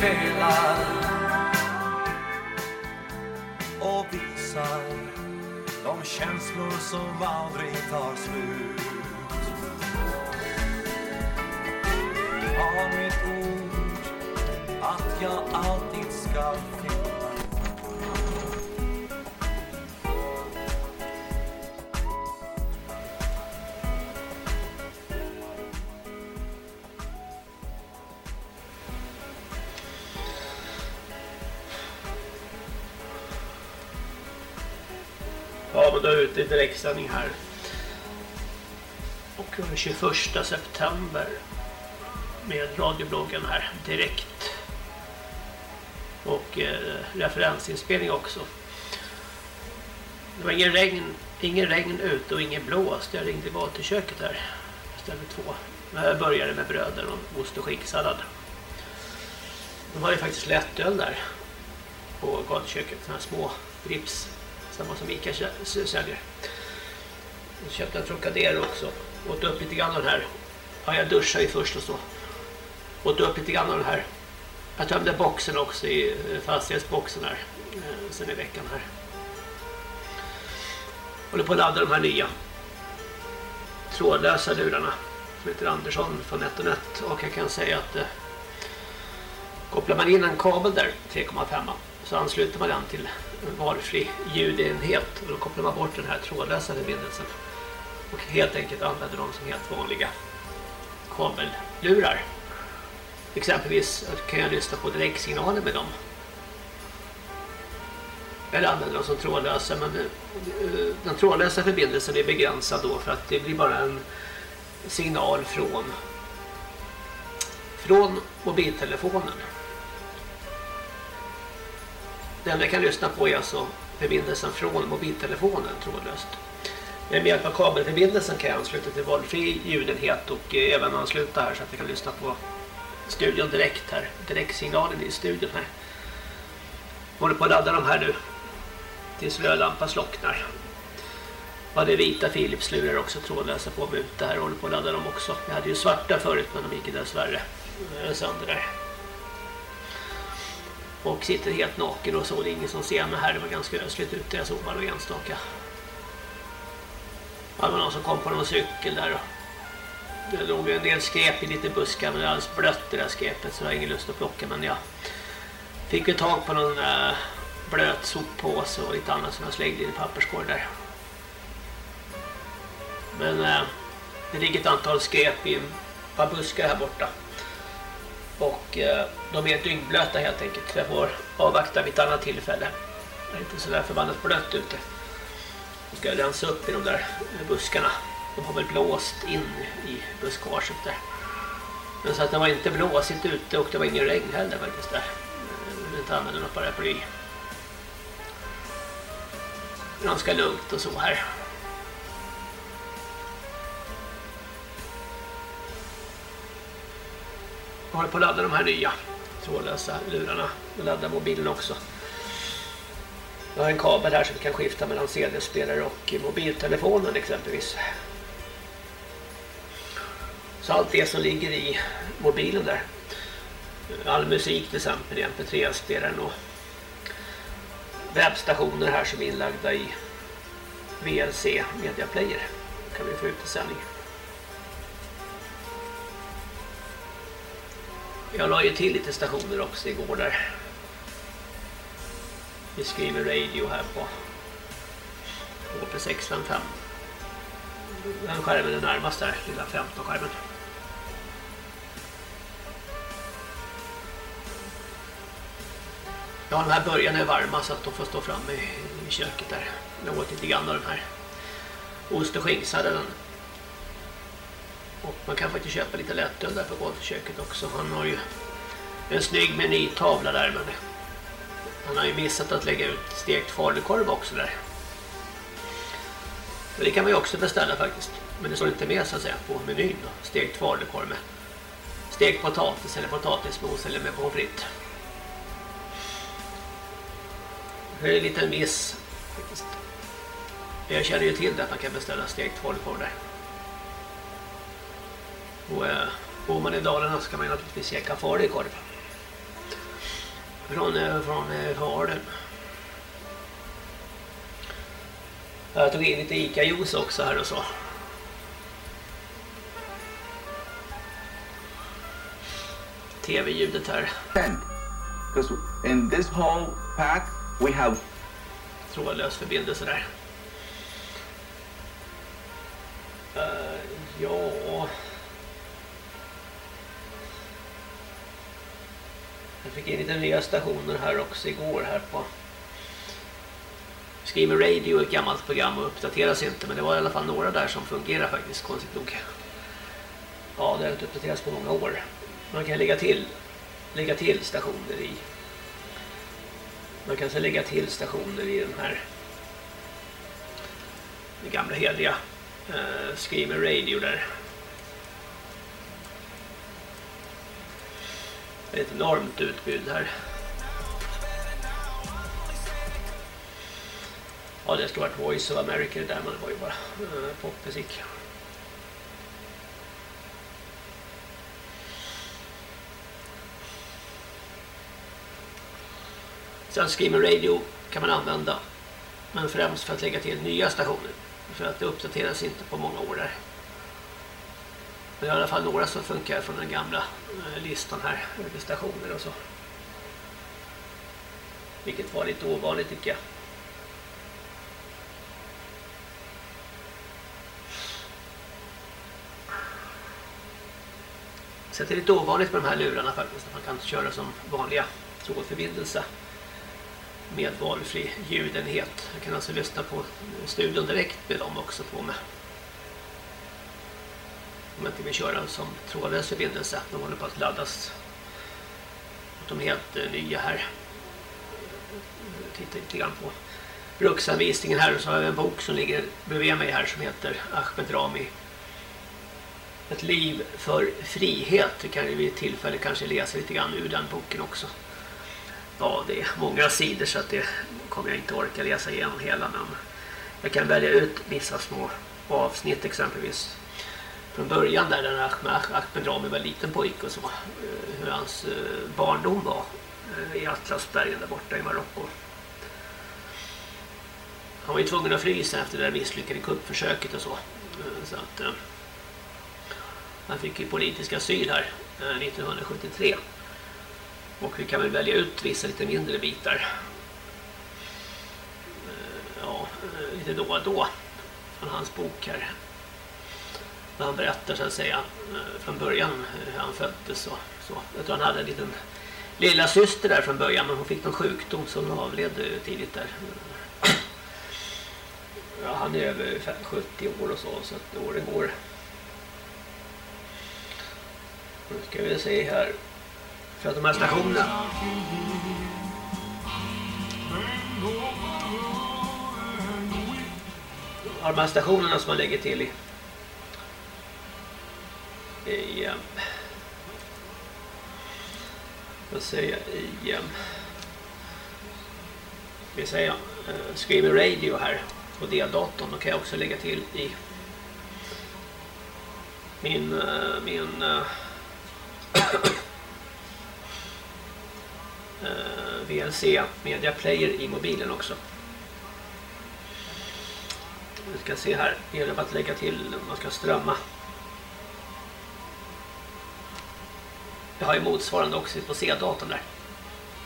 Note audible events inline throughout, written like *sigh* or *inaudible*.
felar och visar de känslor som aldrig tar slut. Har mitt ord att jag alltid ska finnas Ja, ut ute i direktsändning här. Och den 21 september med radiobloggen här direkt. Och eh, referensinspelning också. Det var ingen regn, ingen regn ute och ingen blåst. Jag ringde bara till köket här. Jag ställde två. Jag började med bröder och ost och skinksallad. De har ju faktiskt lättöl där på gatuköket. Sådana här små rips samma som Ica säljer. Jag köpte en Trocadero också. Åt upp lite grann av den här. Ja, jag duschade ju först och så. Åt upp lite grann av den här. Jag tömde boxen också i eh, fastighetsboxen här. Eh, sen i veckan här. Håller på att ladda de här nya. Trådlösa lurarna. Som heter Andersson från NetOnNet. Och jag kan säga att eh, kopplar man in en kabel där, 3,5 så ansluter man den till valfri ljudenhet och då kopplar man bort den här trådlösa förbindelsen och helt enkelt använder dem som helt vanliga kabellurar. Exempelvis kan jag lyssna på direktsignaler med dem. Eller använder dem som trådlösa men eh, den trådlösa förbindelsen är begränsad då för att det blir bara en signal från från mobiltelefonen. Det enda jag kan lyssna på är alltså förbindelsen från mobiltelefonen trådlöst. Men med hjälp av kabelförbindelsen kan jag ansluta till valfri ljudenhet och eh, även ansluta här så att jag kan lyssna på studion direkt här. Direktsignalen i studion här. Håller på att ladda de här nu tills rödlampan slocknar. Ja, det är vita Philips-lurar också trådlösa på mig ute här. Håller på att ladda dem också. Jag hade ju svarta förut men de gick dessvärre sönder där. Och sitter helt naken och så. Det är ingen som ser mig här. Det var ganska ödsligt ute. Jag såg bara några enstaka. Det var någon som kom på någon cykel där. Det låg en del skräp i lite buskar. Men det är alldeles blött det där skräpet. Så jag har ingen lust att plocka. Men jag fick ju tag på någon eh, blöt soppåse och lite annat som jag slängde in i papperskorg där. Men eh, det ligger ett antal skräp i ett par buskar här borta. Och eh, de är dyngblöta helt enkelt. Jag får avvakta vid ett annat tillfälle. Det är inte så där förbannat blött ute. Nu ska jag rensa upp i de där buskarna. De har väl blåst in i buskaget där. Men så att det var inte blåsigt ute och det var ingen regn heller faktiskt där. Jag vill inte använda något paraply. Ganska lugnt och så här. Jag håller på att ladda de här nya trådlösa lurarna. och ladda mobilen också. Jag har en kabel här som kan skifta mellan CD-spelare och mobiltelefonen exempelvis. Så allt det som ligger i mobilen där. All musik till exempel i MP3-spelaren och webbstationer här som är inlagda i VLC Media Player. kan vi få ut i sändning. Jag la ju till lite stationer också igår där. Vi skriver radio här på HP655. Den skärmen är närmast där, lilla 15-skärmen. Ja, de här början är varma så att de får stå framme i, köket där. Jag åt lite grann av den här ost och skinksalladen. Och man kan faktiskt köpa lite lättöl där på golfköket också. Han har ju en snygg menytavla där men han har ju missat att lägga ut stekt falukorv också där. Men det kan man ju också beställa faktiskt. Men det står inte med så att säga på menyn då. Stekt falukorv med stekt potatis eller potatismos eller med pommes frites. Det är en liten miss faktiskt. Jag känner ju till det att man kan beställa stekt falukorv där. Och eh, bor man i Dalarna ska man ju naturligtvis käka falukorv. från, eh, från Falun. Jag tog in lite Ica-juice också här och så. Tv-ljudet här. Because in this whole pack we have trådlös förbindelse där. Uh, ja... Jag fick in lite nya stationer här också igår här på Screamer Radio ett gammalt program och uppdateras inte men det var i alla fall några där som fungerar faktiskt konstigt nog. Ja, det har inte uppdaterats på många år. Man kan lägga till lägga till stationer i man kan så lägga till stationer i den här den gamla heliga eh, Screamer Radio där. Det är ett enormt utbud här. Ja, det står att Voice of America där, men det var ju bara eh, popmusik. Sen Screamer Radio kan man använda men främst för att lägga till nya stationer för att det uppdateras inte på många år där. Det är i alla fall några som funkar från den gamla eh, listan här över stationer och så. Vilket var lite ovanligt tycker jag. Så det är lite ovanligt med de här lurarna faktiskt. Att man kan köra som vanliga trådförbindelser med valfri ljudenhet. Jag kan alltså lyssna på studion direkt med dem också på mig. Om jag inte vill köra som trådlös förbindelse. De håller på att laddas. De är helt eh, nya här. Titta lite grann på bruksanvisningen här och så har jag en bok som ligger bredvid mig här som heter Ahmed Rami Ett liv för frihet. Du kan ju vid tillfälle kanske läsa lite grann ur den boken också ja, det är många sidor så att det kommer jag inte orka läsa igenom hela men jag kan välja ut vissa små avsnitt exempelvis från början där när Ahmed Rami var liten pojke och så eh, hur hans eh, barndom var eh, i Atlasbergen där borta i Marocko han var ju tvungen att fly sen efter det där misslyckade kuppförsöket och så så att han fick ju politisk asyl här 1973 och vi kan väl välja ut vissa lite mindre bitar. Ja, lite då och då. Från hans bok här. När han berättar så att säga eh, från början eh, hur han föddes och så. Jag tror han hade en liten lilla syster där från början men hon fick någon sjukdom så hon avled eh, tidigt där. Ja, han är över 70 år och så så att åren går. Nu ska vi se här. För att de här stationerna de här stationerna som man lägger till i i vad säger jag i vi säger eh, uh, Screamer Radio här på D-datorn då kan jag också lägga till i min uh, min uh, eh, *coughs* eh VLC Media Player i mobilen också. Vi ska se här, det gäller att lägga till man ska strömma. Jag har ju motsvarande också på C-datorn där.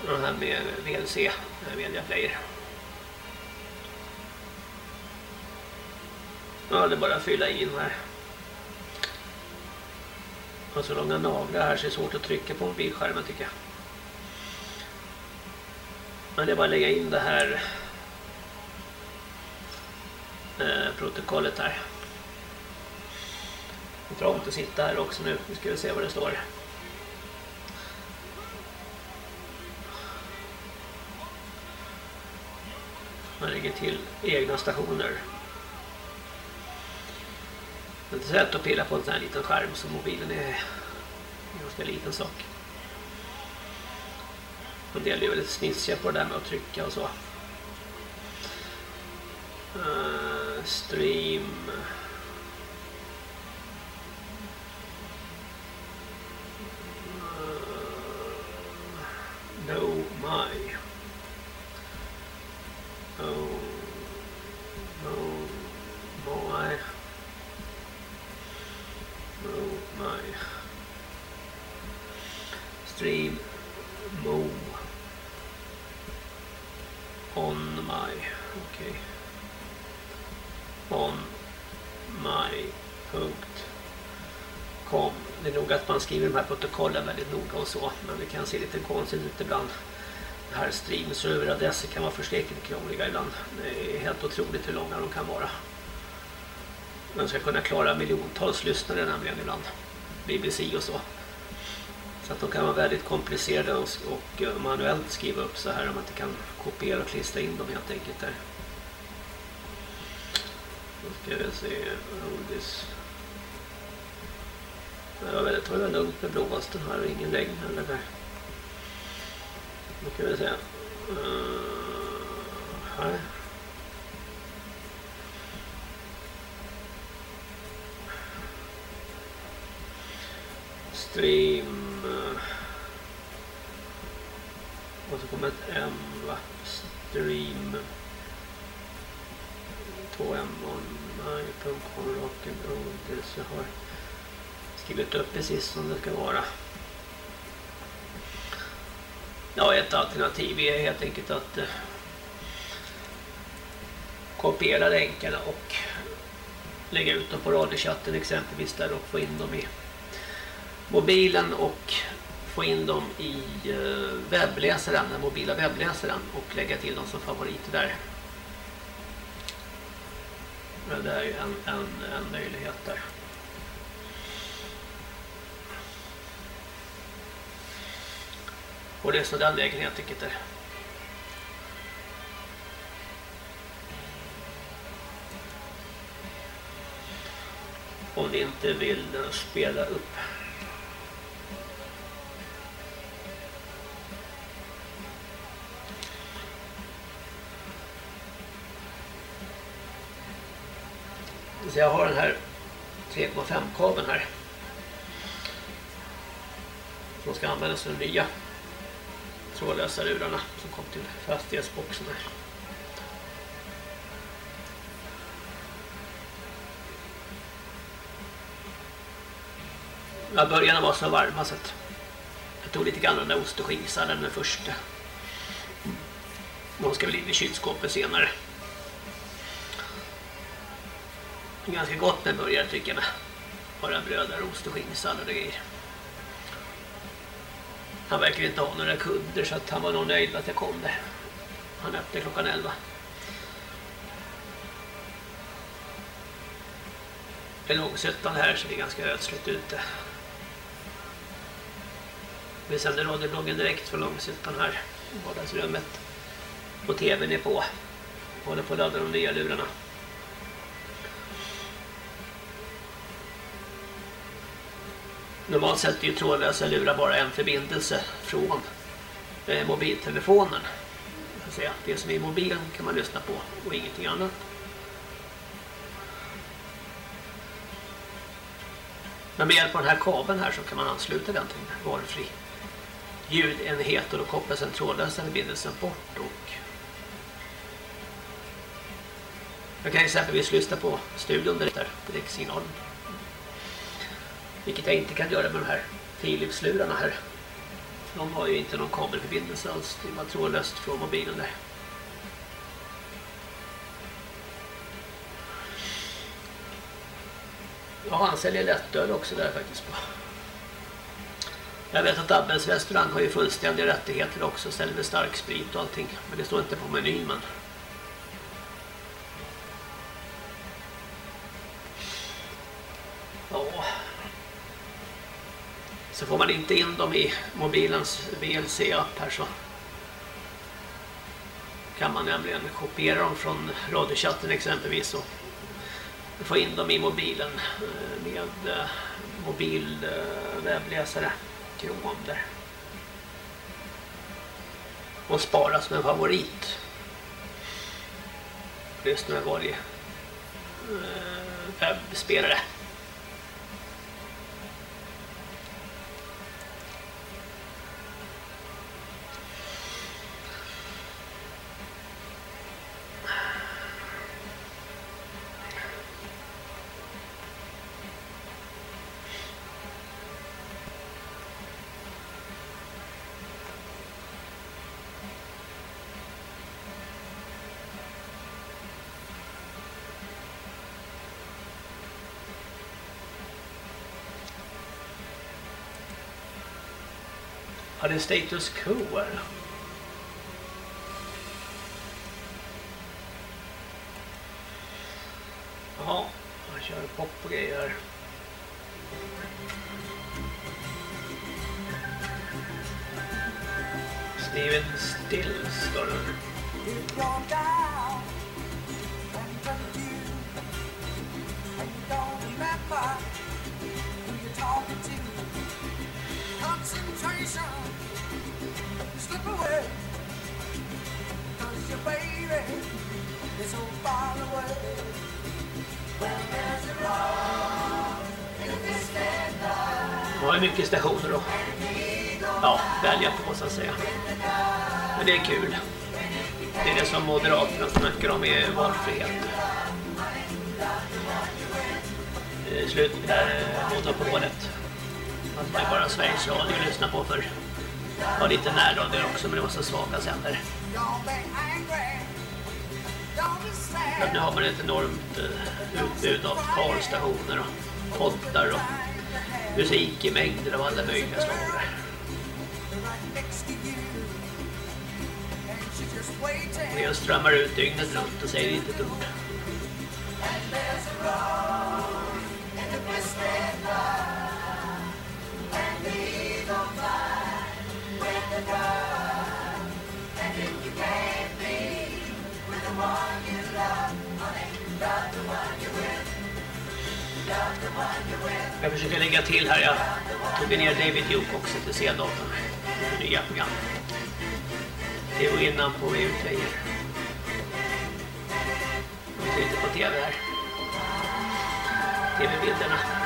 Den här med VLC Media eh, Player. Ja, det är bara att fylla in här. Har så långa naglar här så det är svårt att trycka på mobilskärmen tycker jag. Men det är bara att lägga in det här eh, protokollet här. Det är trångt att sitta här också nu. Nu ska vi se vad det står. Man lägger till egna stationer. Det är inte så lätt att pilla på en sån här liten skärm som mobilen är en ganska liten sak. En del är väldigt snitsiga på det där med att trycka och så. Uh, stream. Uh, no my. Oh, oh boy. Oh my. Stream move on my. Okay. On my punkt com. Det är nog att man skriver de här protokollen väldigt noga och så. Men det kan se lite konstigt ut ibland. Det här streamserveradresser kan vara förskräckligt krångliga ibland. Det är helt otroligt hur långa de kan vara. Man ska kunna klara miljontals lyssnare nämligen ibland. BBC och så. Så att de kan vara väldigt komplicerade och, och eh, manuellt skriva upp så här om man inte kan kopiera och klistra in dem helt enkelt där. Då ska vi se. Oldies. Det var väldigt, det var lugnt med blåsten här och ingen regn heller där. Då ska vi se. Uh, här. Stream. Och så kommer ett M va? Stream. 2M on my.com rock'n'roll. Det har skrivit upp precis som det ska vara. Ja, ett alternativ är helt enkelt att eh, kopiera länkarna och lägga ut dem på radiochatten exempelvis där och få in dem i mobilen och få in dem i eh, webbläsaren, den mobila webbläsaren och lägga till dem som favoriter där. Det är en, en, en möjlighet där. Och det är så den vägen helt enkelt där. Om ni inte vill spela upp. Så jag har den här 3,5 kabeln här. Som ska användas för den nya trådlösa rurarna som kom till fastighetsboxen här. Ja, början var så varma så att jag tog lite grann den där ost och skinnsalladen den första. De ska väl in i kylskåpet senare. Ganska gott med burgare tycker jag med. Bara bröd där, ost och skinksallad och grejer. Han verkar inte ha några kunder så att han var nog nöjd att jag kom där. Han öppnade klockan 11. Det är långsuttan här så det är ganska ödsligt ute. Vi sänder radiobloggen direkt från långsuttan här i vardagsrummet. Och tvn är på. Håller på att ladda de nya lurarna. Normalt sett är ju trådlösa lurar bara en förbindelse från eh, mobiltelefonen. Det som är i mobilen kan man lyssna på och ingenting annat. Men med hjälp av den här kabeln här så kan man ansluta den till en valfri ljudenhet och då kopplas den trådlösa förbindelsen bort och jag kan exempelvis lyssna på studion direkt där, direktsignalen. Vilket jag inte kan göra med de här Philips-lurarna här. De har ju inte någon kabelförbindelse alls. Det är bara trådlöst från mobilen där. Ja, han säljer lättöl också där faktiskt. Jag vet att Abbens restaurang har ju fullständiga rättigheter också. Säljer med stark sprit och allting. Men det står inte på menyn men... så får man inte in dem i mobilens VLC-app här så kan man nämligen kopiera dem från radiochatten exempelvis och få in dem i mobilen eh, med mobilwebbläsare, mobil eh, webbläsare Chrome där. Och spara som en favorit. Lyssna med varje webbspelare. Ja, det är status quo här. Jaha, han kör pop och grejer. Steven Stills står det. Baby is so far away. Det har ju mycket stationer då. Ja, välja på så att säga. Men det är kul. Det är det som Moderaterna snackar om är valfrihet. Slut med det här monopolet. Att man bara Sveriges Radio lyssnar på för ja, lite närradio också men det var så svaga sändare. Men nu har man ett enormt eh, utbud av talstationer och poddar och musik i mängder av alla möjliga slag. Och jag strömmar ut dygnet runt och säger inte ett ord. Jag försöker lägga till här, jag tog ner David Duke också till C-datorn. Det nya program. Det var innan på EU-grejer. De ser inte på tv här. Tv-bilderna.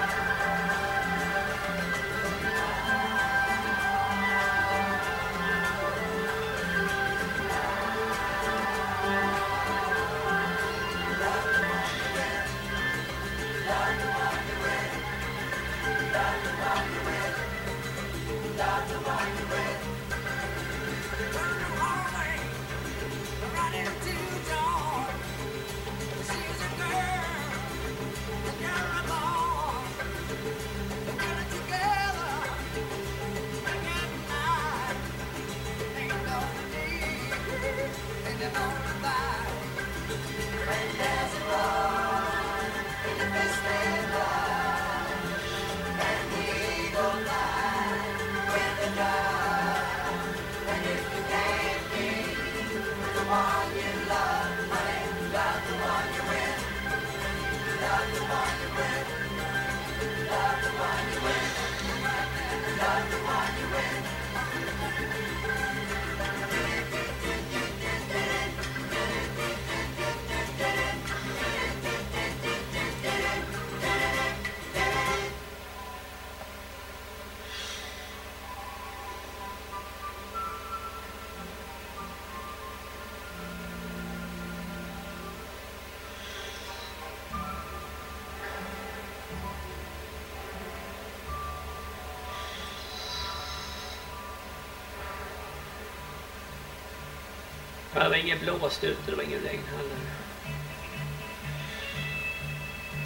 Var ingen blåst ute, det var ingen regn heller.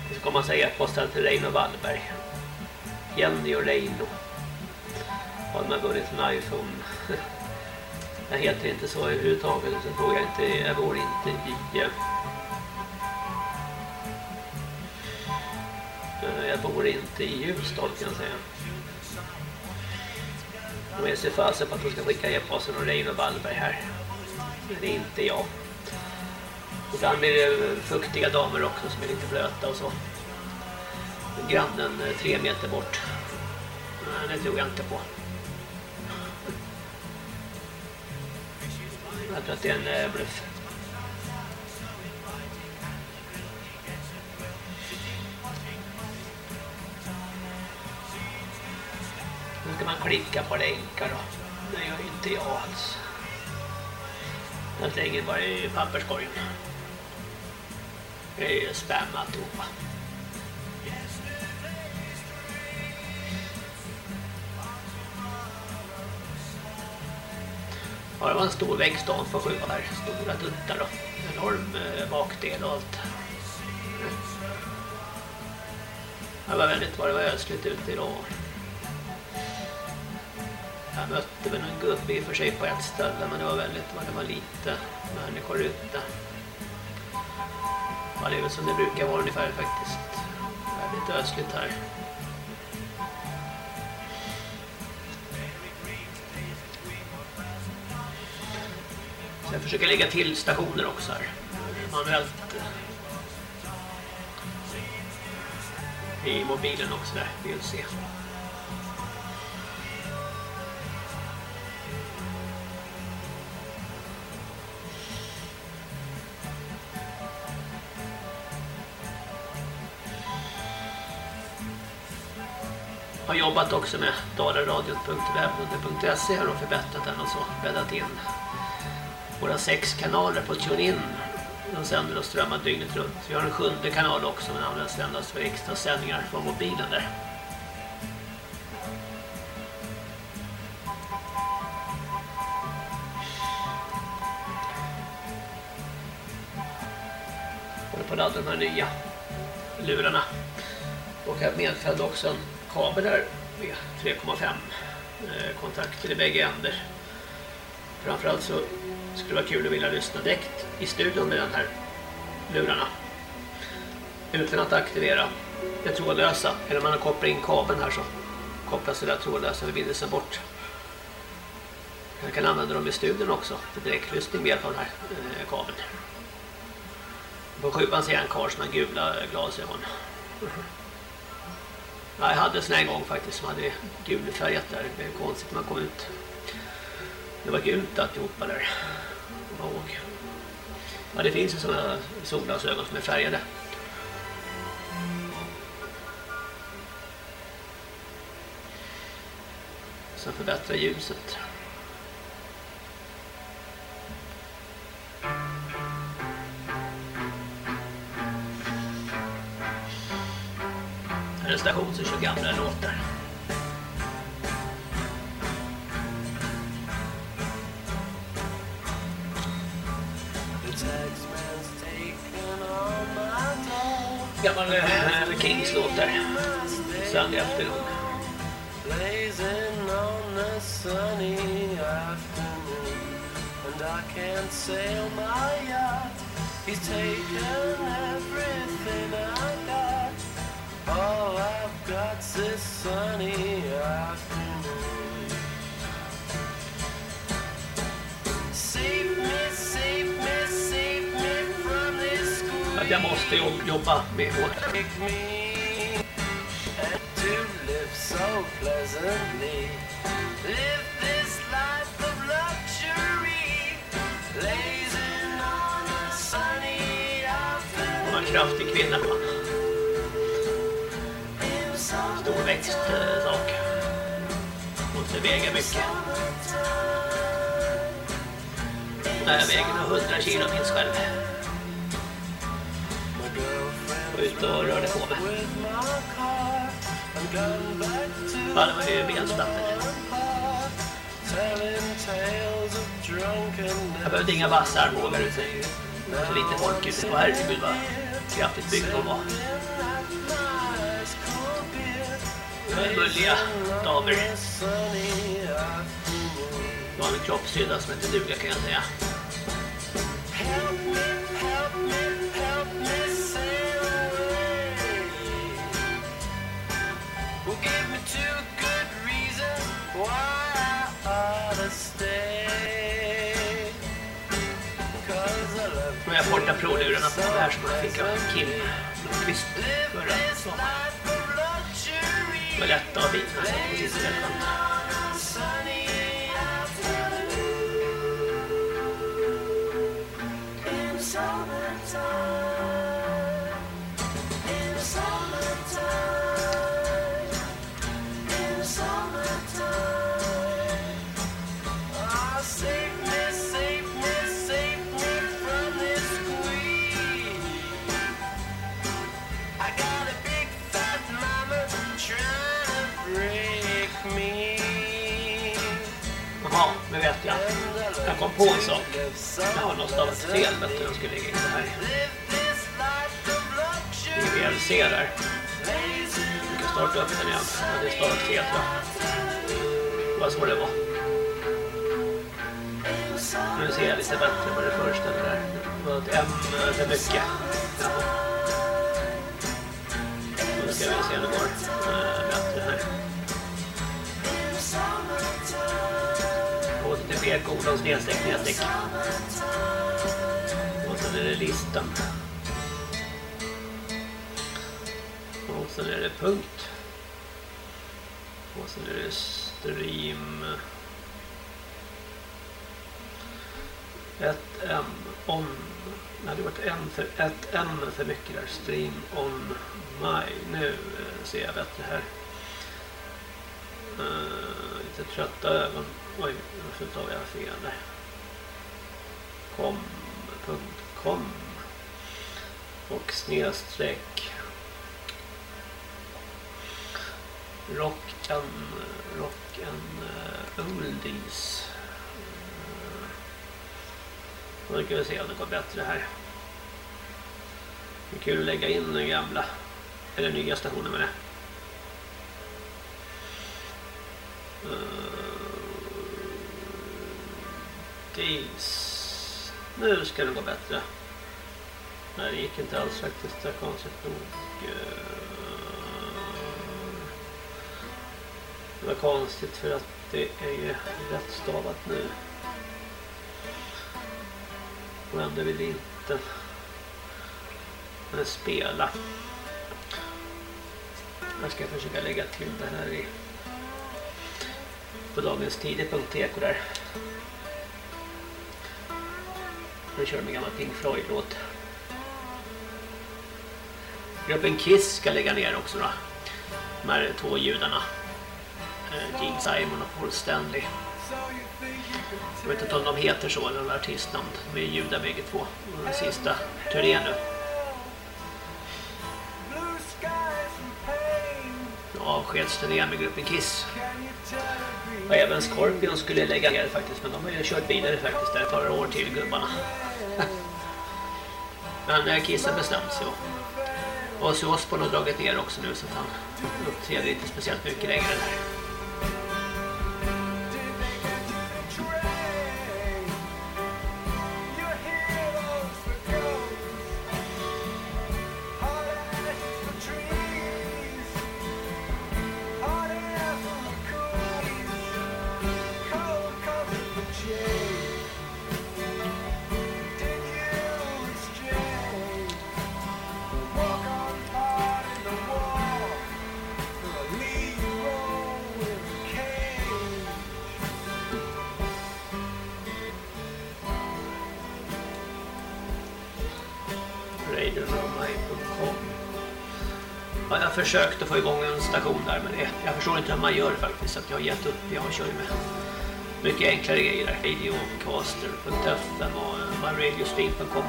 Och så kommer man säga posten till Reino Wallberg. Jenny och Reino. Har man vunnit en iPhone? *laughs* Jag heter inte så överhuvudtaget så tror jag inte, jag bor inte i... Jag bor inte i Ljusdal kan jag säga. De är så fasen på att de ska skicka e-posten och Reino Wallberg här. Men det är inte jag. Ibland blir det fuktiga damer också som är lite blöta och så. Grannen tre meter bort. Nej, det tror jag inte på. Jag tror att det är en eh, bluff. Nu ska man klicka på länkar då. Det gör ju inte jag alls. Jag slänger bara i papperskorgen. Det är ju spam alltihopa. Ja, det var en stor väggstånd på sju där. Stora duttar och enorm eh, bakdel och allt. Mm. Det var väldigt vad det var ödsligt ute idag. Jag mötte väl en gubbe i och för sig på ett ställe men det var väldigt, det var lite människor ute. Ja, det är väl som det brukar vara ungefär faktiskt. Väldigt ödsligt här. Så jag försöker lägga till stationer också här. Manuellt. Eh, I mobilen också där, vill se. Jobbat också med dalaradion.webnode.se och förbättrat den och så bäddat in våra sex kanaler på TuneIn. De sänder och strömmar dygnet runt. Vi har en sjunde kanal också men används endast för extra sändningar från mobilen där. Håller på att ladda de här nya lurarna. Och jag medfällde också en kabel här 3,5 eh, kontakter i bägge änder. Framförallt så skulle det vara kul att vilja lyssna direkt i studion med den här lurarna. Utan att aktivera det trådlösa. Eller man har kopplat in kabeln här så kopplas det där trådlösa förbindelsen bort. Jag kan använda dem i studion också för direktlyssning med hjälp av den här eh, kabeln. På sjuan ser jag en karl som har gula glasögon. Ja, jag hade en sån en gång faktiskt som hade gulfärgat där. Det är konstigt när man kom ut. Det var gult alltihopa där. Jag ihåg. Ja, det finns ju sådana solglasögon som är färgade. Som förbättrar ljuset. Station som kör gamla låtar. Gammal äh, Kings låtar. där. Söndag eftergång. blazing on the sunny afternoon, and I can't sail my yacht. He's taken everything I got. All I've got's this sunny afternoon. Save me, save me, save me from this school. Att jag måste jo- jobba med hårt. Take me and to live so pleasantly. Live this life of luxury, blazing on a sunny Hon afternoon. kraftig kvinna Stor växt eh. Måste väga mycket. Den jag väger nog 100 kilo minst själv. Och ut Var ute och rörde på mig. Ja, det var ju benstappen. Jag behövde inga vassa armbågar ute. Det var så lite folk ute. Och herregud vad kraftigt byggd hon var. Mulliga damer. Det var en kroppshydda som inte duga kan jag säga. Help me, har borta provlurarna på det här jag av Kim Blomqvist förra sommaren. Med detta lätta och fina så det sitter rätt kom på en sak. Jag har något stavat fel för att jag skulle lägga in det är VLC där. Vi kan starta upp den igen. Det hade stavat fel tror jag. Vad så det var. Nu ser jag lite bättre vad det föreställer. Eh, det var ett M för mycket. Jaha. Nu ska vi se hur det går. Eh, http kolon snedstreck snedstreck. Och sen är det listan. Och sen är det punkt. Och sen är det stream. 1M on. Det hade varit en för, ett M för mycket där. Stream on my. Nu ser jag bättre här. Uh, lite trötta ögon. Oj, nu tar jag fel där? Och snedstreck. Rock and, uh, oldies. Uh, nu kan vi se om det går bättre här. Det är kul att lägga in den gamla, eller nya stationen med det. Eh, Dis. Nu ska det gå bättre. Nej, det gick inte alls faktiskt. Det är konstigt nog. Eh, det var konstigt för att det är ju rätt stavat nu. Och ändå vill det inte spela. Jag ska försöka lägga till det här i på dagens tider.tk där. Nu kör de en gammal Pink Floyd-låt. Gruppen Kiss ska lägga ner också då. De här två judarna. Eh, Gene Simon och Paul Stanley. Jag vet inte om de heter så eller om de artistnamn. De är judar bägge två. Och den sista turnén nu. Avskedsturné med gruppen Kiss. Och även Scorpion skulle lägga ner faktiskt. Men de har ju kört vidare faktiskt där ett par år till gubbarna. *laughs* Men Kiss har bestämt sig. Och så Osbourne har dragit ner också nu så att han uppträder inte speciellt mycket längre där. Har Jag försökte få igång en station där men det, jag förstår inte hur man gör faktiskt att jag har gett upp. Jag kör med mycket enklare grejer där. Radiocaster.fm och eh, myradiostream.com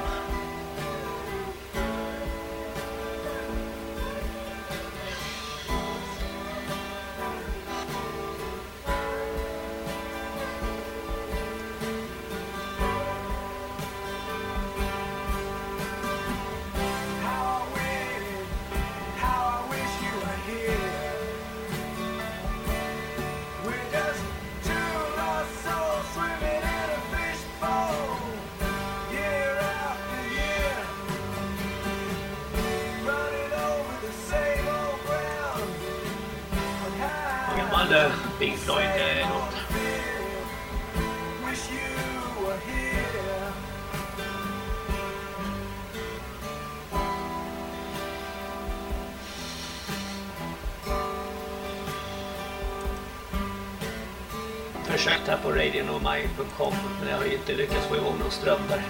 inte lyckats få igång någon ström där.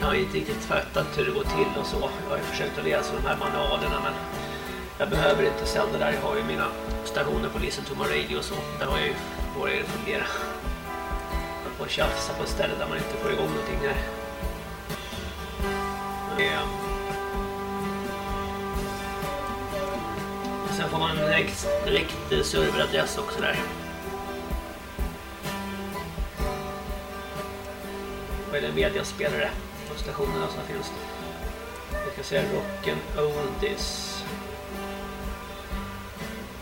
Jag har inte riktigt fattat hur det går till och så. Jag har ju försökt att läsa de här manualerna men jag behöver inte sända där. Jag har ju mina stationer på Listen to my radio och så. Där har jag ju börjat det fungerar. Och tjafsa på ett ställe där man inte får igång någonting här. Ehm. Sen får man en direkt, direkt serveradress också där. Eller mediaspelare på stationerna som finns? Vi kan säga Rocken Oldies.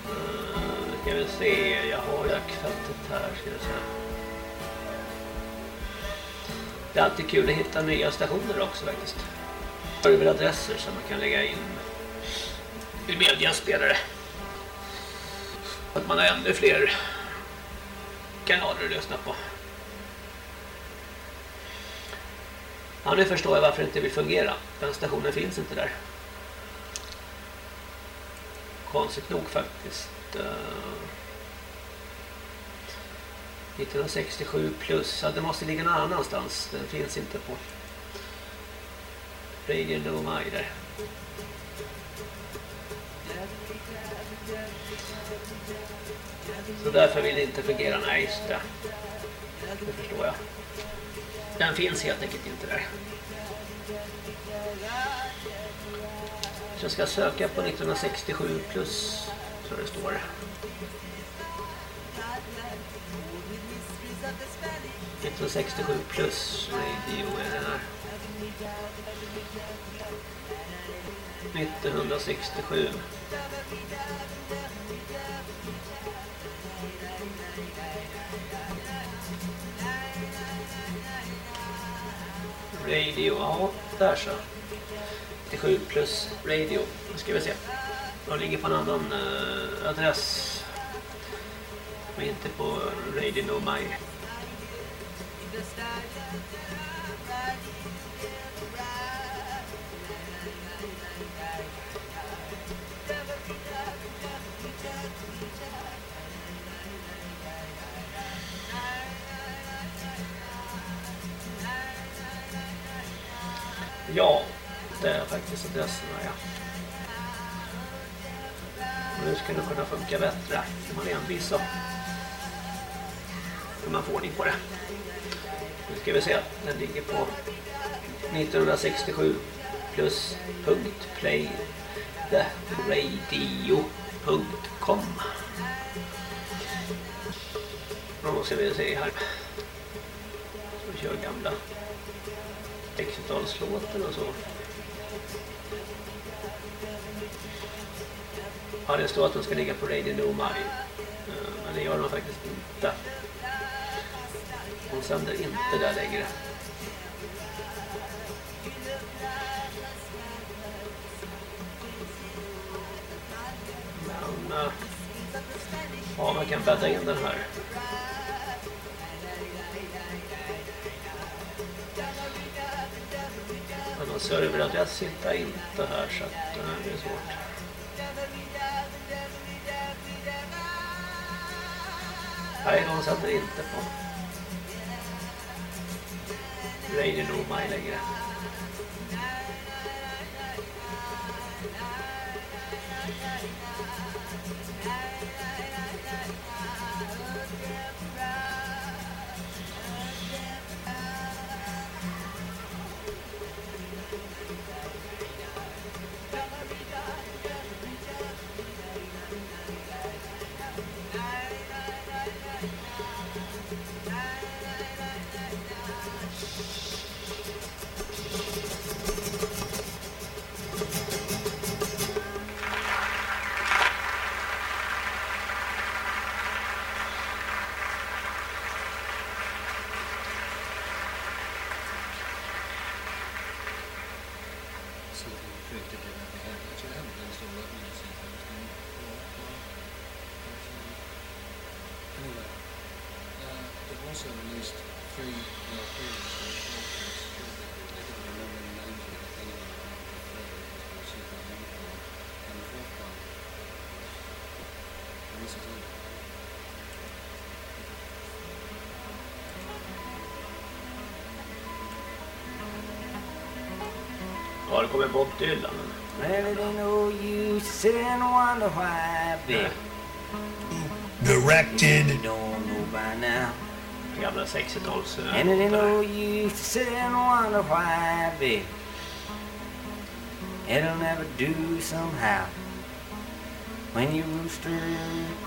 Uh, ska vi se, jag har jackfältet här ska vi se. Det är alltid kul att hitta nya stationer också faktiskt. Serveradresser som man kan lägga in i mediaspelare. Att man har ännu fler kanaler att lyssna på. Ja, nu förstår jag varför det inte vill fungera. Den stationen finns inte där. Konstigt nog faktiskt. Eh, 1967 plus. Ja, det måste ligga någon annanstans. Den finns inte på Radio Nomai där. Så därför vill det inte fungera. Nej, just det. Det förstår jag. Den finns helt enkelt inte där. Så jag ska söka på 1967 plus, tror det står. 1967 plus radio är det här? 1967. Radio, ja, där så. 97 plus radio. Nu ska vi se. De ligger på en annan eh, adress. Men inte på Radio No My. Ja, det är faktiskt adresserna, ja. Och nu ska det kunna funka bättre. Är man envis så kan man får ordning på det. Nu ska vi se, den ligger på 1967 plus punkt play theradio.com Och då ska vi se här. Så vi kör gamla 60-talslåten och så. Ja, det står att de ska ligga på Radio No My. Eh, men det gör de faktiskt inte. De sänder inte där längre. Men... Eh, ja, man kan bädda in den här. Någon serveradress hittar jag inte här så att eh, det är svårt. Nej, de sätter inte på Radio No My längre. Ja, det kommer Bob Dylan. Well, it ain't no use to sit and wonder why, baby. Directed You don't know by now. Gamla 60-tals... eh, And it ain't där. no use to sit and wonder why, baby. It'll never do somehow. When your rooster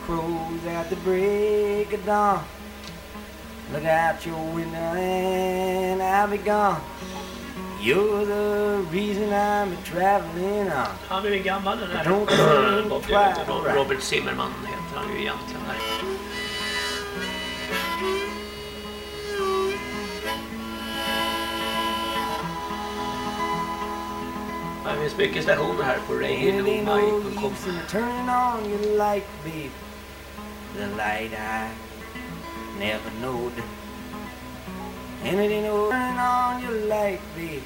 crows at the break of dawn, look out your window and I'll be gone. You're the reason I'm traveling on. Han blev ju gammal den här Robert, Robert Zimmerman heter han ju egentligen. Här. Det finns mycket stationer här på radiomic.com. Turn on your light, babe. The light I never knowed. And it ain't turning on your light, babe.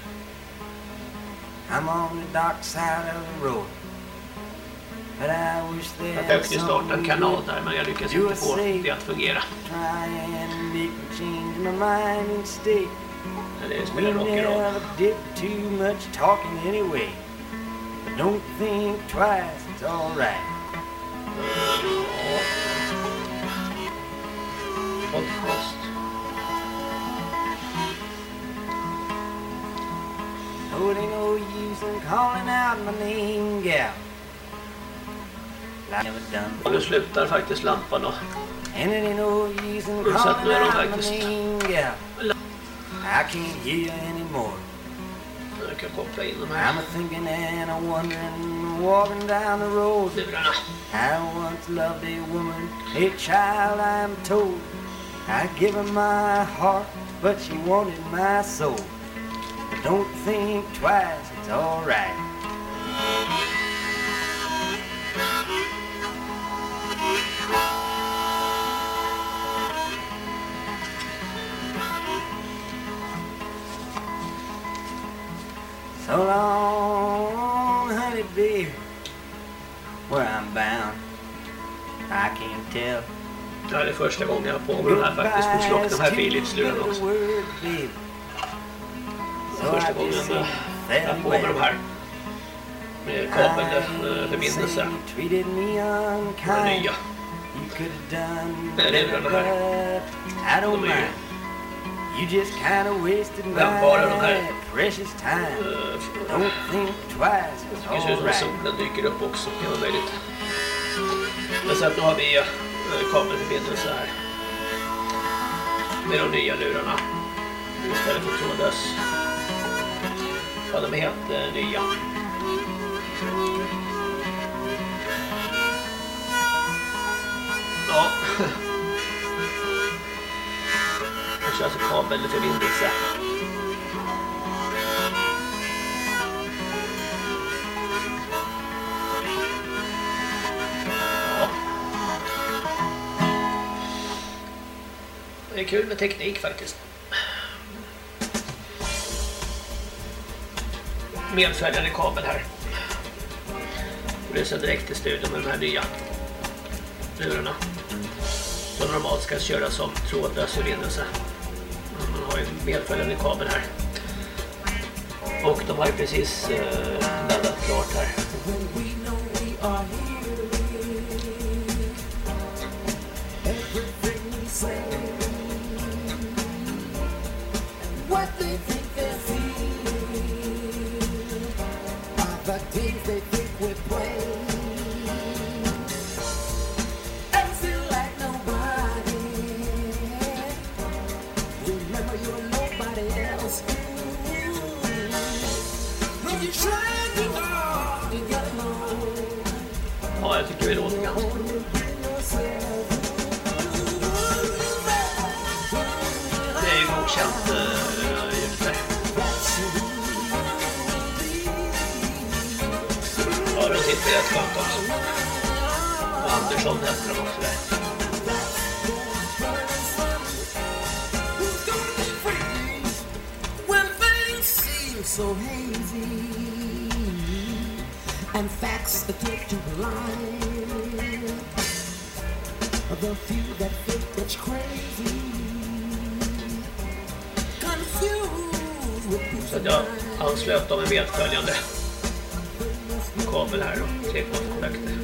I'm on the dark side of the road. But I wish Jag there was försökte starta en kanal där men jag lyckades inte få det att fungera. try and make me change my mind and stay. Men det We spelar rock i roll. never did too much talking anyway. But don't think twice, it's alright. Podcast. It ain't no use in calling out my name, gal. Like I never done Och nu slutar faktiskt lampan då. And it ain't no use in calling nu är de out my faktiskt-. I can't hear anymore. Jag kan koppla in de här I'm a thinking and a wondering, walking down the road. lurarna. I once loved a woman, a child I'm told. I give her my heart, but she wanted my soul. Don't think twice, it's alright. So long, honey, babe, where I'm bound, I can't tell. Det här är första gången jag har på mig de här faktiskt. På slock de här Philips-lurarna också. Första gången jag på mig de här. Med kabelförbindelse. Me De nya. De här. De är ju-. You just kind of wasted här. precious time. Eh, Don't think twice, it's Det ser ut som solen dyker upp också. Det var möjligt. Men så att nu har vi eh, kabelförbindelse här. Med de nya lurarna. Istället för trådlös. Ja, de är helt eh, nya. Ja. *laughs* Jag kör alltså kabelförbindelse. Ja. Det är kul med teknik faktiskt. Medföljande kabel här. Och det är så direkt till studion med de här nya lurarna. Som normalt ska köras som trådlös förbindelse. Man har ju medföljande kabel här. Och de har ju precis eh, laddat klart här. What they think so hazy. And facts that take you blind, the few that think it's crazy, Så jag anslöt dem med medföljande. Kabel här och trekvartskontakter.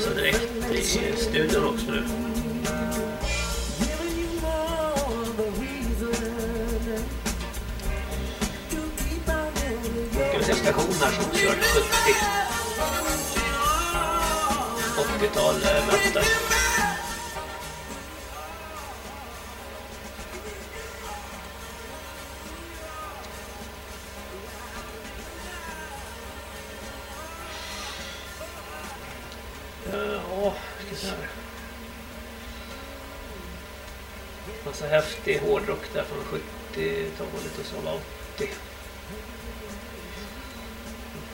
Så direkt i studion också nu. Living your eh, Ska vi som kör 70 80-tal eh, möten. Ja, ska se här. Massa häftig hårdrock där från 70-talet och så var 80.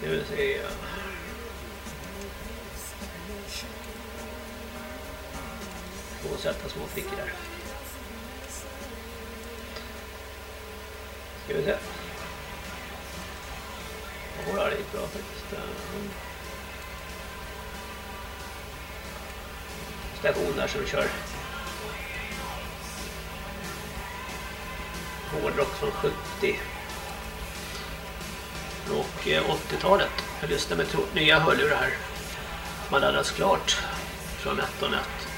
Ska vi se. Två söta små flickor där. Ska vi se. Ja, det gick bra faktiskt. Station där som kör. Hårdrock från 70 och eh, 80-talet. Jag lyssnar med nya hörlurar här. Man laddas klart från ett och nät.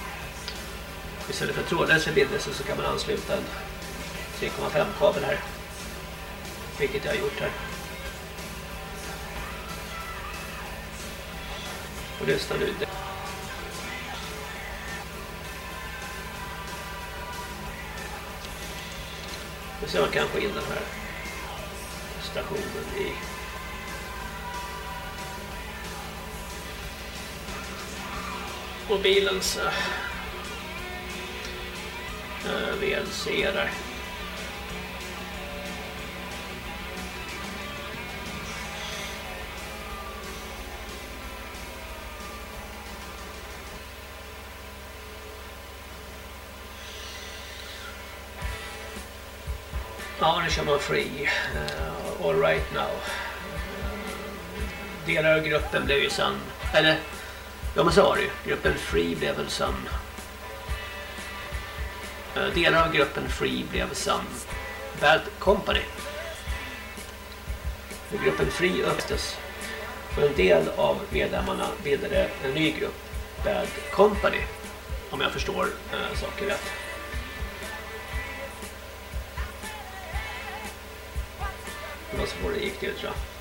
Istället för trådlös förbindelse så kan man ansluta en 3,5 kabel här. Vilket jag har gjort här. Och lyssna nu. Nu ser man kan få in den här stationen i mobilens äh, VLC där. Ja, nu kör man free. Uh, all right now. Uh, delar av gruppen blev ju sen... Eller, ja men så var det ju. Gruppen free blev väl som... Eh, delar av gruppen free blev som... Bad Company. Gruppen Free öppnades. Och en del av medlemmarna bildade en ny grupp, Bad Company. Om jag förstår eh, äh, saker rätt. Det var så det gick till tror jag.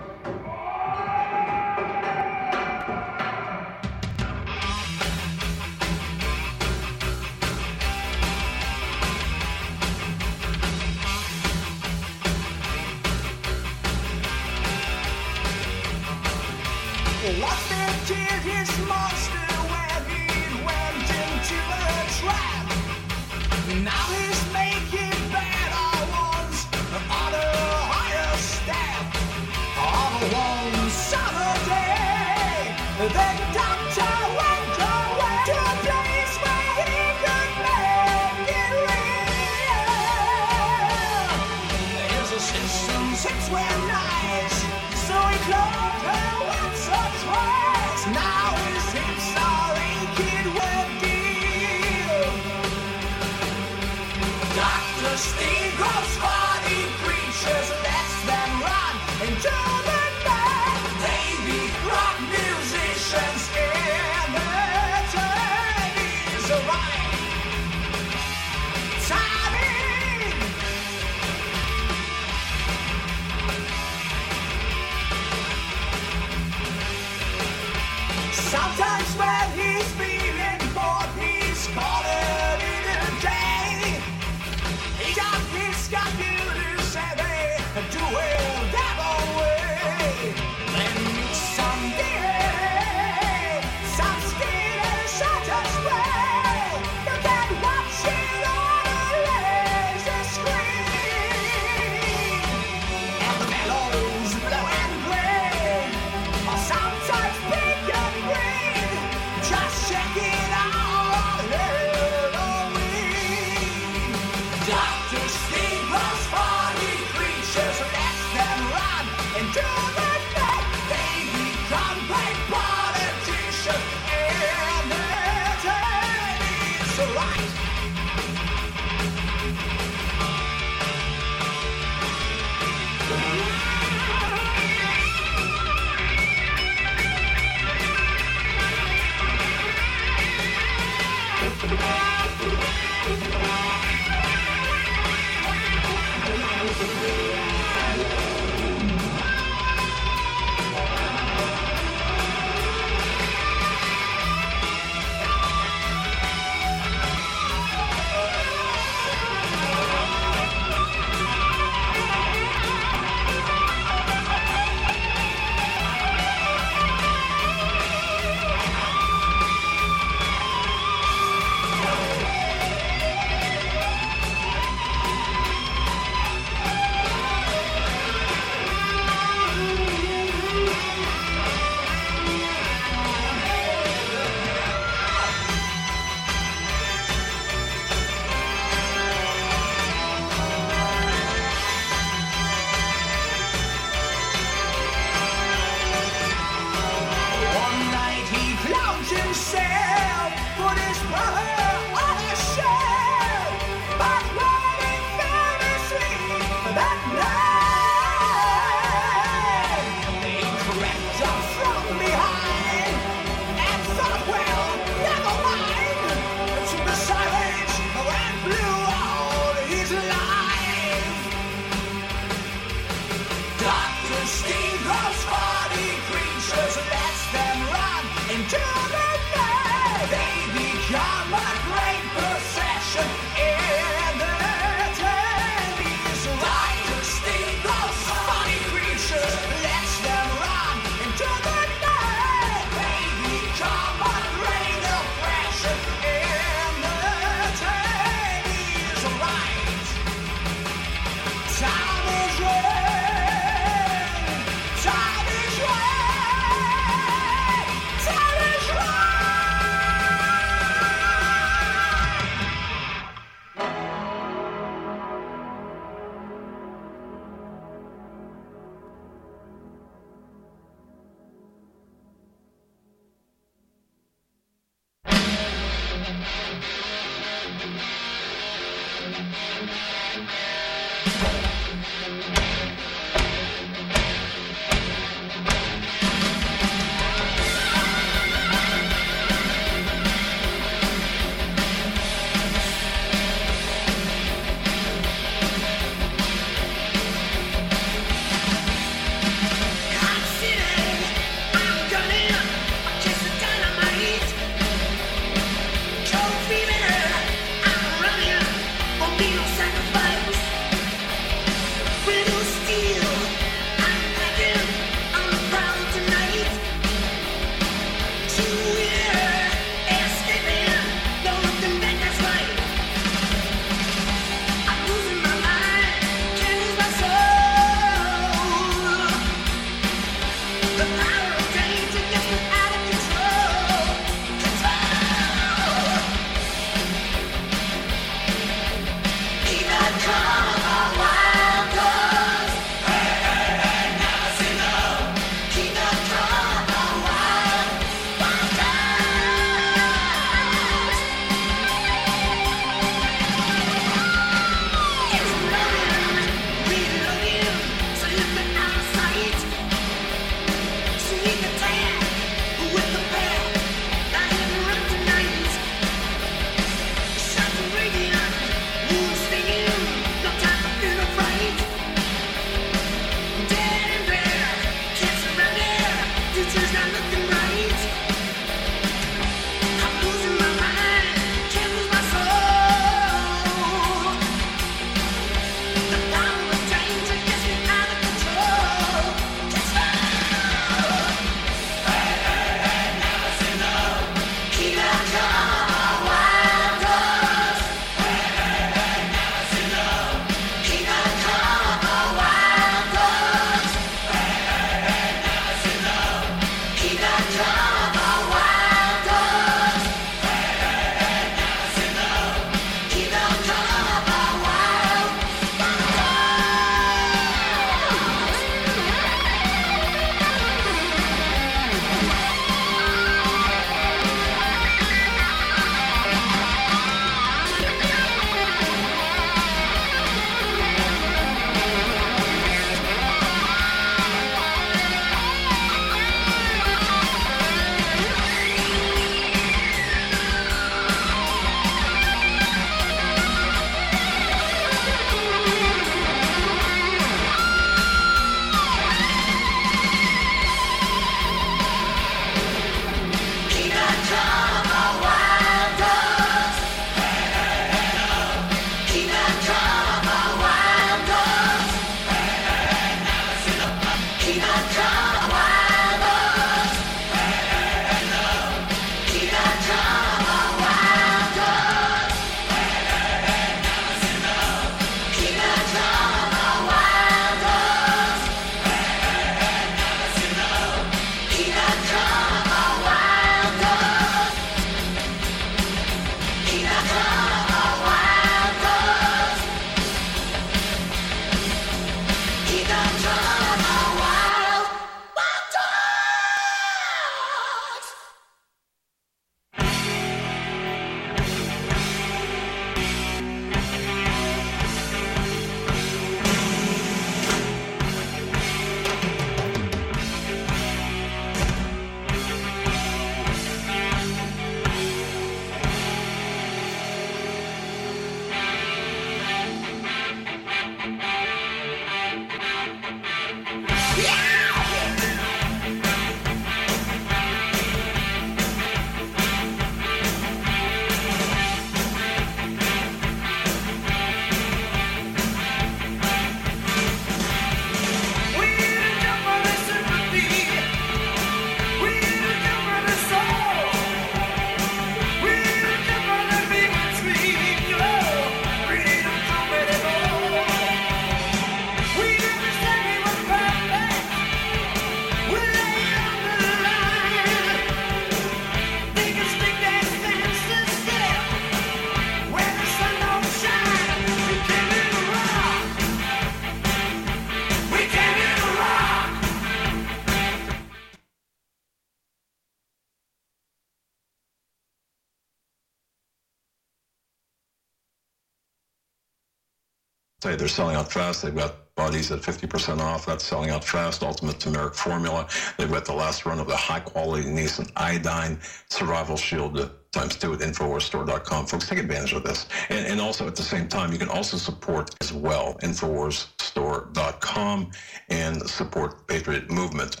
They're selling out fast. They've got bodies at 50% off. That's selling out fast. Ultimate Turmeric Formula. They've got the last run of the high quality Nissan Iodine Survival Shield times two at InfoWarsStore.com. Folks, take advantage of this. And, and also at the same time, you can also support as well InfoWarsStore.com and support Patriot Movement.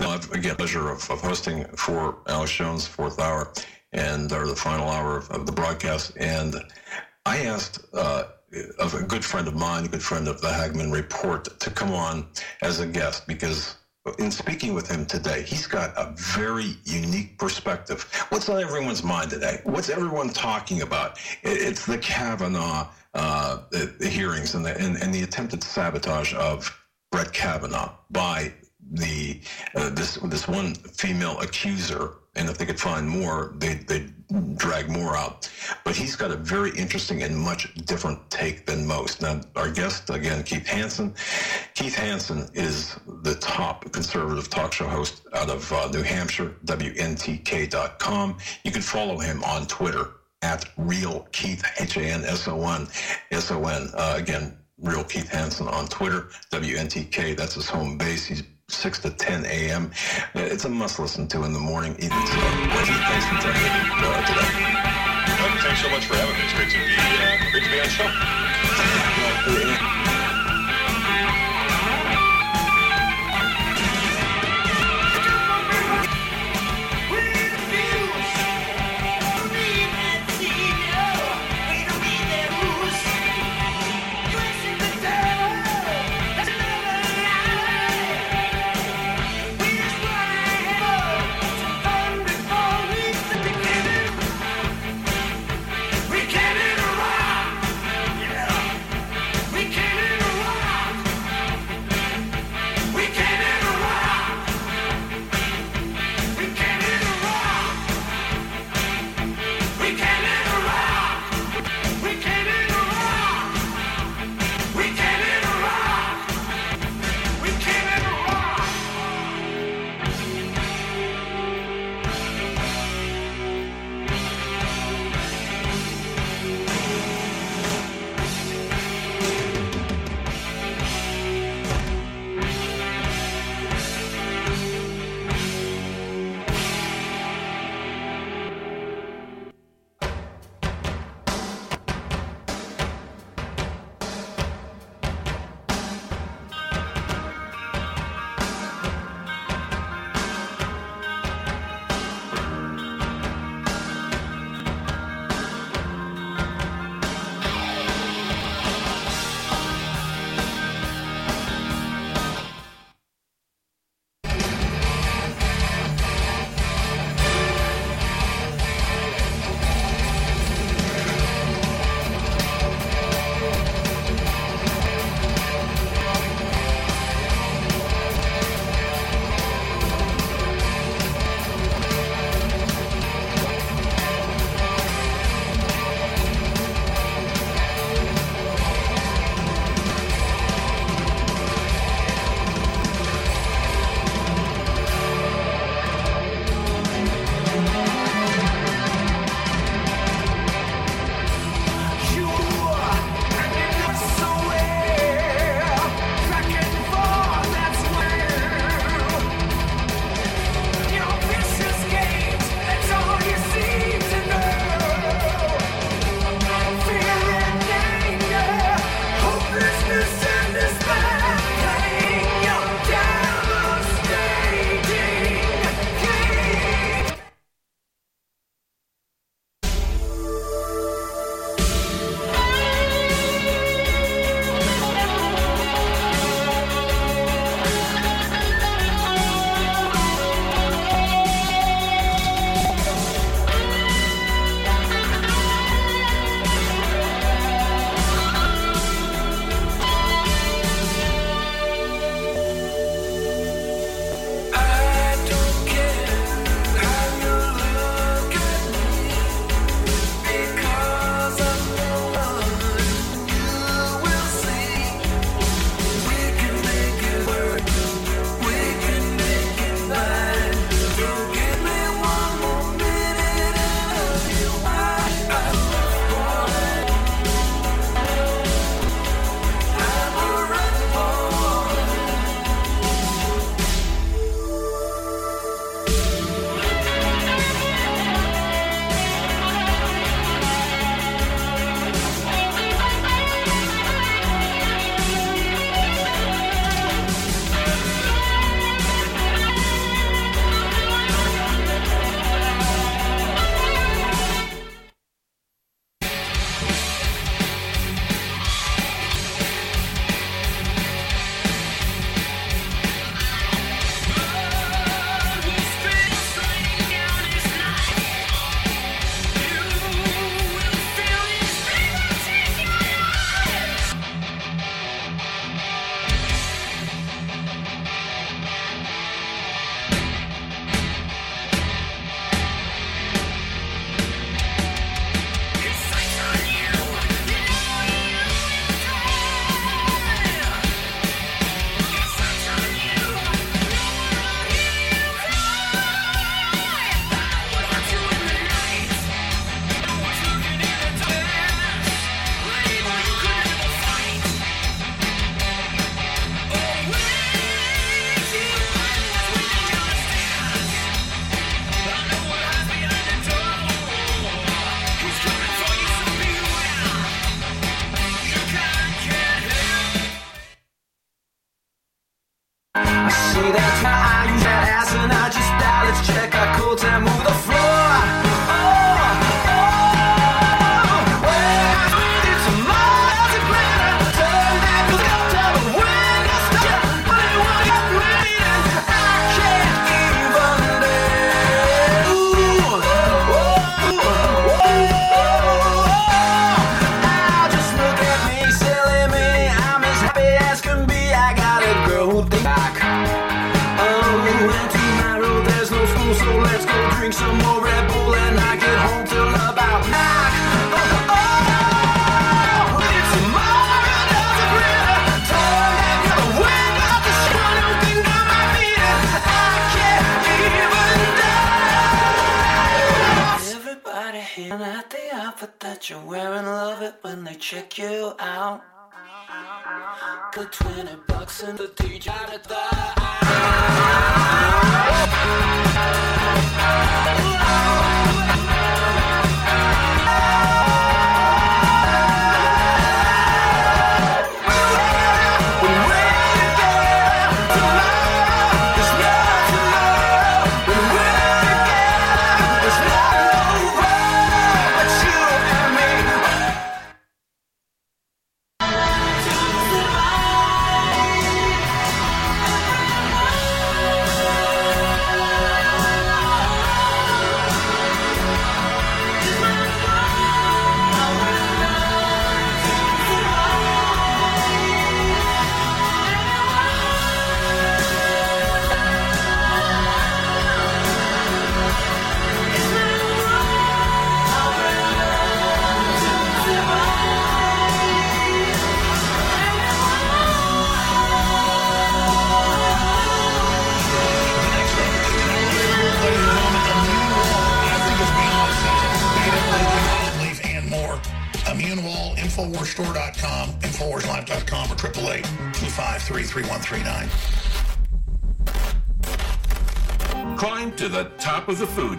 Now, I've again pleasure of, of hosting for Alex Jones, fourth hour, and or the final hour of, of the broadcast. And I asked of a good friend of mine, a good friend of the Hagman Report, to come on as a guest because in speaking with him today, he's got a very unique perspective. What's on everyone's mind today? What's everyone talking about? It's the Kavanaugh uh, the, the hearings and the, and, and the attempted sabotage of Brett Kavanaugh by the uh, this this one female accuser, and if they could find more, they they drag more out. But he's got a very interesting and much different take than most. Now, our guest again, Keith Hansen. Keith Hansen is the top conservative talk show host out of uh, New Hampshire, WNTK.com. You can follow him on Twitter at Real Keith H A N S O N S O N. Uh, again, Real Keith Hansen on Twitter, WNTK. That's his home base. He's 6 to 10 a.m. It's a must listen to in the morning. Even so, thanks for joining me uh, today. Thanks so much for having me. It's great to be, uh, great to be on the show.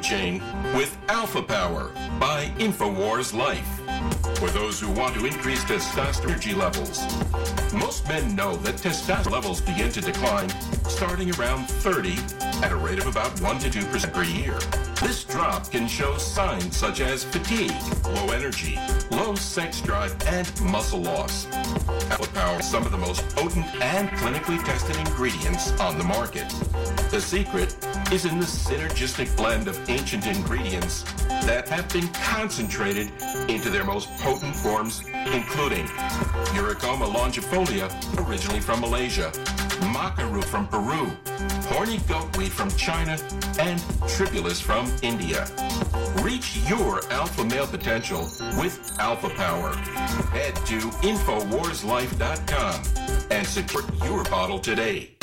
Chain with Alpha Power by InfoWars Life. For those who want to increase testosterone levels. Most men know that testosterone levels begin to decline starting around 30 at a rate of about 1 to 2% per year. This drop can show signs such as fatigue, low energy, low sex drive, and muscle loss. Alpha Power is some of the most potent and clinically tested ingredients on the market. The secret is in the synergistic blend of ancient ingredients that have been concentrated into their most potent forms, including Uricoma longifolia, originally from Malaysia, maca root from Peru, horny goatweed from China, and tribulus from India. Reach your alpha male potential with Alpha Power. Head to InfoWarsLife.com and secure your bottle today.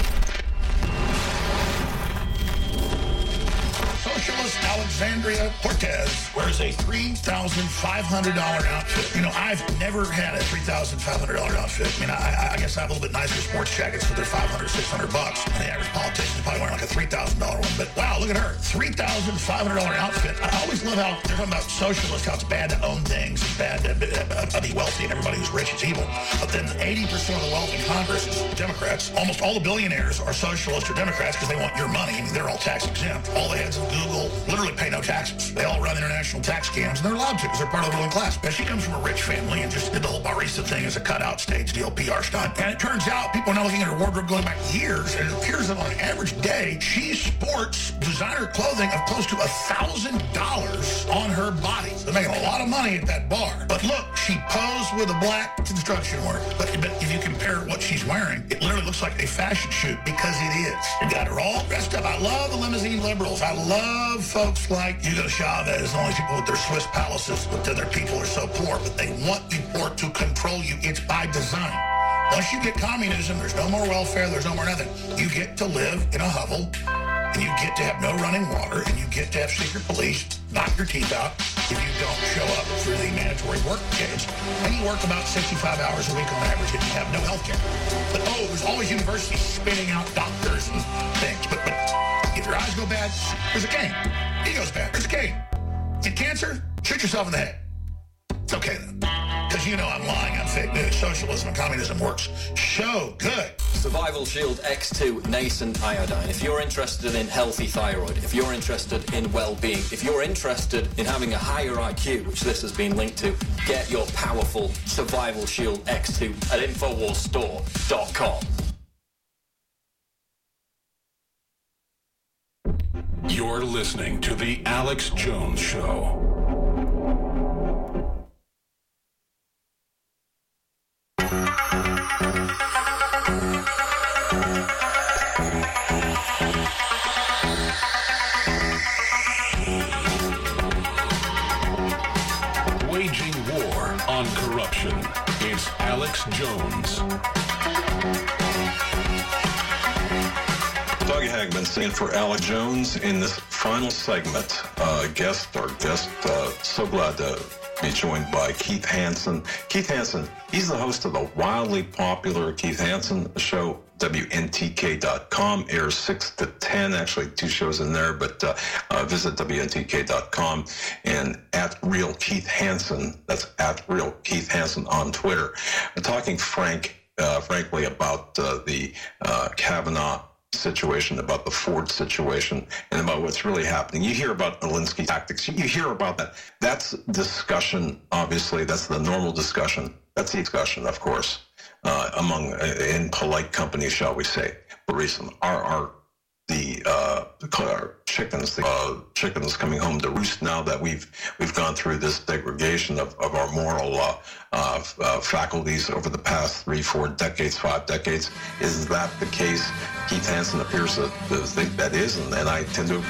Alexandria Cortez wears a $3,500 outfit. You know, I've never had a $3,500 outfit. I mean, I, I guess I have a little bit nicer sports jackets for their 500 600 bucks. And the average politician is probably wearing like a $3,000 one. But wow, look at her. $3,500 outfit. I always love how they're talking about socialists, how it's bad to own things, it's bad to, uh, to be wealthy, and everybody who's rich is evil. But then 80% of the wealth in Congress is Democrats. Almost all the billionaires are socialists or Democrats because they want your money. I mean, they're all tax exempt. All the heads of Google literally pay no taxes. They all run international tax scams, and they're allowed to because they're part of the ruling class. But she comes from a rich family and just did the whole barista thing as a cutout stage deal, PR stunt. And it turns out people are now looking at her wardrobe going back years, and it appears that on an average day, she sports designer clothing of close to a thousand dollars on her body. They're making a lot of money at that bar. But look, she posed with a black construction worker. But, but if you compare what she's wearing, it literally looks like a fashion shoot because it is. They got her all dressed up. I love the limousine liberals. I love folks like Hugo Chavez all these people with their Swiss palaces, but their people are so poor. But they want you poor to control you. It's by design. Once you get communism, there's no more welfare, there's no more nothing. You get to live in a hovel, and you get to have no running water, and you get to have secret police knock your teeth out if you don't show up for the mandatory work days. And you work about 65 hours a week on average, and you have no health care. But oh, there's always universities spitting out doctors and things. But, but if your eyes go bad, there's a cane. He goes back. It's cane. Get cancer, shoot yourself in the head. It's okay then. Because you know, I'm lying on fake news. Socialism and communism works Show good. Survival Shield X2 Nascent Iodine. If you're interested in healthy thyroid, if you're interested in well-being, if you're interested in having a higher IQ, which this has been linked to, get your powerful Survival Shield X2 at InfoWarsStore.com. You're listening to The Alex Jones Show. Waging war on corruption. It's Alex Jones. Hagman singing for Alex Jones in this final segment. Uh, guest, our guest, uh, so glad to be joined by Keith Hansen. Keith Hansen, he's the host of the wildly popular Keith Hansen show, WNTK.com, airs 6 to 10, actually two shows in there, but uh, uh, visit WNTK.com and at Real Keith Hansen, that's at Real Keith Hansen on Twitter. I'm talking frank, uh, frankly about uh, the uh, Kavanaugh situation, about the Ford situation, and about what's really happening. You hear about Alinsky tactics. You hear about that. That's discussion, obviously. That's the normal discussion. That's the discussion, of course, uh, among, uh, in polite company, shall we say. But recently, our, our the uh, our chickens, the uh, chickens coming home to roost now that we've we've gone through this degradation of, of our moral uh, uh, uh, faculties over the past three, four decades, five decades. Is that the case? Keith Hansen appears to, to think that is, and, and I tend to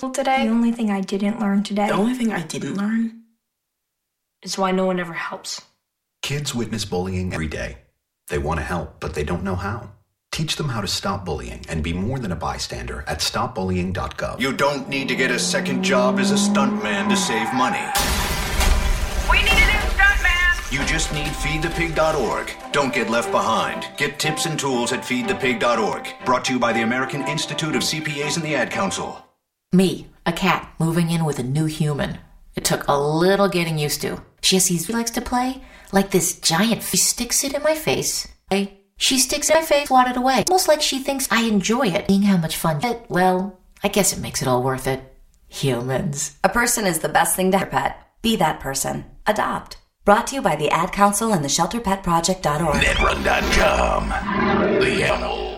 school today. The only thing I didn't learn today. The only thing I didn't learn is why no one ever helps. Kids witness bullying every day. They want to help, but they don't know how. Teach them how to stop bullying and be more than a bystander at stopbullying.gov. You don't need to get a second job as a stuntman to save money. We need a new stuntman! You just need feedthepig.org. Don't get left behind. Get tips and tools at feedthepig.org. Brought to you by the American Institute of CPAs and the Ad Council. Me, a cat, moving in with a new human. It took a little getting used to. She has these likes to play, like this giant She sticks it in my face. I, she sticks it in my face, swat it away. Almost like she thinks I enjoy it. Seeing how much fun it, well, I guess it makes it all worth it. Humans. A person is the best thing to have a pet. Be that person. Adopt. Brought to you by the Ad Council and the ShelterPetProject.org. Netrun.com. The animal.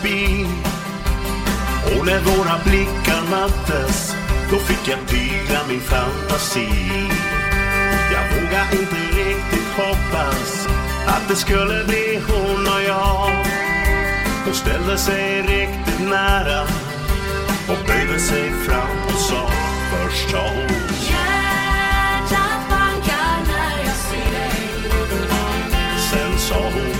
Förbi. Och när våra blickar möttes, då fick jag tyda min fantasi. Jag vågade inte riktigt hoppas att det skulle bli hon och jag. Hon ställde sig riktigt nära och böjde sig fram och sa Först sa hon Hjärtat bankar när jag ser dig Sen sa hon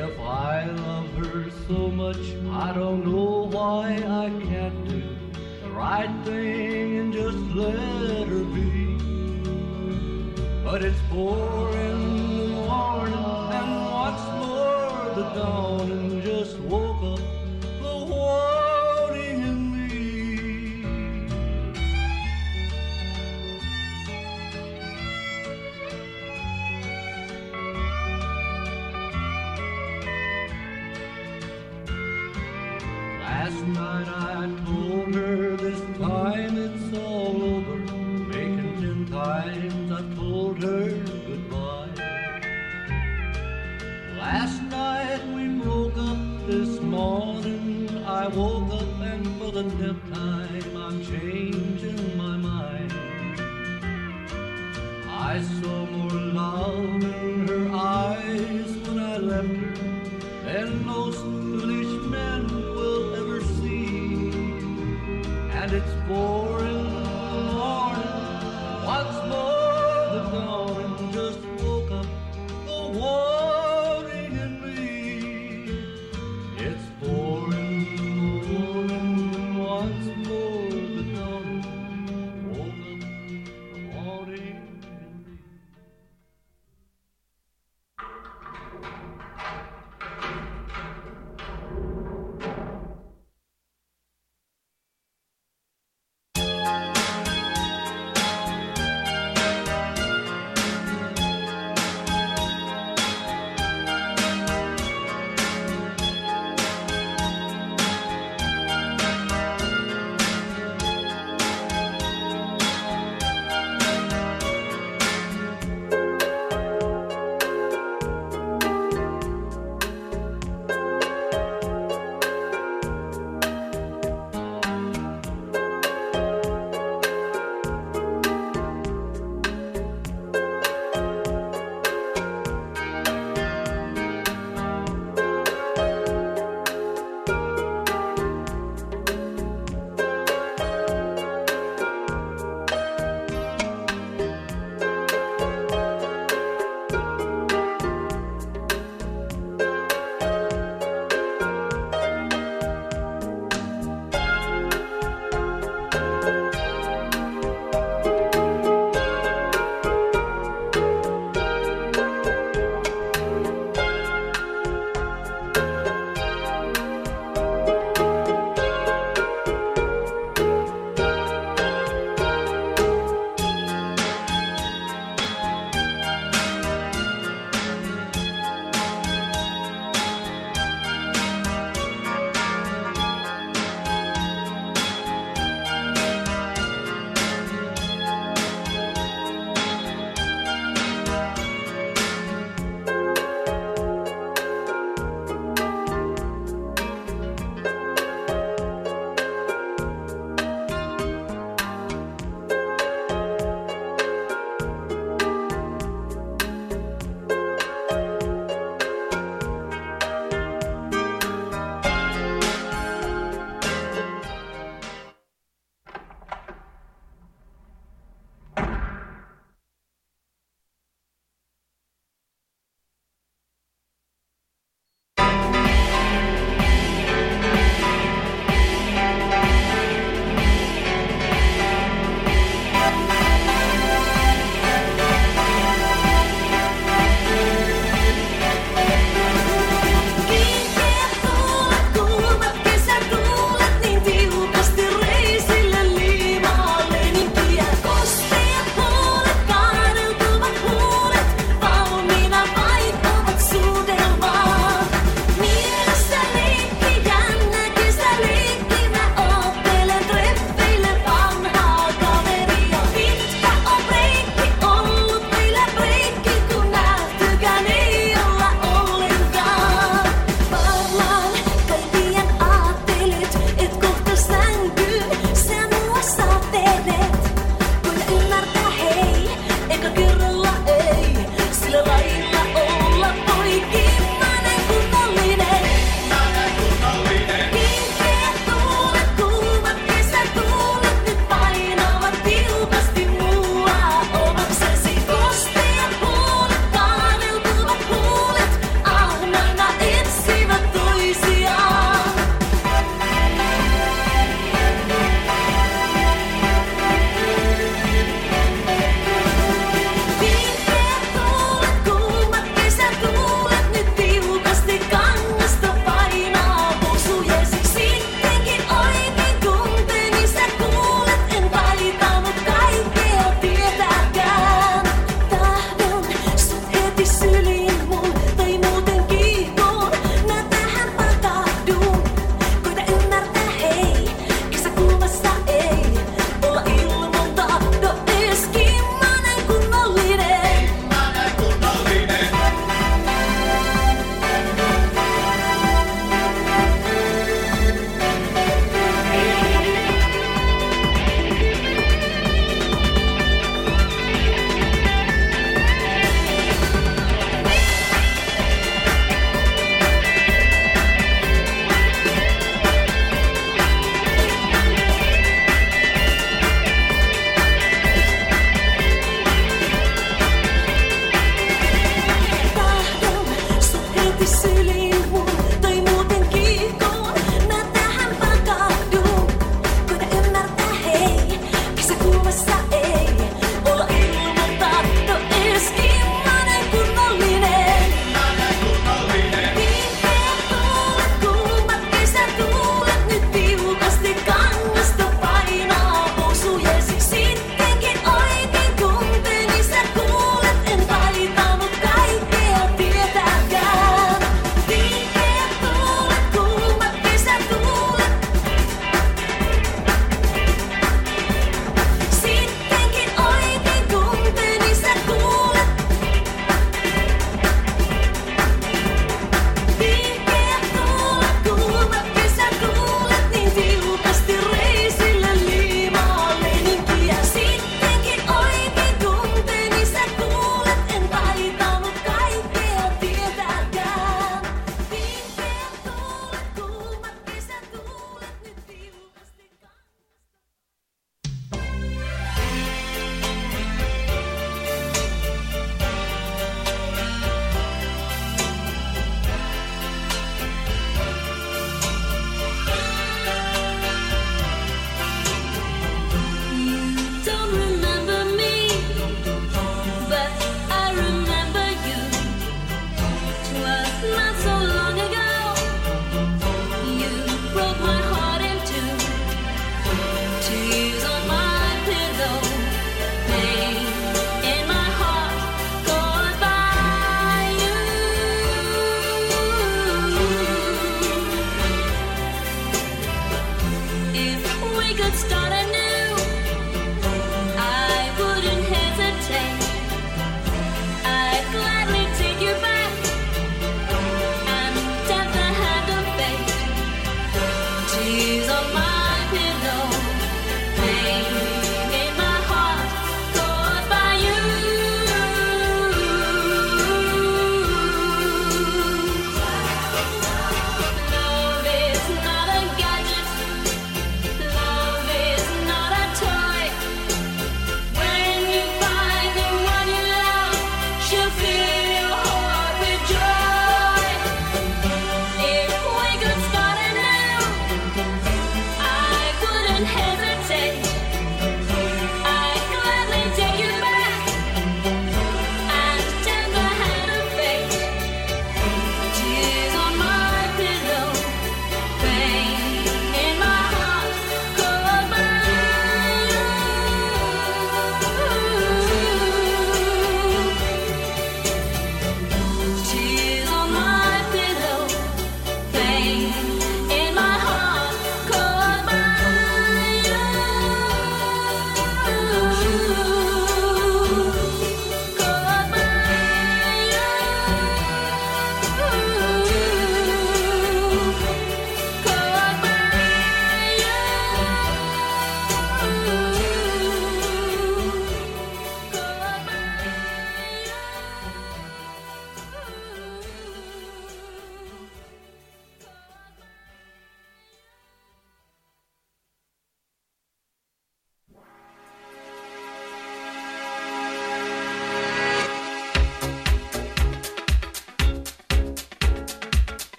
If I love her so much, I don't know why I can't do the right thing and just let her be. But it's four in the morning, and what's more, the dawn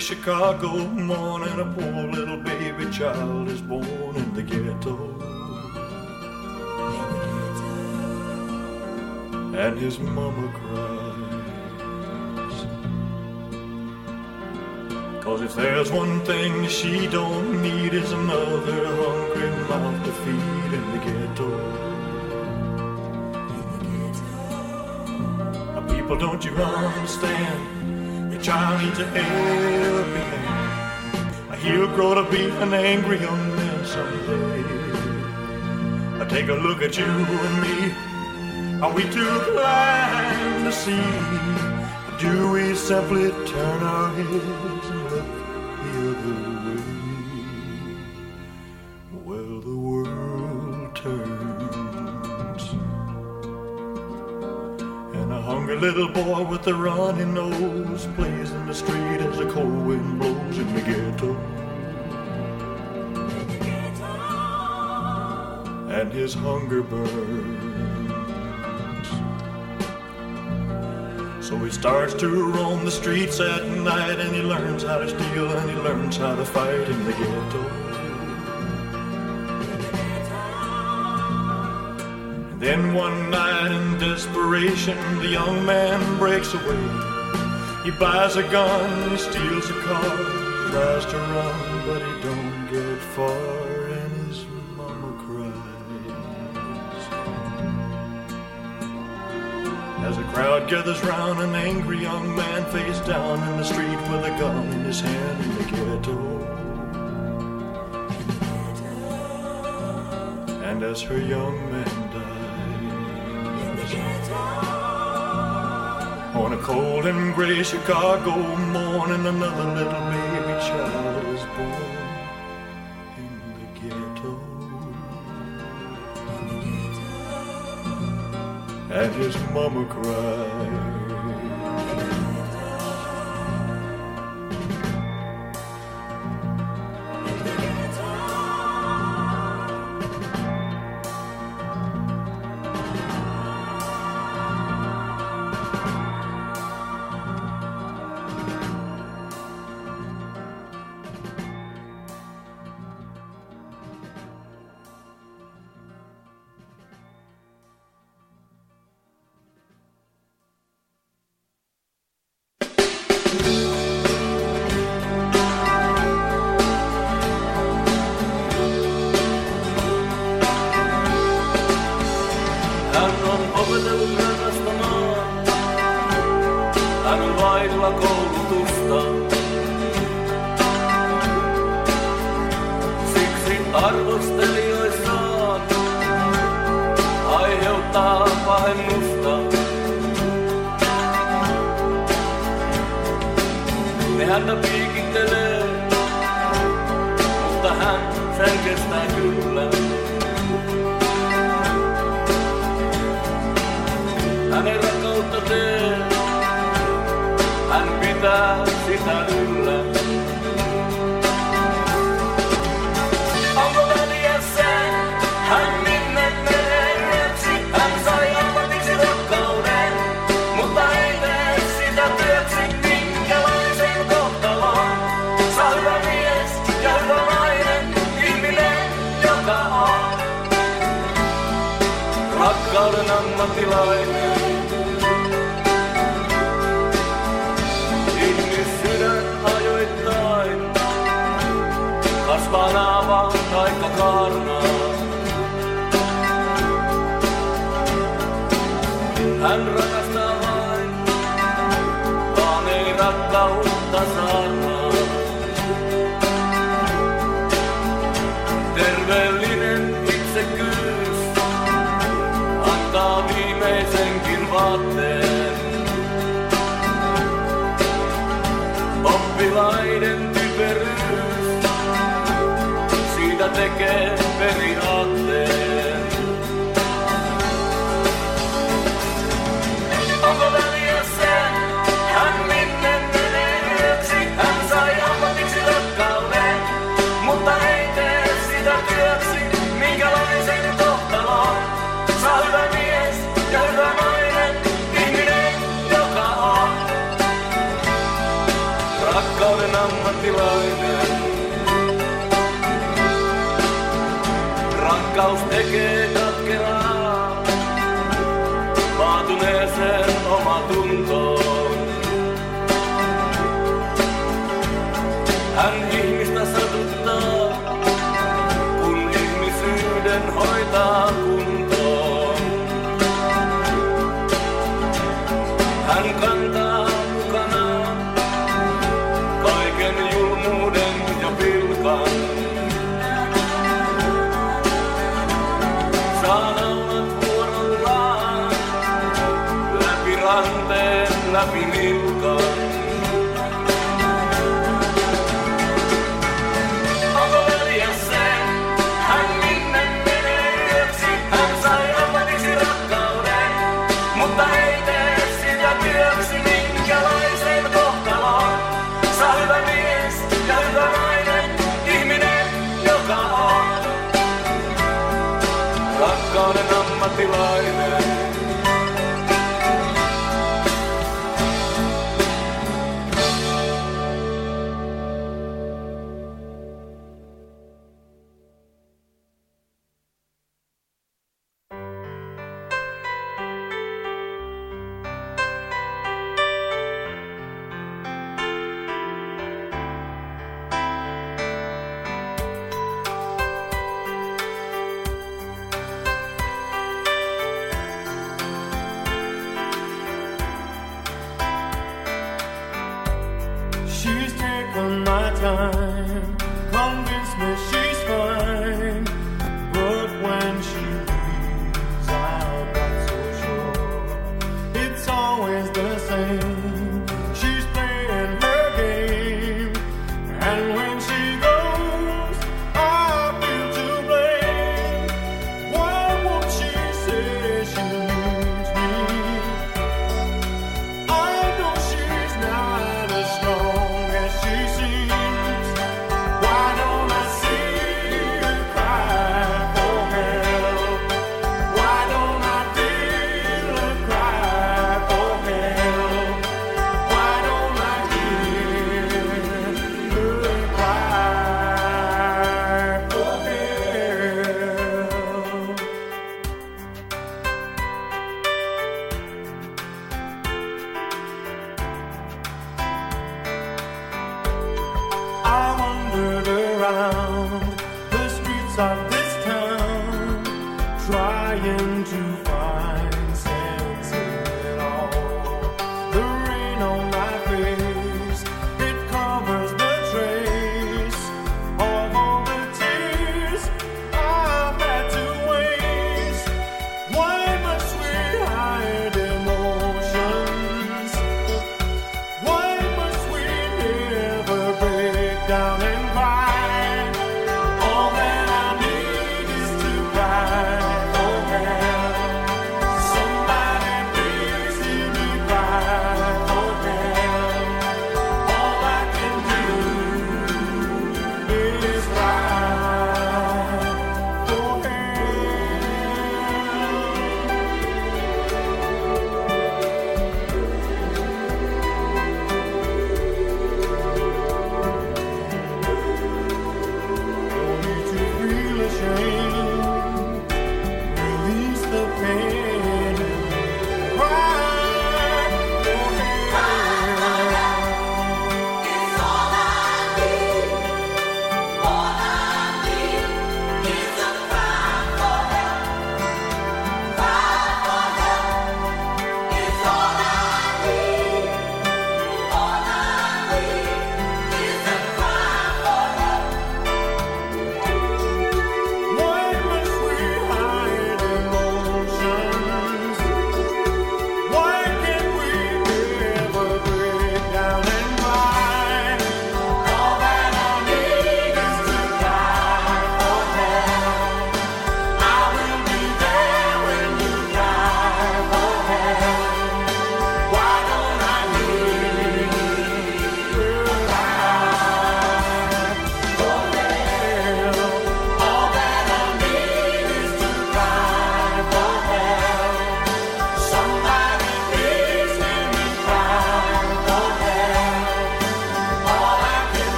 Chicago morning, a poor little baby child is born in the ghetto. And his mama cries. Cause if there's one thing she don't need is another hungry mouth to feed in the ghetto. People, don't you understand? Your child needs a helping hand. He'll grow to be an angry young man someday. Take a look at you and me. Are we too blind to see? Do we simply turn our heads And his hunger burns. So he starts to roam the streets at night and he learns how to steal and he learns how to fight in the ghetto. Then one night in desperation, the young man breaks away. He buys a gun, he steals a car, tries to run, gathers round, an angry young man face down in the street with a gun in his hand in the ghetto. And as her young man On a cold and gray Chicago morning, another little baby child is born in the ghetto. And his mama cried.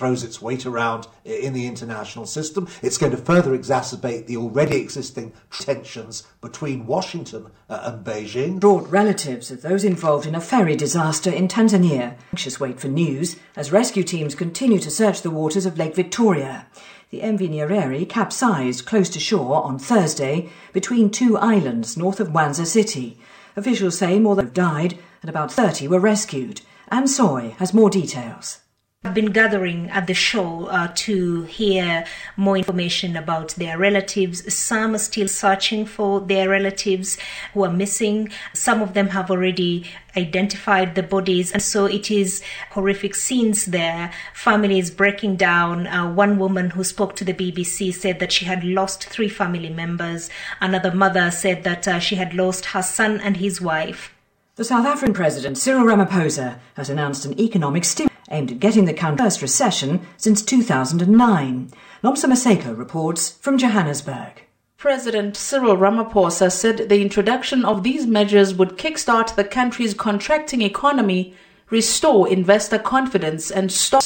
Throws its weight around in the international system. It's going to further exacerbate the already existing tensions between Washington uh, and Beijing. Brought relatives of those involved in a ferry disaster in Tanzania. Anxious wait for news as rescue teams continue to search the waters of Lake Victoria. The MV Nyerere capsized close to shore on Thursday between two islands north of Mwanza City. Officials say more than have died and about 30 were rescued. Anne Soy has more details. I've been gathering at the show uh, to hear more information about their relatives. Some are still searching for their relatives who are missing. Some of them have already identified the bodies, and so it is horrific scenes there. Families breaking down. Uh, one woman who spoke to the BBC said that she had lost three family members. Another mother said that uh, she had lost her son and his wife. The South African President Cyril Ramaphosa has announced an economic stimulus aimed at getting the country's first recession since 2009. Nomsa Maseko reports from Johannesburg. President Cyril Ramaphosa said the introduction of these measures would kickstart the country's contracting economy, restore investor confidence, and stop.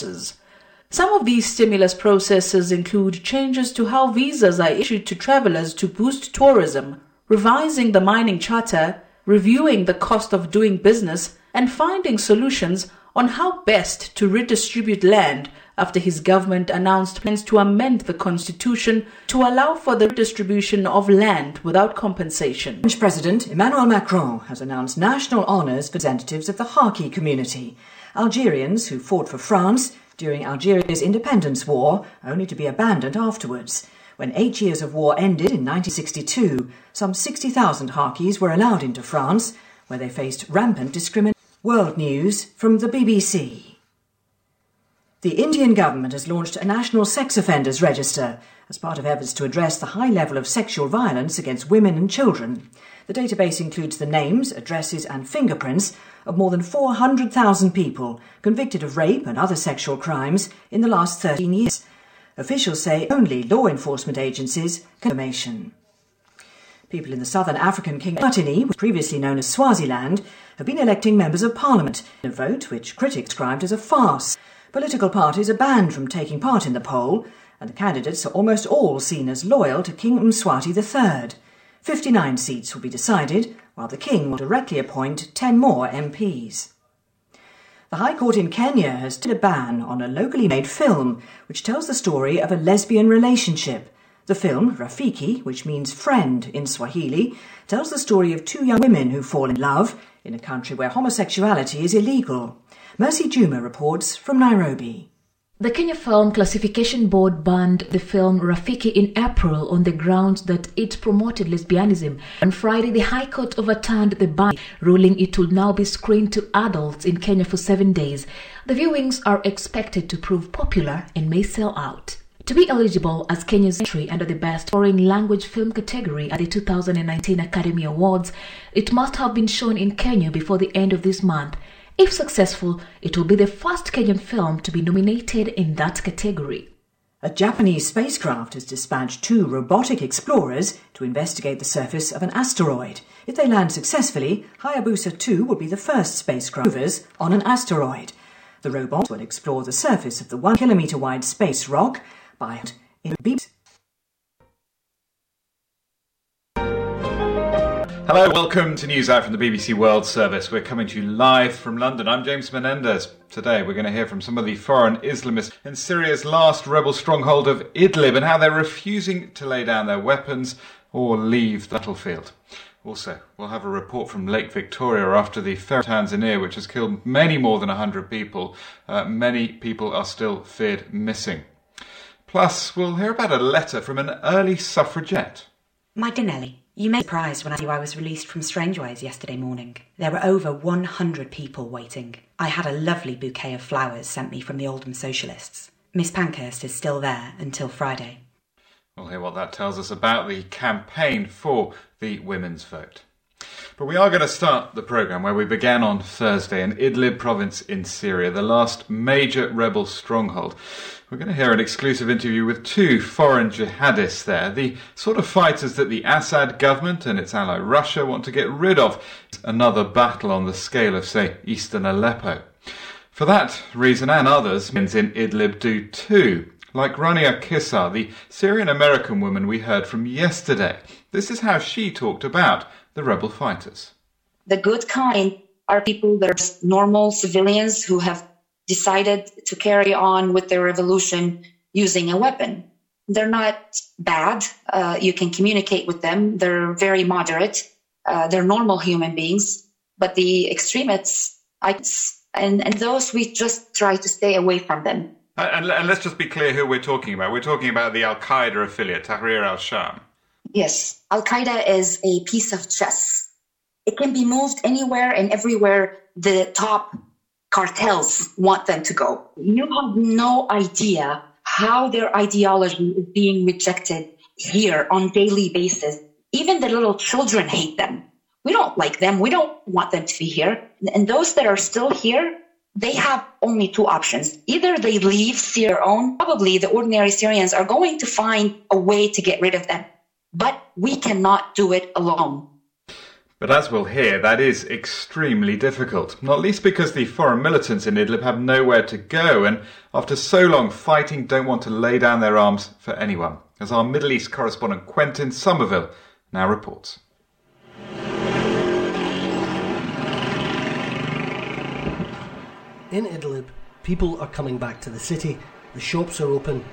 Some of these stimulus processes include changes to how visas are issued to travelers to boost tourism, revising the mining charter, reviewing the cost of doing business, and finding solutions on how best to redistribute land after his government announced plans to amend the constitution to allow for the redistribution of land without compensation. French President Emmanuel Macron has announced national honours for representatives of the Harki community, Algerians who fought for France during Algeria's independence war, only to be abandoned afterwards. When eight years of war ended in 1962, some 60,000 Harkis were allowed into France, where they faced rampant discrimination. World News from the BBC. The Indian government has launched a national sex offenders register as part of efforts to address the high level of sexual violence against women and children. The database includes the names, addresses, and fingerprints of more than 400,000 people convicted of rape and other sexual crimes in the last 13 years. Officials say only law enforcement agencies can information. People in the southern African kingdom, Martini, previously known as Swaziland, have been electing members of parliament in a vote which critics described as a farce. Political parties are banned from taking part in the poll, and the candidates are almost all seen as loyal to King Mswati III. 59 seats will be decided, while the king will directly appoint 10 more MPs. The High Court in Kenya has put a ban on a locally made film which tells the story of a lesbian relationship. The film, Rafiki, which means friend in Swahili, tells the story of two young women who fall in love in a country where homosexuality is illegal. Mercy Juma reports from Nairobi. The Kenya Film Classification Board banned the film Rafiki in April on the grounds that it promoted lesbianism. On Friday, the High Court overturned the ban, ruling it will now be screened to adults in Kenya for seven days. The viewings are expected to prove popular and may sell out. To be eligible as Kenya's entry under the Best Foreign Language Film category at the 2019 Academy Awards, it must have been shown in Kenya before the end of this month. If successful, it will be the first Kenyan film to be nominated in that category. A Japanese spacecraft has dispatched two robotic explorers to investigate the surface of an asteroid. If they land successfully, Hayabusa 2 will be the first spacecraft rovers on an asteroid. The robots will explore the surface of the one kilometre wide space rock by in beeps. Hello, welcome to News Out from the BBC World Service. We're coming to you live from London. I'm James Menendez. Today we're going to hear from some of the foreign Islamists in Syria's last rebel stronghold of Idlib and how they're refusing to lay down their weapons or leave the battlefield. Also, we'll have a report from Lake Victoria after the ferry Tanzania, which has killed many more than 100 people. Uh, many people are still feared missing. Plus, we'll hear about a letter from an early suffragette. Maganelli, you may be surprised when I knew I was released from Strangeways yesterday morning. There were over 100 people waiting. I had a lovely bouquet of flowers sent me from the Oldham Socialists. Miss Pankhurst is still there until Friday. We'll hear what that tells us about the campaign for the women's vote. But we are going to start the programme where we began on Thursday in Idlib province in Syria, the last major rebel stronghold. We're going to hear an exclusive interview with two foreign jihadists there, the sort of fighters that the Assad government and its ally Russia want to get rid of. Another battle on the scale of, say, eastern Aleppo. For that reason and others, Syrians in Idlib do too. Like Rania Kissar, the Syrian American woman we heard from yesterday. This is how she talked about the rebel fighters. The good kind are people that are normal civilians who have decided to carry on with their revolution using a weapon. They're not bad. Uh, you can communicate with them. They're very moderate. Uh, they're normal human beings. But the extremists, I, and, and those we just try to stay away from them. And, and let's just be clear who we're talking about. We're talking about the Al Qaeda affiliate, Tahrir al Sham. Yes, Al Qaeda is a piece of chess. It can be moved anywhere and everywhere the top cartels want them to go. You have no idea how their ideology is being rejected here on daily basis. Even the little children hate them. We don't like them. We don't want them to be here. And those that are still here, they have only two options. Either they leave Syria own, probably the ordinary Syrians are going to find a way to get rid of them. But we cannot do it alone. But as we'll hear, that is extremely difficult, not least because the foreign militants in Idlib have nowhere to go and, after so long fighting, don't want to lay down their arms for anyone, as our Middle East correspondent Quentin Somerville now reports. In Idlib, people are coming back to the city, the shops are open,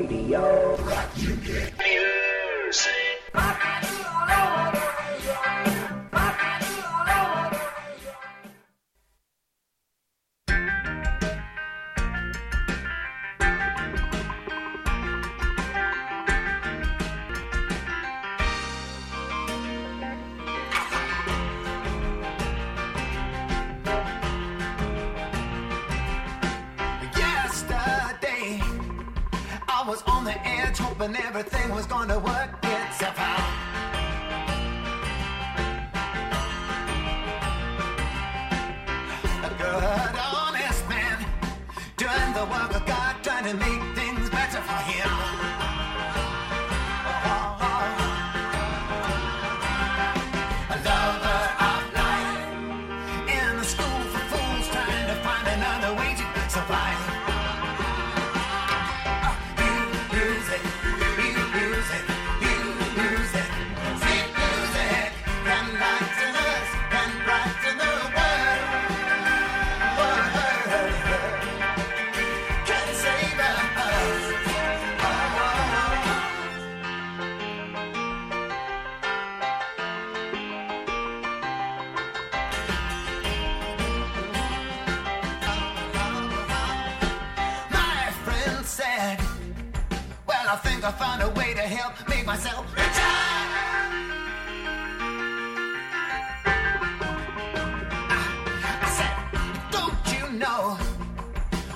Radio. Everything I think I found a way to help make myself richer. I said, don't you know?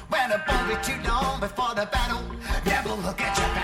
When it won't be too long before the battle, devil will get you back.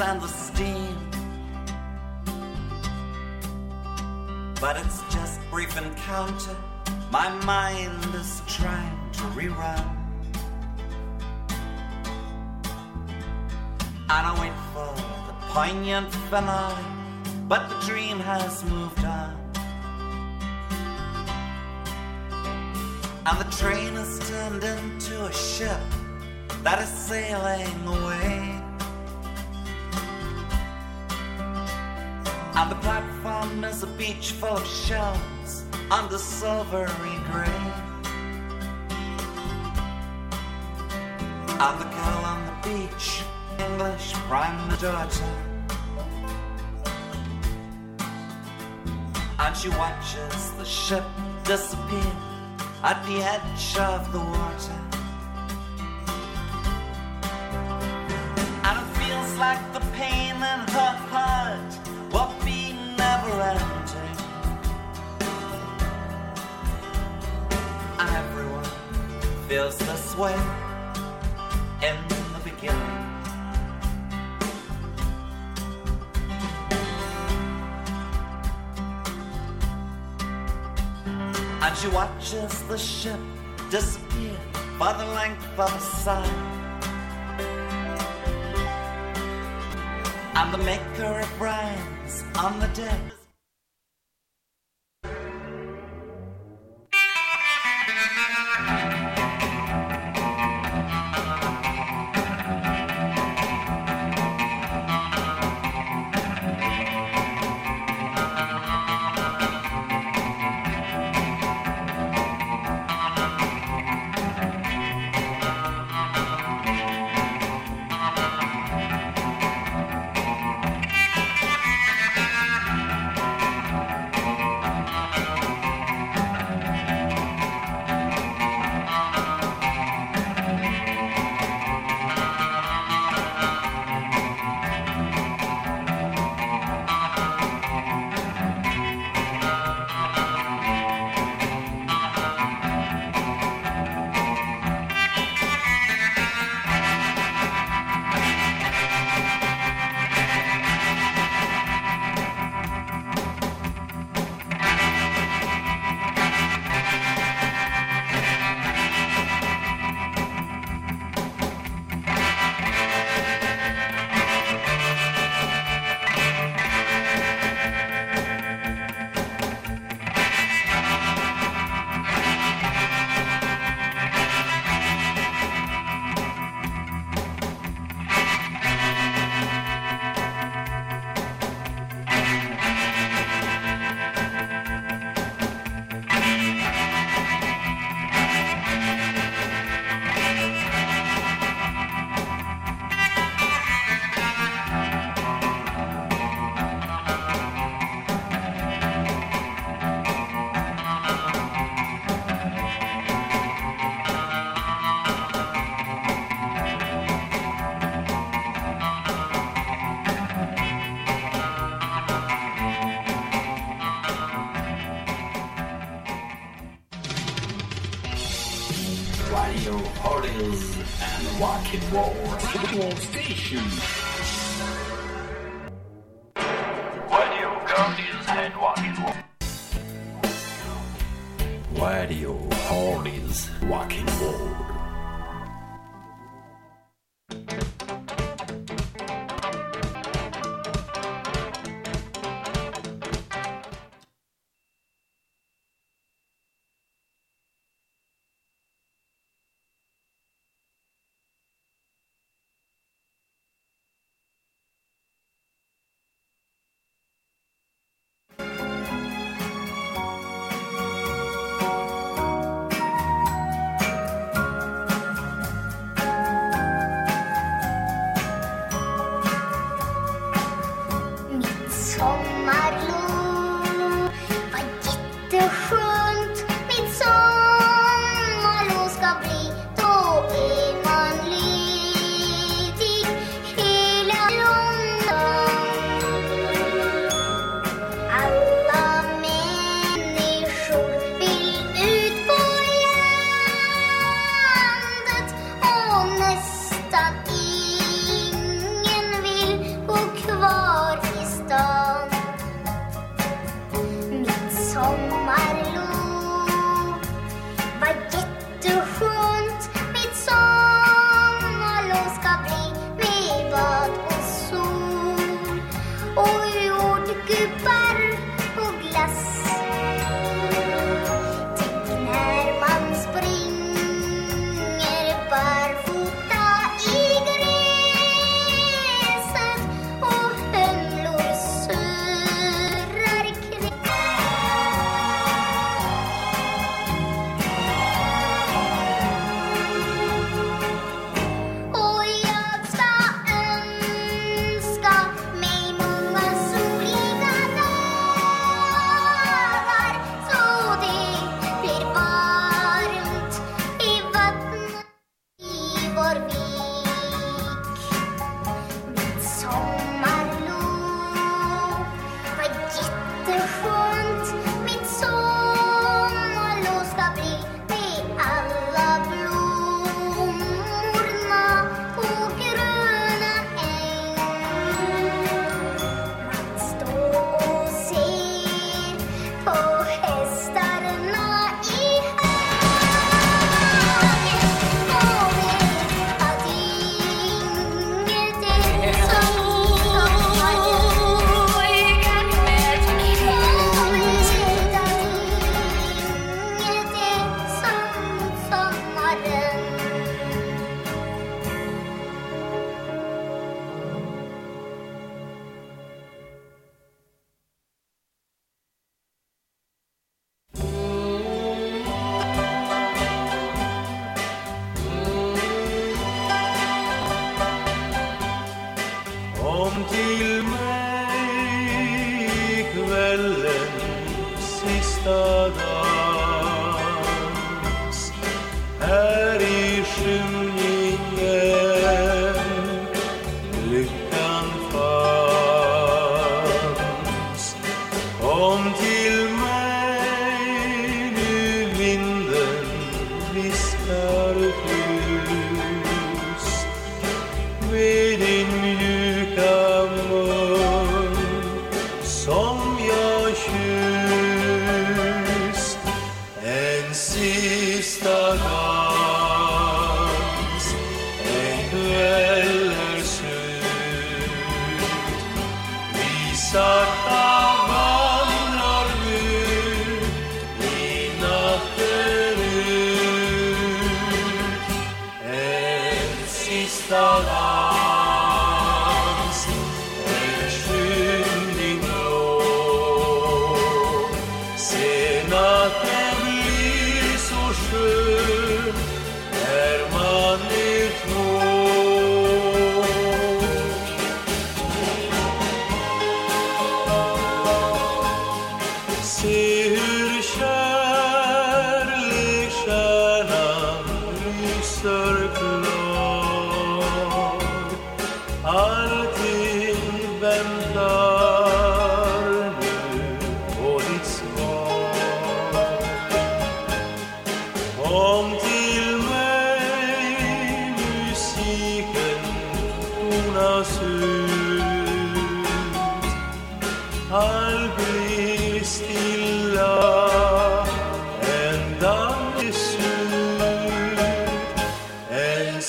And the steam. But it's just brief encounter. My mind is trying to rerun. And I wait for the poignant finale, but the dream has moved on. And the train has turned into a ship that is sailing away. Beach full of shells under silvery gray. And the girl on the beach, English prime daughter. And she watches the ship disappear at the edge of the water. Way in the beginning. And she watches the ship disappear by the length of a sigh. And the maker of rhymes on the deck.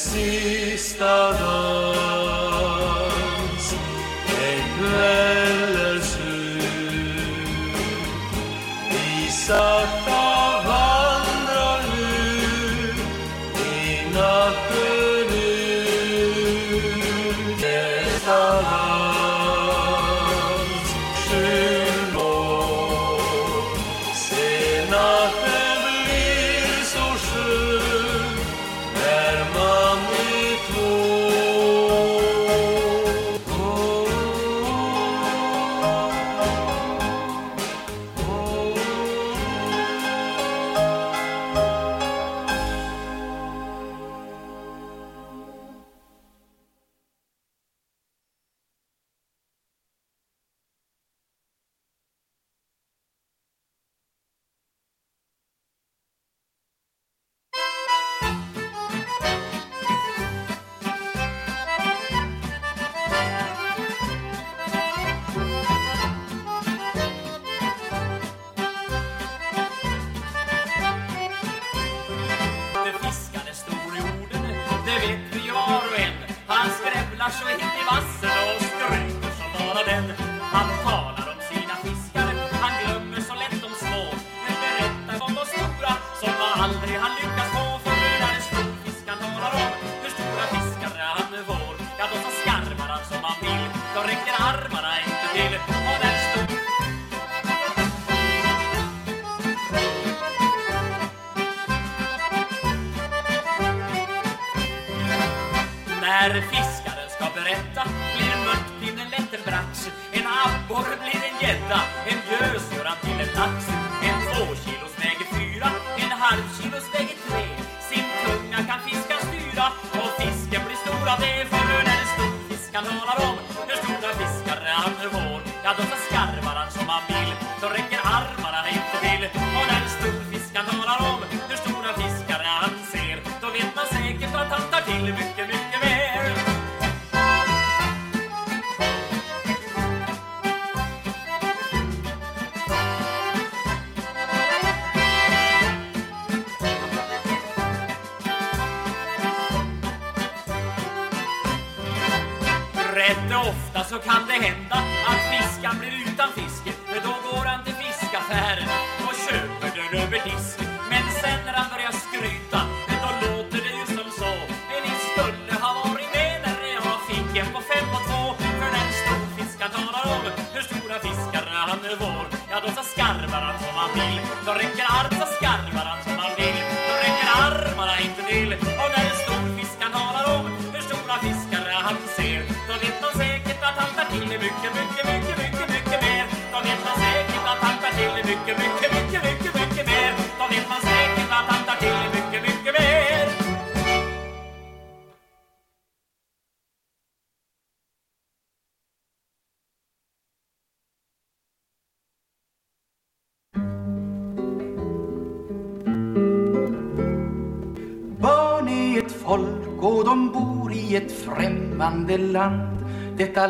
assista a.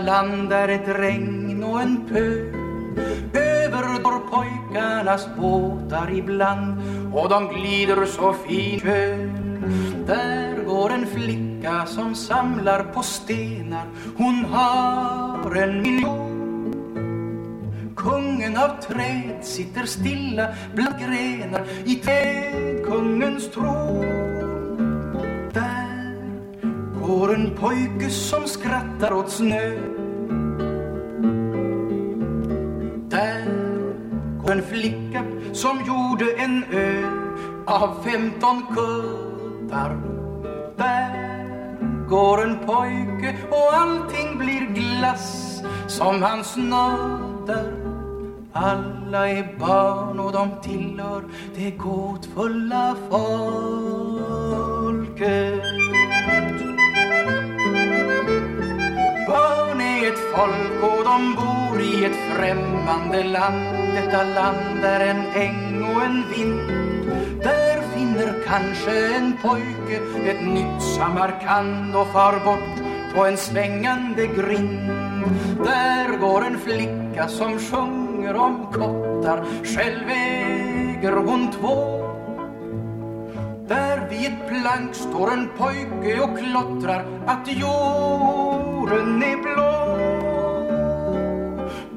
land där ett regn och en pö över går pojkarnas båtar ibland. Och de glider så fin kö. Där går en flicka som samlar på stenar. Hon har en miljon. Kungen av träd sitter stilla bland grenar i trädkungens tron. Där går en pojke som skrattar åt snö. av femton kuddar. Där går en pojke och allting blir glass som han snuddar. Alla är barn och de tillhör det gåtfulla folket. Barn är ett folk och de bor i ett främmande land. Detta land är en äng och en vind där finner kanske en pojke ett nytt Samarkand och far bort på en svängande grind. Där går en flicka som sjunger om kottar, själv äger hon två. Där vid ett plank står en pojke och klottrar att jorden är blå.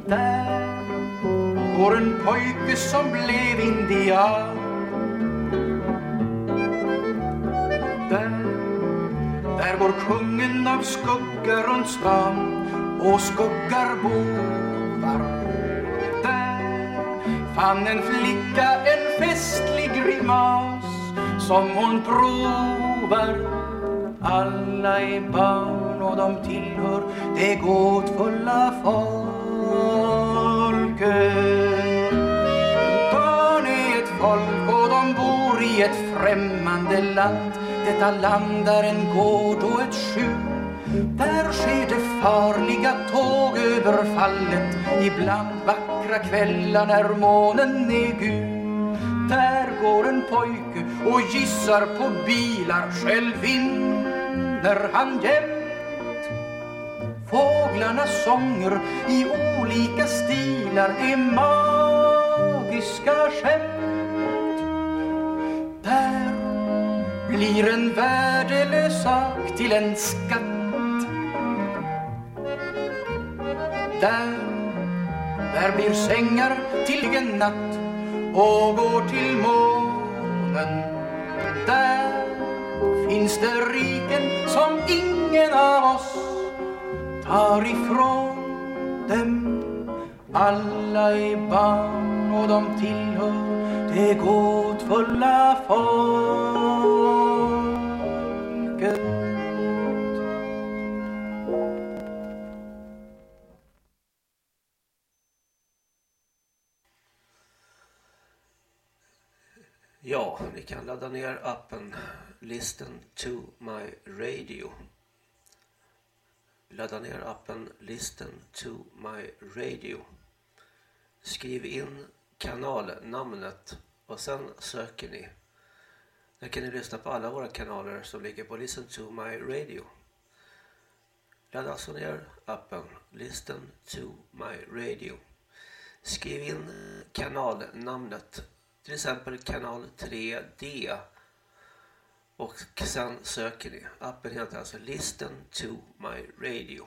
Där går en pojke som blev indian där går kungen av skugga runt stan och skuggar bovar. Där fann en flicka en festlig grimas som hon provar. Alla är barn och de tillhör det gåtfulla folket. Barn är ett folk och de bor i ett främmande land. Detta land är en gård och ett skjul. Där sker det farliga tågöverfallet ibland vackra kvällar när månen är gul. Där går en pojke och gissar på bilar, själv vinner han jämt. Fåglarnas sånger i olika stilar är magiska skämt. Där blir en värdelös sak till en skatt. Där, där blir sängar till en natt och går till månen. Där finns det riken som ingen av oss tar ifrån dem. Alla är barn och de tillhör det gåtfulla folket. Ja, ni kan ladda ner appen Listen to my radio. Ladda ner appen Listen to my radio. Skriv in kanalnamnet och sen söker ni. Där kan ni lyssna på alla våra kanaler som ligger på Listen to my radio. Ladda alltså ner appen Listen to my radio. Skriv in kanalnamnet till exempel kanal 3D och sen söker ni. Appen heter alltså Listen to my radio.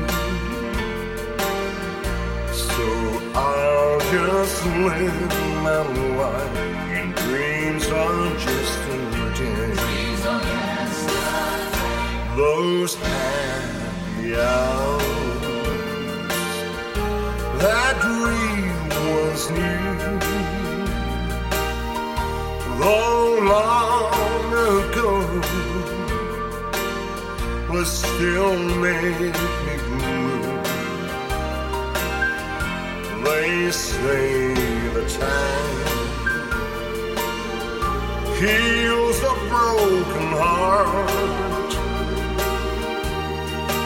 I'll just live my life in dreams of yesterday. Those happy hours that dream was new. Though long ago, but still make me Say the time heals a broken heart,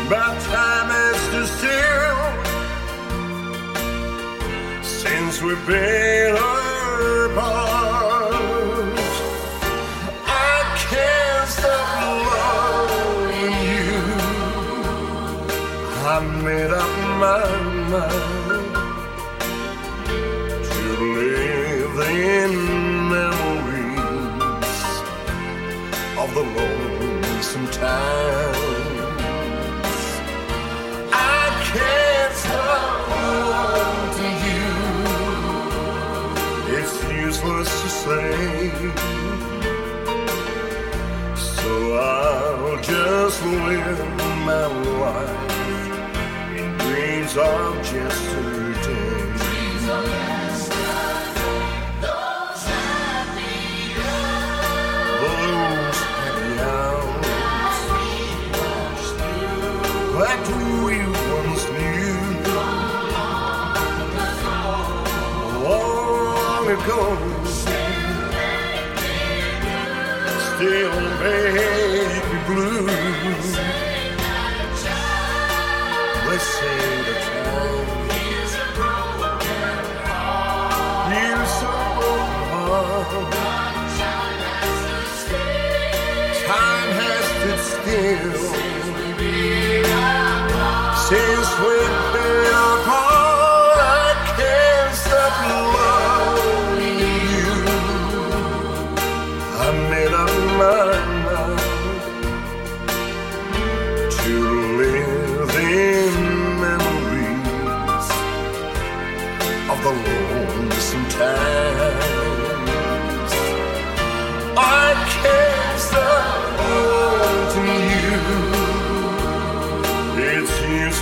but time has stood still since we've been apart. I can't stop loving you. I made up my mind just live my life in dreams of yesterday. that we once knew long ago. Still make me blue.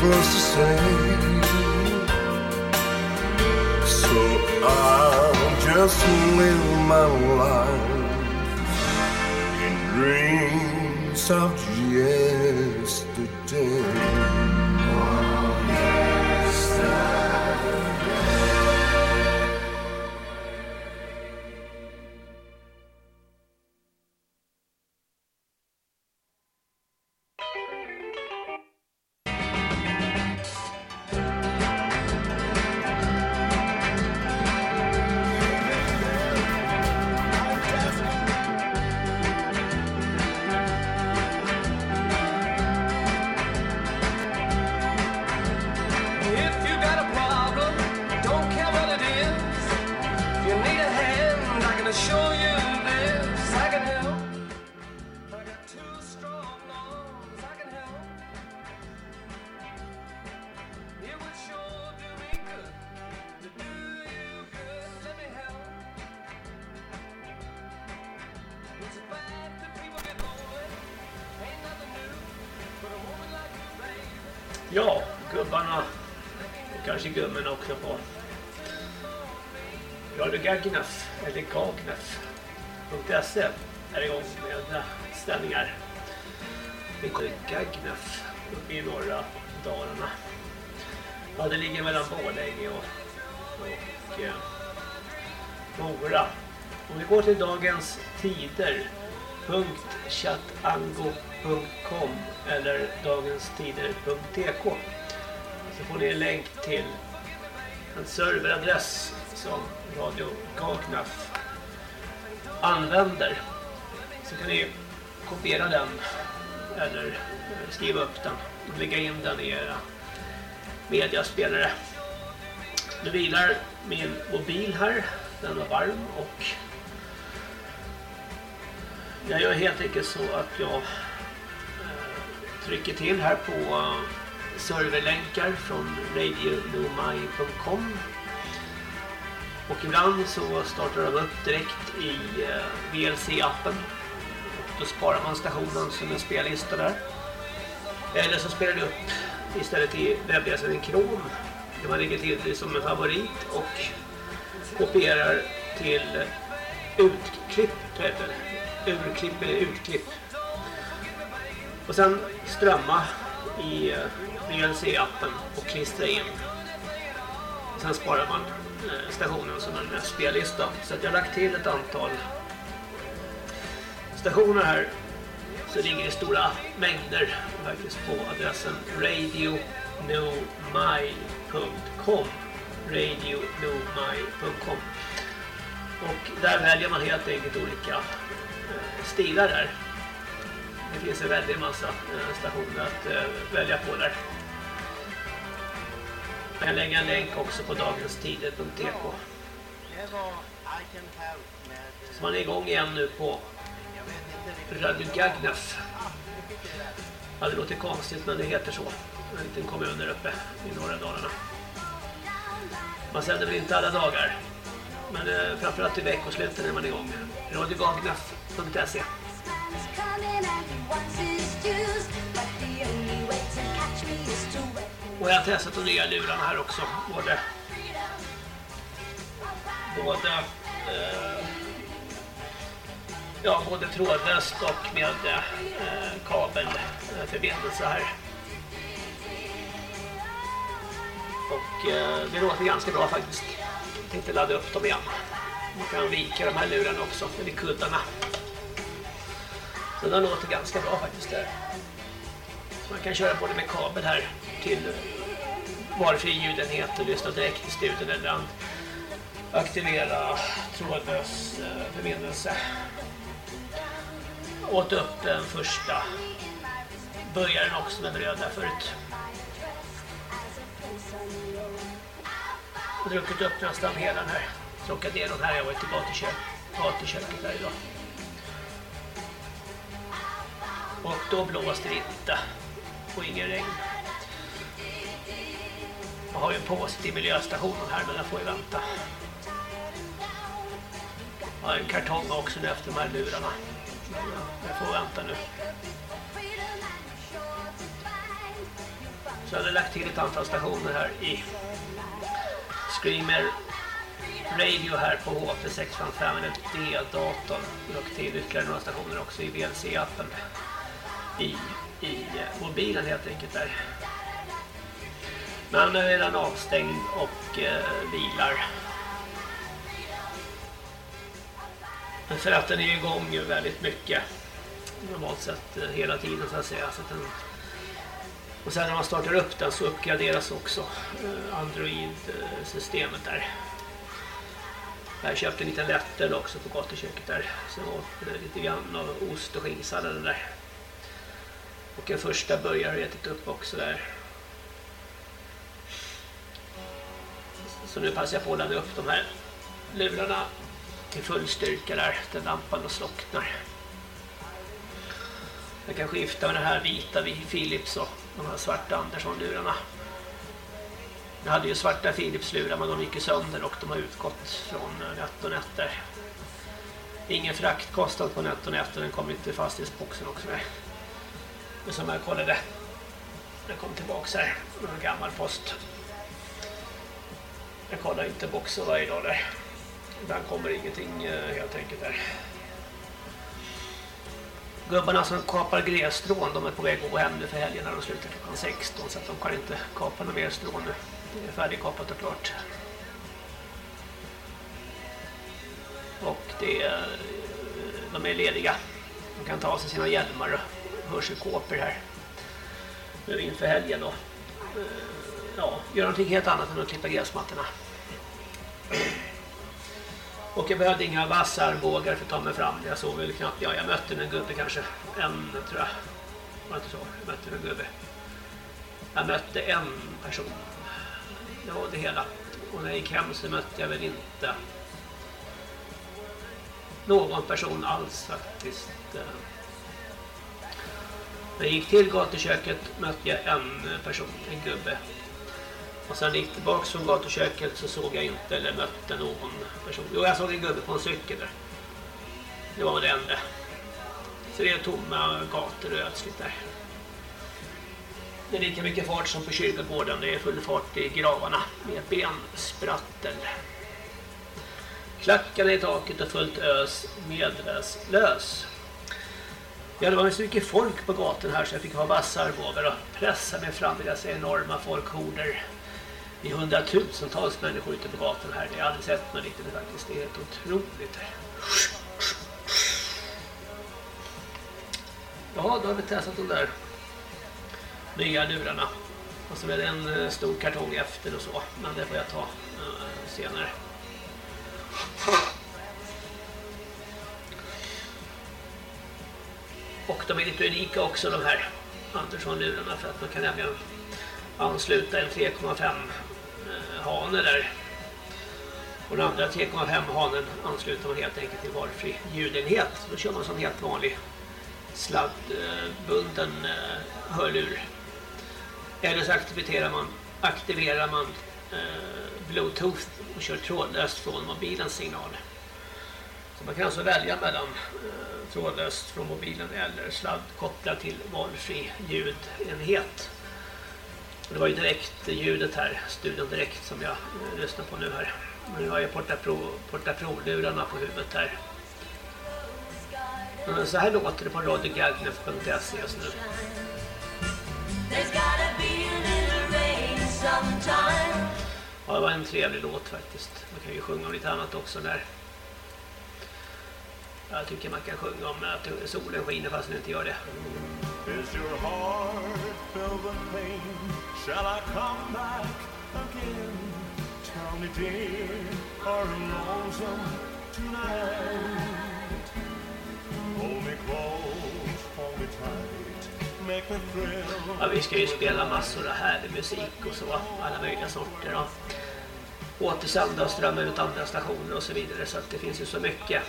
Useless to say. So I'll just live my life in dreams of yesterday. Radio Gagnef eller Gagnef.se är igång med ställningar. Det är Gagnef uppe i norra Dalarna. Ja, det ligger mellan Borlänge och, och eh, Mora. Om vi går till dagens tider eller dagenstider.tk så får ni en länk till en serveradress som Radio Gagnaf använder. Så kan ni kopiera den eller skriva upp den och lägga in den i era mediaspelare. Nu vilar min mobil här. Den är varm och jag gör helt enkelt så att jag eh, trycker till här på eh, serverlänkar från radionomai.com och ibland så startar de upp direkt i eh, VLC-appen då sparar man stationen som en spellista där. Eller så spelar det upp istället i webbläsaren Chrome där man lägger till det som en favorit och kopierar till utklipp heter det. urklipp eller utklipp. Och sen strömma i eh, VLC-appen och klistra in. Sen sparar man stationen som en spellista så att jag har lagt till ett antal stationer här så ligger det stora mängder faktiskt på adressen radionomai.com radionomai.com och där väljer man helt enkelt olika eh, stilar där. Det finns en väldig massa eh, stationer att eh, välja på där. Jag kan lägga en länk också på dagenstider.tk Så man är igång igen nu på Radio Gagnef. Ja, det låter konstigt men det heter så. En liten kommun där uppe i norra Dalarna. Man sänder väl inte alla dagar. Men eh, framförallt i veckosluten är man igång. Radiogagnef.se och jag har testat de nya lurarna här också. Både, både, eh, ja, både trådlöst och med eh, kabelförbindelse här. Och eh, det låter ganska bra faktiskt. Jag tänkte ladda upp dem igen. Man kan vika de här lurarna också, eller kuddarna. Så den låter ganska bra faktiskt där. Så man kan köra både med kabel här till valfri ljudenhet och lyssna direkt i studion eller an- aktivera trådlös eh, förbindelse. Åt upp den första börjaren också med bröd där förut. Har druckit upp nästan hela den här Trocadero här. Jag var ute i gatukök, gatuköket där idag. Och då blåste det inte. Och ingen regn. Jag har ju en påse till miljöstationen här men jag får ju vänta. Jag har en kartong också nu efter de här lurarna. Jag får vänta nu. Så jag hade lagt till ett antal stationer här i Screamer Radio här på HT655 eller D-datorn och till ytterligare några stationer också i VLC-appen i, i mobilen helt enkelt där. Men nu är den avstängd och eh, vilar. För att den är igång väldigt mycket normalt sett eh, hela tiden så att säga. Så att den, och sen när man startar upp den så uppgraderas också eh, Android-systemet där. Jag köpte en liten lättöl också på gatuköket där. Så jag åt eh, lite grann av ost och skinksallad där. Och en första börjar har jag ätit upp också där. Så nu passar jag på att ladda upp de här lurarna till full styrka där. Den lampan och slocknar. Jag kan skifta med den här vita vid Philips och de här svarta Andersson-lurarna. Jag hade ju svarta Philips-lurar men de gick ju sönder och de har utgått från eh, natt och nätter. Ingen fraktkostnad på NetOnNet och den kom inte i fastighetsboxen. också. Där. Men som jag kollade jag kom tillbaka här en gammal post. Jag kollar inte boxen varje dag där. Ibland kommer ingenting eh, helt enkelt där. Gubbarna som kapar grässtrån, de är på väg att gå hem nu för helgen när de slutar klockan 16 så att de kan inte kapa några mer strån nu. Det är färdigkapat och klart. Och det är, eh, de är lediga. De kan ta av sig sina hjälmar och hörselkåpor här. Nu inför helgen då. Eh, ja, göra någonting helt annat än att klippa gräsmattorna. Och jag behövde inga vassa armbågar för att ta mig fram. Jag såg väl knappt, ja jag mötte en gubbe kanske. En tror jag. Var det inte så? Jag mötte en gubbe. Jag mötte en person. Det var det hela. Och när jag gick hem så mötte jag väl inte någon person alls faktiskt. När jag gick till gatuköket mötte jag en person, en gubbe. Och sen gick tillbaka från gatuköket så såg jag inte eller mötte någon person. Jo, jag såg en gubbe på en cykel där. Det var det enda. Så det är tomma gator och ödsligt där. Det är lika mycket fart som på kyrkogården. Det är full fart i gravarna med bensprattel. Klackarna i taket och fullt ös medvetslös. Ja, det var så mycket folk på gatan här så jag fick ha vassa armbågar och pressa mig fram i dessa enorma folkhorder. Det är hundratusentals människor ute på gatan här. Det har jag aldrig sett något liknande faktiskt. Det är helt otroligt. Ja, då har vi testat de där nya lurarna. Och så är det en eh, stor kartong efter och så. Men det får jag ta uh, senare. Och de är lite unika också de här Andersson-lurarna för att man kan nämligen ansluta en 3,5 hane där. Och den andra 3,5 hanen ansluter man helt enkelt till valfri ljudenhet. Då kör man som helt vanlig sladdbunden eh, hörlur. Eller så aktiverar man, aktiverar man eh, Bluetooth och kör trådlöst från mobilens signal. Så man kan alltså välja mellan eh, trådlöst från mobilen eller sladd kopplad till valfri ljudenhet. Det var ju direkt ljudet här, studion direkt som jag eh, lyssnar på nu här. Nu har jag porta pro, porta pro-lurarna på huvudet här. Men så här låter det på radiogagnef.se just nu. Ja, det var en trevlig låt faktiskt. Man kan ju sjunga om lite annat också när Jag tycker man kan sjunga om att solen skiner fast den inte gör det. Shall I come back again? Tell me, dear, are you lonesome tonight? Hold me close, hold me tight, make me thrill. Ja, vi ska ju spela massor av härlig musik och så, alla möjliga sorter. Och återsända och strömma ut andra stationer och så vidare. Så att det finns ju så mycket.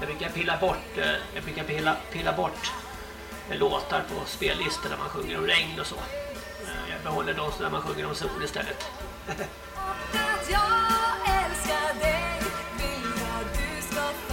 Jag brukar pilla bort, eh, jag brukar pilla, pilla bort eh, låtar på spellistor där man sjunger om regn och så. Eh, jag behåller de där man sjunger om sol istället. *laughs* Att jag älskar dig vill jag du ska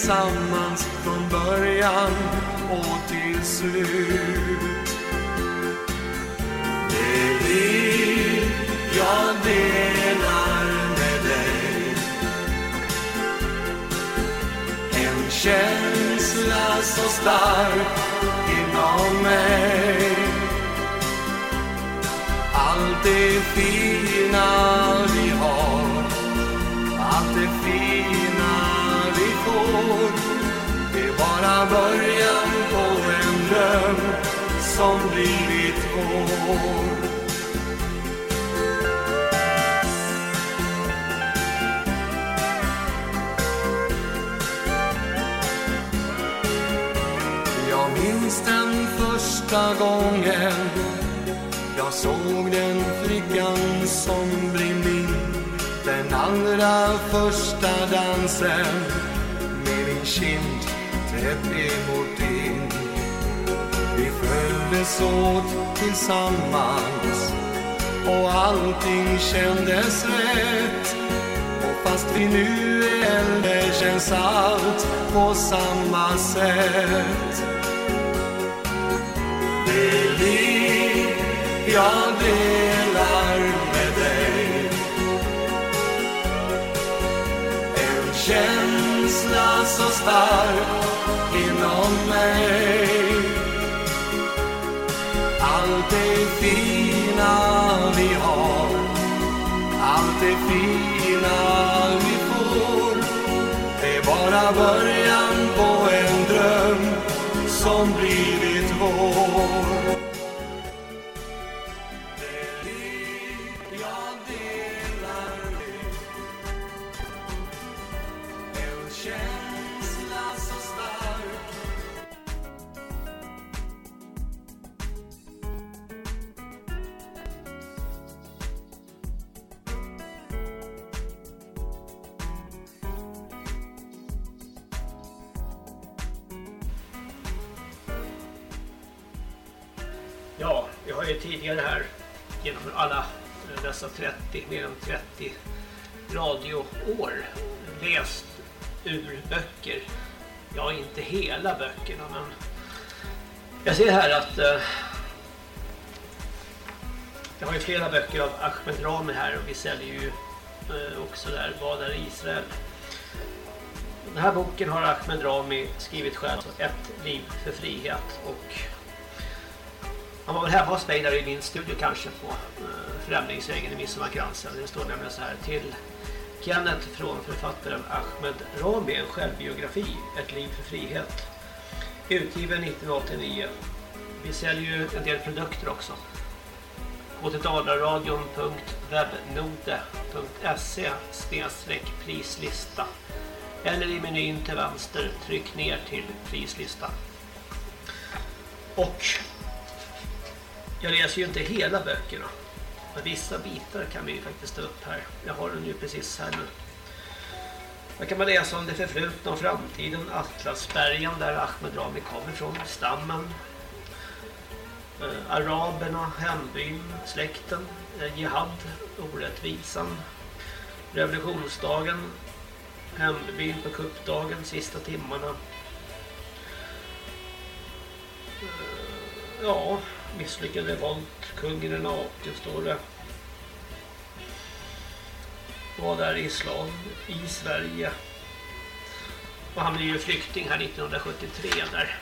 tillsammans från början och till slut. Det liv jag delar med dig. En känsla så stark inom mig. Allt det fina vi har. Går Det är bara början på en dröm som blivit vår. Jag minns den första gången. Jag såg den flickan som blev min. Den allra första dansen kind tätt emot din Vi följdes åt tillsammans Och allting kändes rätt. Och fast vi nu är äldre känns allt på samma sätt. Det liv jag delar så stark inom mig. Allt det fina vi har Allt det fina vi får Det är bara början på en dröm som blivit vår. Jag ser här att eh, jag har ju flera böcker av Ahmed Rami här och vi säljer ju eh, också där Vad är Israel? Den här boken har Ahmed Rami skrivit själv, alltså Ett liv för frihet och han var väl hemma hos mig där i min studio kanske på eh, Främlingsängen i Midsommarkransen. Det står nämligen så här till Kenneth från författaren Ahmed Rami, en självbiografi, Ett liv för frihet. Utgiven 1989. Vi säljer ju en del produkter också. Gå till dalaradion.webnode.se prislista eller i menyn till vänster tryck ner till prislista. Och jag läser ju inte hela böckerna. Men vissa bitar kan vi ju faktiskt ta upp här. Jag har den ju precis här nu. Där kan man läsa om det förflutna och framtiden. Atlasbergen där Ahmed Rami kommer ifrån. Stammen. Eh, araberna, hembyn, släkten. Eh, jihad, orättvisan. Revolutionsdagen. Hembyn på kuppdagen, sista timmarna. Eh, ja, misslyckad revolt. Kungen är naken står det var där i islam i Sverige? Och han blev ju flykting här 1973 där.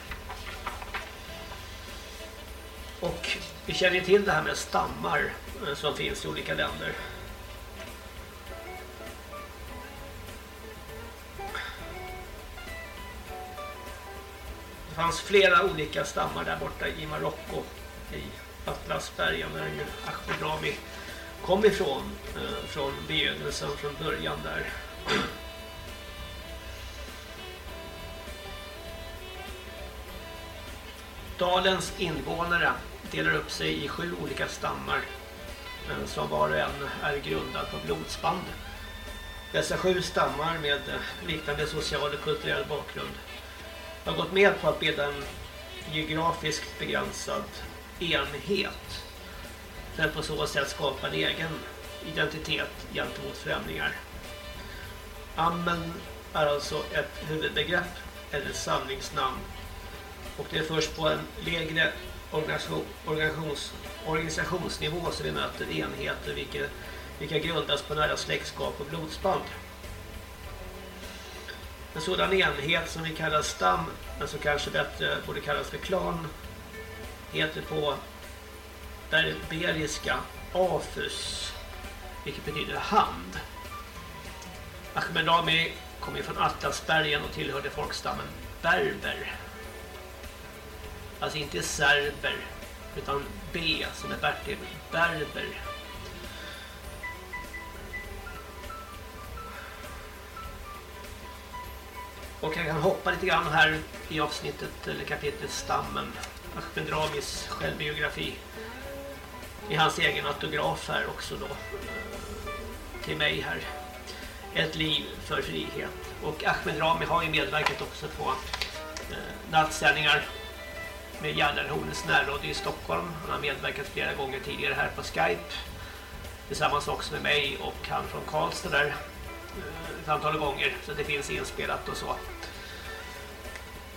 Och vi känner till det här med stammar eh, som finns i olika länder. Det fanns flera olika stammar där borta i Marocko i Atlasbergen där är ju Ahmedrami kom ifrån eh, från begynnelsen, från början där. Dalens invånare delar upp sig i sju olika stammar eh, som var och en är grundad på blodsband. Dessa sju stammar med eh, liknande social och kulturell bakgrund har gått med på att bilda en geografiskt begränsad enhet för att på så sätt skapa en egen identitet gentemot främlingar. Ammen är alltså ett huvudbegrepp eller samlingsnamn och det är först på en lägre organisation, organisations, organisationsnivå som vi möter enheter vilka, vilka grundas på nära släktskap och blodsband. En sådan enhet som vi kallar stam, men som kanske bättre borde kallas för klan, heter på berberiska afus, vilket betyder hand. Ahmed kommer kom från Atlasbergen och tillhörde folkstammen berber. Alltså inte serber, utan B som är Bertil, berber. Och jag kan hoppa lite grann här i avsnittet eller kapitlet Stammen. Ahmed Ramis självbiografi. I hans egen autograf här också då. Eh, till mig här. Ett liv för frihet. Och Ahmed Rami har ju medverkat också på eh, nattsändningar med Gällarhornets närradio i Stockholm. Han har medverkat flera gånger tidigare här på Skype. Tillsammans också med mig och han från Karlstad där eh, ett antal gånger så det finns inspelat och så.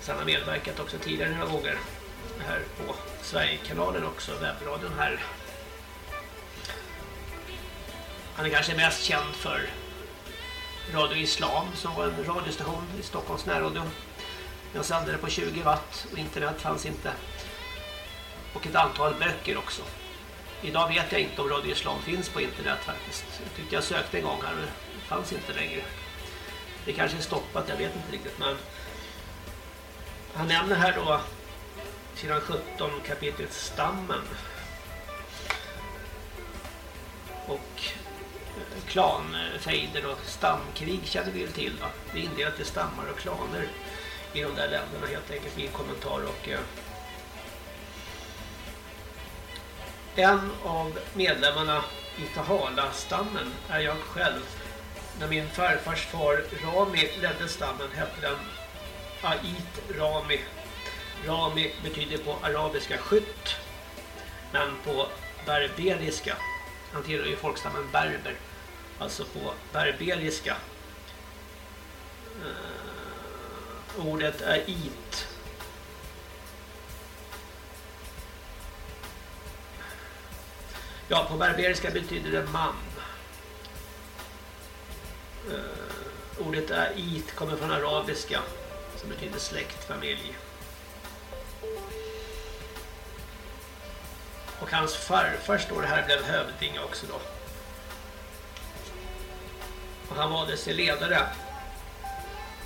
Sen har medverkat också tidigare några gånger här på Sverigekanalen också, webbradion här. Han är kanske mest känd för Radio Islam som var en radiostation i Stockholms närradio. Den sände det på 20 watt och internet fanns inte. Och ett antal böcker också. Idag vet jag inte om Radio Islam finns på internet faktiskt. Jag tyckte jag sökte en gång här men det fanns inte längre. Det kanske är stoppat, jag vet inte riktigt men han nämner här då sidan 17 kapitlet Stammen. Och klanfejder och stamkrig känner vi ju till. Va? Det är indelat i stammar och klaner i de där länderna helt enkelt. Min kommentar och eh, en av medlemmarna i Tahala-stammen är jag själv. När min farfars far Rami ledde stammen hette den Ait Rami. Rami betyder på arabiska skytt. Men på berberiska, han tillhör ju folkstammen berber. Alltså på berbeliska. Uh, ordet är it. Ja, på berberiska betyder det man. Uh, ordet är it kommer från arabiska som betyder släkt, familj. Och hans farfar står här blev hövding också då. Och han valde sin ledare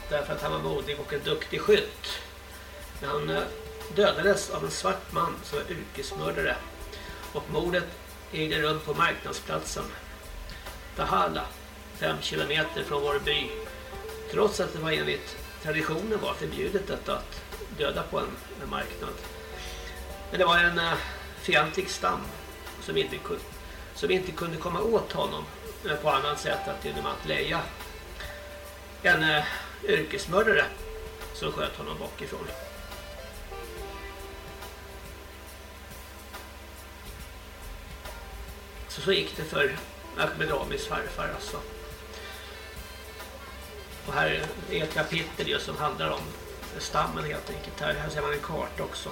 därför att han var modig och en duktig skytt. Men han eh, dödades av en svart man som var yrkesmördare. Och mordet ägde rum på marknadsplatsen Tahala, fem kilometer från vår by. Trots att det var enligt traditionen var förbjudet detta att döda på en, en marknad. Men det var en eh, fientlig stam som inte, som inte kunde komma åt honom eller på annat sätt att genom att leja en eh, yrkesmördare som sköt honom bakifrån. Så så gick det för Ahmed Ramis farfar alltså. Och här är ett kapitel just som handlar om stammen helt enkelt. Här, här ser man en karta också.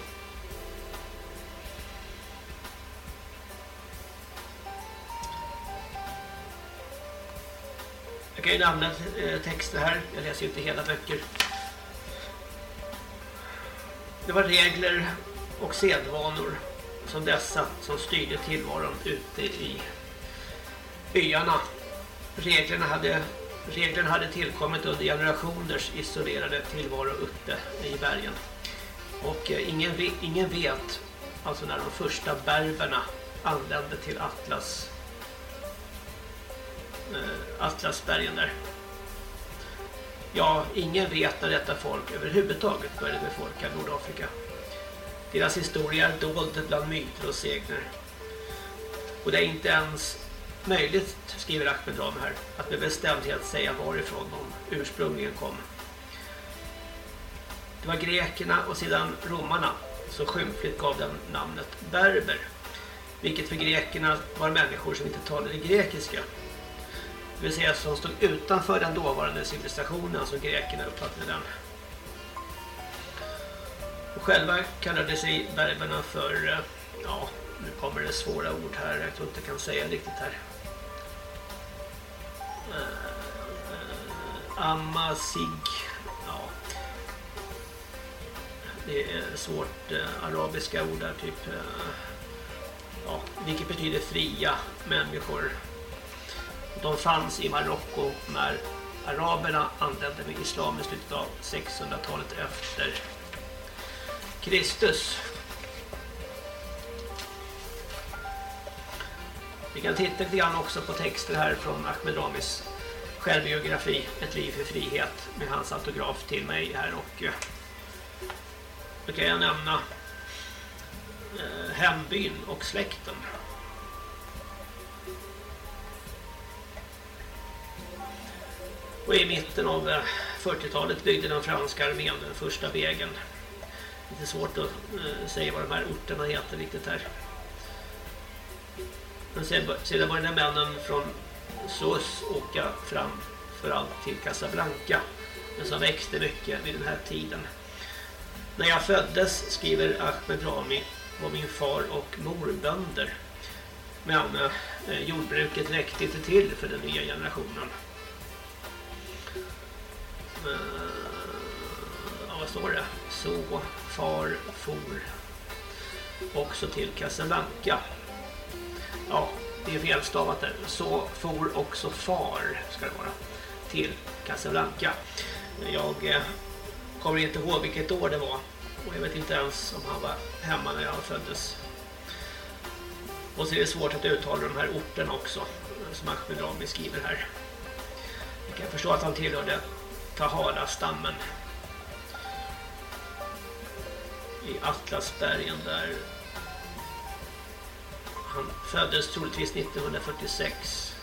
Jag i ju eh, texter här. Jag läser ju inte hela böcker. Det var regler och sedvanor som dessa som styrde tillvaron ute i byarna. Reglerna hade, reglerna hade tillkommit under generationers isolerade tillvaro uppe i bergen. Och eh, ingen, ingen vet alltså när de första berberna anlände till Atlas Eh, Atlasbergen där. Ja, ingen vet när detta folk överhuvudtaget började befolka Nordafrika. Deras historia är dold bland myter och segner. Och det är inte ens möjligt, skriver Ahmed Ram här, att med bestämdhet säga varifrån de ursprungligen kom. Det var grekerna och sedan romarna som skymfligt gav dem namnet berber. Vilket för grekerna var människor som inte talade grekiska. Det vill säga som stod utanför den dåvarande civilisationen som grekerna uppfattade den. Och själva kallade sig berberna för, eh, ja, nu kommer det svåra ord här, jag tror inte jag kan säga riktigt här. Eh, eh, Amazig, ja. Det är svårt arabiska ord där, typ, ja, vilket betyder fria människor. De fanns i Marocko när araberna anlände med islam i slutet av 600-talet efter Kristus. Vi kan titta lite grann också på texter här från Ahmed Ramis självbiografi Ett liv för frihet med hans autograf till mig här och eh, då kan jag nämna eh, hembyn och släkten. Och i mitten av eh, 40-talet byggde den franska armén den första vägen. Lite svårt att eh, säga vad de här orterna heter riktigt här. Men sedan började männen från Sus åka fram för allt till Casablanca. Men som växte mycket vid den här tiden. När jag föddes, skriver Ahmed Rami, var min far och mor bönder. Men eh, jordbruket räckte inte till för den nya generationen. Ja, vad står det? Så, far, for. Också till Casablanca. Ja, det är felstavat där. Så for också far ska det vara. Till Casablanca. Jag eh, kommer inte ihåg vilket år det var. Och jag vet inte ens om han var hemma när jag föddes. Och så är det svårt att uttala de här orterna också. Som Ahmed Rami skriver här. Jag kan förstå att han tillhörde Tahara-stammen. I Atlasbergen där. Han föddes troligtvis 1946.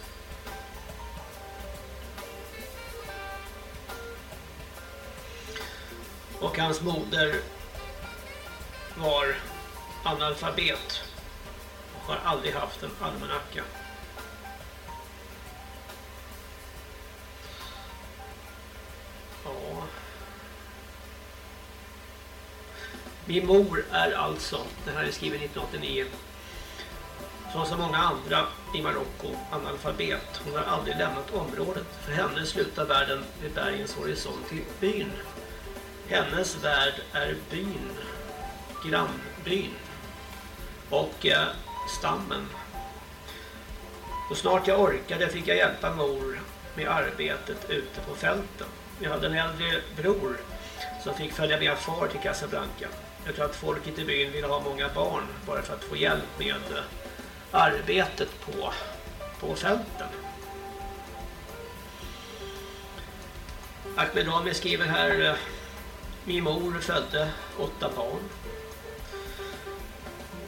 Och hans moder var analfabet och har aldrig haft en almanacka. Ja. Min mor är alltså, det här är skriven 1989, som så många andra i Marocko analfabet. Hon har aldrig lämnat området. För henne slutar världen vid bergens horisont i byn. Hennes värld är byn, grannbyn och eh, stammen. Och snart jag orkade fick jag hjälpa mor med arbetet ute på fälten. Jag hade en äldre bror som fick följa med far till Casablanca. Jag tror att folket i byn ville ha många barn bara för att få hjälp med eh, arbetet på, på fälten. Ahmed Rami skriver här eh, min mor födde åtta barn.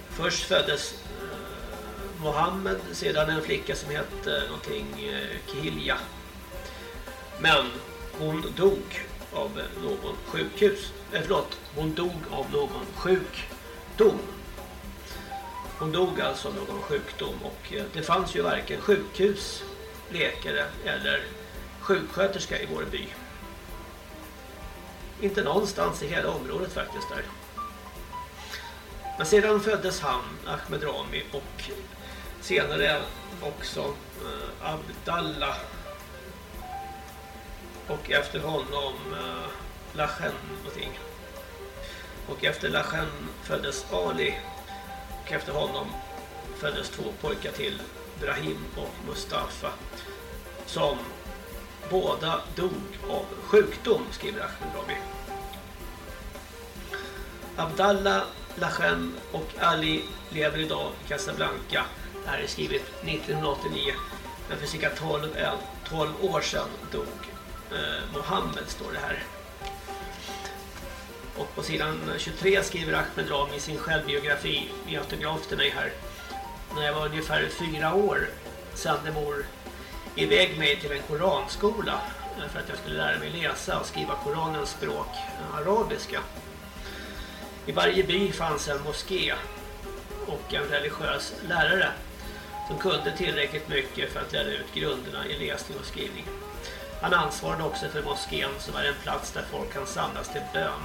Först föddes eh, Mohammed, sedan en flicka som hette någonting Kihilja. Men hon dog av någon sjukhus. Eh, förlåt, hon dog av någon sjukdom. Hon dog alltså av någon sjukdom och eh, det fanns ju varken sjukhus, läkare eller sjuksköterska i vår by. Inte någonstans i hela området faktiskt där. Men sedan föddes han, Ahmed Rami, och senare också eh, Abdallah. Och efter honom eh, Lachen någonting. Och efter Lachen föddes Ali. Och efter honom föddes två pojkar till, Brahim och Mustafa. Som båda dog av sjukdom, skriver Ahmed Abdallah, Lachen och Ali lever idag i Casablanca. Det här är skrivet 1989. Men för cirka 12, 12 eh, år sedan dog eh, Mohammed, står det här. Och på sidan 23 skriver Ahmed Rami i sin självbiografi i autograf till mig här. När jag var ungefär fyra år sände mor iväg mig till en koranskola eh, för att jag skulle lära mig läsa och skriva koranens språk, eh, arabiska. I varje by fanns en moské och en religiös lärare som kunde tillräckligt mycket för att lära ut grunderna i läsning och skrivning. Han ansvarade också för moskén som är en plats där folk kan samlas till bön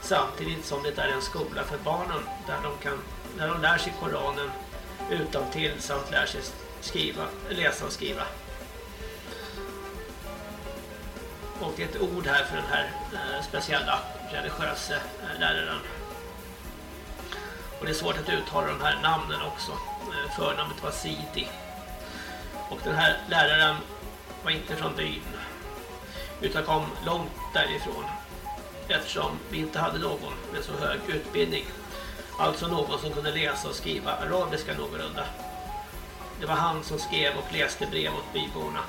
samtidigt som det är en skola för barnen där de, kan, där de lär sig Koranen utan till samt lär sig skriva, läsa och skriva. Och det är ett ord här för den här eh, speciella religiösa eh, läraren. Och det är svårt att uttala de här namnen också. Eh, Förnamnet var Sidi. Och den här läraren var inte från byn. Utan kom långt därifrån. Eftersom vi inte hade någon med så hög utbildning. Alltså någon som kunde läsa och skriva arabiska någorlunda. Det var han som skrev och läste brev åt byborna.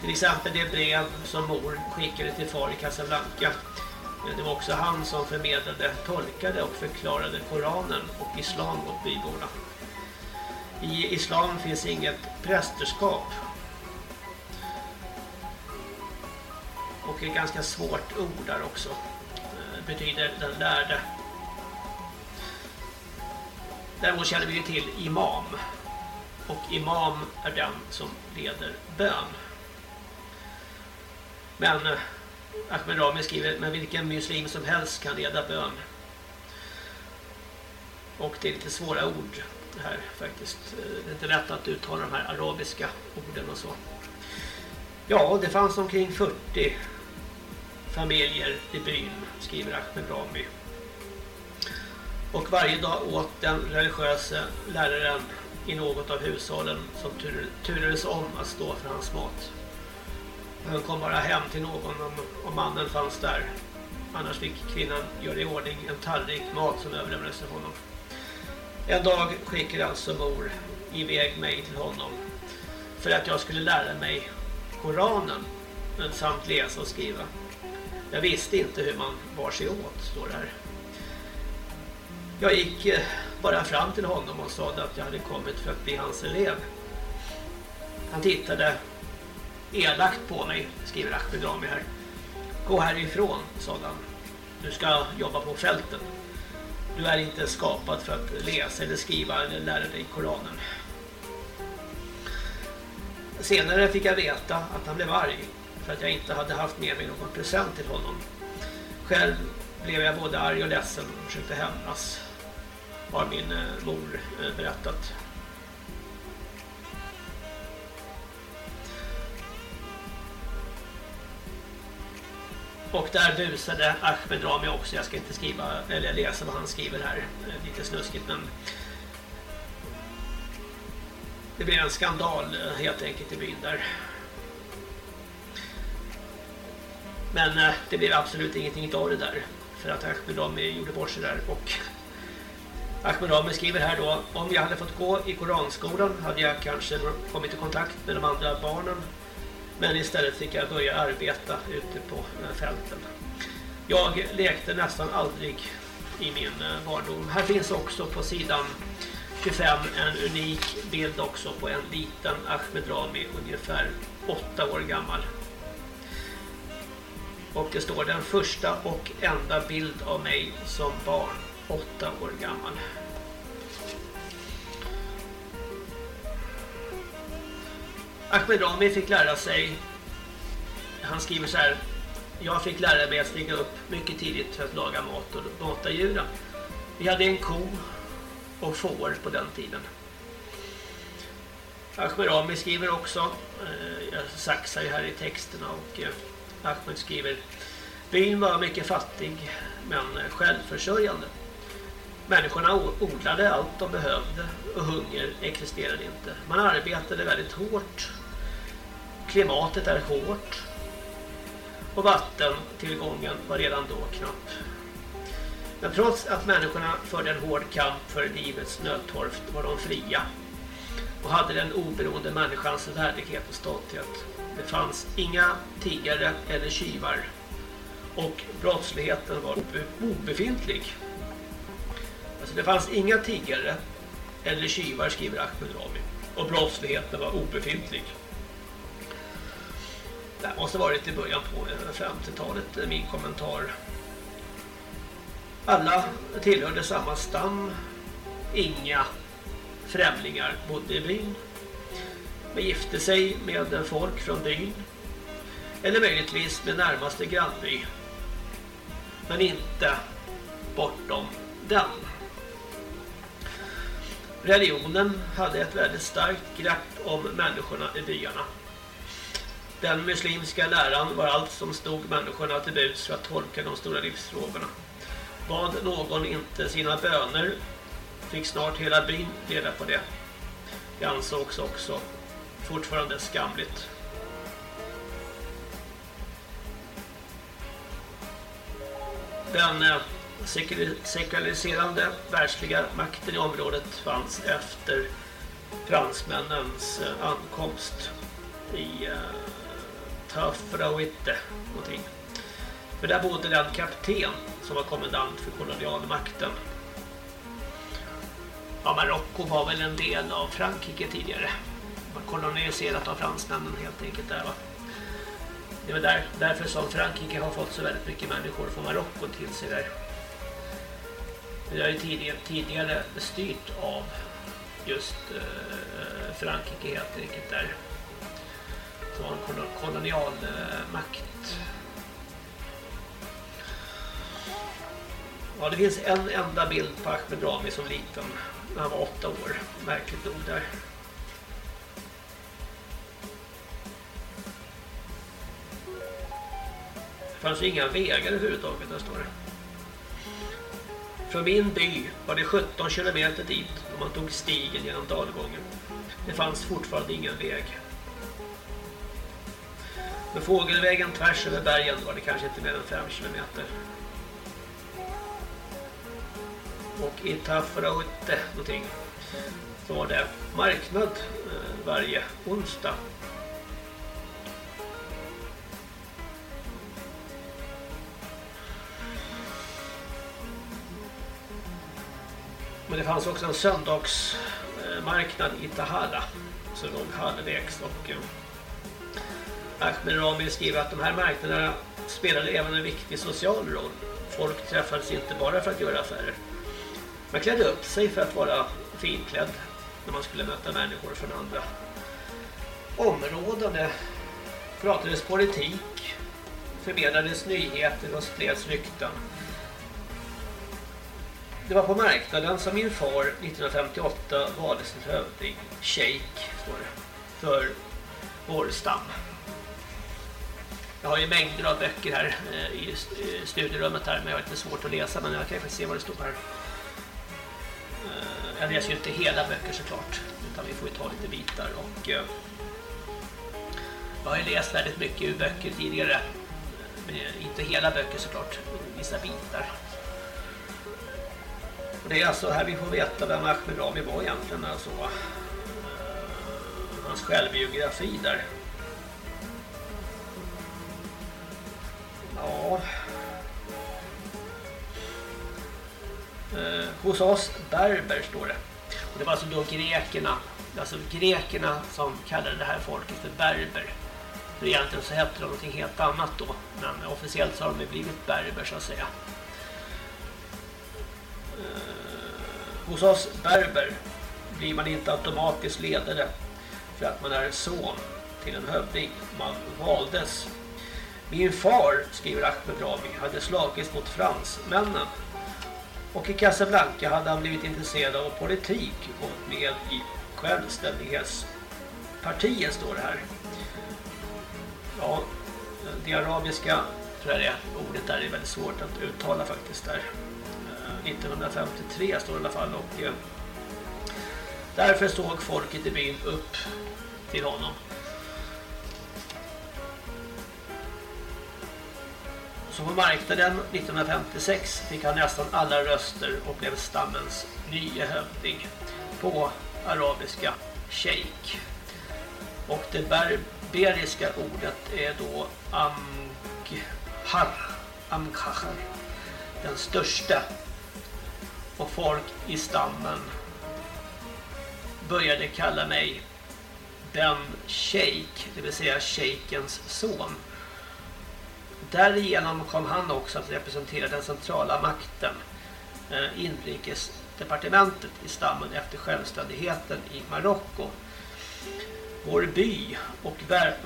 Till exempel det brev som mor skickade till far i Casablanca. Eh, det var också han som förmedlade, tolkade och förklarade Koranen och Islam åt byborna. I Islam finns inget prästerskap. Och ett ganska svårt ord där också. Eh, betyder den lärde. Däremot känner vi ju till imam. Och imam är den som leder bön. Men eh, Ahmed Rami skriver, men vilken muslim som helst kan leda bön. Och det är lite svåra ord här faktiskt. Eh, det är inte lätt att uttala de här arabiska orden och så. Ja, det fanns omkring 40 familjer i byn, skriver Ahmed Rami. Och varje dag åt den religiösa läraren i något av hushållen som tur, turades om att stå för hans mat. Han kom bara hem till någon om, om mannen fanns där. Annars fick kvinnan göra i ordning en tallrik mat som överlämnades till honom. En dag skickade alltså mor iväg mig till honom för att jag skulle lära mig Koranen men samt läsa och skriva. Jag visste inte hur man bar sig åt, står det här. Jag gick eh, bara fram till honom och sa att jag hade kommit för att bli hans elev. Han tittade elakt på mig, skriver Ahmed Rami här. Gå härifrån, sa han. Du ska jobba på fälten. Du är inte skapad för att läsa eller skriva eller lära dig Koranen. Senare fick jag veta att han blev arg för att jag inte hade haft med mig någon present till honom. Själv blev jag både arg och ledsen och försökte hämnas. Har min eh, mor eh, berättat. Och där busade Ahmed Rami också. Jag ska inte skriva eller läsa vad han skriver här. Eh, lite snuskigt men det blev en skandal helt enkelt i byn där. Men eh, det blev absolut ingenting av det där. För att Ahmed Rami gjorde bort sig där. Och Ahmed Rami skriver här då. Om jag hade fått gå i koranskolan hade jag kanske kommit i kontakt med de andra barnen. Men istället fick jag börja arbeta ute på eh, fälten. Jag lekte nästan aldrig i min eh, barndom. Här finns också på sidan 25 en unik bild också på en liten Ahmed Rami ungefär åtta år gammal. Och det står den första och enda bild av mig som barn, åtta år gammal. Ahmed Rami fick lära sig, han skriver så här, jag fick lära mig att stiga upp mycket tidigt för att laga mat och mata djuren. Vi hade en ko och får på den tiden. Ahmed Rami skriver också, eh, jag saxar ju här i texterna och eh, Ahmed skriver Byn var mycket fattig men självförsörjande. Människorna odlade allt de behövde och hunger existerade inte. Man arbetade väldigt hårt. Klimatet är hårt. Och vattentillgången var redan då knapp. Men trots att människorna förde en hård kamp för livets nödtorft var de fria och hade den oberoende människans värdighet och stolthet. Det fanns inga tiggare eller tjuvar och brottsligheten var obefintlig. Alltså det fanns inga tiggare eller tjuvar skriver Ahmed Rami och brottsligheten var obefintlig. Det här måste ha varit i början på eh, 50-talet, eh, min kommentar. Alla tillhörde samma stam. Inga främlingar bodde i byn men gifte sig med folk från byn. Eller möjligtvis med närmaste grannby. Men inte bortom den. Religionen hade ett väldigt starkt grepp om människorna i byarna. Den muslimska läran var allt som stod människorna till buds för att tolka de stora livsfrågorna. Bad någon inte sina böner fick snart hela byn reda på det. Det ansågs också fortfarande skamligt. Den eh, sekulariserande världsliga makten i området fanns efter fransmännens eh, ankomst i uh, någonting. För där bodde den kapten som var kommandant för kolonialmakten. Ja, Marocko var väl en del av Frankrike tidigare. Man koloniserat av fransmännen helt enkelt där va. Det är där, därför som Frankrike har fått så väldigt mycket människor från Marocko till sig där. Det har ju tidigare, tidigare styrt av just eh, Frankrike helt enkelt där. Som var en kolon- kolonialmakt. Ja, det finns en enda bild på Ahmed Rami som liten när han var åtta år. Märkligt nog där. Fanns ju inga vägar överhuvudtaget, där står det. Från min by var det 17 kilometer dit och man tog stigen genom dalgången. Det fanns fortfarande ingen väg. Med fågelvägen tvärs över bergen var det kanske inte mer än 5 kilometer. Och i Tafraute någonting så var det marknad eh, varje onsdag. Men det fanns också en söndagsmarknad i Tahara som låg halvvägs och eh, Ahmed Rami skriver att de här marknaderna spelade även en viktig social roll. Folk träffades inte bara för att göra affärer. Man klädde upp sig för att vara finklädd när man skulle möta människor från andra områden. Det pratades politik, förmedlades nyheter och spreds rykten. Det var på marknaden som min far 1958 valde sin hövding, sheik, står det, för Borgstam. Jag har ju mängder av böcker här eh, i eh, studierummet här, men jag har lite svårt att läsa, men jag kan ju se vad det står här. Eh, jag läser ju inte hela böcker såklart, utan vi får ju ta lite bitar och jag har ju läst väldigt mycket ur böcker tidigare, men inte hela böcker såklart, vissa bitar. Det är alltså här vi får veta vem Ahmed Rami var egentligen, alltså hans självbiografi där. Ja. Eh, hos oss berber står det. Och det var alltså då grekerna, alltså grekerna som kallade det här folket för berber. För egentligen så hette de någonting helt annat då, men officiellt så har de ju blivit berber så att säga. Hos oss berber blir man inte automatiskt ledare för att man är son till en hövding. Man valdes min far, skriver Ahmed Rami, hade slagits mot fransmännen. Och i Casablanca hade han blivit intresserad av politik och gått med i självständighetspartiet, står det här. Ja, det arabiska tror jag det är. Ordet där är väldigt svårt att uttala faktiskt där. 1953 står det i alla fall och eh, därför såg folket i byn upp till honom. Så på marknaden 1956 fick han nästan alla röster och blev stammens nya hövding på arabiska sheik. Och det berberiska ordet är då amghar, amghar, den största. Och folk i stammen började kalla mig Ben Sheik, det vill säga shejkens son. Därigenom kom han också att representera den centrala makten, eh, inrikesdepartementet i stammen efter självständigheten i Marocko. Vår by och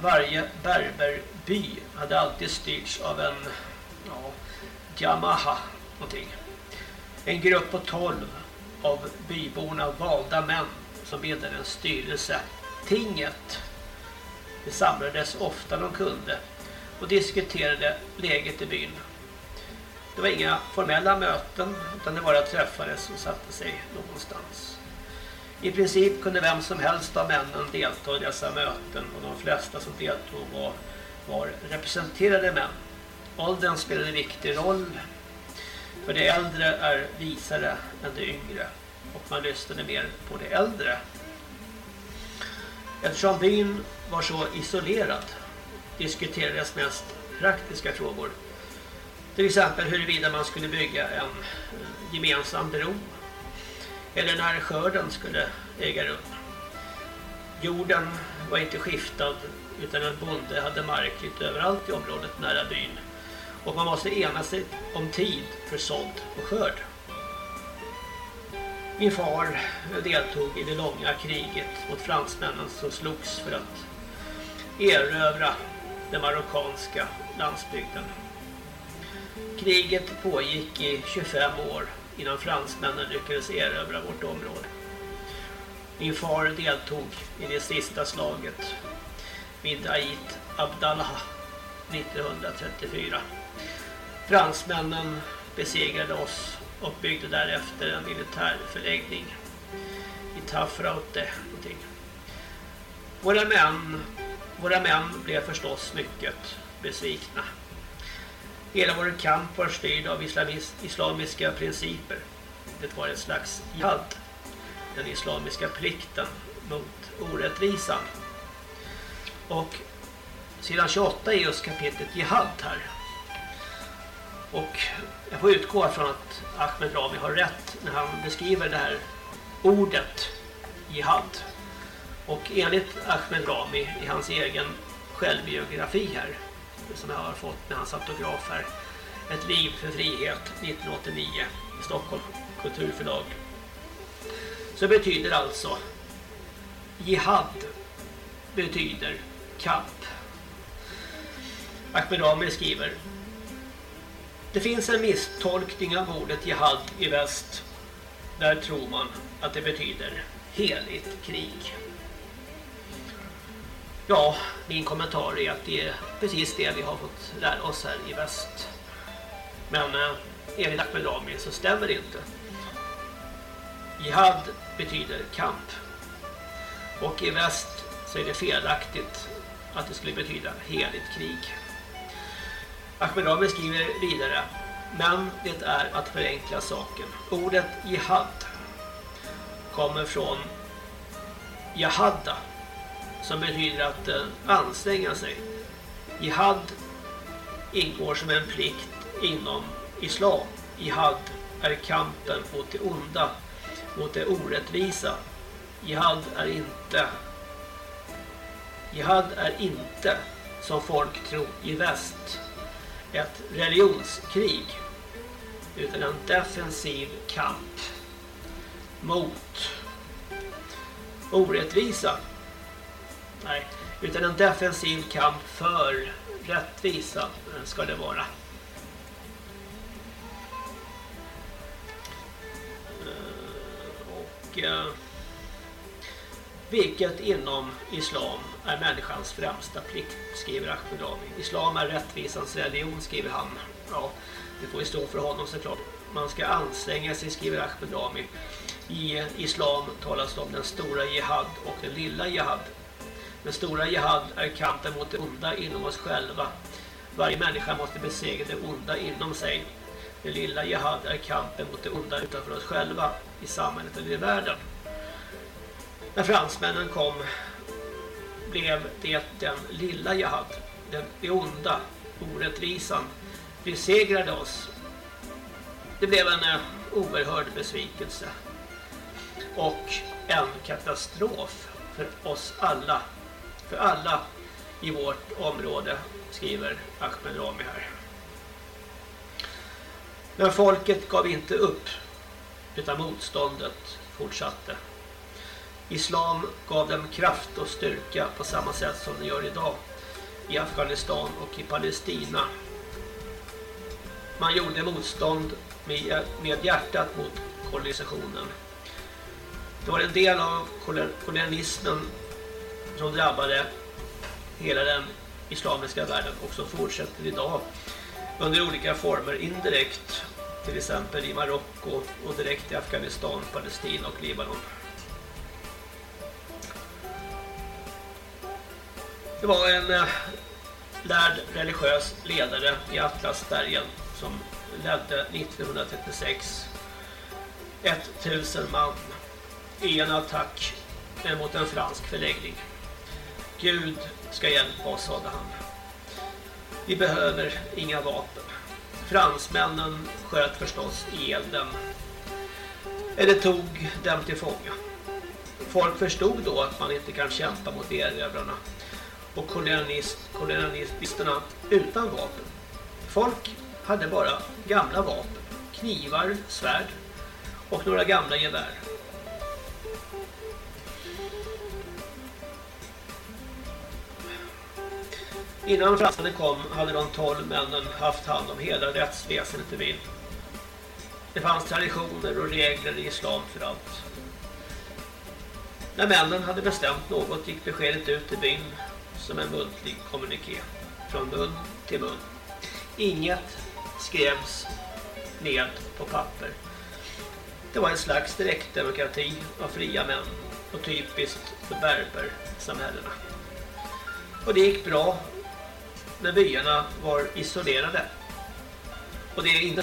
varje berberby hade alltid styrts av en ja, Yamaha någonting. En grupp på 12 av byborna valda män som bildade en styrelse, tinget. De samlades ofta de kunde och diskuterade läget i byn. Det var inga formella möten utan det bara träffades och satte sig någonstans. I princip kunde vem som helst av männen delta i dessa möten och de flesta som deltog var, var representerade män. Åldern spelade en viktig roll för de äldre är visare än de yngre och man lyssnade mer på de äldre. Eftersom byn var så isolerad diskuterades mest praktiska frågor. Till exempel huruvida man skulle bygga en eh, gemensam bro eller när skörden skulle äga rum. Jorden var inte skiftad utan en bonde hade mark lite överallt i området nära byn och man måste ena sig om tid för sådd och skörd. Min far deltog i det långa kriget mot fransmännen som slogs för att erövra den marockanska landsbygden. Kriget pågick i 25 år innan fransmännen lyckades erövra vårt område. Min far deltog i det sista slaget vid Ait Abdallah 1934. Fransmännen besegrade oss och byggde därefter en militär förläggning i Tafraute. någonting. Våra män, våra män blev förstås mycket besvikna. Hela vår kamp var styrd av islamiska principer. Det var ett slags jihad, den islamiska plikten mot orättvisan. Och sidan 28 är just kapitlet jihad här. Och jag får utgå från att Ahmed Rami har rätt när han beskriver det här ordet jihad. Och enligt Ahmed Rami i hans egen självbiografi här som jag har fått med hans autograf här Ett liv för frihet 1989 i Stockholm kulturförlag så betyder alltså jihad betyder kamp. Ahmed Rami skriver det finns en misstolkning av ordet jihad i väst. Där tror man att det betyder heligt krig. Ja, min kommentar är att det är precis det vi har fått lära oss här i väst. Men eh, enligt Ahmed Rami så stämmer det inte. Jihad betyder kamp. Och i väst så är det felaktigt att det skulle betyda heligt krig. Ahmed Rami skriver vidare men det är att förenkla saken. Ordet jihad kommer från jahadda som betyder att eh, anstränga sig. Jihad ingår som en plikt inom islam. Jihad är kampen mot det onda, mot det orättvisa. Jihad är inte Jihad är inte, som folk tror i väst, ett religionskrig utan en defensiv kamp mot orättvisa. Nej, utan en defensiv kamp för rättvisa ska det vara. Eh, och eh, vilket inom islam är människans främsta plikt, skriver Ahmed Rami. Islam är rättvisans religion, skriver han. Ja, det får ju stå för honom såklart. Man ska anstränga sig, skriver Ahmed Rami. I islam talas det om den stora jihad och den lilla jihad. Den stora jihad är kampen mot det onda inom oss själva. Varje människa måste besegra det onda inom sig. Den lilla jihad är kampen mot det onda utanför oss själva, i samhället eller i världen. När fransmännen kom blev det den lilla jihad, den, det onda, orättvisan, besegrade oss. Det blev en eh, oerhörd besvikelse och en katastrof för oss alla, för alla i vårt område, skriver Ahmed Rami här. Men folket gav inte upp, utan motståndet fortsatte. Islam gav dem kraft och styrka på samma sätt som det gör idag i Afghanistan och i Palestina. Man gjorde motstånd med, hjärtat mot kolonisationen. Det var en del av kolonialismen som drabbade hela den islamiska världen och som fortsätter idag under olika former indirekt till exempel i Marocko och direkt i Afghanistan, Palestina och Libanon. Det var en eh, lärd religiös ledare i Atlasbergen som ledde 1936 1000 man i en attack mot en fransk förläggning. Gud ska hjälpa oss, sade han. Vi behöver inga vapen. Fransmännen sköt förstås ihjäl dem. Eller tog dem till fånga. Folk förstod då att man inte kan kämpa mot erövrarna och kolonialisterna utan vapen. Folk hade bara gamla vapen, knivar, svärd och några gamla gevär. Innan fransmännen kom hade de tolv männen haft hand om hela rättsväsendet i byn. Det fanns traditioner och regler i islam för allt. När männen hade bestämt något gick beskedet ut i byn som en muntlig kommuniké från mun till mun. Inget skrevs ned på papper. Det var en slags direktdemokrati av fria män och typiskt för berbersamhällena. Och det gick bra när byarna var isolerade. Och det inte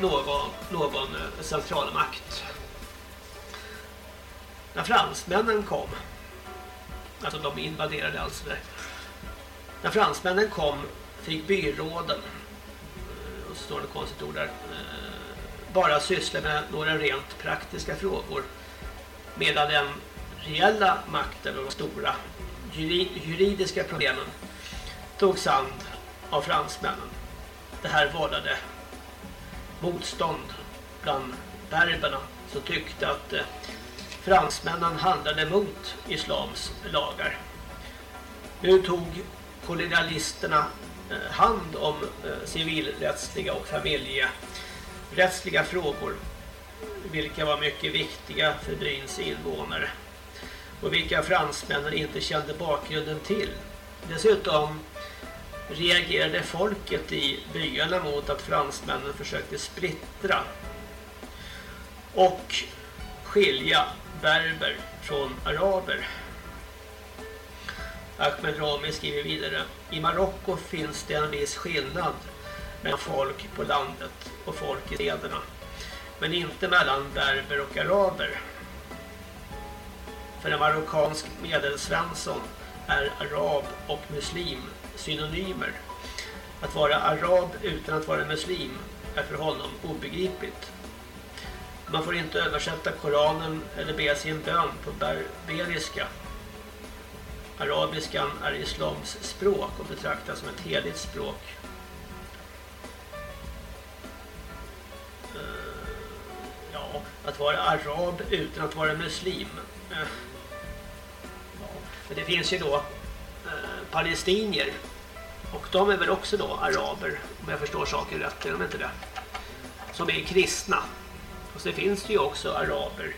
någon, någon centralmakt. När fransmännen kom, alltså de invaderade alltså där. När fransmännen kom fick byråden, eh, och så står det konstigt ord där, eh, bara syssla med några rent praktiska frågor. Medan den reella makten och de stora juridiska problemen togs sand av fransmännen. Det här vållade motstånd bland berberna som tyckte att eh, fransmännen handlade mot islams lagar. Nu tog kolonialisterna eh, hand om eh, civilrättsliga och familjerättsliga frågor vilka var mycket viktiga för byns invånare och vilka fransmännen inte kände bakgrunden till. Dessutom reagerade folket i byarna mot att fransmännen försökte splittra och skilja berber från araber. Ahmed Rami skriver vidare I Marocko finns det en viss skillnad mellan folk på landet och folk i städerna men inte mellan berber och araber. För en marockansk medelsvensson är arab och muslim synonymer. Att vara arab utan att vara muslim är för honom obegripligt. Man får inte översätta Koranen eller be sin bön på berberiska. Arabiskan är islams språk och betraktas som ett heligt språk. Eh, ja, att vara arab utan att vara muslim. Eh, men det finns ju då eh, palestinier och de är väl också då araber om jag förstår saken rätt, är de inte det? Som är kristna. Och så finns det ju också araber.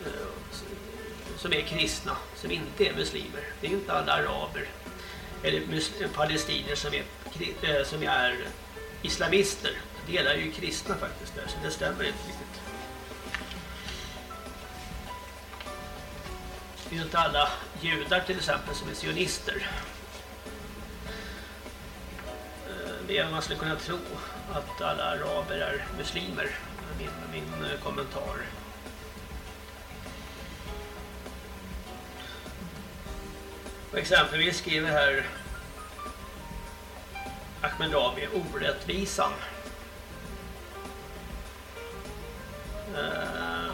Eh, som är kristna, som inte är muslimer. Det är inte alla araber eller eh, palestinier som är, eh, som är islamister. Delar gäller ju kristna faktiskt där, så det stämmer inte riktigt. Det är ju inte alla judar till exempel som är sionister. Det är man skulle kunna tro att alla araber är muslimer. Min, min eh, kommentar. Och exempelvis skriver här Ahmed Rami orättvisan. Uh.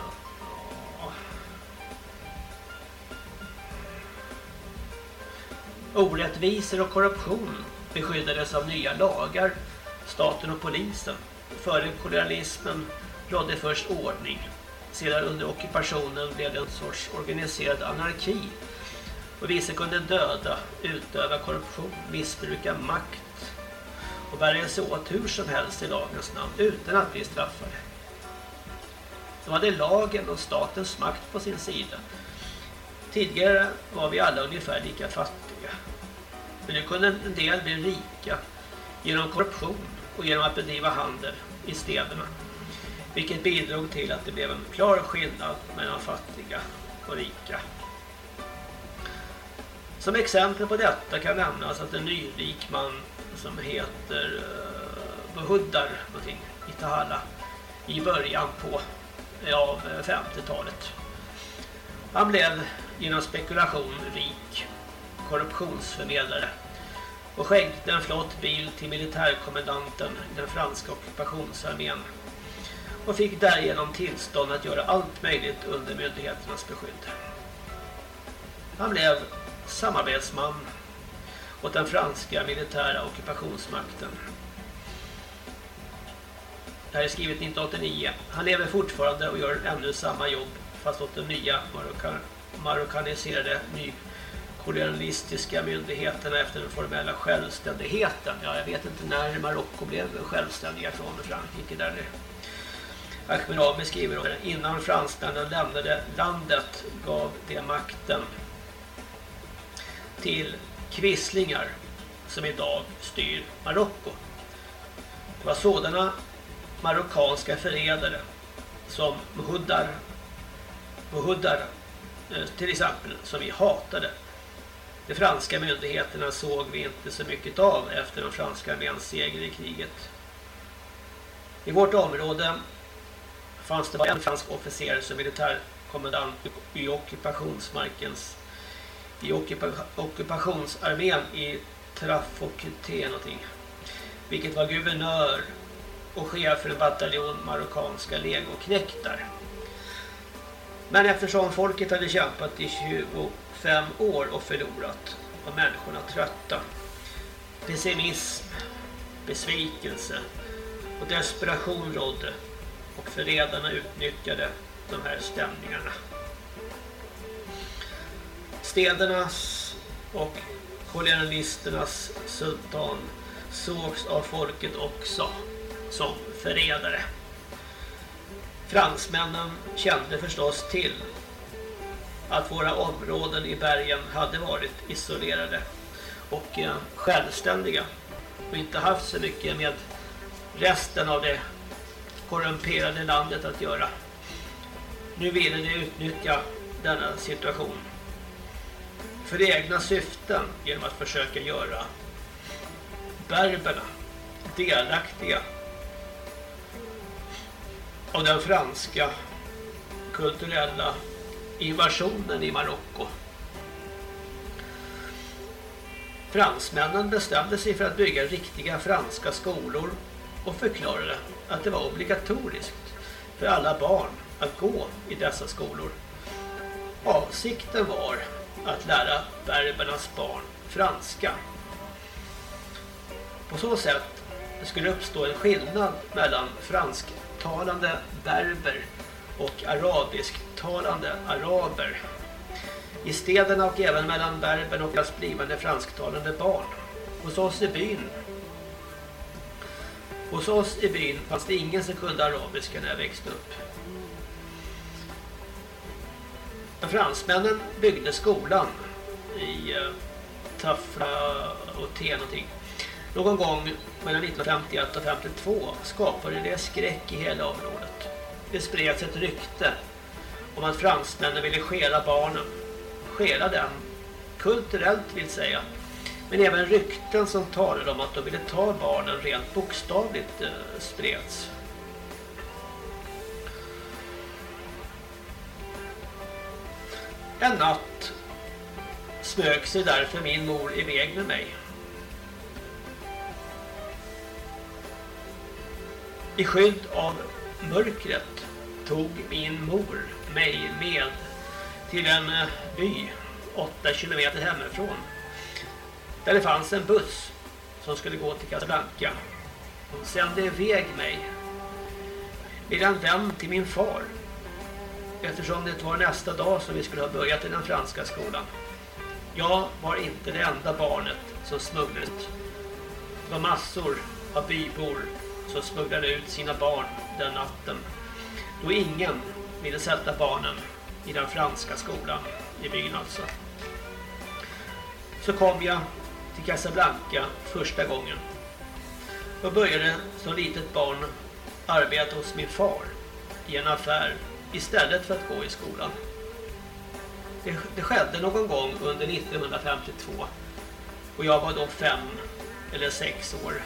Orättvisor och korruption beskyddades av nya lagar, staten och polisen. Före kolonialismen rådde först ordning. Sedan under ockupationen blev det en sorts organiserad anarki. Och vissa kunde döda, utöva korruption, missbruka makt och bära sig åt hur som helst i lagens namn utan att bli straffade. De hade lagen och statens makt på sin sida. Tidigare var vi alla ungefär lika fattiga. Men nu kunde en del bli rika genom korruption och genom att bedriva handel i städerna. Vilket bidrog till att det blev en klar skillnad mellan fattiga och rika. Som exempel på detta kan nämnas att en nyrik man som heter uh, Behuddar någonting i Tahala i början på eh, av eh, 50-talet. Han blev genom spekulation rik korruptionsförmedlare och skänkte en flott bil till militärkommandanten i den franska ockupationsarmén och fick därigenom tillstånd att göra allt möjligt under myndigheternas beskydd. Han blev samarbetsman åt den franska militära ockupationsmakten. Det här är skrivet 1989. Han lever fortfarande och gör ännu samma jobb fast åt den nya marockan marokkaniserade kolonialistiska myndigheterna efter den formella självständigheten. Ja, jag vet inte när Marocko blev självständiga från Frankrike där nu. Ahmed skriver om. Innan fransmännen lämnade landet gav det makten till kvisslingar som idag styr Marocko. Det var sådana marockanska förrädare som Muhuddar, Muhuddar eh, till exempel som vi hatade. De franska myndigheterna såg vi inte så mycket av efter den franska arméns seger i kriget. I vårt område fanns det bara en fransk officer som militärkommandant i ockupationsmarkens i ockupa ockupationsarmén i Trafokuté någonting. Vilket var guvernör och chef för en bataljon marockanska legoknektar. Men eftersom folket hade kämpat i fem år och förlorat och människorna trötta. Pessimism, besvikelse och desperation rådde och förrädarna utnyttjade de här stämningarna. Städernas och kolonialisternas sultan sågs av folket också som förrädare. Fransmännen kände förstås till att våra områden i bergen hade varit isolerade och eh, självständiga och inte haft så mycket med resten av det korrumperade landet att göra. Nu ville de utnyttja denna situation för egna syften genom att försöka göra berberna delaktiga av den franska kulturella invasionen i Marocko. Fransmännen bestämde sig för att bygga riktiga franska skolor och förklarade att det var obligatoriskt för alla barn att gå i dessa skolor. Avsikten var att lära berbernas barn franska. På så sätt skulle uppstå en skillnad mellan fransktalande berber och arabisktalande araber i städerna och även mellan berben och deras blivande fransktalande barn. Hos oss i byn Hos oss i byn fanns det ingen som kunde arabiska när jag växte upp. Fransmännen byggde skolan i eh, Tafra och T någonting. Någon gång mellan 1951 och 52 skapade det skräck i hela området. Det spreds ett rykte om att fransmännen ville skela barnen. Skela dem kulturellt vill säga. Men även rykten som talade om att de ville ta barnen rent bokstavligt eh, spreds. En natt smög sig därför min mor iväg med mig. I skydd av mörkret tog min mor mig med till en eh, by 8 kilometer hemifrån. Där det fanns en buss som skulle gå till Casablanca. Hon sände iväg mig med en vän till min far eftersom det var nästa dag som vi skulle ha börjat i den franska skolan. Jag var inte det enda barnet som smugglades. Det var massor av bybor som smugglade ut sina barn den natten. Då ingen ville sätta barnen i den franska skolan i byn alltså. Så kom jag till Casablanca första gången. Och började som litet barn arbeta hos min far i en affär istället för att gå i skolan. Det, det skedde någon gång under 1952 och jag var då fem eller sex år.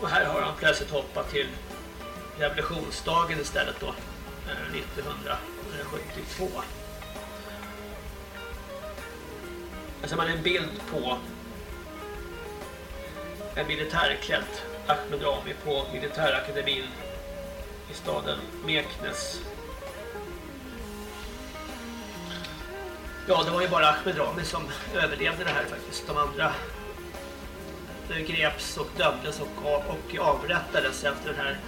Och här har han plötsligt hoppat till revolutionsdagen istället då, 1972. Här ser man en bild på en militärklädd Ahmed Rami på militärakademin i staden Meknes. Ja, det var ju bara Ahmed Rami som överlevde det här faktiskt. De andra greps och dömdes och, av, och avrättades efter den här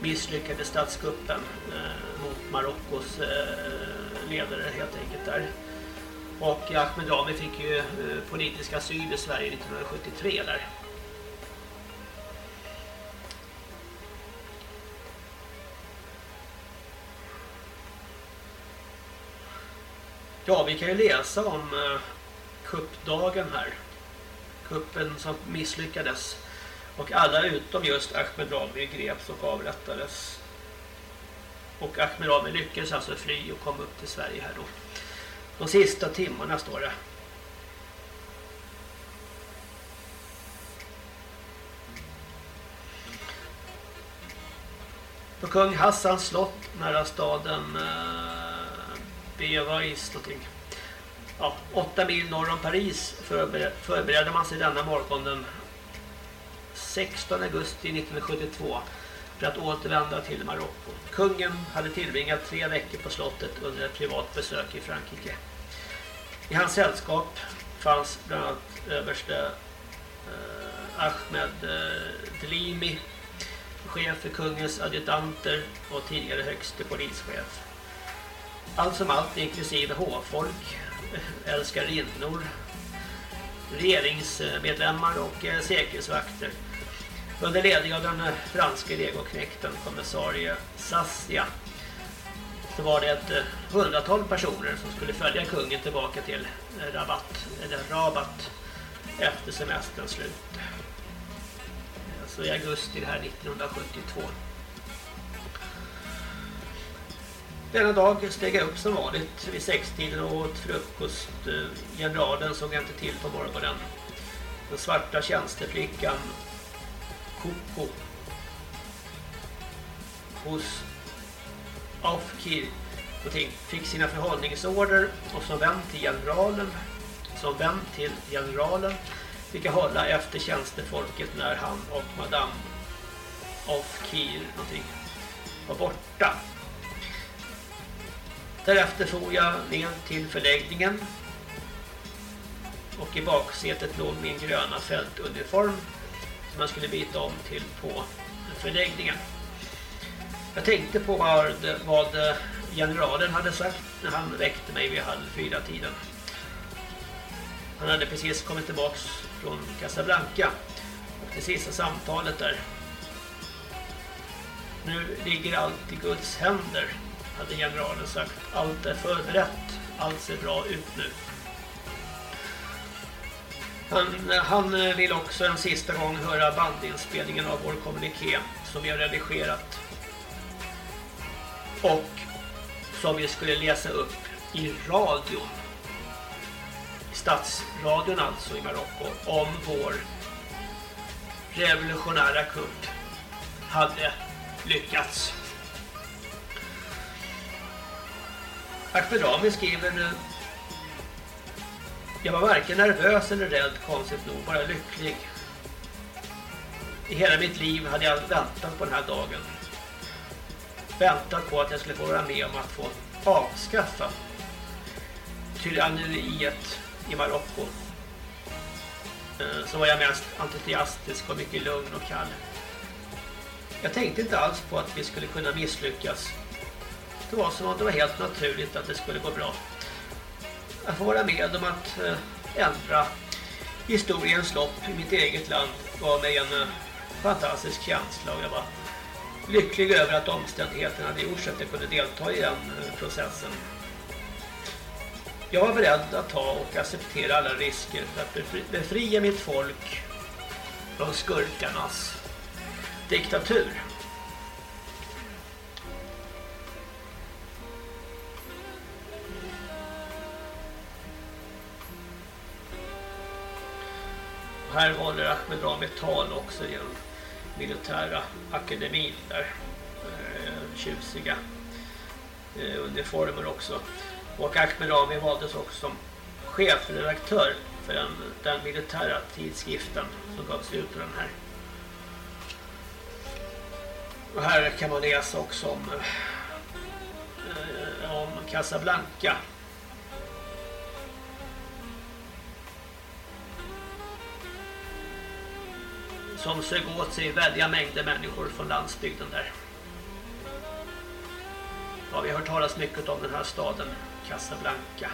misslyckade statskuppen eh, mot Marockos eh, ledare helt enkelt där. Och Ahmed Rami fick ju eh, politisk asyl i Sverige 1973 där. Ja, vi kan ju läsa om eh, kuppdagen här. Kuppen som misslyckades. Och alla utom just Ahmed Rami greps och avrättades. Och Ahmed Rami lyckades alltså fly och kom upp till Sverige här då. De sista timmarna står det. På kung Hassans slott nära staden eh, Bevis någonting. Ja, åtta mil norr om Paris förbered, förberedde man sig denna morgon den 16 augusti 1972 för att återvända till Marocko. Kungen hade tillbringat tre veckor på slottet under ett privat besök i Frankrike. I hans sällskap fanns bland annat överste eh, Ahmed eh, Dlimi, chef för kungens adjutanter och tidigare högste polischef. Allt som allt inklusive hovfolk, älskarinnor, regeringsmedlemmar och eh, säkerhetsvakter under ledning av den eh, franske legoknekten kommissarie Sassia så var det ett eh, hundratal personer som skulle följa kungen tillbaka till Rabat, eller Rabat efter semesterns slut. Så i augusti det här 1972. Denna dag steg jag upp som vanligt vid sextiden och åt frukost. Eh, generalen såg jag inte till på morgonen. Den svarta tjänsteflickan Koko hos Afkir fick sina förhållningsorder och som vän till generalen som vän till generalen fick jag hålla efter tjänstefolket när han och madame Afkir någonting var borta. Därefter for jag ner till förläggningen och i baksätet låg min gröna fältuniform som jag skulle byta om till på förläggningen. Jag tänkte på vad, vad generalen hade sagt när han väckte mig vid halv fyra tiden. Han hade precis kommit tillbaks från Casablanca och det sista samtalet där Nu ligger allt i Guds händer, hade generalen sagt. Allt är förberett. Allt ser bra ut nu. Han, han vill också en sista gång höra bandinspelningen av vår kommuniké som vi har redigerat. Och som vi skulle läsa upp i radion. I statsradion alltså i Marocko om vår revolutionära kupp hade lyckats. Ahmed Rami skriver nu Jag var varken nervös eller rädd, konstigt nog, bara lycklig. I hela mitt liv hade jag väntat på den här dagen. Väntat på att jag skulle få vara med om att få avskaffa tyranneriet i Marocko. Eh, så var jag mest entusiastisk och mycket lugn och kall. Jag tänkte inte alls på att vi skulle kunna misslyckas. Det var som om det var helt naturligt att det skulle gå bra. Att få vara med om att eh, ändra historiens lopp i mitt eget land gav mig en eh, fantastisk känsla och jag var lycklig över att omständigheterna hade gjort så att jag kunde delta i den eh, processen. Jag var beredd att ta och acceptera alla risker för att befria mitt folk från skurkarnas diktatur. Här håller Ahmed Rami tal också genom militära akademin där. Eh, tjusiga eh, uniformer också. Och Ahmed Rami valdes också som chefredaktör för den, den militära tidskriften som gavs ut ur den här. Och här kan man läsa också om, eh, om Casablanca. Som sög åt sig väldiga mängder människor från landsbygden där. Ja, vi har hört talas mycket om den här staden, Casablanca.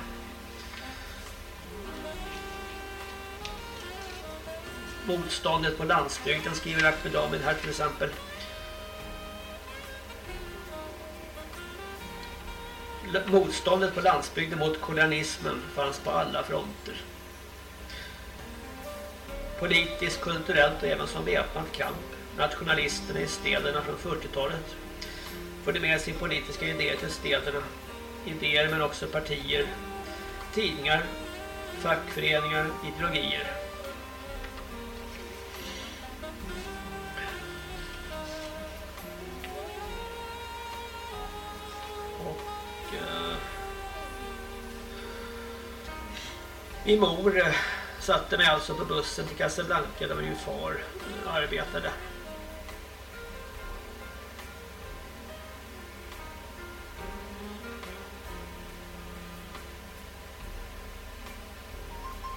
Motståndet på landsbygden skriver Ahmed Amin här till exempel. Motståndet på landsbygden mot kolonialismen fanns på alla fronter. Politiskt, kulturellt och även som väpnad kamp. Nationalisterna i städerna från 40-talet förde med sin politiska idéer till städerna. Idéer men också partier, tidningar, fackföreningar, ideologier. Och uh, min mor eh, satte mig alltså på bussen till Casablanca där min far eh, arbetade.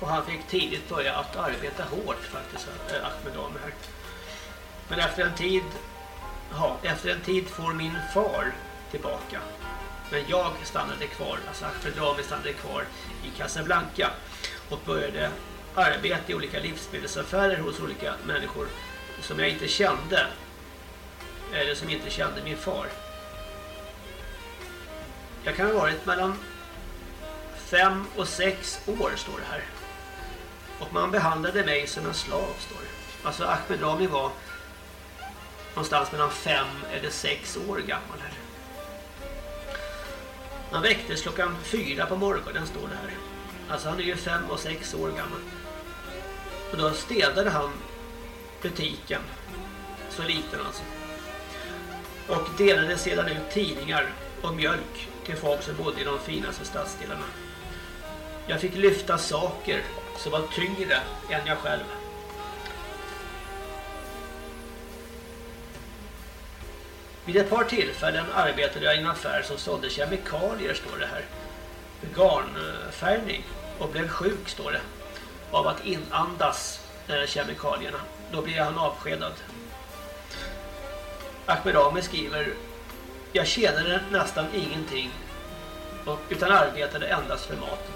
Och han fick tidigt börja att arbeta hårt faktiskt, eh, Ahmed Ahmed här. Men efter en tid, ja, efter en tid får min far tillbaka. Men jag stannade kvar, alltså Ahmed Rami stannade kvar i Casablanca och började arbete i olika livsmedelsaffärer hos olika människor som jag inte kände eller som inte kände min far. Jag kan ha varit mellan fem och sex år står det här. Och man behandlade mig som en slav står det. Alltså Ahmed Rami var någonstans mellan fem eller sex år gammal här. Han väcktes klockan fyra på morgonen står det här. Alltså han är ju fem och sex år gammal. Och då städade han butiken. Så liten alltså. Och delade sedan ut tidningar och mjölk till folk som bodde i de finaste stadsdelarna. Jag fick lyfta saker som var tyngre än jag själv. Vid ett par tillfällen arbetade jag i en affär som sålde kemikalier, står det här. Garnfärgning. Och blev sjuk, står det. Av att inandas eh, kemikalierna. Då blev han avskedad. Ahmed Ahmed skriver Jag tjänade nästan ingenting utan arbetade endast för maten.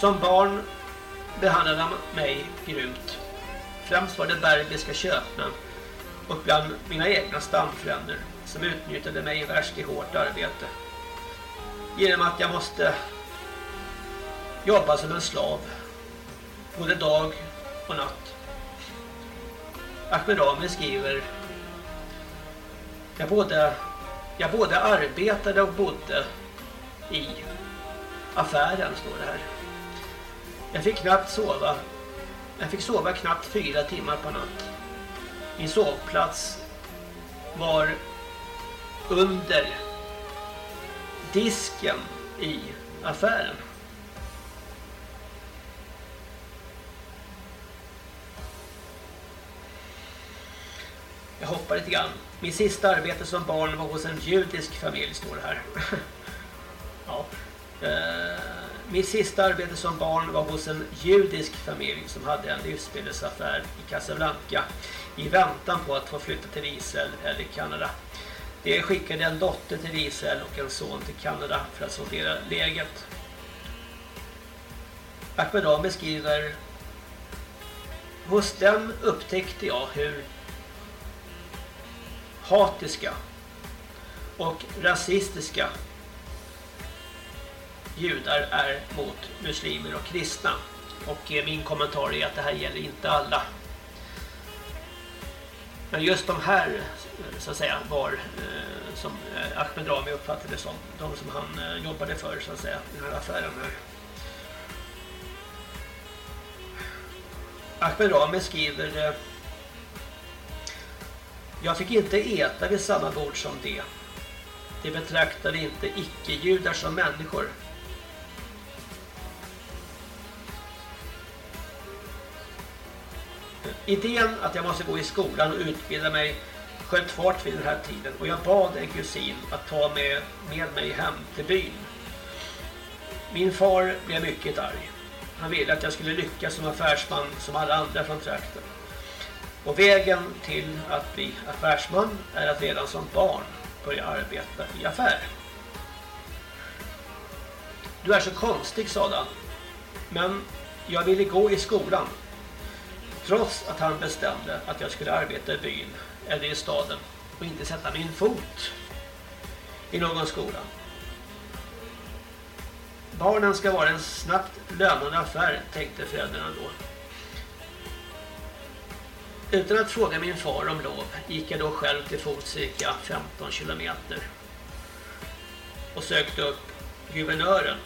Som barn behandlade han mig grymt. Främst var det bergiska köpmän och bland mina egna stamfränder som utnyttjade mig värst i hårt arbete. Genom att jag måste jobba som en slav både dag och natt. Ahmed Rami skriver jag både, jag både arbetade och bodde i affären, står det här. Jag fick knappt sova. Jag fick sova knappt fyra timmar per natt. Min sovplats var under disken i affären. Jag hoppar lite grann. Min sista arbete som barn var hos en judisk familj, står det här. *laughs* ja. Eh, min Mitt sista arbete som barn var hos en judisk familj som hade en livsmedelsaffär i Casablanca i väntan på att få flytta till Israel eller Kanada. De skickade en dotter till Israel och en son till Kanada för att sortera läget. Ahmed beskriver Hos dem upptäckte jag hur hatiska och rasistiska judar är mot muslimer och kristna. Och eh, min kommentar är att det här gäller inte alla. Men just de här, eh, så att säga, var eh, som Ahmed Rami uppfattade som de som han jobbade för, så att säga, i den här affären här. Ahmed Rami skriver jag fick inte äta vid samma bord som det. De betraktade inte icke-judar som människor. Idén att jag måste gå i skolan och utbilda mig sköt fart vid den här tiden och jag bad en kusin att ta med, med mig hem till byn. Min far blev mycket arg. Han ville att jag skulle lyckas som affärsman som alla andra från trakten. Och vägen till att bli affärsman är att redan som barn börja arbeta i affär. Du är så konstig, sa han. Men jag ville gå i skolan. Trots att han bestämde att jag skulle arbeta i byn eller i staden och inte sätta min fot i någon skola. Barnen ska vara en snabbt lönande affär, tänkte föräldrarna då. Utan att fråga min far om lov gick jag då själv till fot cirka 15 kilometer och sökte upp guvernören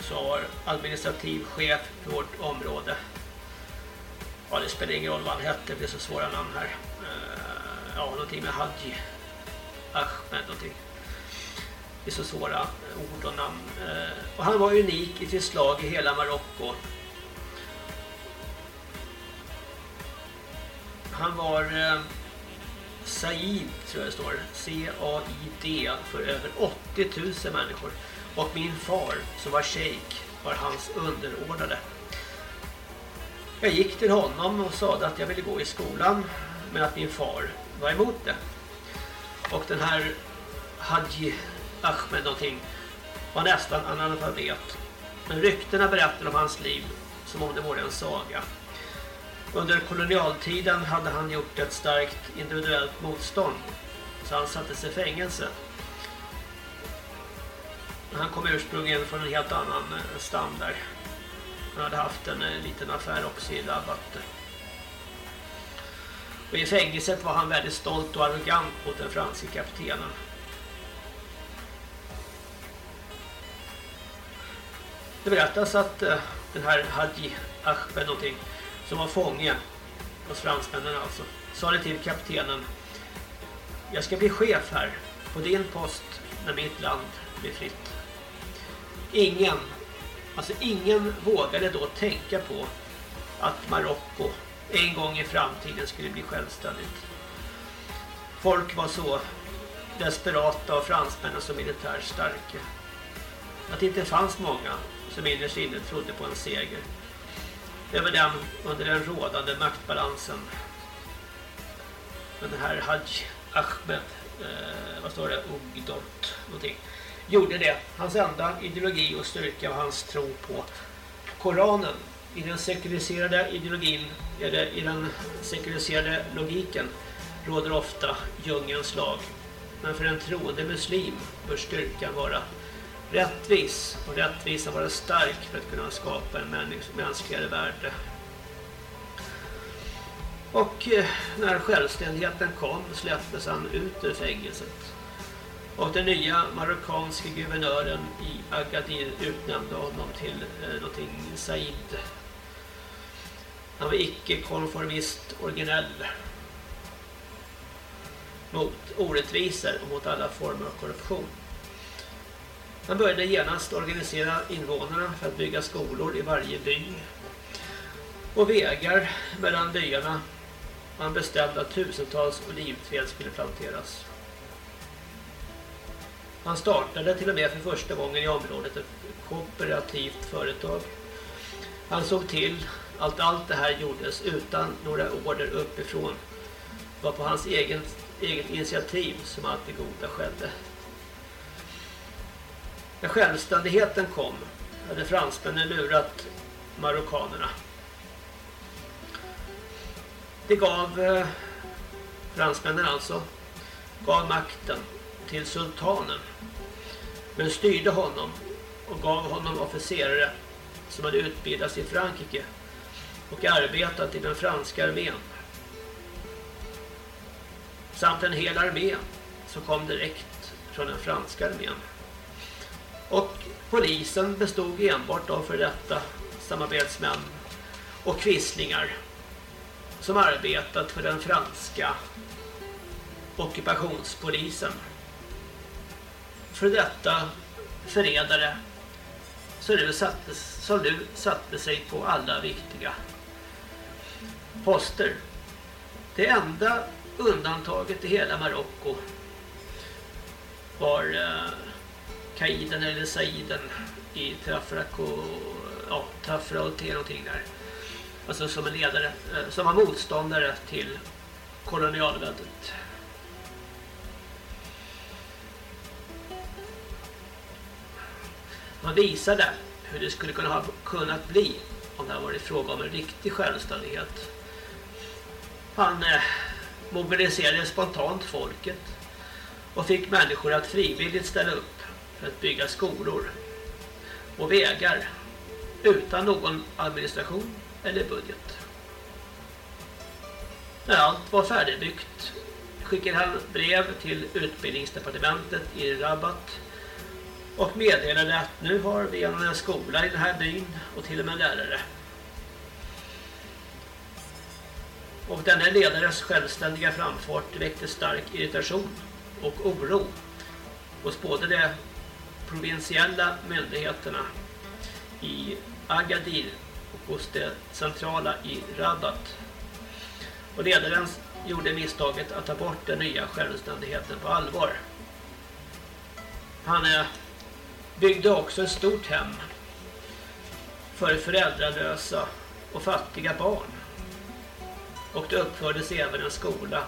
som var administrativ chef för vårt område. Ja, det spelar ingen roll vad han hette, det är så svåra namn här. Eh, ja, någonting med Haji Ahmed någonting. Det är så svåra ord och namn. Eh, och han var unik i sitt slag i hela Marocko. Han var eh, Said, tror jag det står. C-A-I-D alltså för över 80 000 människor. Och min far, som var sheik, var hans underordnade. Jag gick till honom och sa att jag ville gå i skolan men att min far var emot det. Och den här Haji Ahmed någonting var nästan analfabet. Men ryktena berättade om hans liv som om det vore en saga. Under kolonialtiden hade han gjort ett starkt individuellt motstånd så han sattes i fängelse. Han kom ursprungligen från en helt annan eh, stam där. Han hade haft en eh, liten affär också i Labat. Och i fängelset var han väldigt stolt och arrogant mot den franska kaptenen. Det berättas att eh, den här Haji Ahmed någonting som var fånge hos fransmännen alltså sa det till kaptenen jag ska bli chef här på din post när mitt land blir fritt. Ingen, alltså ingen vågade då tänka på att Marocko en gång i framtiden skulle bli självständigt. Folk var så desperata och fransmännen som militärt starka. Att det inte fanns många som innerst inne trodde på en seger. Över den under den rådande maktbalansen. Men den här Haj Ahmed, eh, vad står det, Ugdot, någonting, gjorde det. Hans enda ideologi och styrka var hans tro på Koranen. I den sekulariserade ideologin, eller i den sekulariserade logiken, råder ofta djungelns lag. Men för en troende muslim bör styrkan vara rättvis och rättvisa vara stark för att kunna skapa en människ- mänskligare värld. Och eh, när självständigheten kom släpptes han ut ur fängelset. Och den nya marockanske guvernören i Agadir utnämnde honom till eh, någonting Said. Han var icke-konformist originell mot orättvisor och mot alla former av korruption. Han började genast organisera invånarna för att bygga skolor i varje by och vägar mellan byarna. Han bestämde att tusentals olivträd skulle planteras. Han startade till och med för första gången i området ett kooperativt företag. Han såg till att allt det här gjordes utan några order uppifrån. Det var på hans egen, eget initiativ som allt det goda skedde. När självständigheten kom hade fransmännen lurat marockanerna. Det gav eh, fransmännen alltså gav makten till sultanen men styrde honom och gav honom officerare som hade utbildats i Frankrike och arbetat i den franska armén samt en hel armé som kom direkt från den franska armén. Och polisen bestod enbart av för detta samarbetsmän och kvisslingar som arbetat för den franska ockupationspolisen. För detta förrädare som nu satte, som nu satte sig på alla viktiga poster. Det enda undantaget i hela Marocko var eh, Kaiden eller Saiden i Tafrak och ja, Trafra och T någonting där. Alltså som en ledare, eh, som var motståndare till kolonialväldet. Man visade hur det skulle kunna ha kunnat bli om det hade varit fråga om en riktig självständighet. Han eh, mobiliserade spontant folket och fick människor att frivilligt ställa upp för att bygga skolor och vägar utan någon administration eller budget. När allt var färdigbyggt skickade han brev till utbildningsdepartementet i Rabat och meddelade att nu har vi en skola i den här byn och till och med lärare. Och denna ledares självständiga framfart väckte stark irritation och oro hos både det provinsiella myndigheterna i Agadir och hos det centrala i Rabat. Och ledaren gjorde misstaget att ta bort den nya självständigheten på allvar. Han eh, byggde också ett stort hem för föräldralösa och fattiga barn. Och det uppfördes även en skola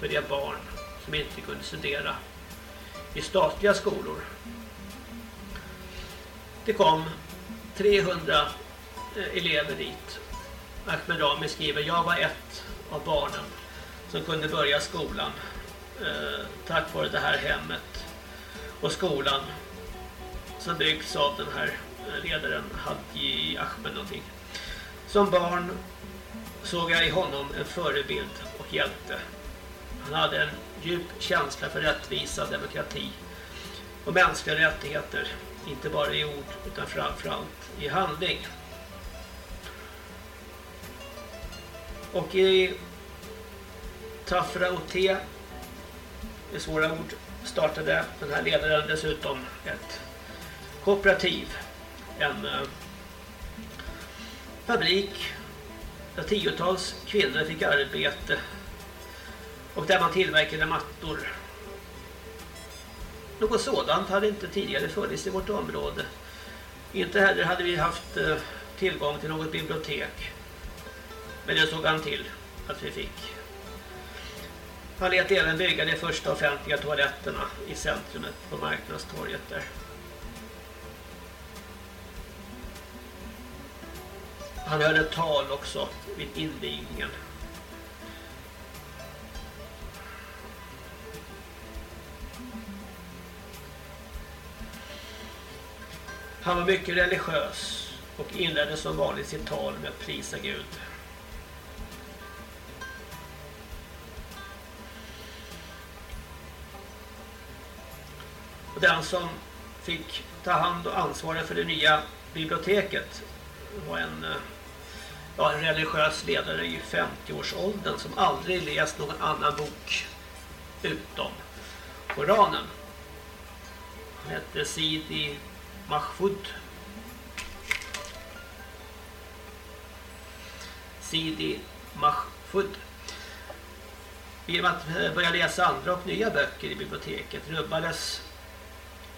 för de barn som inte kunde studera i statliga skolor. Det kom 300 eh, elever dit. Ahmed Rami skriver, jag var ett av barnen som kunde börja skolan eh, tack vare det här hemmet och skolan som byggs av den här eh, ledaren Hadji Ahmed någonting. Som barn såg jag i honom en förebild och hjälte. Han hade en djup känsla för rättvisa, demokrati och mänskliga rättigheter. Inte bara i ord utan framförallt i handling. Och i Tafra och T med svåra ord startade den här ledaren dessutom ett kooperativ. En eh, fabrik där tiotals kvinnor fick arbete och där man tillverkade mattor. Något sådant hade inte tidigare funnits i vårt område. Inte heller hade vi haft eh, tillgång till något bibliotek. Men det såg han till att vi fick. Han lät även bygga de första offentliga toaletterna i centrumet på marknadstorget där. Han höll ett tal också vid invigningen. Han var mycket religiös och inledde som vanligt sitt tal med att prisa Gud. Och den som fick ta hand och ansvara för det nya biblioteket var en, ja, en religiös ledare i 50-årsåldern som aldrig läst någon annan bok utom Koranen. Han hette Sidi Mahfud. Sidi Mahfud. Genom att börja läsa andra och nya böcker i biblioteket rubbades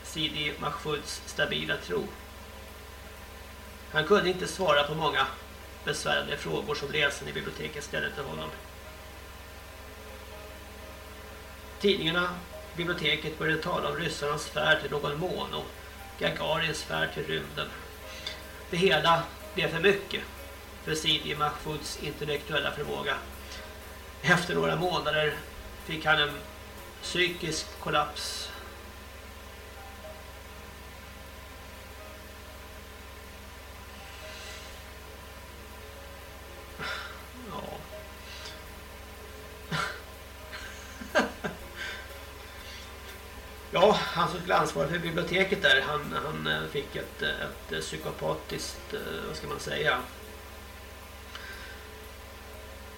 Sidi Mahfuds stabila tro. Han kunde inte svara på många besvärande frågor som läsarna i biblioteket ställde till honom. Tidningarna biblioteket började tala om ryssarnas färd till någon mån Gagarins färd till rymden. Det hela blev för mycket för Sidi Mahfouds intellektuella förmåga. Efter några månader fick han en psykisk kollaps. Ja. Ja, han som skulle ansvara för biblioteket där, han, han eh, fick ett, eh, ett eh, psykopatiskt, vad ska man säga?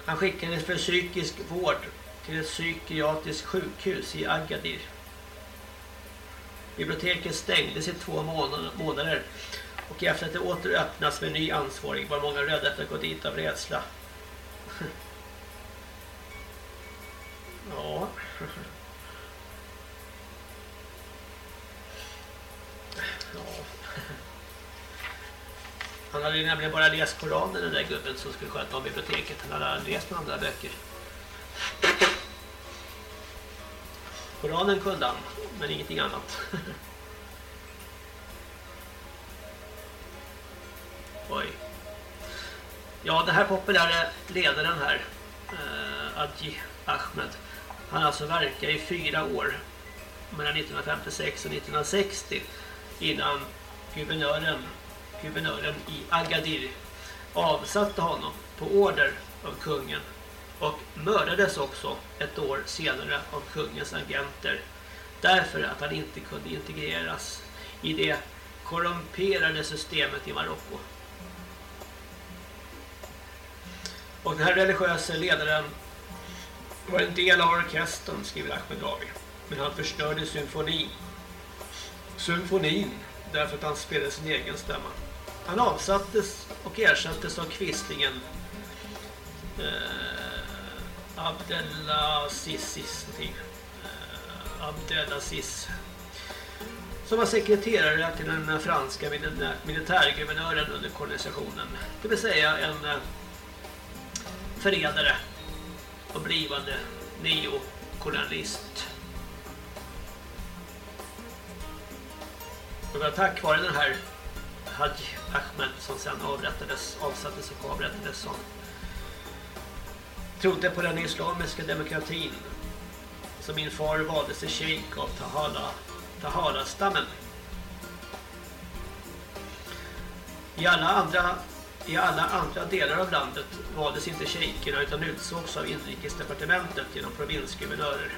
Han skickades för psykisk vård till ett psykiatriskt sjukhus i Agadir. Biblioteket stängdes i två månader, och efter att det åter öppnats med ny ansvarig var många rädda för att gå dit av rädsla. *laughs* ja. *laughs* Ja. Han hade ju nämligen bara läst Koranen den där gubben som skulle sköta om biblioteket. Han hade aldrig läst några andra böcker. Koranen kunde han, men ingenting annat. *laughs* Oj. Ja, den här populära ledaren här, eh, Adji Ahmed, han alltså verkar i fyra år mellan 1956 och 1960 innan guvernören, guvernören i Agadir avsatte honom på order av kungen och mördades också ett år senare av kungens agenter därför att han inte kunde integreras i det korrumperade systemet i Marocko. Och den här religiösa ledaren var en del av orkestern, skriver Ahmed Ravi. Men han förstörde symfonin. Symfonin, därför att han spelade sin egen stämma. Han avsattes och ersattes av kvistlingen eh, Abdelaziz. Eh, Abdelaziz. Som var sekreterare till den franska militärguvernören under kolonisationen. Det vill säga en eh, förrädare och blivande neokolonialist. Det var tack vare den här Haj Ahmed som sen avrättades, avsattes och avrättades som trodde på den islamiska demokratin som min far valdes till sheik av Tahala, Tahala-stammen. I alla andra i alla andra delar av landet valdes inte shejkerna utan utsågs av inrikesdepartementet genom provinsguvernörer.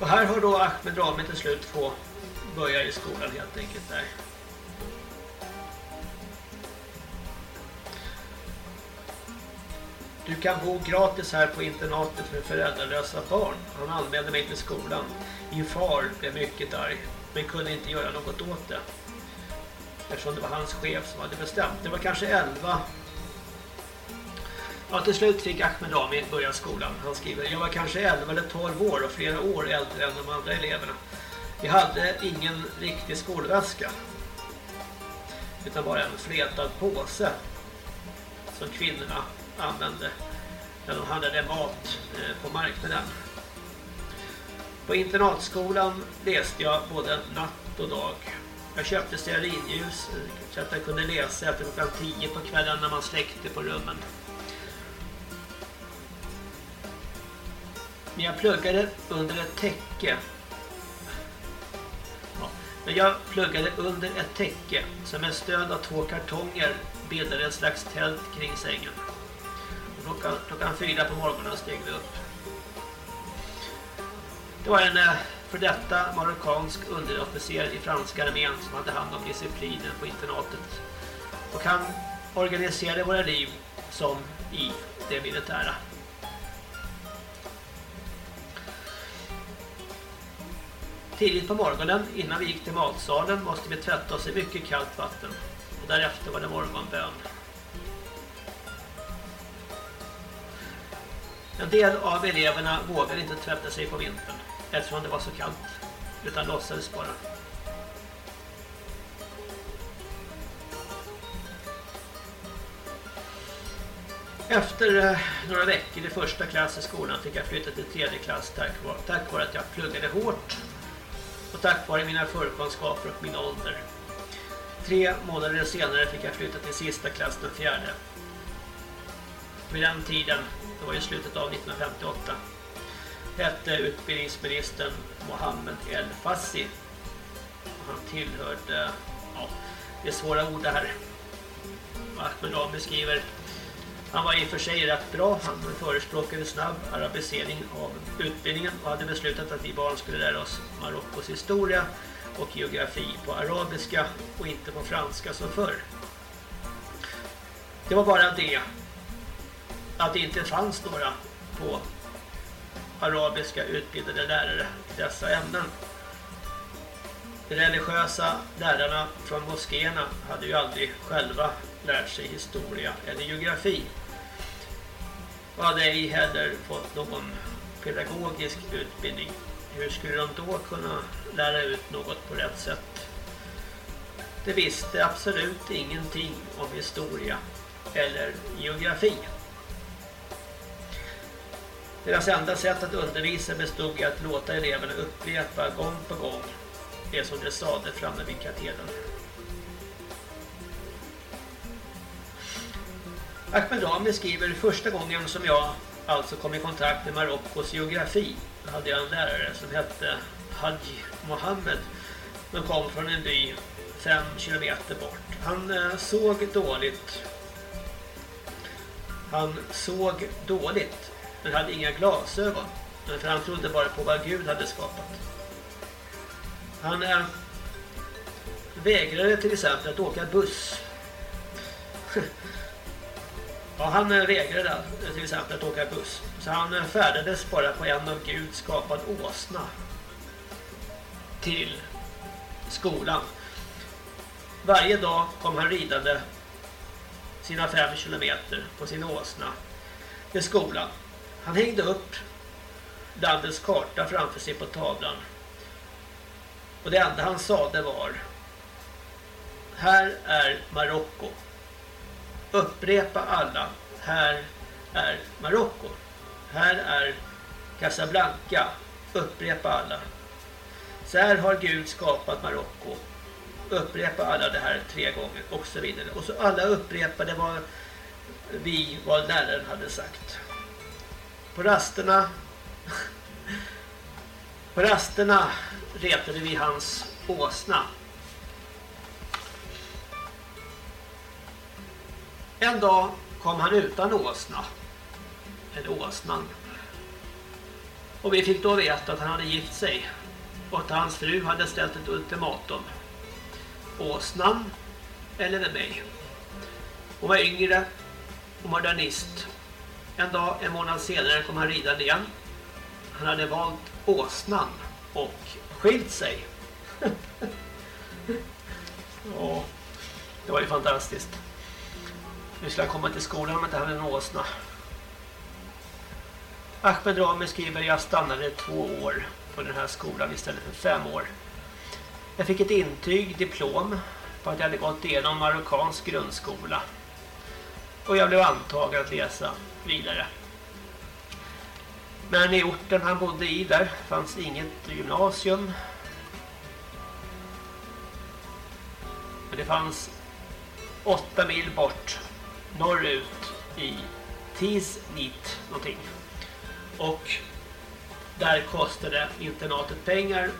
Och här har då Ahmed Rami till slut få börja i skolan helt enkelt där. Du kan bo gratis här på internatet för föräldralösa barn. Han anmälde mig till skolan. Min far blev mycket arg, men kunde inte göra något åt det. Eftersom det var hans chef som hade bestämt. Det var kanske 11 Ja, till slut fick Ahmed Rami börja skolan. Han skriver, jag var kanske 11 eller 12 år och flera år äldre än de andra eleverna. Vi hade ingen riktig skolväska. Utan bara en flätad påse som kvinnorna använde när de handlade mat eh, på marknaden. På internatskolan läste jag både natt och dag. Jag köpte stearinljus eh, så att jag kunde läsa efter klockan 10 på kvällen när man släckte på rummen. Men jag pluggade under ett täcke. Ja, men jag pluggade under ett täcke som med stöd av två kartonger bildade en slags tält kring sängen. Och klockan, klockan fyra på morgonen steg vi upp. Det var en eh, för detta marockansk underofficer i franska armén som hade hand om disciplinen på internatet. Och han organiserade våra liv som i det militära. Tidigt på morgonen, innan vi gick till matsalen, måste vi tvätta oss i mycket kallt vatten. Och därefter var det morgonbön. En del av eleverna vågade inte tvätta sig på vintern eftersom det var så kallt, utan låtsades bara. Efter eh, några veckor i första klass i skolan fick jag flytta till tredje klass tack vare, tack vare att jag pluggade hårt och tack vare mina förkunskaper och min ålder. Tre månader senare fick jag flytta till sista klass den fjärde. Vid den tiden, det var i slutet av 1958, hette utbildningsministern Mohammed El Fassi. Han tillhörde, ja, det är svåra ord det här. Ahmed beskriver han var i och för sig rätt bra. Han förespråkade snabb arabisering av utbildningen och hade beslutat att vi barn skulle lära oss Marockos historia och geografi på arabiska och inte på franska som förr. Det var bara det att det inte fanns några på arabiska utbildade lärare i dessa ämnen. De religiösa lärarna från moskéerna hade ju aldrig själva lärt sig historia eller geografi. Och hade ej heller fått någon pedagogisk utbildning. Hur skulle de då kunna lära ut något på rätt sätt? De visste absolut ingenting om historia eller geografi. Deras enda sätt att undervisa bestod i att låta eleverna upprepa gång på gång det som de sade framme vid katedern. Ahmed Rami skriver första gången som jag alltså kom i kontakt med Marockos geografi hade jag en lärare som hette Haji Mohammed som kom från en by fem kilometer bort. Han eh, såg dåligt. Han såg dåligt men hade inga glasögon. För han trodde bara på vad Gud hade skapat. Han eh, vägrade till exempel att åka buss. *laughs* ja, han eh, vägrade till exempel att åka buss. Så han eh, färdades bara på en av Gud skapad åsna. Till skolan. Varje dag kom han ridande sina fem kilometer på sin åsna till skolan. Han hängde upp landets karta framför sig på tavlan. Och det enda han sa det var Här är Marocko. Upprepa alla. Här är Marocko. Här är Casablanca. Upprepa alla. Så här har Gud skapat Marocko. Upprepa alla det här tre gånger och så vidare. Och så alla upprepade vad vi, vad läraren hade sagt. På rasterna på rasterna retade vi hans åsna. En dag kom han utan åsna. Eller åsnan. Och vi fick då veta att han hade gift sig. Och att hans fru hade ställt ett ultimatum. Åsnan eller med mig. Hon var yngre och modernist. En dag, en månad senare kom han ridande igen. Han hade valt åsnan och skilt sig. *laughs* ja, det var ju fantastiskt. Nu skulle han komma till skolan om inte hade en åsna. Ahmed Rami skriver jag stannade två år på den här skolan istället för fem år. Jag fick ett intyg, diplom, på att jag hade gått igenom marockansk grundskola. Och jag blev antagen att läsa vidare. Men i orten han bodde i där fanns inget gymnasium. Men det fanns åtta mil bort norrut i Tisnit någonting. Och där kostade internatet pengar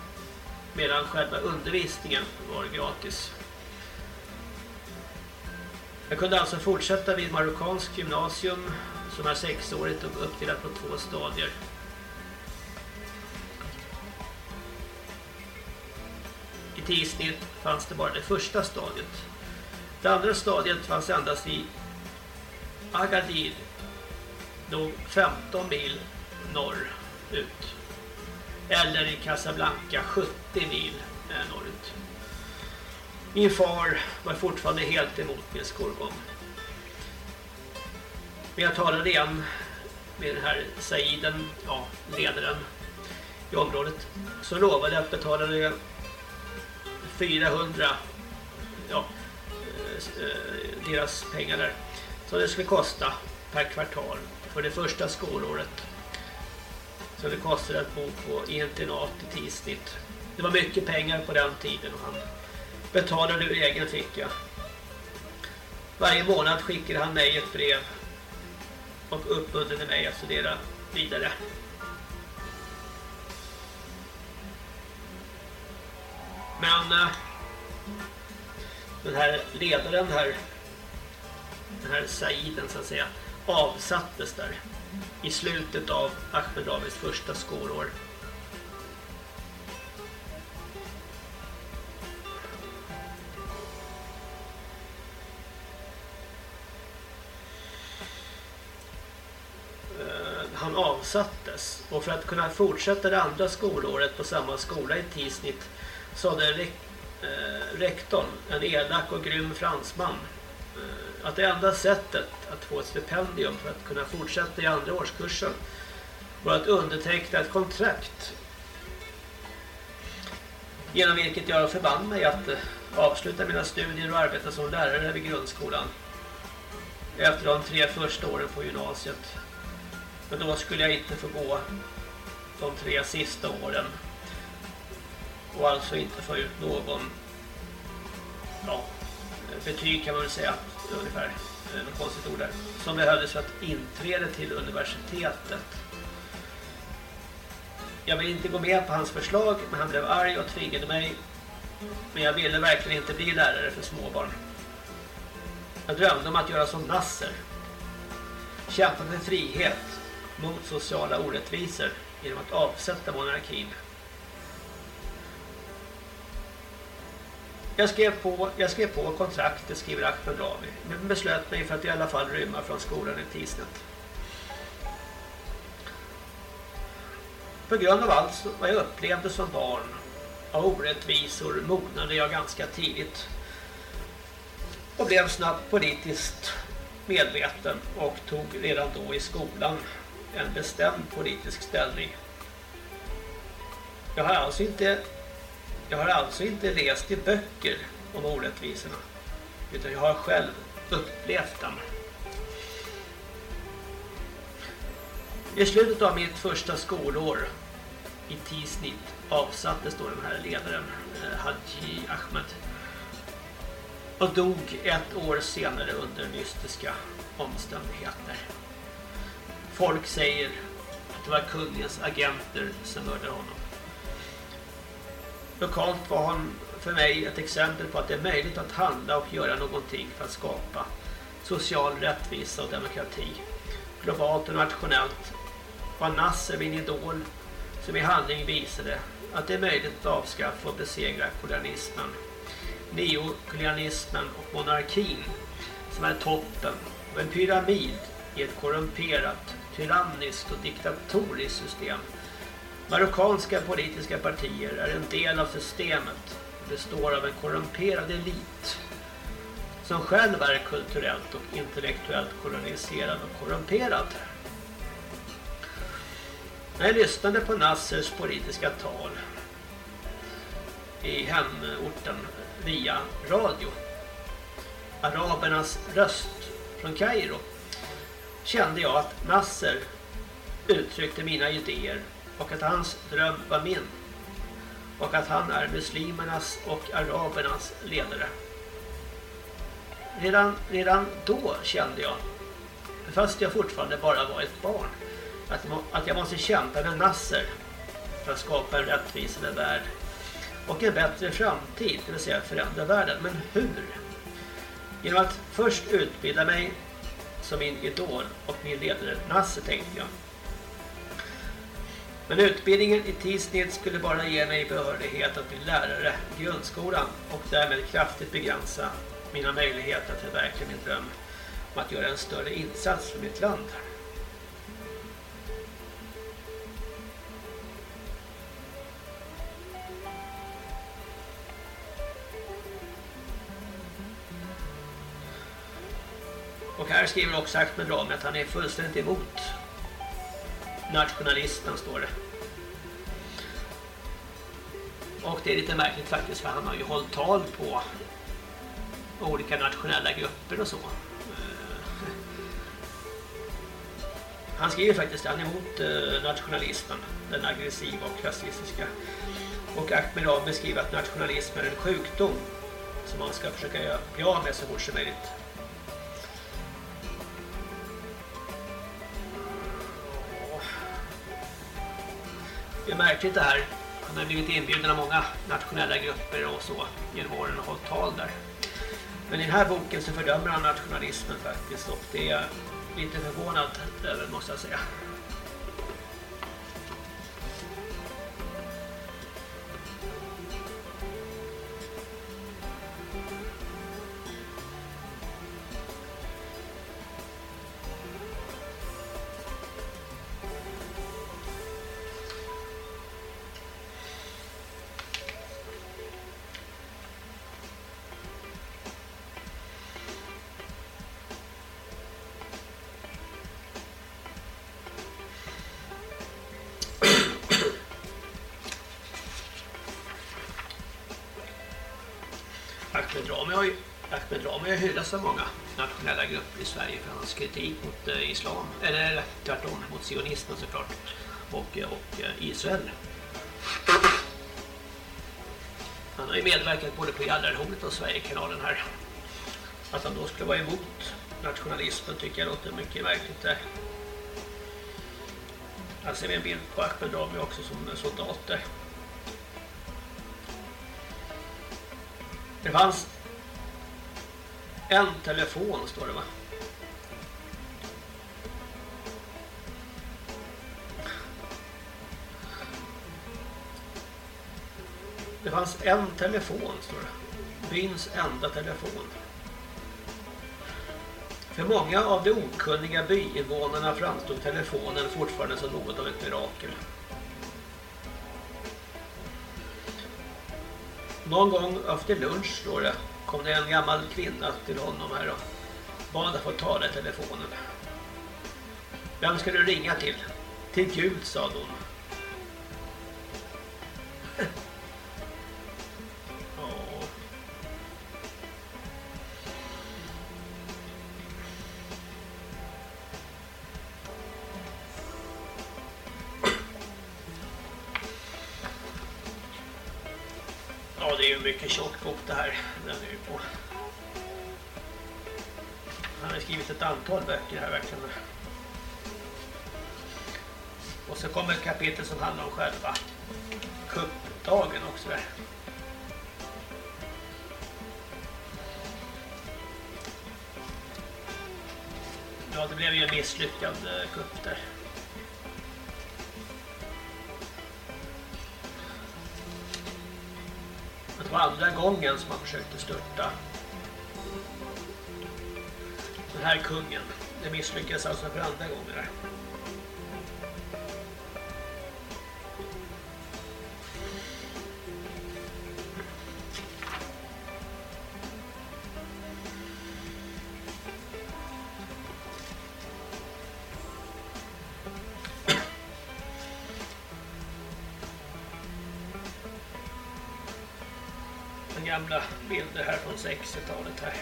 medan själva undervisningen var gratis. Jag kunde alltså fortsätta vid marockansk gymnasium som är sexårigt och uppdelat på två stadier. I tidsnitt fanns det bara det första stadiet. Det andra stadiet fanns endast i Agadir, nog 15 mil norrut. Eller i Casablanca, 70 mil eh, norrut. Min far var fortfarande helt emot min skolgång. Men jag talade igen med den här Saiden, ja, ledaren i området. Så lovade att betala 400 ja, eh, deras pengar där. Så det skulle kosta per kvartal för det första skolåret. Så det kostade att bo på internat i Tisnit. Det var mycket pengar på den tiden och han betalade ur egen ficka. Varje månad skickade han mig ett brev och uppmuntrade mig att studera vidare. Men eh, den här ledaren här, den här Saiden så att säga, avsattes där i slutet av Ahmed Davids första skolår. Avsattes och för att kunna fortsätta det andra skolåret på samma skola i Tisnit sade rek eh, rektorn, en elak och grym fransman, eh, att det enda sättet att få ett stipendium för att kunna fortsätta i andra årskursen var att underteckna ett kontrakt genom vilket jag förband mig att eh, avsluta mina studier och arbeta som lärare vid grundskolan efter de tre första åren på gymnasiet. Men då skulle jag inte få gå de tre sista åren och alltså inte få ut någon ja, betyg kan man väl säga ungefär, eh, något konstigt ord där, som behövdes för att inträde till universitetet. Jag ville inte gå med på hans förslag, men han blev arg och tvingade mig. Men jag ville verkligen inte bli lärare för småbarn. Jag drömde om att göra som Nasser. Kämpa för frihet mot sociala orättvisor genom att avsätta monarkin. Jag skrev på, jag skrev på kontraktet, skriver Ahmed Rami Men beslöt mig för att i alla fall rymma från skolan i Tisnet. På grund av allt vad jag upplevde som barn av orättvisor mognade jag ganska tidigt och blev snabbt politiskt medveten och tog redan då i skolan en bestämd politisk ställning. Jag har alltså inte jag har alltså inte läst i böcker om orättvisorna utan jag har själv upplevt dem. I slutet av mitt första skolår i Tisnit avsattes då den här ledaren eh, Haji Ahmed och dog ett år senare under mystiska omständigheter. Folk säger att det var kungens agenter som mördade honom. Lokalt var han för mig ett exempel på att det är möjligt att handla och göra någonting för att skapa social rättvisa och demokrati. Globalt och nationellt var Nasser min idol som i handling visade att det är möjligt att avskaffa och besegra kolonialismen, neokolonialismen och monarkin som är toppen av en pyramid i ett korrumperat, tyranniskt och diktatoriskt system. Marockanska politiska partier är en del av systemet och består av en korrumperad elit som själv är kulturellt och intellektuellt koloniserad och korrumperad. När jag lyssnade på Nassers politiska tal i hemorten via radio, arabernas röst från Kairo, kände jag att Nasser uttryckte mina idéer och att hans dröm var min och att han är muslimernas och arabernas ledare. Redan, redan då kände jag, fast jag fortfarande bara var ett barn, att, att jag måste kämpa med Nasser för att skapa en rättvisare värld och en bättre framtid, det vill säga förändra världen. Men hur? Genom att först utbilda mig som min idol och min ledare Nasse, tänkte jag. Men utbildningen i tidsnitt skulle bara ge mig behörighet att bli lärare i grundskolan och därmed kraftigt begränsa mina möjligheter att förverkliga min dröm om att göra en större insats för mitt land. Och här skriver också Ahmed Rami att han är fullständigt emot nationalisten står det. Och det är lite märkligt faktiskt för han har ju hållit tal på olika nationella grupper och så. Eh, han skriver faktiskt att han är emot eh, nationalismen, den aggressiva och rasistiska. Och Ahmed Rami skriver att nationalism är en sjukdom som man ska försöka göra bli av med så fort som möjligt. Det är märkligt det här. Han har blivit inbjuden av många nationella grupper och så genom åren och hållit tal där. Men i den här boken så fördömer han nationalismen faktiskt och det är jag lite förvånad över måste jag säga. Ahmed Rami hyllats av många nationella grupper i Sverige för hans kritik mot eh, islam, eller tvärtom mot sionismen såklart och, eh, och eh, Israel. Han har ju medverkat både på Jallarhornet och Sverigekanalen här. Att han då skulle vara emot nationalismen tycker jag låter mycket märkligt där. Här ser vi en bild på Ahmed Rami också som soldat där. Det fanns en telefon står det va? Det fanns en telefon står det. Byns enda telefon. För många av de okunniga byinvånarna framstod telefonen fortfarande som något av ett mirakel. Någon gång efter lunch står det, kom det en gammal kvinna till honom här och bad att få tala i telefonen. Vem ska du ringa till? Till Gud, sa hon. Hand handlar om själva kuppdagen också där. Ja, det blev ju en misslyckad kupp där. Det var andra gången som han försökte störta den här kungen. Det misslyckades alltså för andra gången där. 60-talet här.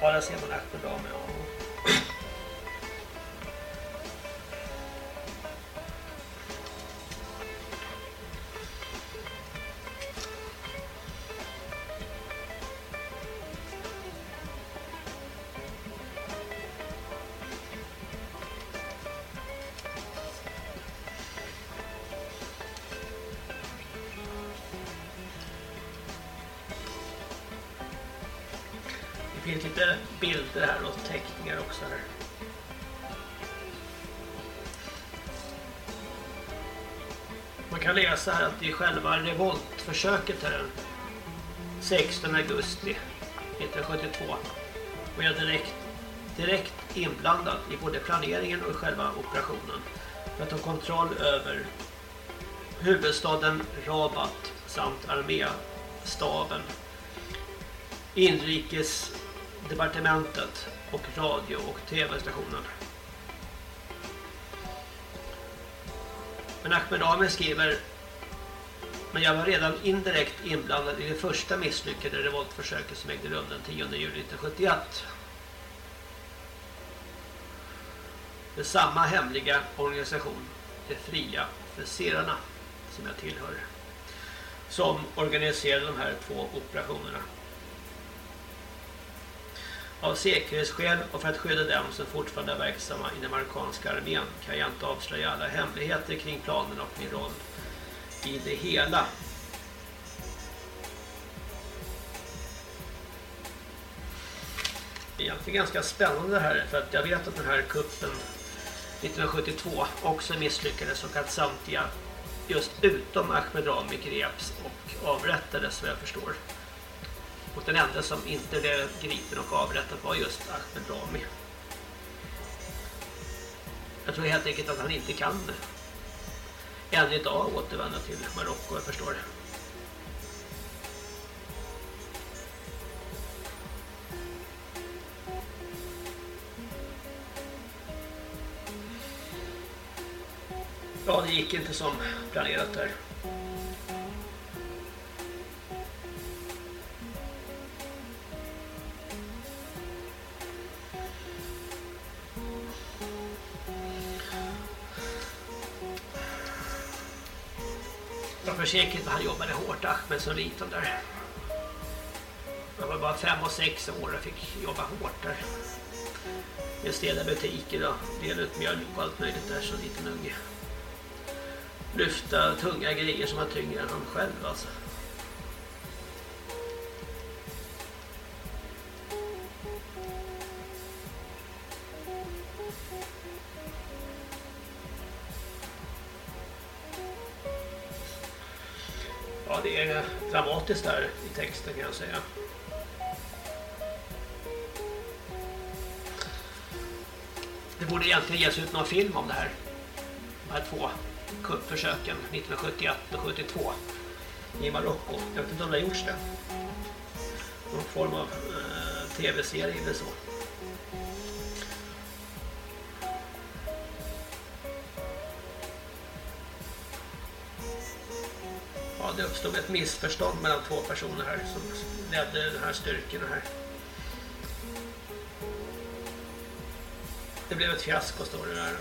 Ja, där ser man Ahmed Ja. Läsa här att det är själva revoltförsöket här den 16 augusti 1972 och jag är direkt, direkt inblandad i både planeringen och själva operationen för att ta kontroll över huvudstaden Rabat samt arméstaben, inrikesdepartementet och radio- och tv-stationen. Men Ahmed Ahmed skriver men jag var redan indirekt inblandad i det första misslyckade revoltförsöket som ägde rum den 10 juli 1971. Det är samma hemliga organisation, de fria officerarna som jag tillhör, som organiserade de här två operationerna. Av säkerhetsskäl och för att skydda dem som fortfarande är verksamma i den amerikanska armén kan jag inte avslöja alla hemligheter kring planen och min roll i det hela. Det är egentligen ganska spännande det här för att jag vet att den här kuppen 1972 också misslyckades och att samtliga just utom Ahmed Rami greps och avrättades vad jag förstår. Och den enda som inte blev gripen och avrättad var just Ahmed Rami. Jag tror helt enkelt att han inte kan än idag återvända till Marocko, jag förstår det. Ja, det gick inte som planerat där. Jag var försäkert att han jobbade hårt, Ahmed, som liten där. Jag var bara fem och sex år och fick jobba hårt där. Med stela butiker och dela ut mjölk och allt möjligt där som liten unge. Lyfta tunga grejer som var tyngre än han själv alltså. Det är dramatiskt där i texten kan jag säga. Det borde egentligen ges ut någon film om det här. De här två kuppförsöken 1971 och 72 i Marocko. Jag vet inte om det har gjorts det. Någon form av eh, tv-serie eller så. Det uppstod ett missförstånd mellan två personer här som ledde den här styrkorna här. Det blev ett fiasko står det där.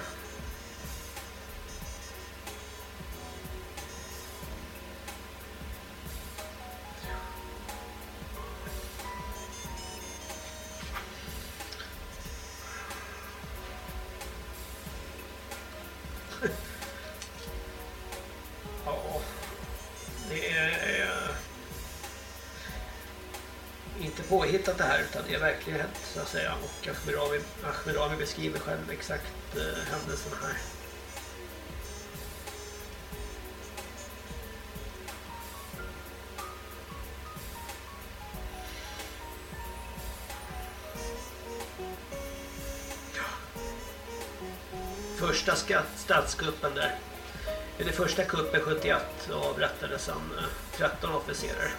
Så att säga och Ahmed Rami, beskriver själv exakt eh, händelserna här. Första skatt, statskuppen där i den första kuppen 71 avrättades han eh, 13 officerare.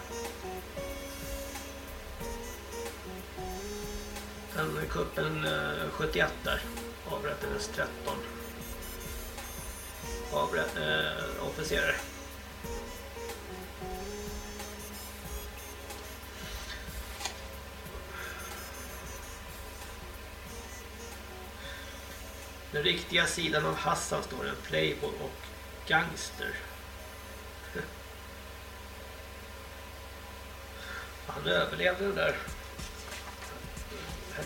Kuppen 71 eh, där avrättades 13 avrätt, eh, officerare. Den riktiga sidan av Hassan står det en playboy och gangster. *laughs* Han överlevde den där.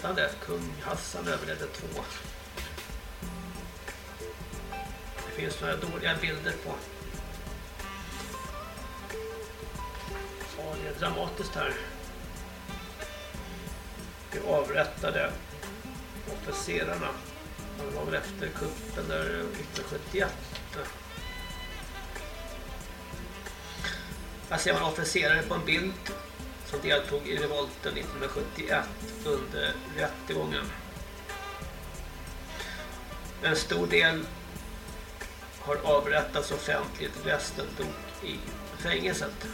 Hette han? Kung Hassan överlevde två. Det finns några dåliga bilder på. Ja, det är dramatiskt här. De avrättade officerarna. Det var väl efter kuppen där 1971. Här ser man officerare på en bild deltog i revolten 1971 under rättegången. En stor del har avrättats offentligt, resten dog i fängelset.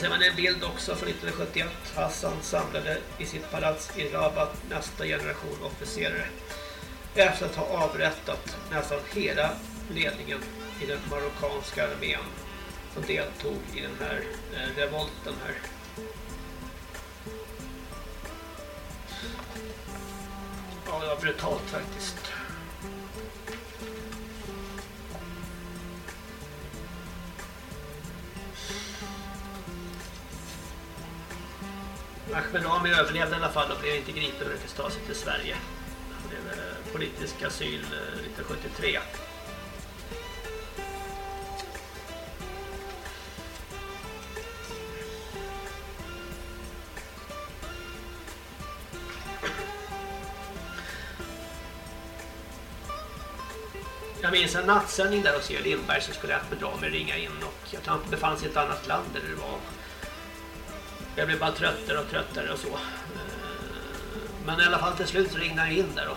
Ser man en bild också från 1971. Hassan samlade i sitt palats i Rabat nästa generation officerare. Efter att ha avrättat nästan hela ledningen i den marockanska armén som deltog i den här eh, revolten här. Ja, det var brutalt faktiskt. Ahmed Rami överlevde i alla fall och blev inte gripen och lyckades ta sig till Sverige. Han blev eh, politisk asyl eh, 1973. Jag minns en nattsändning där hos E. Lindberg så skulle Ahmed Rami ringa in och jag tror han befann sig i ett annat land där det var jag blev bara tröttare och tröttare och så. Eh, men i alla fall till slut ringde han in där då.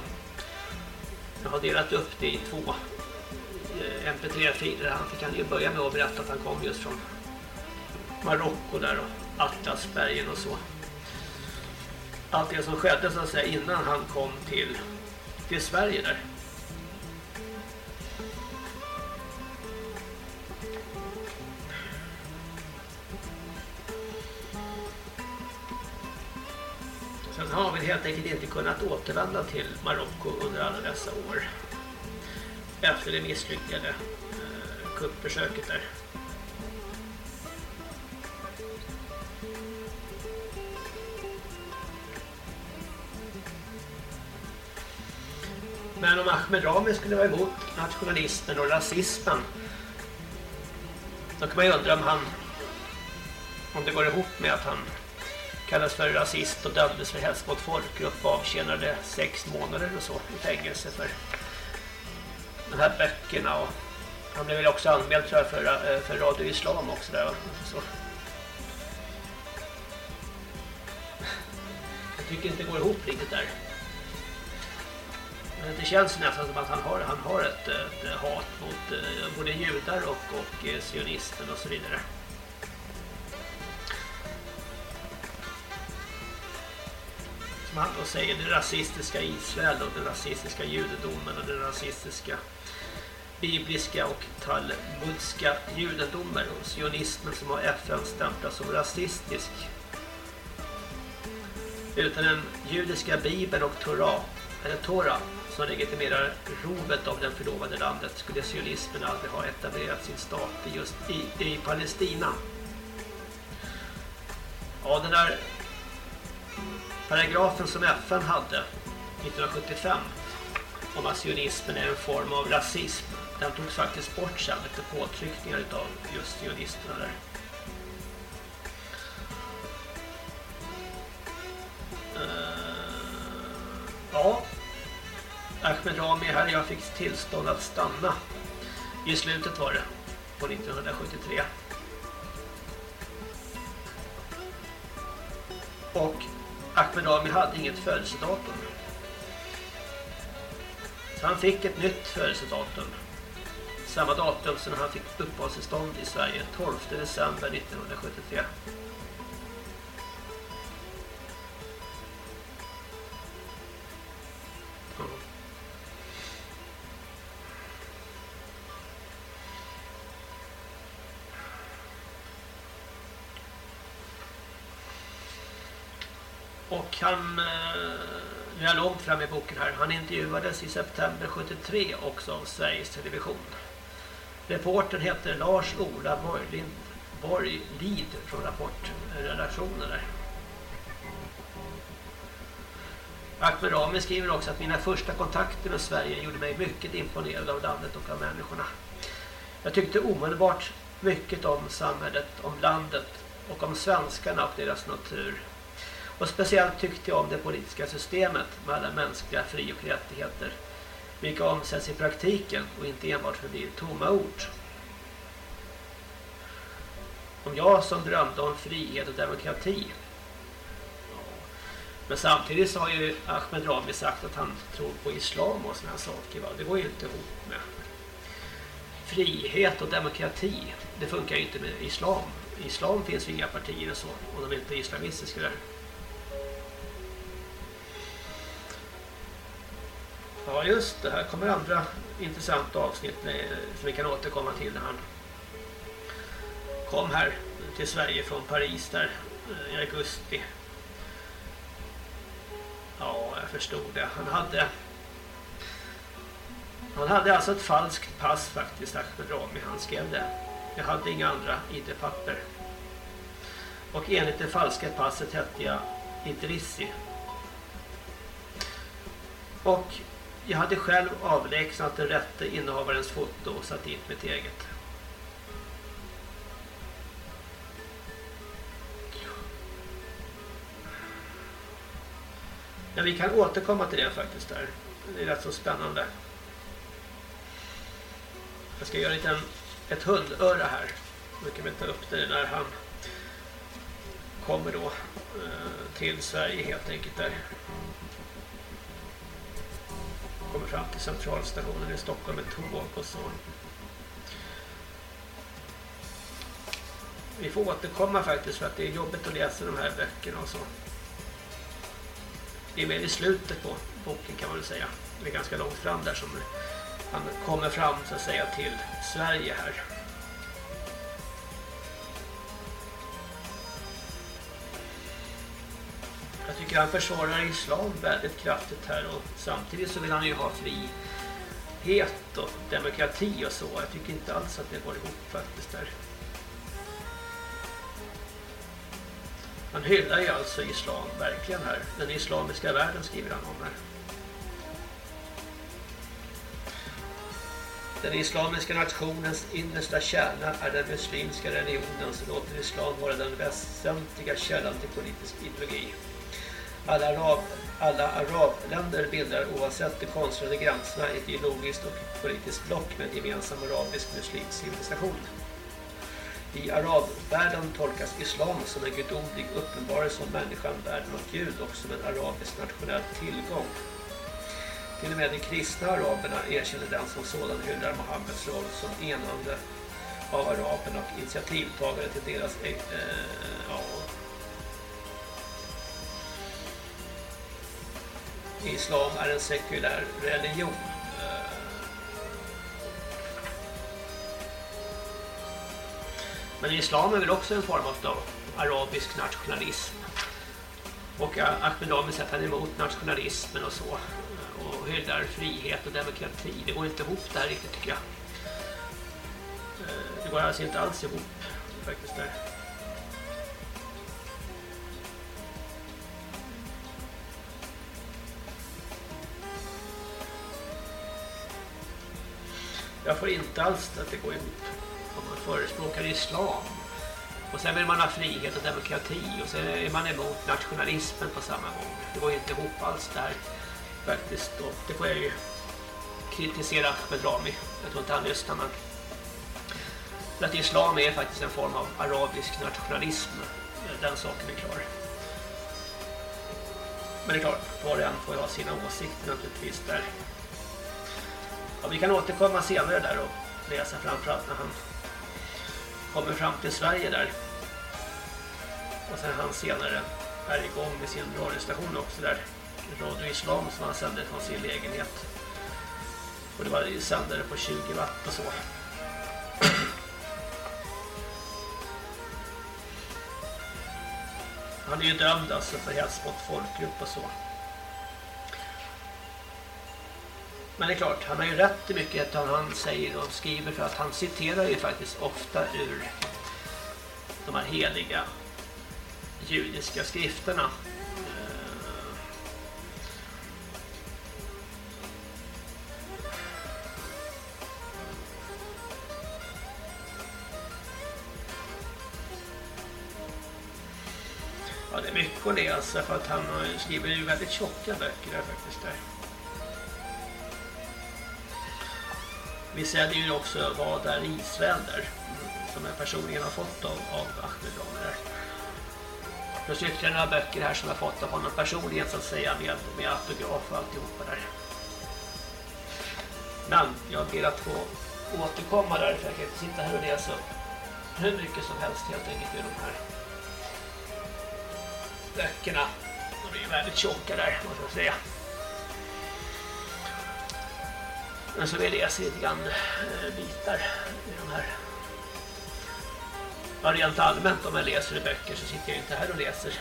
jag har delat upp det i två eh, mp3-filer. Han fick han ju börja med att berätta att han kom just från Marocko där och Atlasbergen och så. Allt det som skedde så att säga innan han kom till, till Sverige där. Helt enkelt inte kunnat återvända till Marocko under alla dessa år. Efter det misslyckade eh, kuppförsöket där. Men om Ahmed Rami skulle vara emot nationalismen och rasismen då kan man ju undra om han om det går ihop med att han kallades för rasist och dömdes för hets mot folkgrupp och avtjänade sex månader och så i fängelse för de här böckerna och han blev väl också anmäld tror jag för, eh, för Radio Islam också där va? så. Jag tycker inte det går ihop riktigt där. Men det känns nästan som att han har, han har ett, ett hat mot eh, både judar och, och eh, sionister och så vidare. Man då säger, det rasistiska Israel och den rasistiska judendomen och den rasistiska bibliska och talmudska judendomen och sionismen som har FN stämplat som rasistisk. Utan den judiska bibeln och Torah, eller Torah som legitimerar rovet av det förlovade landet skulle sionismen aldrig ha etablerat sin stat just i, i Palestina. Ja, den där paragrafen som FN hade 1975 om att sionismen är en form av rasism den togs faktiskt bort sen efter påtryckningar av just sionisterna där. Uh, ja, Ahmed Rami här, jag fick tillstånd att stanna i slutet var det på 1973. Och Ahmed Ami hade inget födelsedatum. Så han fick ett nytt födelsedatum. Samma datum som han fick uppehållstillstånd i Sverige, 12 december 1973. Han, eh, nu är jag långt fram i boken här, han intervjuades i september 73 också av Sveriges Television. Reportern heter Lars-Ola Borglid från rapportredaktionen där. Ahmed Rami skriver också att mina första kontakter med Sverige gjorde mig mycket imponerad av landet och av människorna. Jag tyckte omedelbart mycket om samhället, om landet och om svenskarna och deras natur. Och speciellt tyckte jag om det politiska systemet med alla mänskliga fri- och rättigheter vilka omsätts i praktiken och inte enbart förblir tomma ord. Om jag som drömde om frihet och demokrati men samtidigt så har ju Ahmed Rami sagt att han tror på islam och sådana saker. Va? Det går ju inte ihop med frihet och demokrati. Det funkar ju inte med islam. I islam finns ju inga partier och så. Och de är inte islamistiska där. Ja just det, här kommer andra intressanta avsnitt som vi kan återkomma till när han kom här till Sverige från Paris där eh, i augusti. Ja, jag förstod det. Han hade han hade alltså ett falskt pass faktiskt, Ahmed Rami. Han skrev det. Jag hade inga andra ID-papper. Och enligt det falska passet hette jag Idrissi. Och jag hade själv avlägsnat den rätte innehavarens foto och satt dit mitt eget. Men vi kan återkomma till det faktiskt där. Det är rätt så spännande. Jag ska göra lite ett hundöra här. Vi kan vi ta upp det när han kommer då eh, till Sverige helt enkelt där. Kommer fram till centralstationen i Stockholm med tåg och så. Vi får återkomma faktiskt för att det är jobbigt att läsa de här böckerna och så. Det är väl i slutet på boken kan man väl säga. Det är ganska långt fram där som han kommer fram så att säga till Sverige här. Jag tycker han försvarar islam väldigt kraftigt här och samtidigt så vill han ju ha frihet och demokrati och så. Jag tycker inte alls att det går ihop faktiskt där. Han hyllar ju alltså islam verkligen här. Den islamiska världen skriver han om här. Den islamiska nationens innersta kärna är den muslimska religionen som låter islam vara den väsentliga källan till politisk ideologi. Alla, arab, alla arabländer bildar oavsett de konstlade gränserna ett ideologiskt och politiskt block med en gemensam arabisk-muslimsk civilisation. I arabvärlden tolkas islam som en gudomlig uppenbarelse om människan, världen och Gud och som en arabisk nationell tillgång. Till och med de kristna araberna erkänner den som sådan hyllar Mohammeds roll som enande av araberna och initiativtagare till deras eh, eh ja. Islam är en sekulär religion. Men islam är väl också en form av arabisk nationalism. Och Ahmed Rami säger att han är emot nationalismen och så. Och hyllar frihet och demokrati. Det går inte ihop där riktigt tycker jag. Eh, det går alltså inte alls ihop faktiskt där. Jag får inte alls att det går ihop. Om man förespråkar islam. Och sen vill man ha frihet och demokrati. Och sen är man emot nationalismen på samma gång. Det går inte ihop alls där. Faktiskt. Och det får jag ju kritisera Ahmed Rami. Jag tror inte han lyssnar men. För att islam är faktiskt en form av arabisk nationalism. Den saken är klar. Men det är klart, var och en får ju ha sina åsikter naturligtvis där. Ja, vi kan återkomma senare där och läsa framförallt när han kommer fram till Sverige där. Och sen han senare är igång med sin radiostation också där. Radio Islam som han sände från sin lägenhet. Och det var ju sändare på 20 watt och så. Han är ju dömd alltså för hets mot folkgrupp och så. Men det är klart, han har ju rätt i mycket av han säger och skriver för att han citerar ju faktiskt ofta ur de här heliga judiska skrifterna. Ja, det är mycket att läsa alltså, för att han skriver ju väldigt tjocka böcker där faktiskt. Där. Vi säljer ju också Vad är Israel där? Som jag personligen har fått av, av Ahmed Rami. Plus ytterligare några böcker här som jag fått av honom personligen så att säga med, med autograf och alltihopa där. Men jag ber att få återkomma där för jag kan inte sitta här och läsa upp hur mycket som helst helt enkelt i de här böckerna. De är ju väldigt tjocka där måste jag säga. Men så vill jag läsa lite grann eh, bitar i de här. Ja, rent allmänt om jag läser i böcker så sitter jag inte här och läser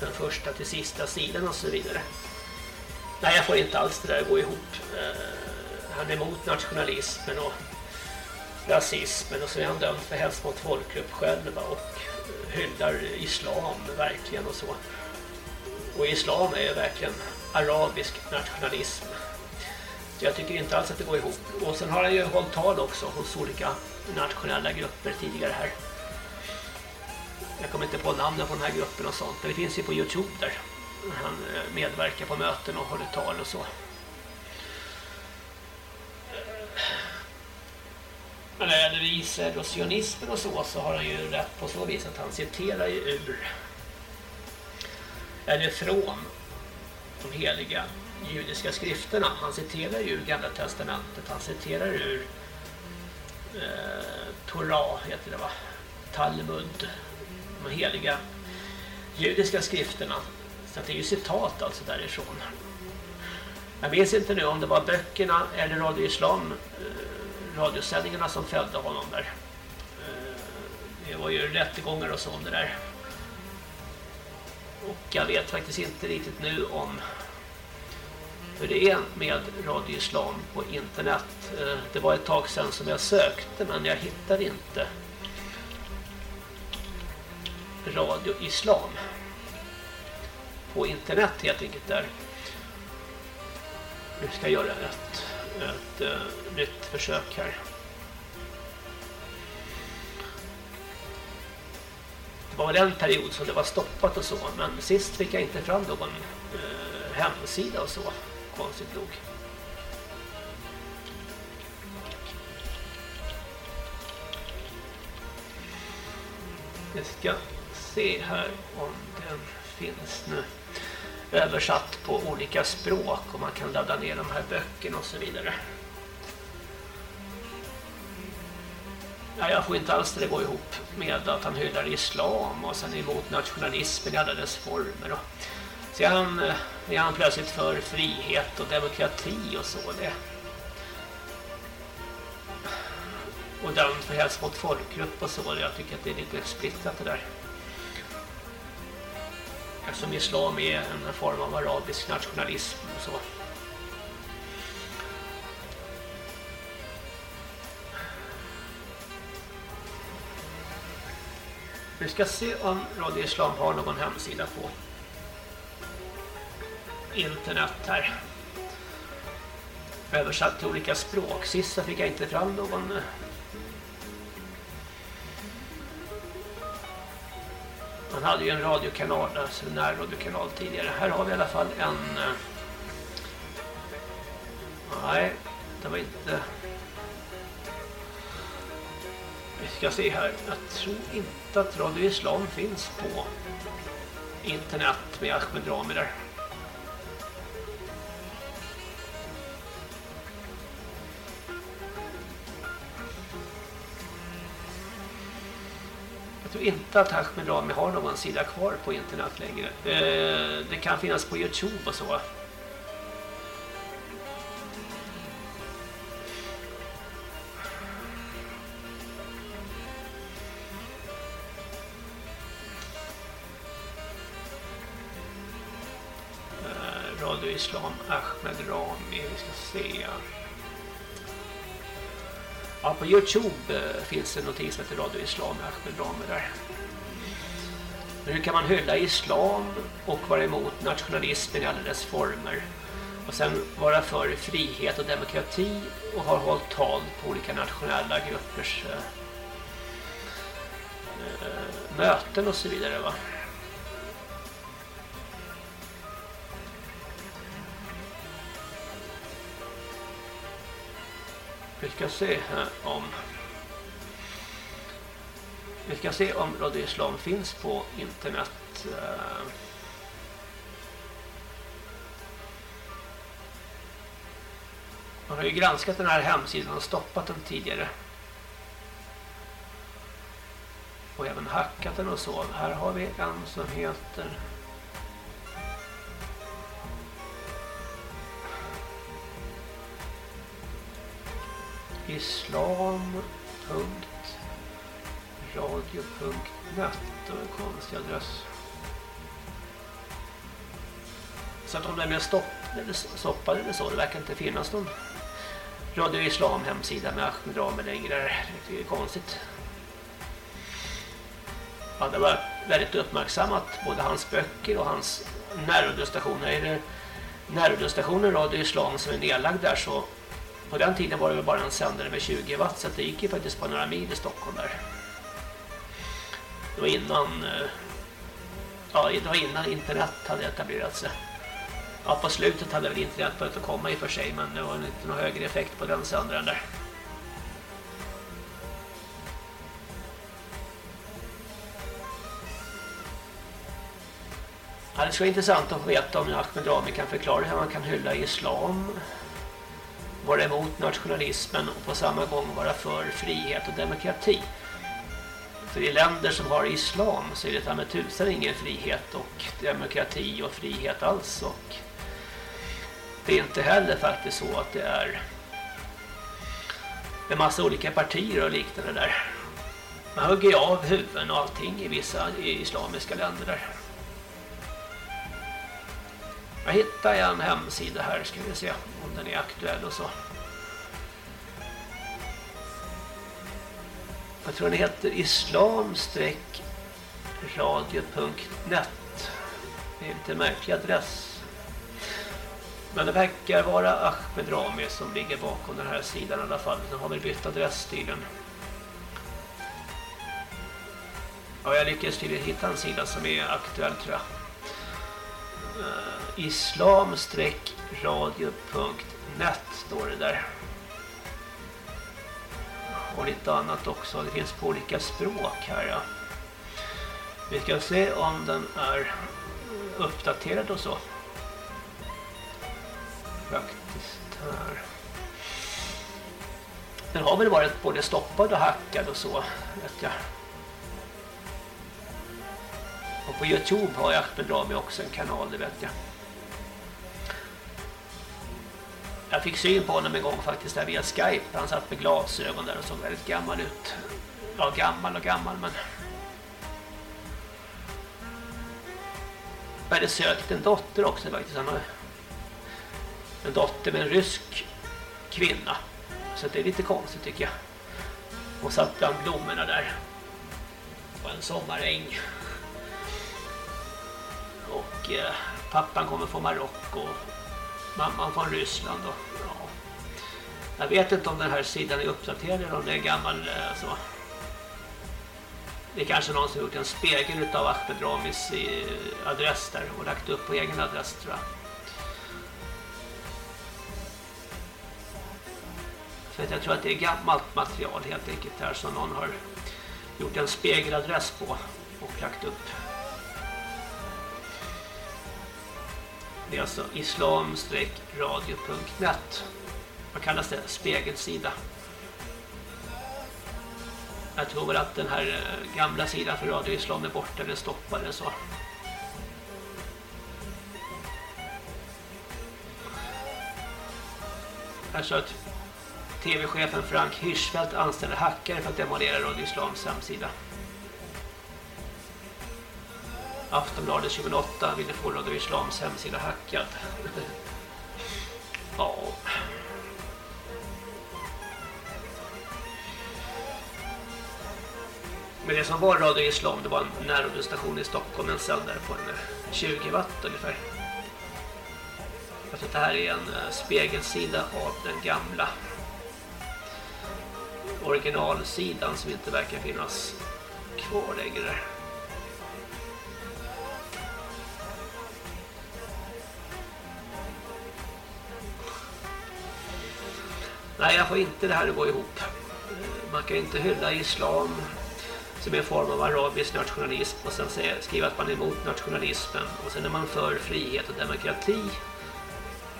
den första till sista sidan och så vidare. Nej, jag får inte alls det där att gå ihop. Eh, han är emot nationalismen och rasismen och så är han dömd för hets mot folkgrupp själva och eh, hyllar islam verkligen och så. Och islam är ju verkligen arabisk nationalism. Så jag tycker inte alls att det går ihop. Och sen har han ju hållit tal också hos olika nationella grupper tidigare här. Jag kommer inte på namnen på den här gruppen och sånt. Men det finns ju på Youtube där. Han eh, medverkar på möten och håller tal och så. Men när det gäller Israel och sionismen och så så har han ju rätt på så vis att han citerar ju ur eller från de heliga judiska skrifterna. Han citerar ju ur Gamla Testamentet, han citerar ur eh, Torah heter det va? Talmud, de heliga judiska skrifterna. Så det är ju citat alltså därifrån. Jag vet inte nu om det var böckerna eller Radio Islam eh, radiosändningarna som följde honom där. Eh, Det var ju rättegångar och så om det där. Och jag vet faktiskt inte riktigt nu om hur det är med Radio Islam på internet. Eh, det var ett tag sedan som jag sökte men jag hittade inte Radio Islam på internet helt enkelt där. Nu ska jag göra ett, ett eh, nytt försök här. Det var väl en period som det var stoppat och så, men sist fick jag inte fram någon eh, hemsida och så, konstigt nog. Jag ska se här om den finns nu översatt på olika språk och man kan ladda ner de här böckerna och så vidare. Ja, jag får inte alls det gå ihop med att han hyllar islam och sen är emot nationalismen i alla dess former. Och så är han, eh, är han plötsligt för frihet och demokrati och så. Det. Och dömd för hets mot folkgrupp och så. det. Jag tycker att det är lite splittrat det där. Eftersom islam är en form av arabisk nationalism och så. Vi ska se om Radio Islam har någon hemsida på internet här. Översatt till olika språk. Sist så fick jag inte fram någon eh, Man hade ju en radiokanal, alltså en närradiokanal tidigare. Här har vi i alla fall en... Eh, nej, det var inte... Vi ska se här. Jag tror inte att Radio Islam finns på internet med Ahmed Rami där. Jag tror inte att Ahmed Rami har någon sida kvar på internet längre. Eh, det kan finnas på Youtube och så. Eh, Radio Islam Ahmed Rami, vi ska se. Ja, på Youtube eh, finns det någonting som heter Radio Islam Ahmed där. Men hur kan man hylla islam och vara emot nationalismen i alla dess former? Och sen vara för frihet och demokrati och har hållit tal på olika nationella gruppers eh, eh, möten och så vidare va. Vi ska se här om vi ska se om Radio Islam finns på internet. Eh. Man har ju granskat den här hemsidan och stoppat den tidigare. Och även hackat den och så. Här har vi en som heter islam.radio.net Det var en konstig adress. Så att om den är stopp, eller stoppad eller så, det verkar inte finnas någon Radio Islam hemsida med Ahmed Rami längre. Det är konstigt. Ja, det var väldigt uppmärksammat, både hans böcker och hans närradiostationer. Är det närradiostationen Radio Islam som är nedlagd där så på den tiden var det bara en sändare med 20 watt så det gick ju faktiskt på några mil i Stockholm där. Det var innan eh, ja, det var innan internet hade etablerat sig. Ja, på slutet hade väl internet börjat att komma i och för sig men det var inte någon högre effekt på den sändaren där. Ja, det skulle vara intressant att få veta om Ahmed Rami kan förklara hur man kan hylla islam, vara emot nationalismen och på samma gång vara för frihet och demokrati. För i länder som har islam så är det med tusen ingen frihet och demokrati och frihet alls. Och det är inte heller faktiskt så att det är en massa olika partier och liknande där. Man hugger av huvuden och allting i vissa islamiska länder där. Jag hittar en hemsida här ska vi se om den är aktuell och så. Jag tror den heter islam-radio.net. Det är en lite märklig adress. Men det verkar vara Ahmed Rami som ligger bakom den här sidan i alla fall. Den har väl bytt adress tydligen. Ja, jag lyckades tydligen hitta en sida som är aktuell tror jag. Eh, uh, islam-radio.net står det där. Och lite annat också. Det finns på olika språk här. Ja. Vi ska se om den är uppdaterad och så. Faktiskt här. Den har väl varit både stoppad och hackad och så, vet jag. Och på Youtube har jag Ahmed Rami också en kanal, det vet jag. Jag fick syn på honom en gång faktiskt där via Skype. Han satt med glasögon där och såg väldigt gammal ut. Ja, gammal och gammal, men... Jag hade sökt en dotter också faktiskt. Han har en dotter med en rysk kvinna. Så det är lite konstigt tycker jag. Hon satt bland blommorna där. På en sommaräng. Och eh, pappan kommer från Marocko. och Mamman från Ryssland. Och, ja. Jag vet inte om den här sidan är uppdaterad eller om det är gammal eh, så. Det är kanske någon som har gjort en spegel av Ahmed Ramis eh, adress där och lagt upp på egen adress tror jag. För att jag tror att det är gammalt material helt enkelt här som någon har gjort en spegeladress på och lagt upp. Det är alltså islam-radio.net. Vad kallas det? Spegelsida. Jag tror väl att den här eh, gamla sidan för Radio Islam är borta eller stoppad eller så. Här att TV-chefen Frank Hirschfeldt anställer hackare för att demolera Radio Islams hemsida. Aftonbladet 2008 ville få Radio Islams hemsida hackad. ja. Men det som var Radio Islam, det var en närradiostation i Stockholm, en sändare på en eh, 20 watt ungefär. Alltså det här är en eh, spegelsida av den gamla originalsidan som inte verkar finnas kvar längre. Nej, jag får inte det här att gå ihop. Man kan inte hylla islam som är en form av arabisk nationalism och sen skriva att man är emot nationalismen och sen är man för frihet och demokrati.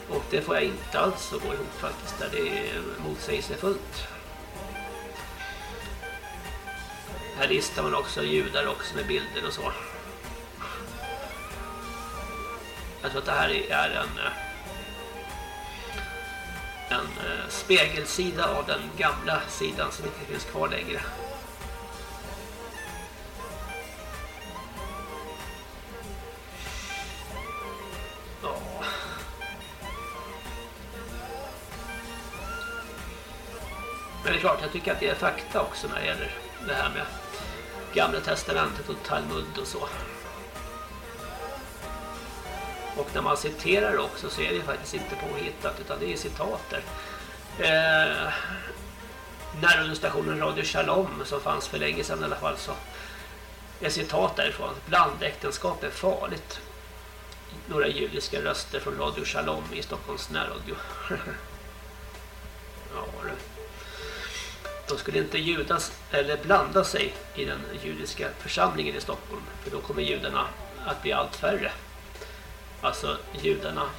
Och det får jag inte alls att gå ihop faktiskt, där det är motsägelsefullt. Här listar man också judar också med bilder och så. Jag tror att det här är en eh, en eh, spegelsida av den gamla sidan som inte finns kvar längre. Ja. Men det är klart, jag tycker att det är fakta också när det gäller det här med Gamla testamentet och Talmud och så. Och när man citerar också så är det faktiskt inte påhittat utan det är citater. Eh, närradiostationen Radio Shalom som fanns för länge sedan i alla fall så är citat därifrån. Blandäktenskap är farligt. Några judiska röster från Radio Shalom i Stockholms närradio. *laughs* ja, det. De skulle inte judas eller blanda sig i den judiska församlingen i Stockholm för då kommer judarna att bli allt färre. Alltså judarna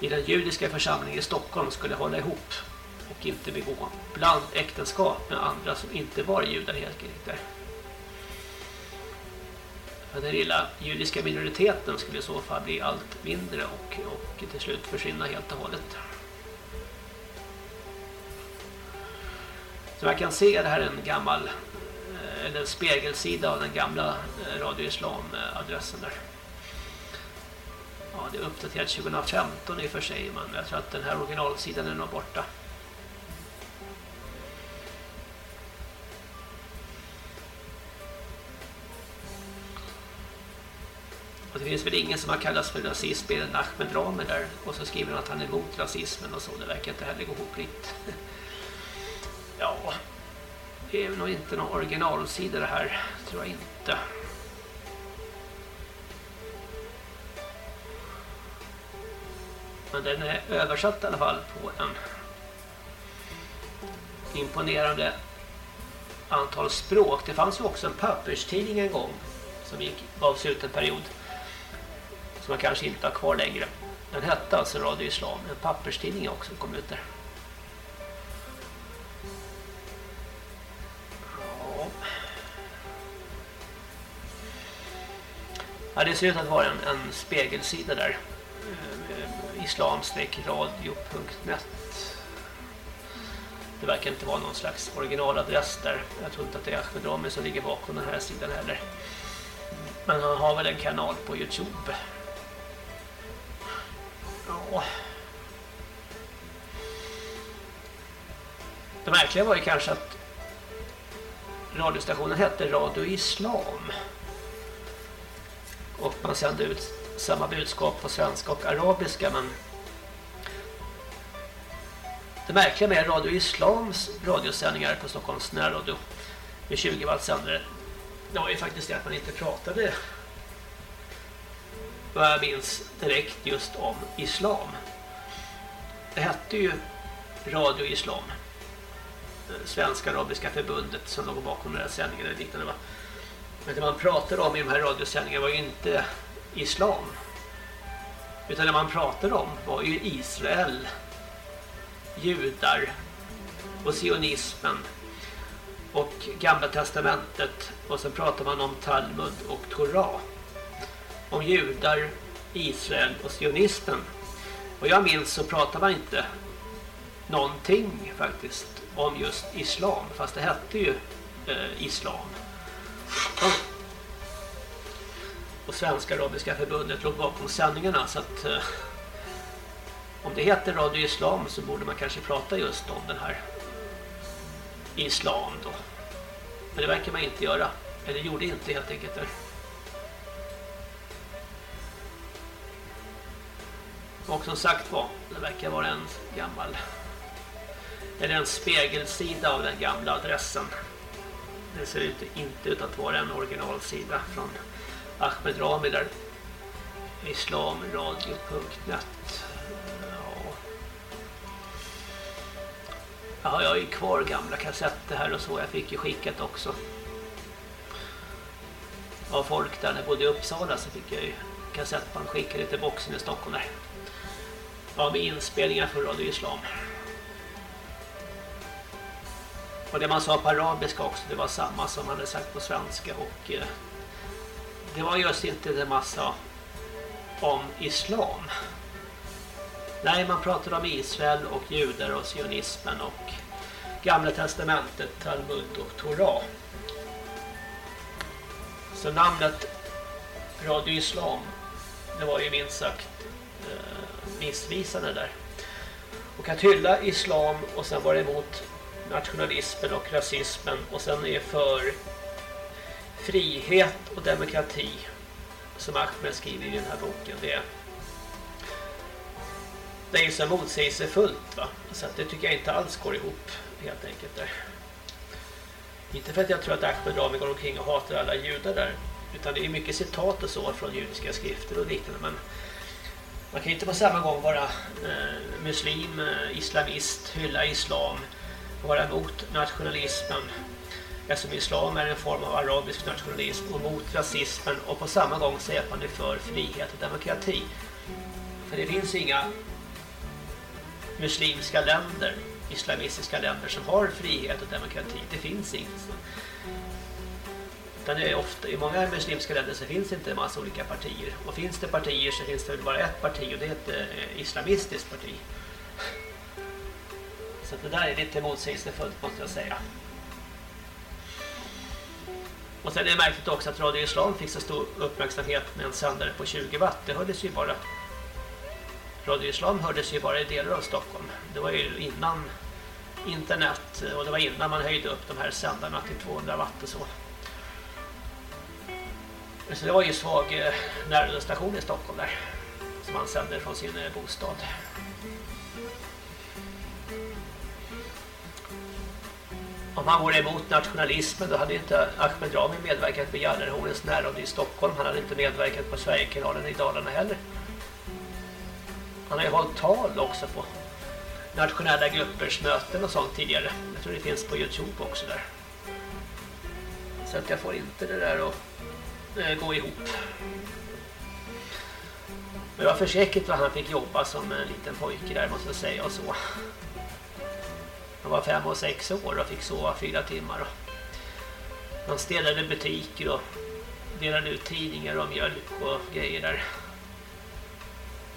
i den judiska församlingen i Stockholm skulle hålla ihop och inte begå blandäktenskap med andra som inte var judar helt enkelt. För den lilla judiska minoriteten skulle i så fall bli allt mindre och, och till slut försvinna helt och hållet. Som jag kan se det här är en gammal eh, eller en spegelsida av den gamla eh, Radio Islam-adressen där. Ja, det är uppdaterat 2015 i och för sig, men jag tror att den här originalsidan är nog borta. Och det finns väl ingen som har kallats för rasism i den Ahmed Rami där och så skriver han att han är emot rasismen och så. Det verkar inte heller gå ihop riktigt. *laughs* Ja, det är nog inte någon originalsida det här, tror jag inte. Men den är översatt i alla fall på en imponerande antal språk. Det fanns ju också en papperstidning en gång som gick, gavs ut en period som man kanske inte har kvar längre. Den hette alltså Radio Islam, en papperstidning också kom ut där. Ja. Ja, det ser ut att vara en, en spegelsida där. Eh, Eh, islam-radio.net Det verkar inte vara någon slags originaladress där. Jag tror inte att det är Ahmed som ligger bakom den här sidan heller. Men han har väl en kanal på Youtube. Ja. Det märkliga var ju kanske att radiostationen hette Radio Islam. Och man sände ut samma budskap på svenska och arabiska men det märkliga med Radio Islams radiosändningar på Stockholms närradio med 20 watt sändare det var ju faktiskt det att man inte pratade vad jag minns direkt just om islam. Det hette ju Radio Islam. Eh, svenska Arabiska förbundet som låg bakom den här sändningen eller liknande va. Men det man pratade om i de här radiosändningarna var ju inte islam. Utan det man pratade om var ju Israel, judar och sionismen och gamla testamentet och så pratar man om Talmud och Torah. Om judar, Israel och sionismen. Och jag minns så pratar man inte någonting faktiskt om just islam. Fast det hette ju eh, islam. Och Svenska Arabiska förbundet låg bakom sändningarna så att eh, om det heter Radio Islam så borde man kanske prata just om den här islam då. Men det verkar man inte göra. Eller gjorde inte helt enkelt där. Och som sagt var, det verkar vara en gammal eller en spegelsida av den gamla adressen. Det ser ut inte ut att vara en originalsida från Ahmed Rami där. Islamradio.net ja. Ja, jag har ju kvar gamla kassetter här och så. Jag fick ju skickat också. Av folk där när jag bodde i Uppsala så fick jag ju kassettband skickade till boxen i Stockholm där. Ja, med inspelningar för Radio Islam. Och det man sa på arabiska också, det var samma som man hade sagt på svenska och eh, det var just inte det massa om islam. Nej, man pratade om Israel och judar och sionismen och Gamla testamentet, Talmud och Torah. Så namnet Radio Islam, det var ju minst sagt eh, missvisande där. Och att hylla islam och sen vara emot nationalismen och rasismen och sen är för frihet och demokrati som Ahmed skriver i den här boken. Det är, det är ju så motsägelsefullt va. Så att det tycker jag inte alls går ihop helt enkelt där. Inte för att jag tror att Ahmed Rami går omkring och hatar alla judar där. Utan det är mycket citat och så från judiska skrifter och liknande. Men man kan inte på samma gång vara eh, muslim, eh, islamist, hylla islam, vara emot nationalismen eftersom islam är en form av arabisk nationalism och mot rasismen och på samma gång säga att man är för frihet och demokrati. För det finns inga muslimska länder, islamistiska länder som har frihet och demokrati. Det finns inget. Utan det är ofta, I många muslimska länder så finns det inte en massa olika partier. Och finns det partier så finns det väl bara ett parti och det är ett eh, islamistiskt parti. Så det där är lite motsägelsefullt måste jag säga. Och sen är det märkligt också att Radio Islam fick så stor uppmärksamhet med en sändare på 20 watt. Det hördes ju bara. Radio Islam hördes ju bara i delar av Stockholm. Det var ju innan internet och det var innan man höjde upp de här sändarna till 200 watt och så. Så det var ju svag eh, närradiostation i Stockholm där. Som han sände från sin eh, bostad. Om han vore emot nationalismen då hade inte Ahmed Rami medverkat på Jallerhornens närradio i Stockholm. Han hade inte medverkat på Sverigekanalen i Dalarna heller. Han har ju hållit tal också på nationella gruppers möten och sånt tidigare. Jag tror det finns på Youtube också där. Så att jag får inte det där att eh, gå ihop. Men det var försäkert vad han fick jobba som en liten pojke där måste jag säga och så. Han var fem och sex år och fick sova fyra timmar. Han städade butiker och delade ut tidningar och mjölk och grejer där.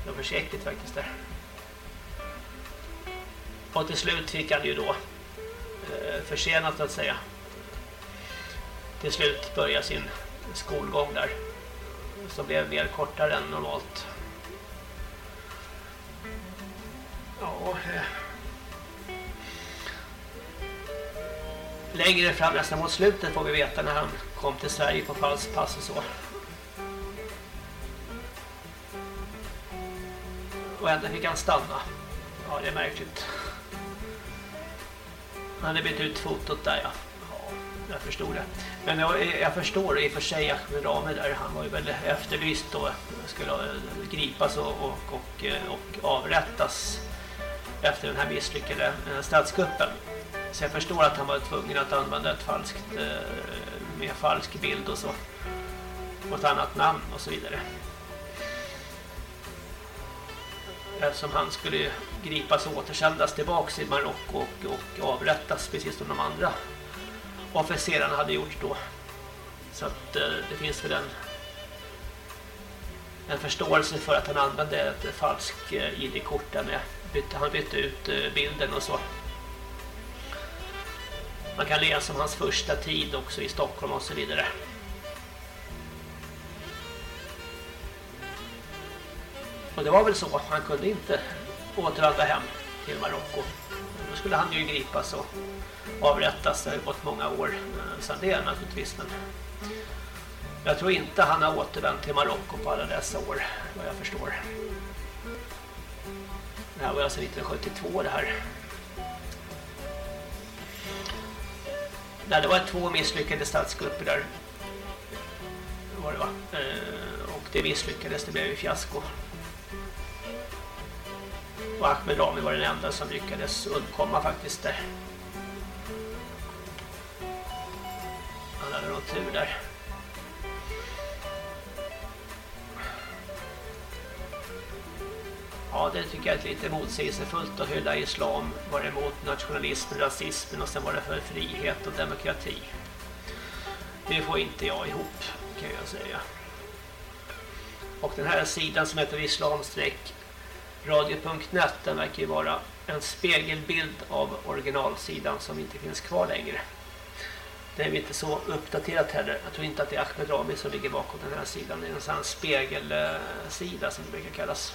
Det var försäkligt faktiskt där. Och till slut fick han ju då eh, försenat att säga. Till slut börja sin skolgång där. Som blev mer kortare än normalt. Ja, eh, Längre fram, nästan mot slutet får vi veta när han kom till Sverige på falskt pass och så. Och ändå fick han stanna. Ja, det är märkligt. Han hade bytt ut fotot där, ja. ja jag förstod det. Men jag, jag förstår i och för sig att Rame där. Han var ju väl efterlyst då. Skulle gripas och, och, och, och avrättas efter den här misslyckade statskuppen. Så jag förstår att han var tvungen att använda ett falskt, eh, med falsk bild och så. Och ett annat namn och så vidare. Eftersom han skulle gripas och återsändas tillbaks till Marocko och, och avrättas precis som de andra officerarna hade gjort då. Så att eh, det finns väl en en förståelse för att han använde ett falskt eh, ID-kort där med. Han bytte ut bilden och så. Man kan läsa om hans första tid också i Stockholm och så vidare. Och det var väl så, han kunde inte återvända hem till Marocko. Då skulle han ju gripas och avrättas. Det har gått många år eh, sedan det naturligtvis. Men jag tror inte han har återvänt till Marocko på alla dessa år, vad jag förstår. Det här var alltså 1972 det här. Nej, det var två misslyckade statsgrupper där. Var det va? Eh, och det misslyckades, det blev ju fiasko. Och Ahmed Rami var den enda som lyckades undkomma faktiskt där. Han hade nog tur där. Ja, det tycker jag är lite motsägelsefullt att hylla islam. Var det emot nationalismen, rasismen och sen var det för frihet och demokrati. Det får inte jag ihop, kan jag säga. Och den här sidan som heter islamstreck.radio.net den verkar ju vara en spegelbild av originalsidan som inte finns kvar längre. Det är inte så uppdaterat heller. Jag tror inte att det är Ahmed Rami som ligger bakom den här sidan. Det är en sån spegelsida som det brukar kallas.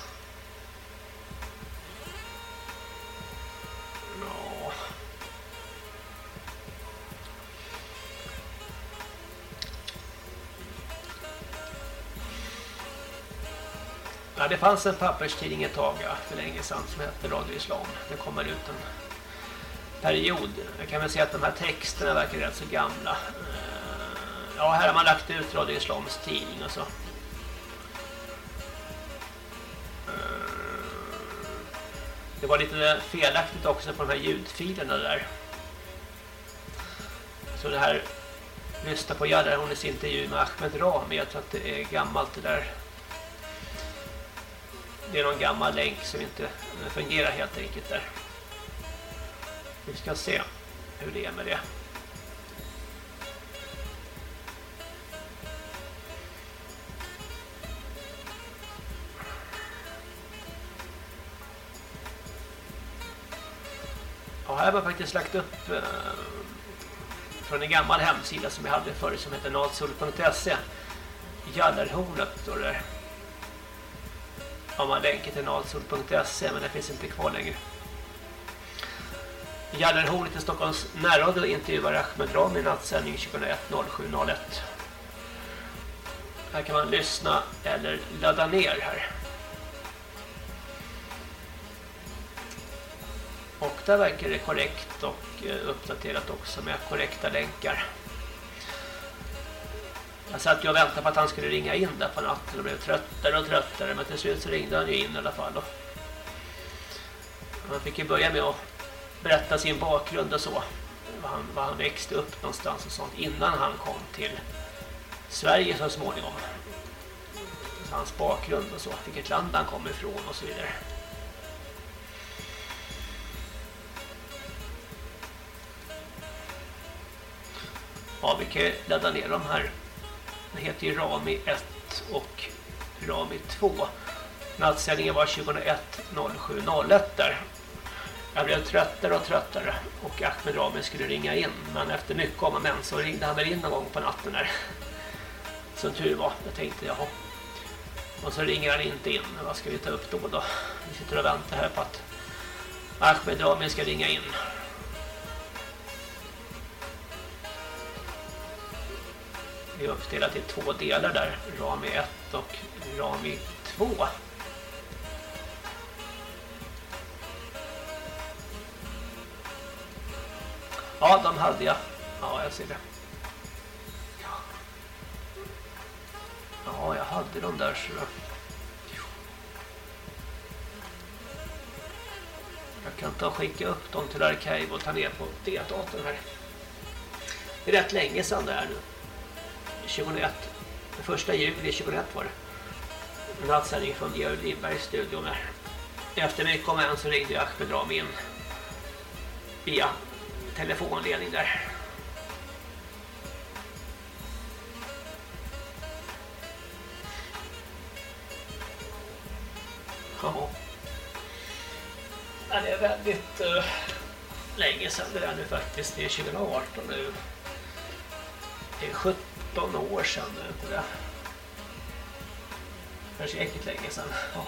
Ja, det fanns en papperstidning ett tag ja, för länge sedan som hette Radio Islam. Det kommer ut en period. Jag kan väl säga att de här texterna verkar rätt så gamla. Eh, ja, här har man lagt ut Radio Islams tidning och så. Det var lite felaktigt också på de här ljudfilerna där. Så det här lyssna på Jadar Honis intervju med Ahmed Rami. Jag tror att det är gammalt det där. Det är någon gammal länk som inte fungerar helt enkelt där. Vi ska se hur det är med det. Ja, här har jag faktiskt lagt upp eh, från en gammal hemsida som jag hade förut som heter natsol.se Jallarhornet står det där. Har man länken till Nalsol.se men det finns inte kvar längre. Jallerhornet i Stockholms närradio intervjuar Ahmed Rami i nattsändning 21.07.01. Här kan man lyssna eller ladda ner här. Och där verkar det korrekt och eh, uppdaterat också med korrekta länkar. Jag satt ju och väntade på att han skulle ringa in där på natten och blev tröttare och tröttare men till slut så ringde han ju in i alla fall. Han fick ju börja med att berätta sin bakgrund och så. Var han, var han växte upp någonstans och sånt innan han kom till Sverige så småningom. Så hans bakgrund och så, vilket land han kom ifrån och så vidare. Ja, vi kan ju ladda ner de här. Den heter ju Rami 1 och Rami 2. Nattsändningen var 2001 0701 där. Jag blev tröttare och tröttare och Ahmed Rami skulle ringa in. Men efter mycket om och men så ringde han väl in någon gång på natten där. Som tur var. Jag tänkte, jaha. Och så ringer han inte in. Vad ska vi ta upp då då? Vi sitter och väntar här på att Ahmed Rami ska ringa in. Det är uppdelat i två delar där. Rami 1 och Rami 2. Ja, de hade jag. Ja, jag ser det. Ja, jag hade de där så. Jag kan ta och skicka upp dem till arkiv och ta ner på D-datorn här. Det är rätt länge sedan det är nu. 2001. Första juli 2001 var det. En nattsändning från Georg Lindbergs studio där. Efter mycket om en så ringde Ahmed Rami in via telefonledning där. Ja. ja det är väldigt uh, länge sedan det där nu faktiskt. Det är 2018 nu. Det är 17 år sedan nu inte det. Kanske äckligt länge sedan. Ja.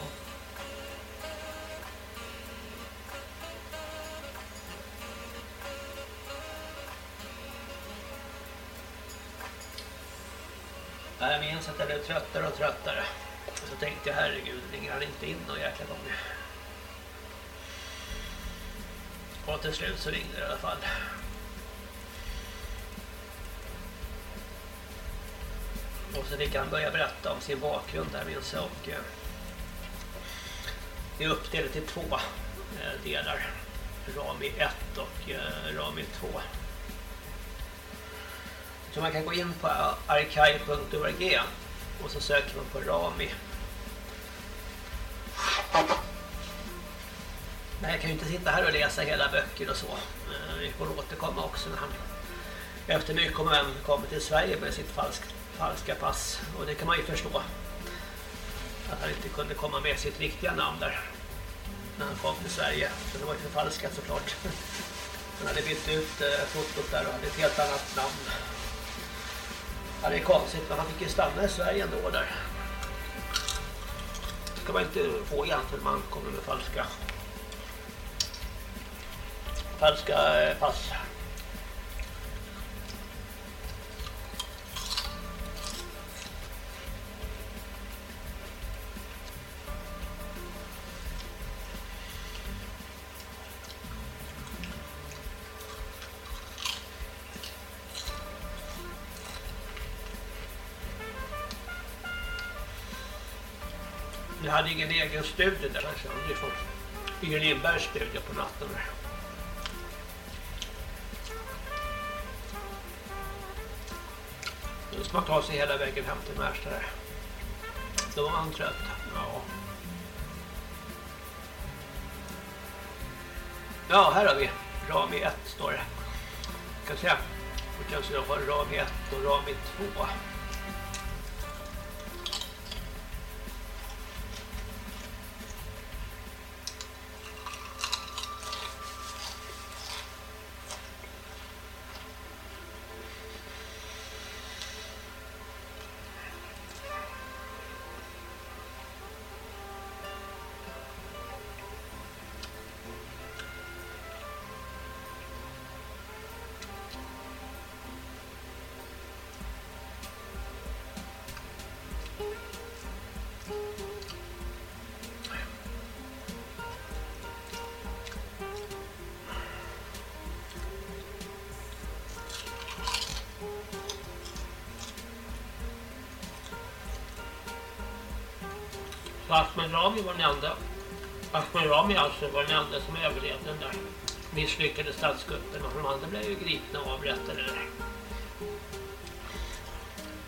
Jag minns att jag blev tröttare och tröttare. Så tänkte jag, herregud, ringer han inte in någon jäkla gång. Och till slut så ringde det i alla fall. Och så fick han börja berätta om sin bakgrund där minns jag. Och, eh, det är uppdelat i två eh, delar. Rami 1 och eh, Rami 2. Så man kan gå in på archive.org och så söker man på Rami. Men jag kan ju inte sitta här och läsa hela böcker och så. Vi får återkomma också när han efter mycket kommer kommer till Sverige med sitt falskt falska pass. Och det kan man ju förstå. Att han inte kunde komma med sitt riktiga namn där. När han kom till Sverige. Så det var ju förfalskat såklart. *laughs* Han hade bytt ut eh, fotot där och hade ett helt annat namn. Ja, det är konstigt, men han fick ju stanna i Sverige ändå där. Det ska man inte få egentligen man kommer med falska falska eh, pass. Jag hade ingen egen studie där. Alltså. Så Det hade Inger Lindbergs studie på natten. Där. Nu ska man ta sig hela vägen hem till Märsta där. Då var man trött. Ja. Ja, här har vi Rami 1 står det. Kan se. Då kanske jag har Rami 1 och Rami 2. Ahmed Rami var den enda. Ahmed Rami alltså var den enda som överlevde den där misslyckade statskuppen och de andra blev ju gripna och avrättade där.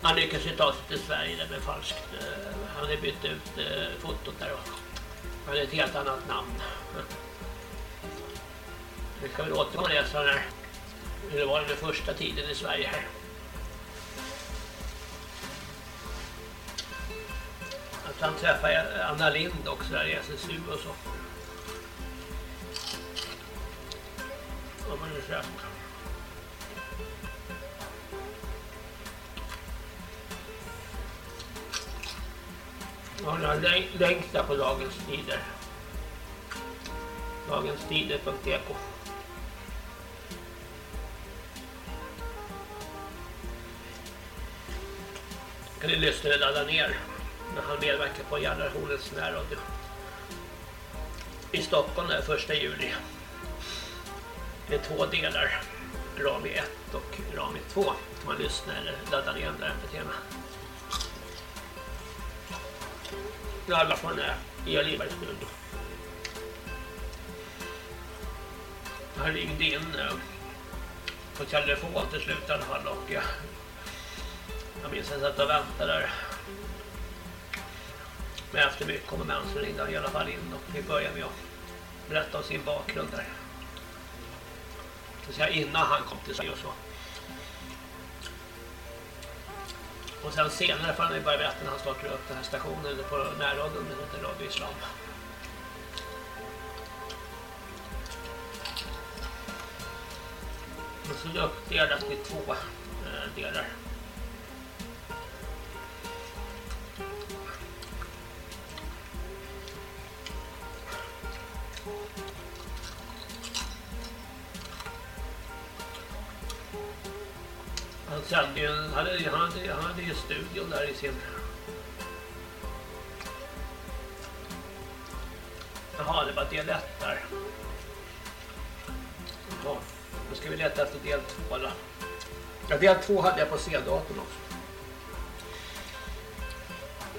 Han lyckades ju ta sig till Sverige där med falskt. Eh, han hade bytt ut eh, fotot där och hade ett helt annat namn. Vi ska vi återgå och läsa den här. Det var den första tiden i Sverige här. Han träffade Anna Lind också där i SSU och så. Om man nu säger. Jag har några länk, där på Dagens Tider. Dagenstider.tk kan ni lyssna eller ladda ner när han medverkar på Generationens närradio. I Stockholm den 1 juli. Det är två delar. Rami 1 och Rami 2. Kan man lyssna eller ladda ner de där mp Nu alla från Ea Livbergs studio. Han ringde in på telefon till slut i alla fall och eh, jag minns att jag satt och väntade där. Men efter mycket kommer och ringde han i alla fall in och vi börjar med att berätta om sin bakgrund där. Det säga innan han kom till Sverige och så. Och sen senare får han ju börja berätta när han startade upp den här stationen på närradion, den heter Radio Islam. Och så är det uppdelat i två eh, delar. Han sände ju, han hade, han hade, han hade ju studion där i sin... Jaha, det var del 1 där. Ja, då ska vi leta efter del 2 då. Ja, del 2 hade jag på C-datorn också.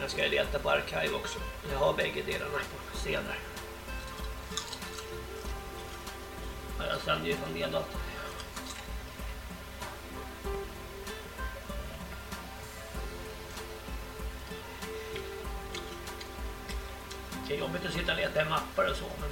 Jag ska leta på arkiv också. Jag har bägge delarna på C där. Jag sänder ju från eldatorn. Det är jobbigt att sitta och leta i mappar och så men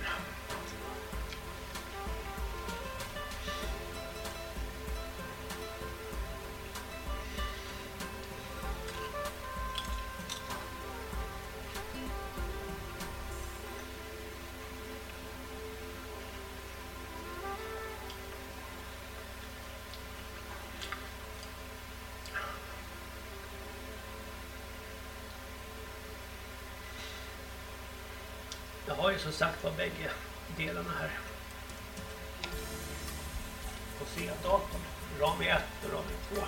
som sagt var bägge delarna här. På C-datorn. RAM 1 och RAM 2.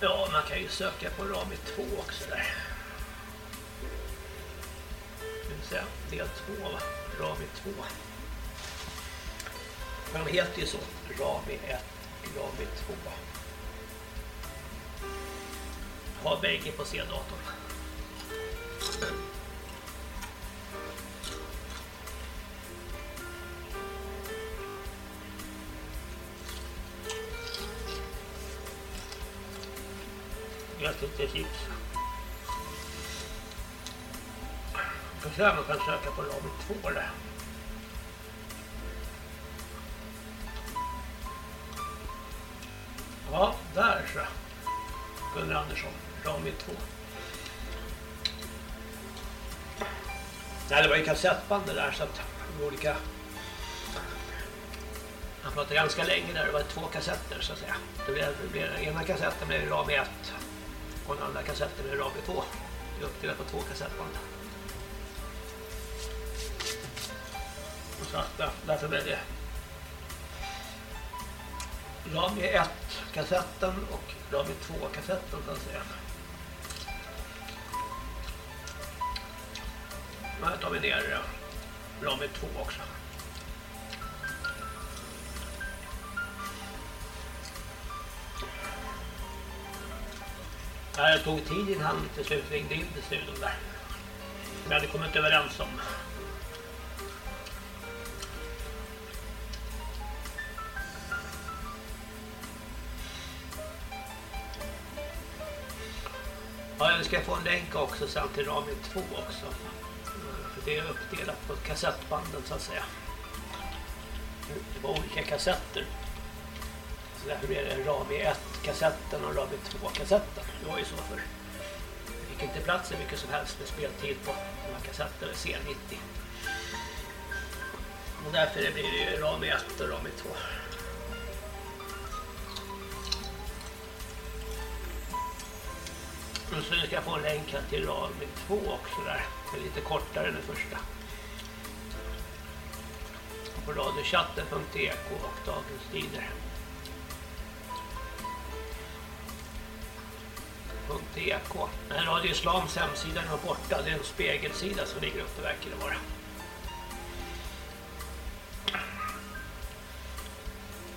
Ja, man kan ju söka på RAM 2 också där. Säga del 2 va? Rami 2. Men de heter ju så. Rami 1, Rami 2. Har bägge på C-datorn. Jag tyckte se om man kan söka på Rami 2 där. Ja, där så. Gunnar Andersson, Rami 2. Nej, det var ju kassettband det där så att olika... Han pratade ganska länge där, det var två kassetter så att säga. Det blev, det blev, ena kassetten blev Rami 1 och den andra kassetten blev Rami 2. Det är uppdelat på två kassettband. Så att där- därför blev det Rami 1 kassetten och Rami 2 kassetten så att säga. Här tar vi ner Rami 2 också. Det tog tid innan han till slut ringde in till studion där. Vi hade kommit överens om ska få en länk också sen till Rami 2 också. Eh, för det är uppdelat på kassettbanden så att säga. Det var olika kassetter. Så därför blev det Rami 1-kassetten och Rami 2-kassetten. Det var ju så för det fick inte plats hur mycket som helst med speltid på de här kassetterna C90. Och därför blir det ju Rami 1 och Rami 2. Och så ska jag få en länk här till Rami 2 också där. Det är lite kortare än den första. På Radiochatten.eko och Dagens Tider. .ek. Men Radio Islams hemsida är borta. Det är en spegelsida som ligger uppe verkar det vara.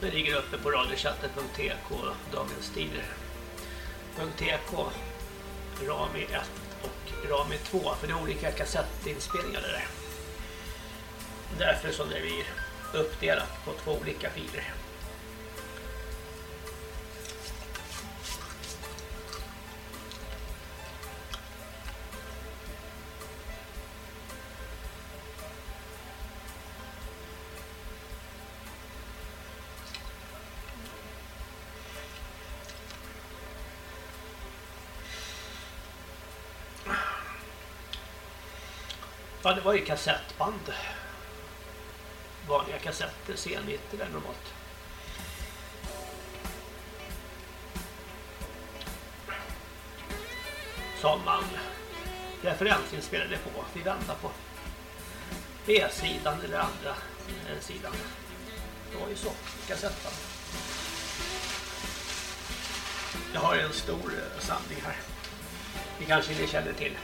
Det ligger uppe på radiochatten.tk och Dagens Tider. .tk Rami 1 och Rami 2 för det är olika kassettinspelningar det där. Därför som det blir uppdelat på två olika filer. Ja, det var ju kassettband. Vanliga kassetter, C90 där normalt. Som man referensinspelade på. Vi väntar på B-sidan eller andra eh, sidan. Det var ju så, kassettband. Jag har en stor eh, samling här. Ni kanske ni känner till.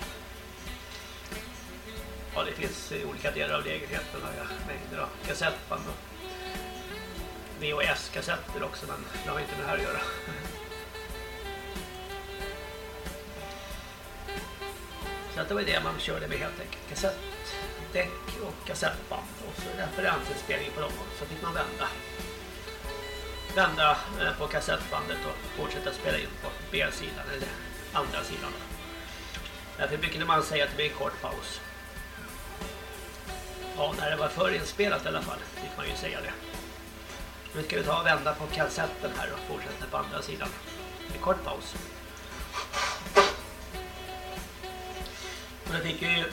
Ja, det finns i olika delar av lägenheten har jag mängder av kassettband och VHS-kassetter också men det har inte med det här att göra. *laughs* Så att det var det man körde med helt enkelt. Kassettdäck och kassettband och så referensinspelning på dem. Så fick man vända. Vända eh, på kassettbandet och fortsätta spela in på B-sidan eller andra sidan. Därför brukade man säga att det blir en kort paus. Ja, när det var förinspelat i alla fall fick man ju säga det. Nu ska vi ta och vända på kassetten här och fortsätta på andra sidan. En kort paus. Och då fick ju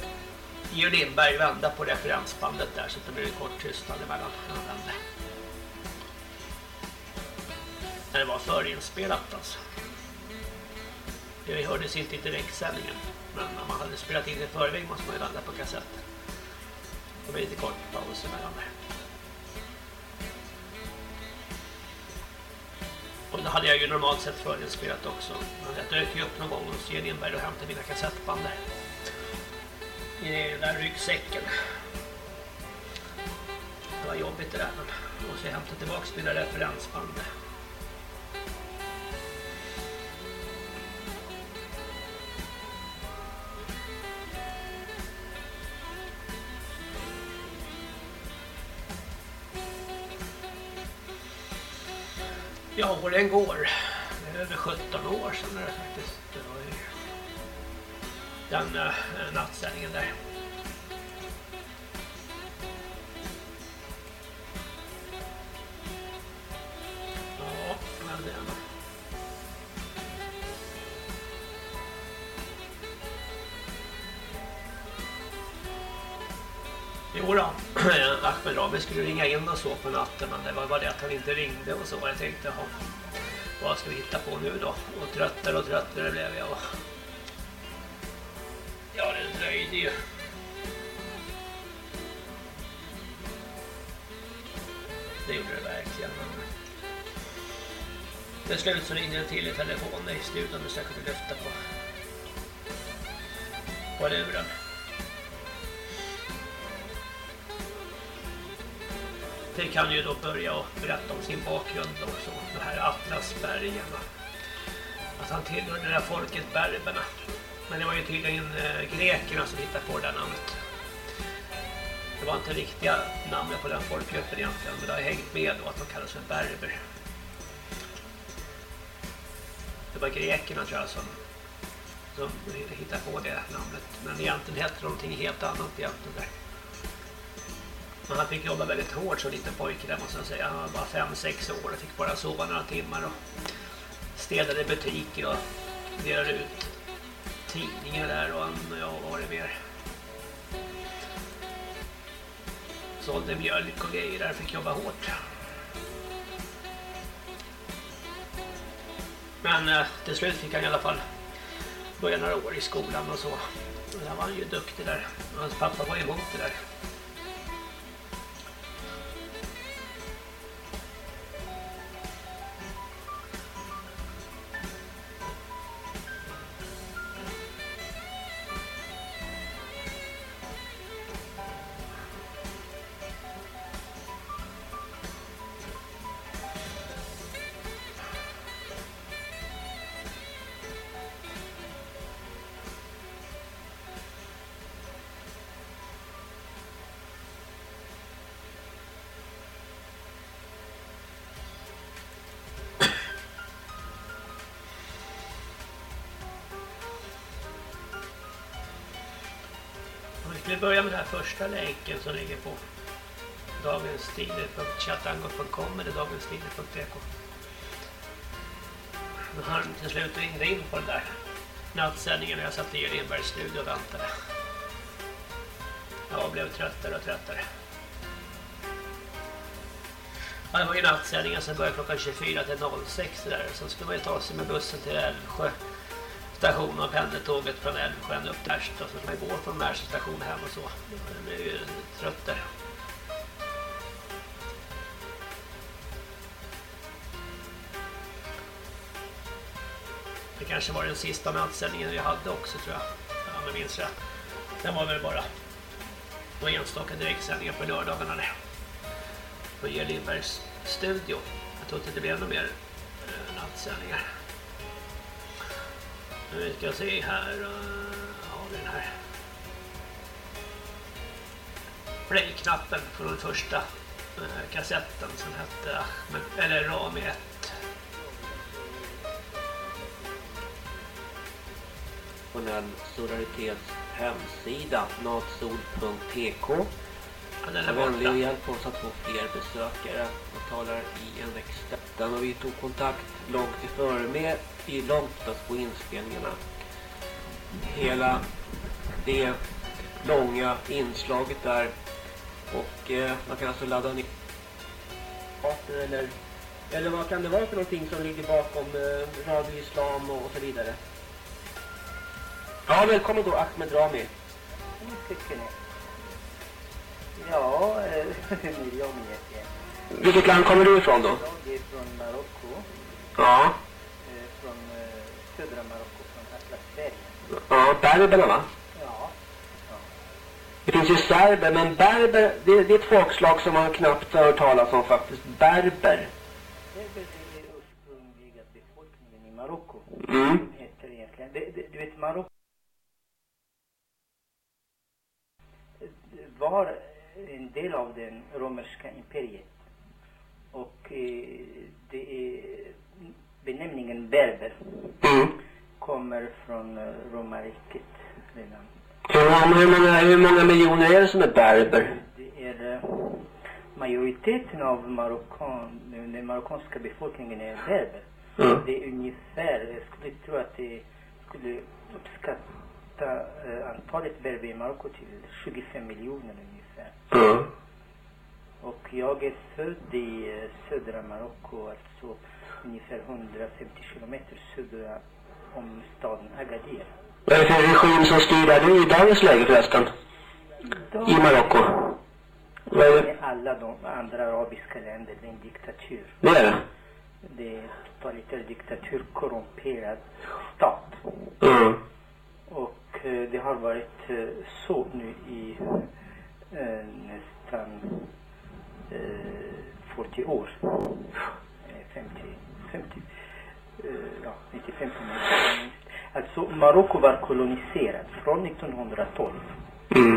Georg Lindberg vända på referensbandet där så det blev en kort tystnad emellan när han vände. När det var förinspelat alltså. Det hördes inte i direktsändningen. Men om man hade spelat in det i förväg måste man ju vända på kassetten. Det var lite kort paus emellan där. Och det hade jag ju normalt sett förinspelat också. Men jag dök ju upp någon gång hos Georg Lindberg och hämtade mina kassettband där i den där ryggsäcken. Det var jobbigt det där. Men och så hämtade tillbaka mina referensband. Ja, åren går. Det är över 17 år sedan det faktiskt. Det var ju den äh, nattsändningen där. Skulle ringa in och så på natten men det var bara det att han inte ringde och så. Jag tänkte, jaha, vad ska vi hitta på nu då? Och tröttare och tröttare blev jag. Ja, det dröjde ju. Det gjorde det verkligen. Till slut så ringde det till i telefonen i studion så jag kunde lyfta på, på luren. Fick han ju då börja och berätta om sin bakgrund också, de här Atlasbergen. Att han tillhörde det där folket berberna. Men det var ju tydligen eh, grekerna som hittade på det där namnet. Det var inte riktiga namnet på den folkgruppen egentligen, men det har hängt med då att de kallas för berber. Det var grekerna tror jag som, som hittade på det namnet. Men egentligen hette de någonting helt annat egentligen där. Men han fick jobba väldigt hårt som liten pojke där måste jag säga. Han var bara 5-6 år och fick bara sova några timmar och städade butiker och delade ut tidningar där och han, ja, vad var det mer? Sålde mjölk och grejer där, fick jobba hårt. Men eh, till slut fick han i alla fall börja några år i skolan och så. Där var han ju duktig där. Hans pappa var emot det där. Börja med den här första länken som ligger på dagenstider.chatango.com eller dagenstider.tk Då han till slut ringde in på den där nattsändningen och jag satt i Lindbergs studio och väntade. Jag blev tröttare och tröttare. Ja, det var ju nattsändningen som började klockan 24 till 06 där. Sen skulle man ju ta sig med bussen till Älvsjö station och pendeltåget från Älvsjön upp till Märsta. Så skulle man går gå från Märsta station hem och så. Nu är ju trött där. Det kanske var den sista nattsändningen vi hade också tror jag. Ja, men minns jag. Den var väl bara några enstaka direktsändningar på lördagarna där. På J. Lindbergs studio. Jag tror inte det blev ännu mer eh, nattsändningar. Nu ska se här. eh, Ja, det är den här. Play-knappen från den första eh, kassetten som hette eller Rami 1. Nationell Solidaritets hemsida natsol.tk Ja, den är vänlig borta. och hjälp oss att få fler besökare och talar i en extra. Den och vi tog kontakt långt i före med i långt på inspelningarna. Hela det långa inslaget där och eh, man kan alltså ladda ner eller, eller vad kan det vara för någonting som ligger bakom eh, Radio Islam och, och så vidare. Ja, välkommen då Ahmed Rami. Tycker ni? Ja, eh, *laughs* Miriam heter jag. Vilket land kommer du ifrån då? Jag är från Marocko. Ja, södra Marocko, från Atlasbergen. ja berberna va? Ja. Det finns ju serber, men berber, det, det är ett folkslag som man knappt har hört talas om faktiskt. Berber. Berber det är ursprungliga befolkningen i Marocko. Mm. De heter egentligen. Det, det, du vet Marocko var en del av det romerska imperiet. Och eh, det är benämningen berber kommer från eh, romarriket redan. Många- hur, många, hur många miljoner är det som är berber? Det är eh, majoriteten av Marockan, den marockanska befolkningen är berber. Mm. Det är ungefär, jag skulle tro att det skulle uppskatta eh, antalet berber i Marocko till 25 miljoner ungefär. Mm. Och jag är född i eh, södra Marocko, alltså ungefär 150 kilometer södra om staden Agadir. Vad är det för regim som styr där nu i dagens läge förresten? I Marocko? Vad är det? Med alla de andra arabiska länder, det är en diktatur. Det är det? Det är totalitär diktatur, korrumperad stat. Mm. Och eh, det har varit eh, så nu i eh, nästan eh, 40 år. Eh, 50, 50, eh, ja, 95 minst. Alltså Marocko var koloniserat från 1912 Mm.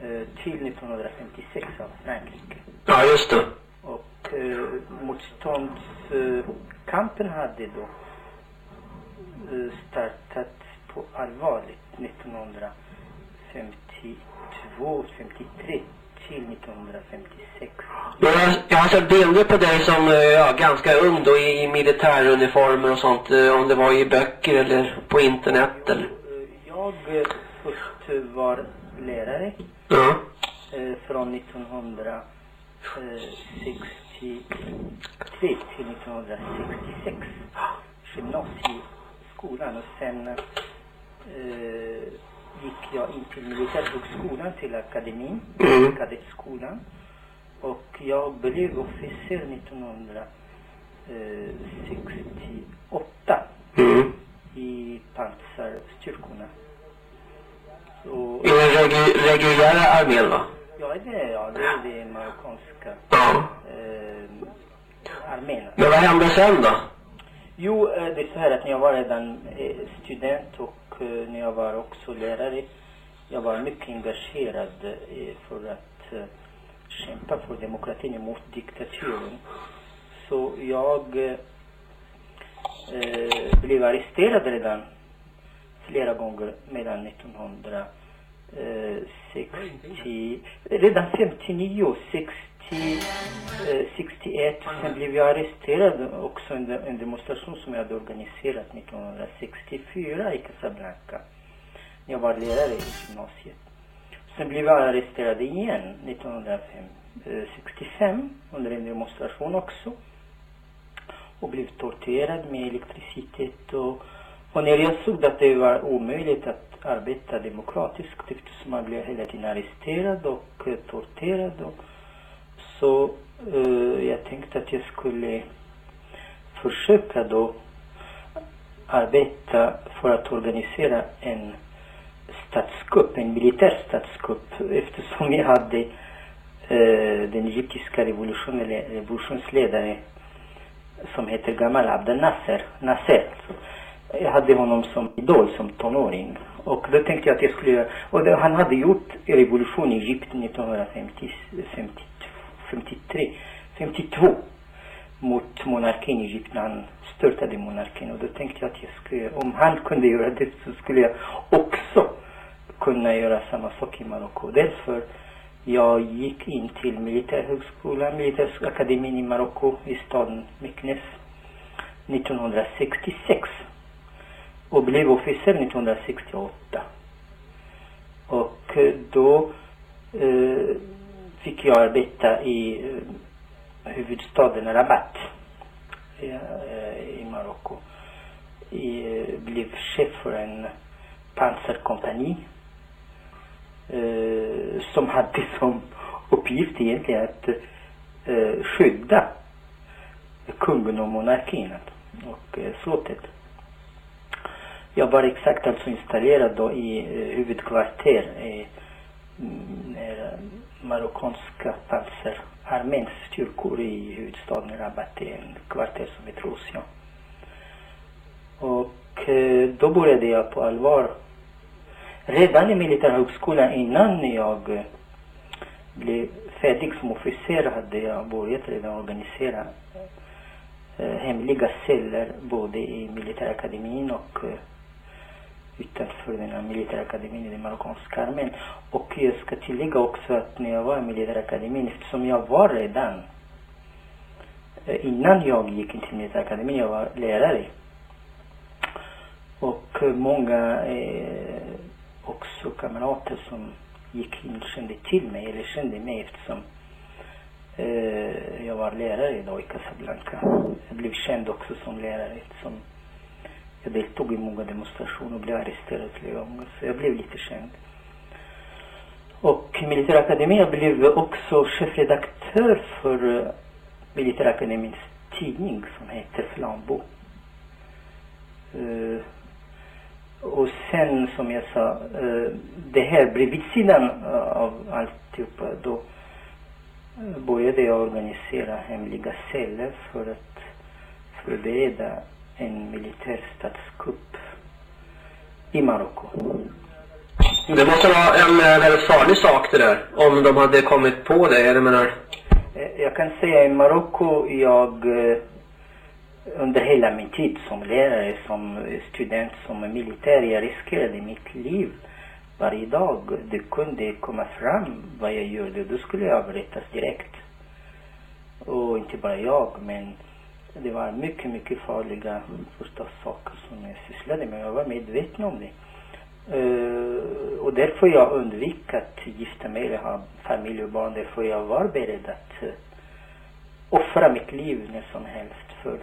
eh, till 1956 av Frankrike. Ja, just det. Och eh, motståndskampen hade då eh, startat på allvarligt 1952, 53 till 1956. Jag, har- jag har sett bilder på dig som eh, ja, ganska ung då i, i militäruniformer och sånt. eh, Om det var i böcker eller på internet eller... Jag eh, först eh, var lärare Ja. eh, från 1963 till 1966. Gymnasieskolan och sen eh, gick jag in till militärhögskolan till akademin, Mm. kadettskolan. Och jag blev officer 1968 Mm. i pansarstyrkorna. Så, I den regu, reguljära armén va? ja, det, ja, det är det marockanska Ja. eh, armén. Men vad hände sen då? Jo, eh, det är så här att när jag var redan eh, student och när jag var också lärare, jag var mycket engagerad eh, för att eh, kämpa för demokratin emot diktaturen. Så jag eh, eh blev arresterad redan flera gånger mellan 1960, redan 59, 60, eh, 61. Sen blev jag arresterad också under en demonstration som jag hade organiserat 1964 i Casablanca. Jag var lärare i gymnasiet. Sen blev jag arresterad igen 1965 eh, under en demonstration också. Och blev torterad med elektricitet och, och när jag såg att det var omöjligt att arbeta demokratiskt eftersom man blev hela tiden arresterad och eh, torterad och, så eh, jag tänkte att jag skulle försöka då arbeta för att organisera en statskupp, en militär statskupp eftersom jag hade eh, den egyptiska revolutionen, revolutionsledare som heter Gamal Abdel Nasser. Nasser. Jag hade honom som idol som tonåring. Och då tänkte jag att jag skulle göra, och då, han hade gjort revolution i Egypten 1953, 52 mot monarkin i Egypten. Han störtade monarkin och då tänkte jag att jag skulle, om han kunde göra det så skulle jag också kunna göra samma sak i Marocko. Därför jag gick in till militärhögskolan, militärakademin i Marocko i staden Meknes 1966 och blev officer 1968. Och eh, då eh, fick jag arbeta i eh, huvudstaden Rabat i, eh, Marocko. I, eh, blev chef för en pansarkompani som hade *laughs* som uppgift egentligen att skydda kungen och monarkin och slottet. Jag var exakt alltså installerad då i huvudkvarter i mm, marockanska marockanska pansararméns styrkor i huvudstaden Rabat, i en kvarter som heter Roussillon. Och eh, då började jag på allvar redan i militärhögskolan innan jag eh, blev färdig som officer hade jag börjat redan organisera eh, hemliga celler både i militärakademin och eh, utanför den här militärakademin i den marockanska armén. Och jag ska tillägga också att när jag var i militärakademin, eftersom jag var redan eh, innan jag gick in till militärakademin, jag var lärare. Och eh, många eh, också kamrater som gick in kände till mig, eller kände mig eftersom eh, jag var lärare då i Casablanca. Jag blev känd också som lärare eftersom jag deltog i många demonstrationer och blev arresterad flera gånger. Så jag blev lite känd. Och militärakademin, blev också chefredaktör för eh, militärakademins tidning som heter Flambo. Uh, och sen som jag sa, uh, det här bredvid sidan av alltihopa då började jag organisera hemliga celler för att förbereda en militär statskupp i Marocko. Det måste vara en eh, väldigt farlig sak det där. Om de hade kommit på det. Jag menar, Eh, Jag kan säga i Marocko, jag eh, under hela min tid som lärare, som student, som militär, jag riskerade mitt liv varje dag. Det kunde komma fram vad jag gjorde, då skulle jag avrättas direkt. Och inte bara jag, men det var mycket, mycket farliga förstås saker som jag sysslade med. Jag var medveten om det. Uh, och därför jag undvek att gifta mig eller ha familj och barn. Därför jag var beredd att uh, offra mitt liv när som helst för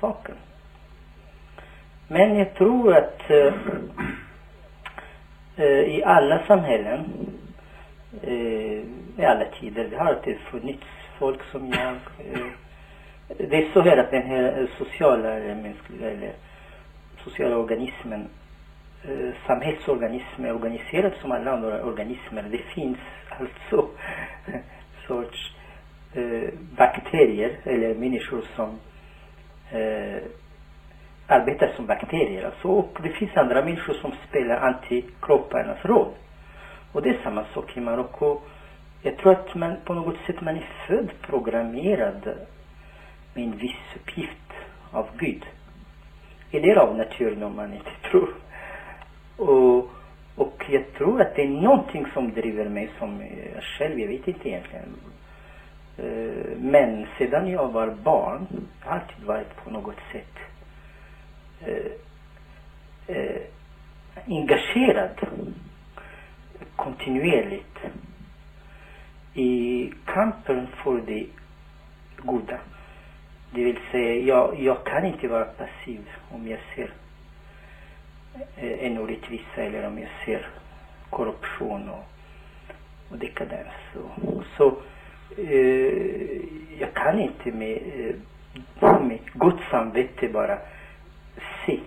saken. Men jag tror att uh, i alla samhällen, i alla tider, det har alltid funnits folk som jag. Det är så här att den här eh, sociala eller mänskliga eller sociala organismen, eh, samhällsorganismen är organiserad som alla andra organismer. Det finns alltså *laughs* sorts eh, bakterier eller människor som eh, arbetar som bakterier. Alltså, och det finns andra människor som spelar antikropparnas roll. Och det är samma sak i Marocko. Jag tror att man på något sätt man är född programmerad med en viss uppgift av Gud. Eller av naturen om man inte tror. Och, och jag tror att det är någonting som driver mig som jag själv, jag vet inte egentligen. Eh, men sedan jag var barn, jag har alltid varit på något sätt eh, eh, engagerad kontinuerligt i kampen för det goda. Det vill säga, jag, jag kan inte vara passiv om jag ser eh, en orättvisa eller om jag ser korruption och, och dekadens. Och, så eh, jag kan inte med, eh, med gott samvete bara se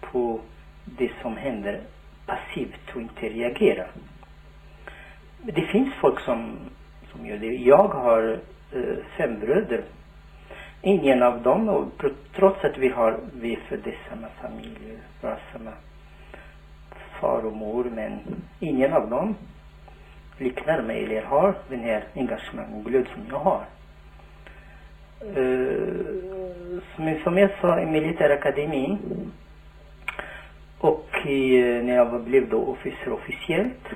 på det som händer passivt och inte reagera. Det finns folk som som gör det. Jag har eh, fem bröder. Ingen av dem, och trots att vi har, vi är födda i samma familj, var har samma far och mor, men ingen av dem liknar mig eller har den här engagemang och glöd som jag har. Eh, som, som jag sa i militärakademin och i, när jag blev då officer officiellt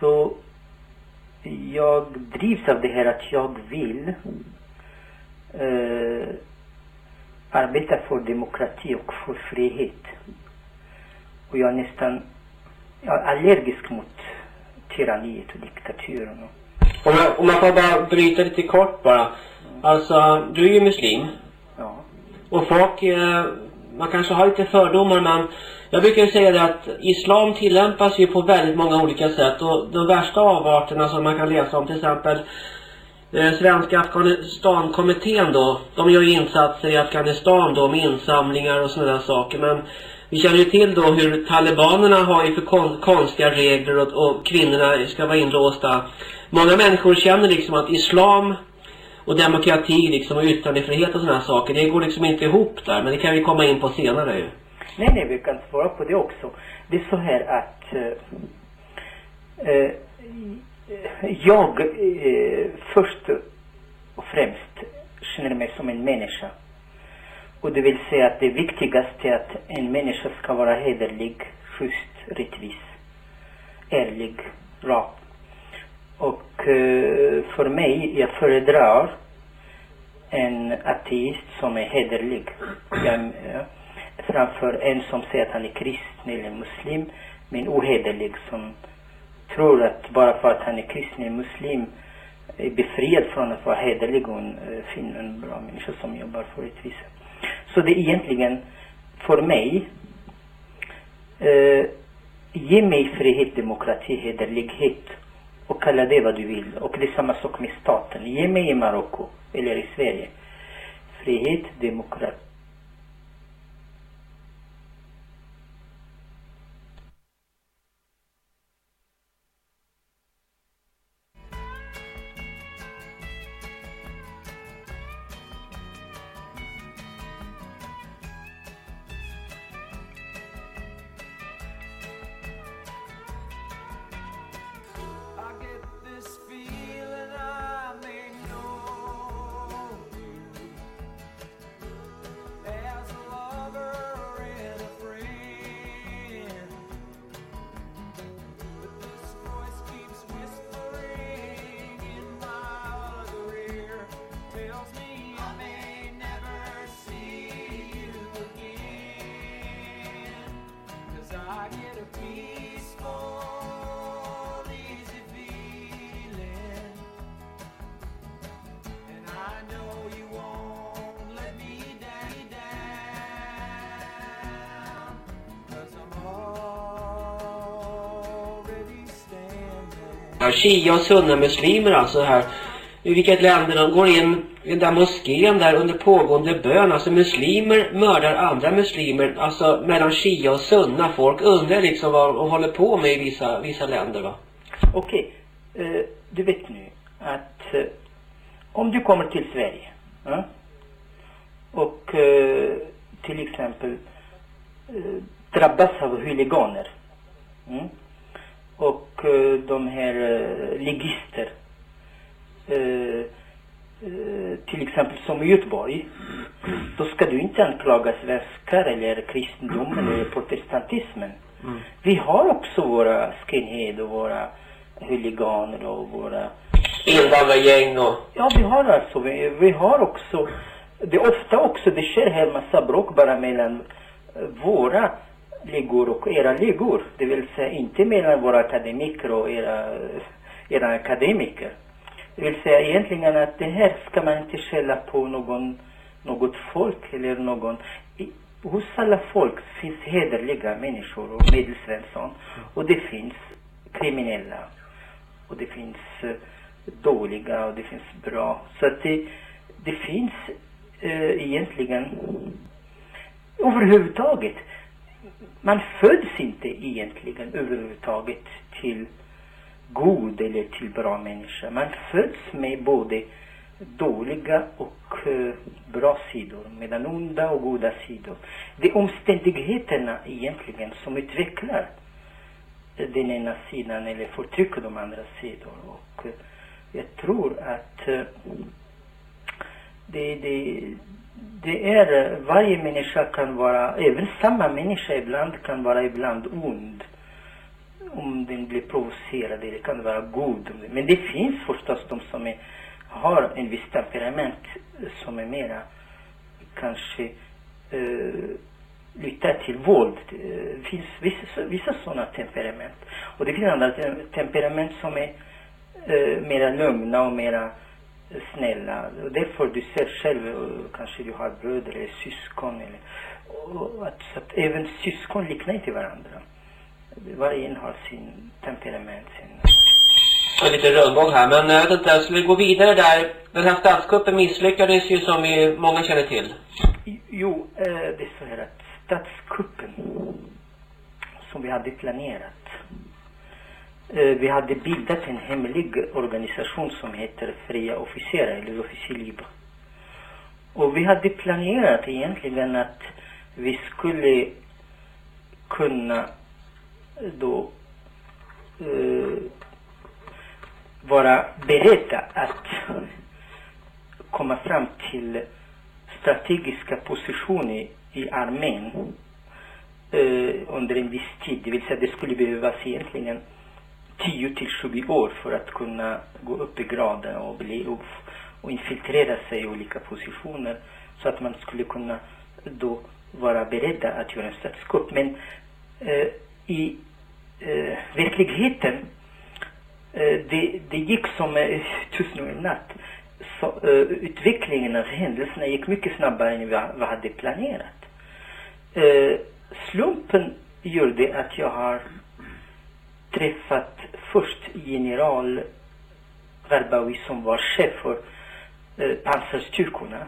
så jag drivs av det här att jag vill eh, arbeta för demokrati och för frihet. Och jag är nästan jag är allergisk mot tyranniet och diktaturen. Om jag, om jag får bara bryta lite kort bara. Alltså, du är ju muslim. Ja. Och folk, eh, man kanske har lite fördomar men jag brukar ju säga det att islam tillämpas ju på väldigt många olika sätt och de värsta avarterna som man kan läsa om till exempel Eh, Svenska Afghanistankommittén då, de gör ju insatser i Afghanistan då med insamlingar och sådana där saker men vi känner ju till då hur talibanerna har ju för kon konstiga regler och, och kvinnorna ska vara inlåsta. Många människor känner liksom att islam och demokrati liksom och yttrandefrihet och sådana saker, det går liksom inte ihop där. Men det kan vi komma in på senare ju. Nej, nej, vi kan svara på det också. Det är så här att eh, eh, jag eh, först och främst känner mig som en människa. Och det vill säga att det viktigaste är att en människa ska vara hederlig, schysst, rättvis, ärlig, rak. Och eh, för mig, jag föredrar en ateist som är hederlig. Jag, eh, framför en som säger att han är kristen eller muslim, men ohederlig som tror att bara för att han är kristen eller muslim är befriad från att vara hederlig och en, eh, fin en bra människa som jobbar för rättvisa. Så det är egentligen för mig eh, ge mig frihet, demokrati, hederlighet och kalla det vad du vill. Och det är samma sak med staten. Ge mig i Marocko eller i Sverige frihet, demokrati Shia och sunna-muslimer alltså här. I vilket länder de går in i den där moskén där under pågående bön. Alltså muslimer mördar andra muslimer. Alltså mellan Shia och sunna. Folk undrar liksom vad de håller på med i vissa, vissa länder va. Okej, eh, du vet nu att eh, om du kommer till Sverige och eh, till exempel eh, drabbas av huliganer mm, och eh, de här ligister eh, eh, till exempel som i Göteborg då ska du inte anklaga svenskar eller kristendomen eller protestantismen. Vi har också våra skinhead och våra huliganer och våra... Invandrargäng och... Ja, vi har alltså, vi, vi har också, det är ofta också, det sker här massa bråk bara mellan våra ligor och era ligor. Det vill säga inte mellan våra akademiker och era, era akademiker. Det vill säga egentligen att det här ska man inte skälla på någon, något folk eller någon. I, hos alla folk finns hederliga människor och medelsvensson. Och det finns kriminella. Och det finns eh, dåliga och det finns bra. Så att det, det finns eh, egentligen överhuvudtaget. Man föds inte egentligen överhuvudtaget till god eller till bra människa. Man föds med både dåliga och eh, bra sidor, medan onda och goda sidor. Det är omständigheterna egentligen som utvecklar den ena sidan eller förtrycker de andra sidor. Och eh, jag tror att eh, det, det, det är, varje människa kan vara, även samma människa ibland kan vara ibland ond. Om den blir provocerad eller kan vara god. Men det finns förstås de som är, har en viss temperament som är mera kanske eh, lutar till våld. Det finns vissa, vissa sådana temperament. Och det finns andra temperament som är eh, mera lugna och mera snälla. Och därför du ser själv, eh, kanske du har bröder eller syskon. Eller, att, så att även syskon liknar inte varandra. Varje en har sin temperament, sin En liten rundgång här, men jag vet inte, ska vi gå vidare där? Den här statskuppen misslyckades ju som vi många känner till. Jo, eh, det är så här att statskuppen som vi hade planerat. Eh, vi hade bildat en hemlig organisation som heter Fria officerare eller Officier Och vi hade planerat egentligen att vi skulle kunna då eh, vara beredda att komma fram till strategiska positioner i armén eh, under en viss tid. Det vill säga det skulle behövas egentligen 10 till 20 år för att kunna gå upp i graden och, bli, och, och infiltrera sig i olika positioner så att man skulle kunna då vara beredda att göra en statskupp. Men eh, i eh, verkligheten eh, det, det gick som eh, *laughs* tusen och en natt. Så, eh, utvecklingen av händelserna gick mycket snabbare än vad, vi hade planerat. Eh, slumpen gjorde att jag har träffat först general Verbawi som var chef för eh, pansarstyrkorna.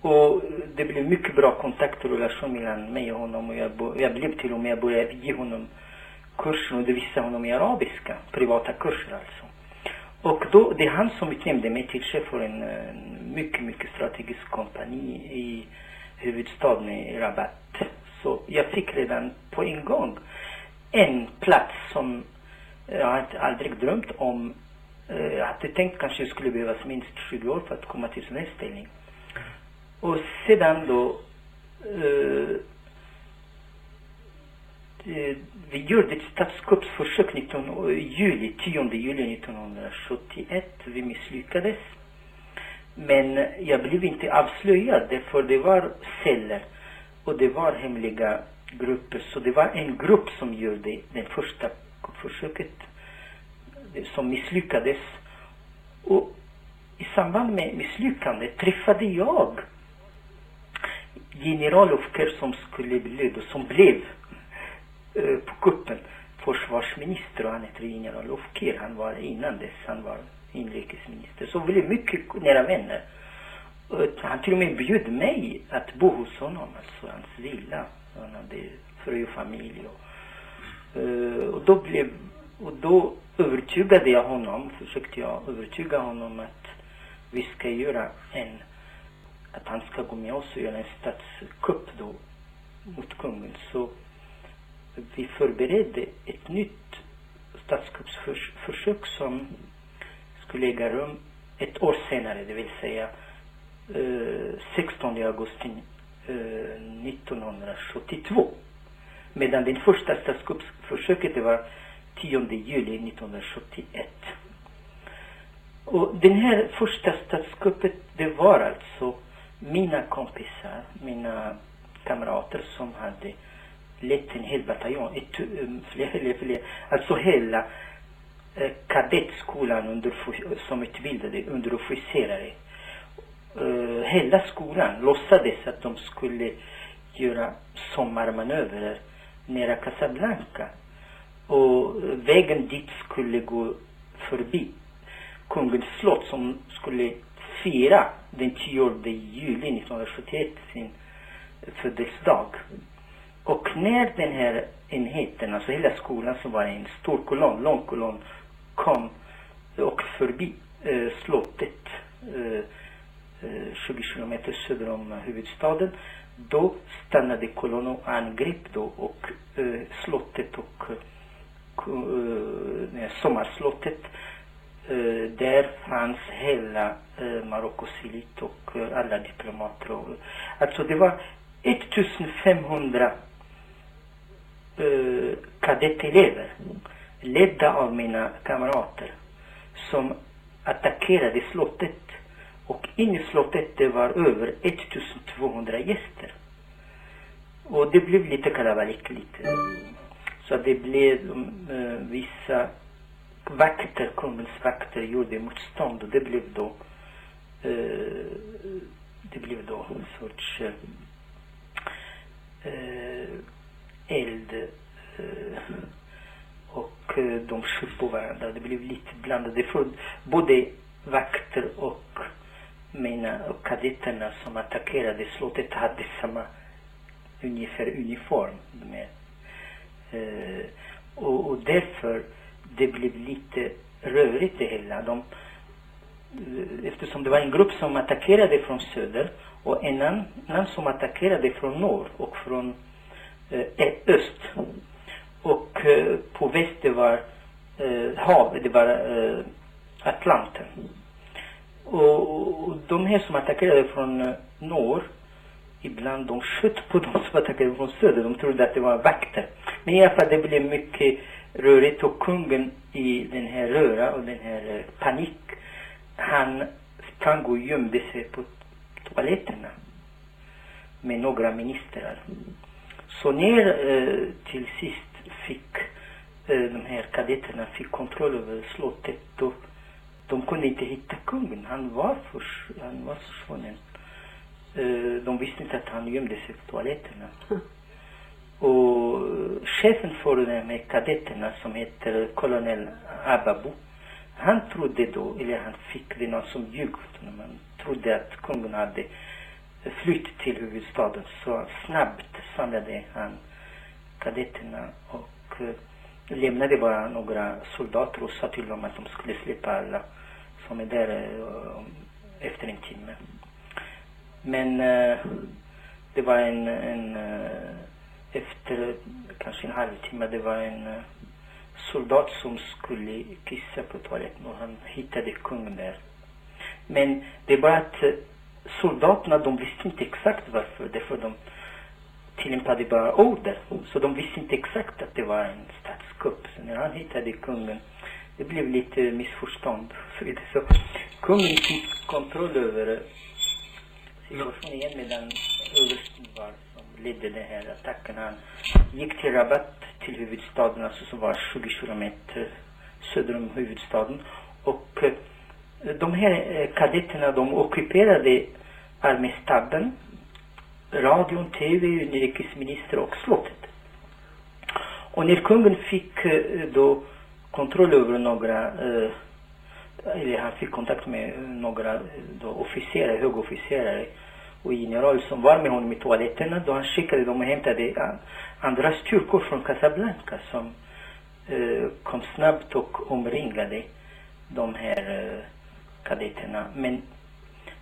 Och det blev mycket bra kontakt och relation mellan mig och honom och jag, jag blev till och med, jag började ge honom kursen och undervisa honom i arabiska, privata kurser alltså. Och då, det är han som utnämnde mig till chef för en, en mycket, mycket strategisk kompani i huvudstaden i Rabat. Så jag fick redan på en gång en plats som jag hade aldrig drömt om. Eh, jag hade tänkt kanske jag skulle behövas minst 20 år för att komma till sån här ställning. Och sedan då eh, eh, vi gjorde ett statskuppsförsök 19 juli, 10 juli 1971. Vi misslyckades. Men jag blev inte avslöjad för det var celler och det var hemliga grupper. Så det var en grupp som gjorde det första försöket som misslyckades. Och i samband med misslyckandet träffade jag general Ofker som skulle bli, som blev eh, på kuppen försvarsminister och han heter general Ofker. Han var innan dess, han var inrikesminister. Så vi blev mycket nära vänner. Han till och med bjöd mig att bo hos honom, alltså hans villa. Han hade fru och familj. Och, eh, och då blev, och då övertygade jag honom, försökte jag övertyga honom att vi ska göra en, att han ska gå med oss och göra en statskupp då mot kungen. Så vi förberedde ett nytt statskuppsförsök som skulle äga rum ett år senare, det vill säga eh, 16 augusti Eh, 1972. Medan det första statskuppsförsöket det var 10 juli 1971. Och den här första statskuppet det var alltså mina kompisar, mina kamrater som hade lett en hel bataljon, ett, eh, fler, fler, fler, alltså hela eh, kadettskolan under, som utbildade underofficerare. Uh, hela skolan låtsades att de skulle göra sommarmanövrer nära Casablanca. Och vägen dit skulle gå förbi kungens slott som skulle fira den 10 juli 1971 sin födelsedag. Och när den här enheten, alltså hela skolan som var en stor kolonn, lång kolonn, kom och förbi eh, slottet eh, eh, 20 kilometer söder om huvudstaden. Då stannade kolonnen och angrep då och eh, slottet och eh, eh sommarslottet. Eh, där fanns hela eh, Marockos elit och eh, alla diplomater. Och, eh, alltså det var 1500 eh, kadettelever ledda av mina kamrater som attackerade slottet. Och inneslottet, i slottet det var över 1200 gäster. Och det blev lite kalabalik lite. Så det blev eh, vissa vakter, kungens vakter gjorde motstånd och det blev då eh, det blev då en sorts eh, eh eld eh, och eh, de sköt på varandra. Det blev lite blandade för både vakter mina och kadetterna som attackerade slottet hade samma ungefär uniform. Med, eh, och, och därför det blev lite rörigt det hela. De, eh, eftersom det var en grupp som attackerade från söder och en annan, annan som attackerade från norr och från eh, öst. Och eh, på väst det var eh, havet, det var eh, Atlanten. Och, och de här som attackerade från eh, norr, ibland de sköt på de som attackerade från söder. De trodde att det var vakter. Men i alla fall det blev mycket rörigt och kungen i den här röra och den här eh, panik, han sprang och gömde sig på toaletterna med några ministrar. Så när eh, till sist fick eh, de här kadetterna fick kontroll över slottet då de kunde inte hitta kungen. Han var, förs, han var försvunnen. Eh, de visste inte att han gömde sig på toaletterna. *laughs* Och eh, chefen för de här kadetterna som heter kolonel Ababu, han trodde då, eller han fick det någon som ljög för honom. Han trodde att kungen hade flytt till huvudstaden. Så snabbt samlade han kadetterna och eh, lämnade bara några soldater och sa till dem att de skulle släppa alla som är där eh, efter en timme. Men eh, det var en, en eh, efter kanske en halvtimme, det var en soldat som skulle kissa på toaletten och han hittade kungen där. Men det är bara att soldaterna de visste inte exakt varför. Därför de tillämpade bara order. Så de visste inte exakt att det var en statskupp. Så när han hittade kungen, det blev lite missförstånd. och Så, vidare. så kungen fick kontroll över eh, situationen igen medan översten var som ledde den här attacken. Han gick till Rabat, till huvudstaden, alltså som var 20 kilometer söder om huvudstaden. Och eh, de här eh, kadetterna de ockuperade arméstaben, radion, tv, inrikesminister och slottet. Och när kungen fick då kontroll över några, eh, eller han fick kontakt med några eh, då officerare, högofficerare och general som var med honom i toaletterna, då han skickade dem och hämtade andra styrkor från Casablanca som eh, kom snabbt och omringade de här eh, kadetterna. Men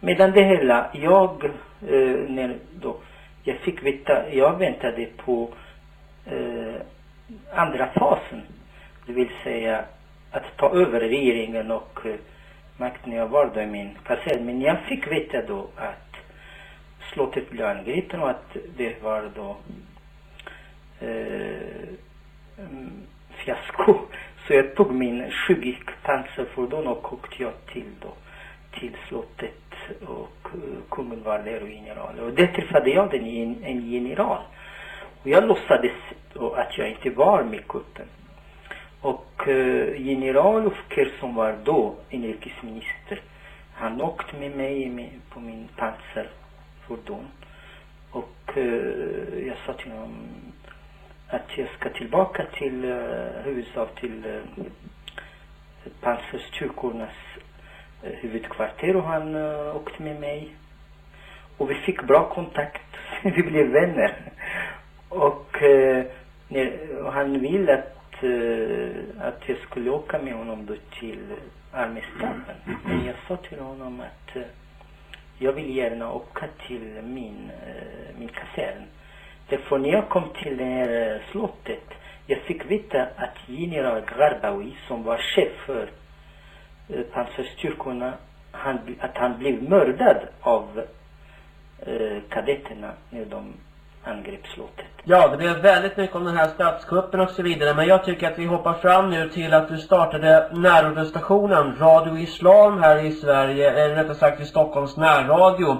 medan det hela, jag, eh, när då, jag fick veta, jag väntade på eh, andra fasen. Det vill säga att ta över regeringen och eh, makten. Jag var då i min kasern. Eh, men jag fick veta då att slottet blev angripet och att det var då eh, mm, fiasko. *laughs* Så jag tog min 20 pansarfordon och åkte jag till då till slottet och eh, kungen var där och generalen. Och där träffade jag den, en, en general. Och jag låtsades då att jag inte var med kuppen. Och eh, general Ufker som var då inrikesminister, han åkte med mig med, på min pansarfordon. Och eh, jag sa till honom att jag ska tillbaka till uh, huvudstad till eh, pansarstyrkornas eh, huvudkvarter och han åkte med mig. Och vi fick bra kontakt. *laughs* vi blev vänner. Och, när, och han ville att att jag skulle åka med honom då till arméstaben. Men jag sa till honom att eh, jag vill gärna åka till min, eh, min kasern. Därför när jag kom till det här eh, slottet, jag fick veta att general Garbawi som var chef för eh, pansarstyrkorna, han, att han blev mördad av eh, kadetterna när de angrep slottet. Ja, det blev väldigt mycket om den här statskuppen och så vidare. Men jag tycker att vi hoppar fram nu till att du startade närradiostationen Radio Islam här i Sverige, eller rättare sagt i Stockholms närradio.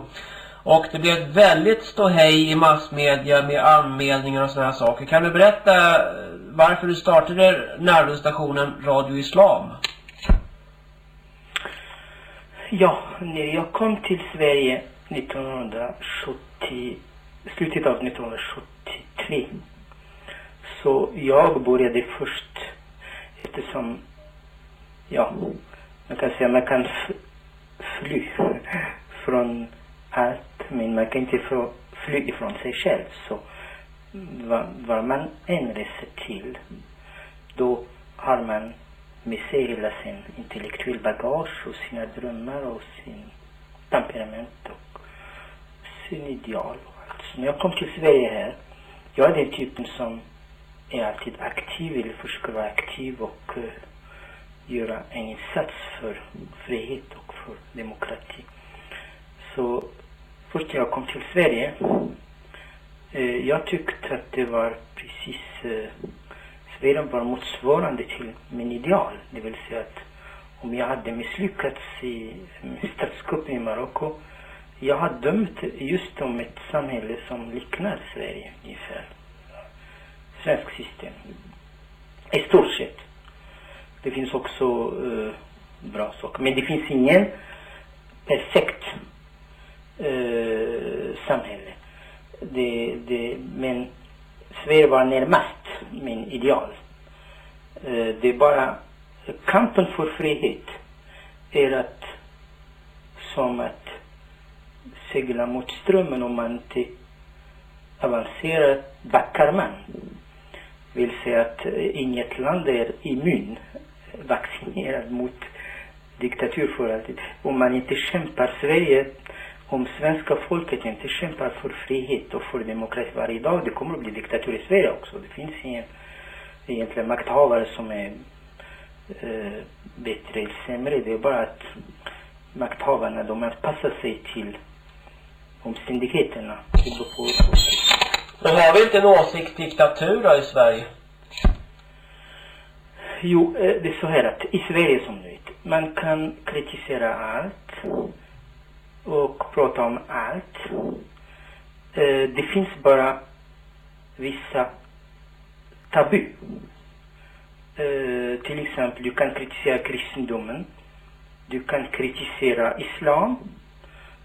Och det blev ett väldigt ståhej i massmedia med anmälningar och sådana här saker. Kan du berätta varför du startade närradiostationen Radio Islam? Ja, när jag kom till Sverige 1970, slutet av 1973. Så jag började först eftersom, ja, man kan säga man kan fly från allt men man kan inte få fly ifrån sig själv. Så var, var man än reser till, då har man med sig hela sin intellektuell bagage och sina drömmar och sin temperament och sin ideal och när jag kom till Sverige här, jag är den typen som är alltid aktiv, eller försöker vara aktiv och eh, uh, göra en insats för frihet och för demokrati. Så först när jag kom till Sverige, uh, jag tyckte att det var precis uh, Sverige var motsvarande till min ideal. Det vill säga att om jag hade misslyckats i statskuppen i Marocko, jag har dömt just om ett samhälle som liknar Sverige ungefär. Svensk system. I stort sett. Det finns också eh, bra saker. Men det finns ingen perfekt eh, samhälle. Det, det, men Sverige var närmast min ideal. Eh, det är bara kampen för frihet är att som att segla mot strömmen om man inte avancerar backar man. Vill säga att eh, inget land är immun eh, vaccinerad mot diktatur för alltid. Om man inte kämpar Sverige, om svenska folket inte kämpar för frihet och för demokrati varje dag, det kommer att bli diktatur i Sverige också. Det finns ingen egentligen makthavare som är eh, bättre eller sämre. Det är bara att makthavarna, de anpassar sig till omständigheterna. Det beror på Men har vi inte en åsiktsdiktatur då i Sverige? Jo, eh, det är så här att i Sverige som du vet, man kan kritisera allt och prata om allt. Eh, Det finns bara vissa tabu. Eh, Till exempel, du kan kritisera kristendomen. Du kan kritisera islam.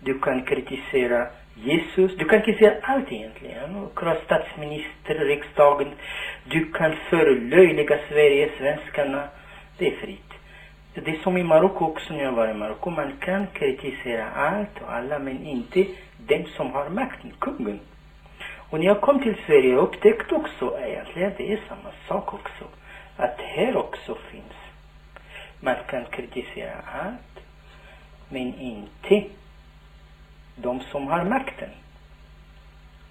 Du kan kritisera Jesus. Du kan kritisera allt egentligen. Och statsminister, riksdagen. Du kan förlöjliga Sverige, svenskarna. Det är fritt. Det är som i Marocko också när jag var i Marocko. Man kan kritisera allt och alla men inte den som har makten, kungen. Och när jag kom till Sverige jag upptäckte också egentligen att det är samma sak också. Att här också finns. Man kan kritisera allt men inte de som har makten.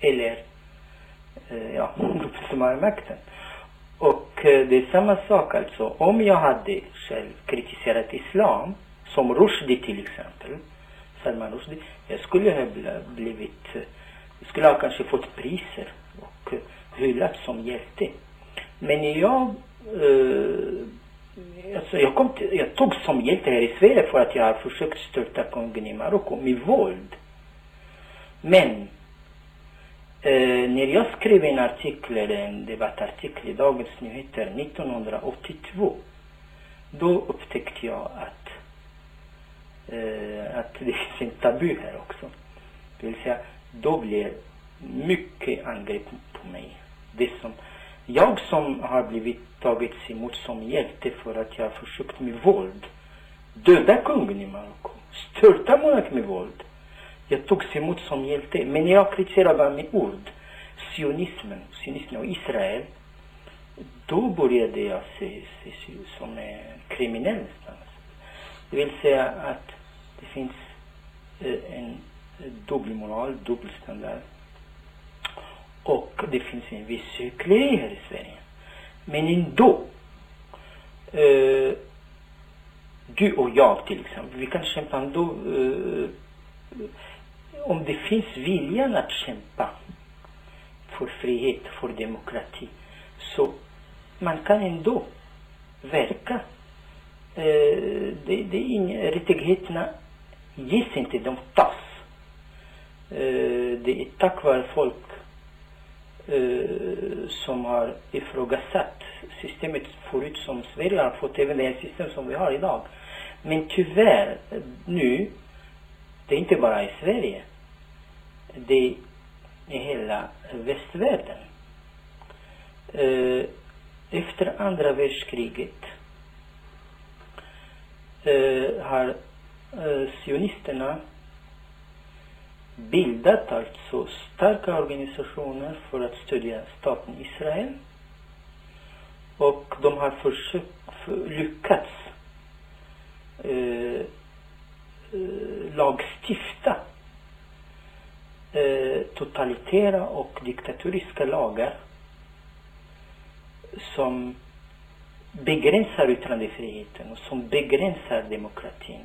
Eller, eh, ja, *laughs* de som har makten. Och eh, det är samma sak alltså. Om jag hade själv kritiserat islam, som Rushdie till exempel, Salman Rushdie, jag skulle ha blivit, jag skulle ha kanske fått priser och hyllat hyllats som hjälte. Men när jag, eh, alltså jag, kom till, jag tog som hjälte här i Sverige för att jag har försökt störta kungen i Marocko med våld. Men Eh, när jag skrev en artikel, eller en debattartikel i Dagens Nyheter 1982, då upptäckte jag att, eh, att det *laughs* finns en tabu här också. Det vill säga, då blir mycket angrepp på mig. Det som, jag som har blivit tagits emot som hjälte för att jag har försökt med våld döda kungen i Marocko, störta monarken med våld. Jag togs emot som hjälte. Men jag kritiserade bara med ord sionismen, sionismen och Israel då började jag se, se, se som e e, en kriminell nästan. Det vill säga att det finns en dubbelmoral, dubbelstandard. Och det finns en viss hyckleri här i Sverige. Men ändå. Eh, du e, och jag till exempel, vi kan kämpa ändå. Eh, om det finns viljan att kämpa för frihet, för demokrati. Så man kan ändå verka. Eh, det, det är inga, rättigheterna ges inte, de tas. Eh, det är tack vare folk eh, som har ifrågasatt systemet förut som Sverige har fått, även det system som vi har idag. Men tyvärr nu, det är inte bara i Sverige, det är i hela västvärlden. Eh, efter andra världskriget eh, har eh, sionisterna bildat alltså starka organisationer för att stödja staten Israel. Och de har försökt, lyckats eh, lagstifta eh, totalitära och diktatoriska lagar som begränsar yttrandefriheten och som begränsar demokratin.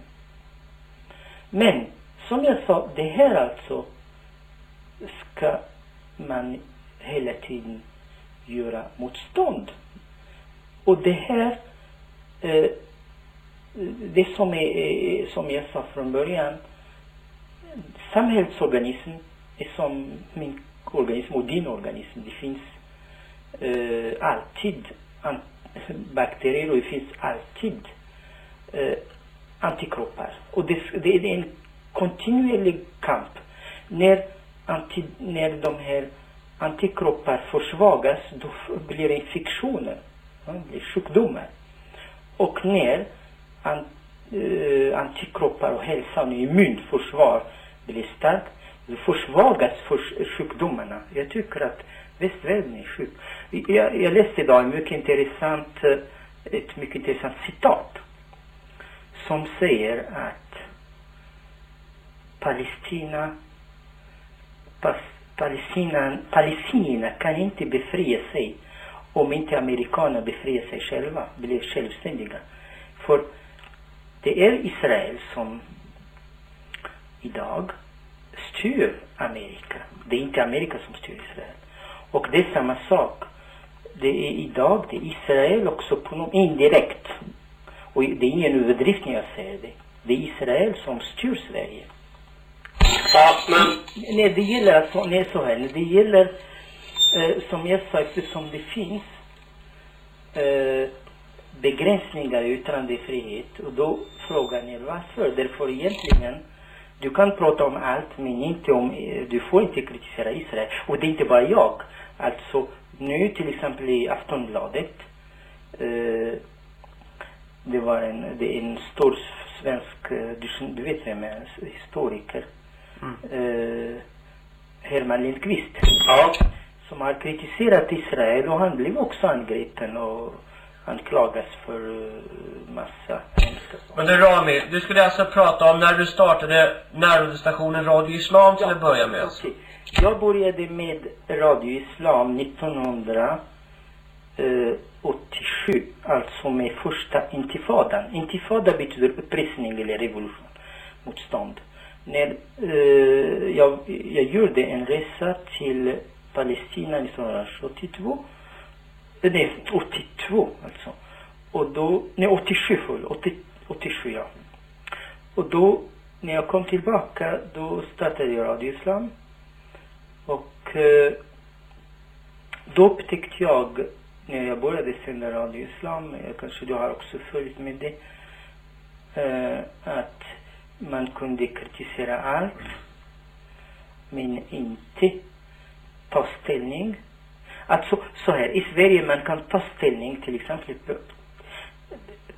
Men som jag sa, det här alltså ska man hela tiden göra motstånd. Och det här, eh, det som är, eh, som jag sa från början, samhällsorganism är som min organism och din organism. Det finns eh, alltid an- bakterier och det finns alltid eh, antikroppar. Och det, det är en kontinuerlig kamp. När, anti, när de här antikroppar försvagas då blir det infektioner, ja, blir sjukdomar. Och när an, eh, antikroppar och hälsan och immunförsvar blir starkt, då försvagas för sjukdomarna. Jag tycker att västvärlden är sjuk. Jag, jag läste idag en mycket intressant, eh, ett mycket intressant citat som säger att Palestina, pas, Palestina, palestinierna kan inte befria sig om inte amerikanerna befriar sig själva, blir självständiga. För det är Israel som idag styr Amerika. Det är inte Amerika som styr Israel. Och det är samma sak. Det är idag, det är Israel också på något indirekt. Och det är ingen överdrift när jag säger det. Det är Israel som styr Sverige. Ja, men... När det gäller alltså, när så här, det gäller, eh, som jag sa, eftersom det finns eh, begränsningar i yttrandefrihet och då frågar ni varför? Därför egentligen, du kan prata om allt men inte om, eh, du får inte kritisera Israel. Och det är inte bara jag. Alltså nu till exempel i Aftonbladet, eh, det var en, det är en stor svensk, eh, du, du vet vem är, historiker, eh, Herman Lindqvist. Som har kritiserat Israel och han blev också angripen och anklagas för uh, massa hemska saker. Men du Rami, du skulle alltså prata om när du startade närradiostationen Radio Islam till att börja med. Okej. Jag började med Radio Islam 1987, alltså med första intifadan. Intifada betyder upprensning eller revolution, motstånd. När eh, jag, jag gjorde en resa till Palestina 1972, eh, nej 82 alltså. Och då, nej 87 för, 80, 87 ja. Och då, när jag kom tillbaka, då startade jag Radio Islam. Och eh, då upptäckte jag, när jag började sända Radio Islam, jag kanske du har också följt med det, eh, att man kunde kritisera allt, men inte ta ställning. Alltså så här, i Sverige man kan ta ställning till exempel på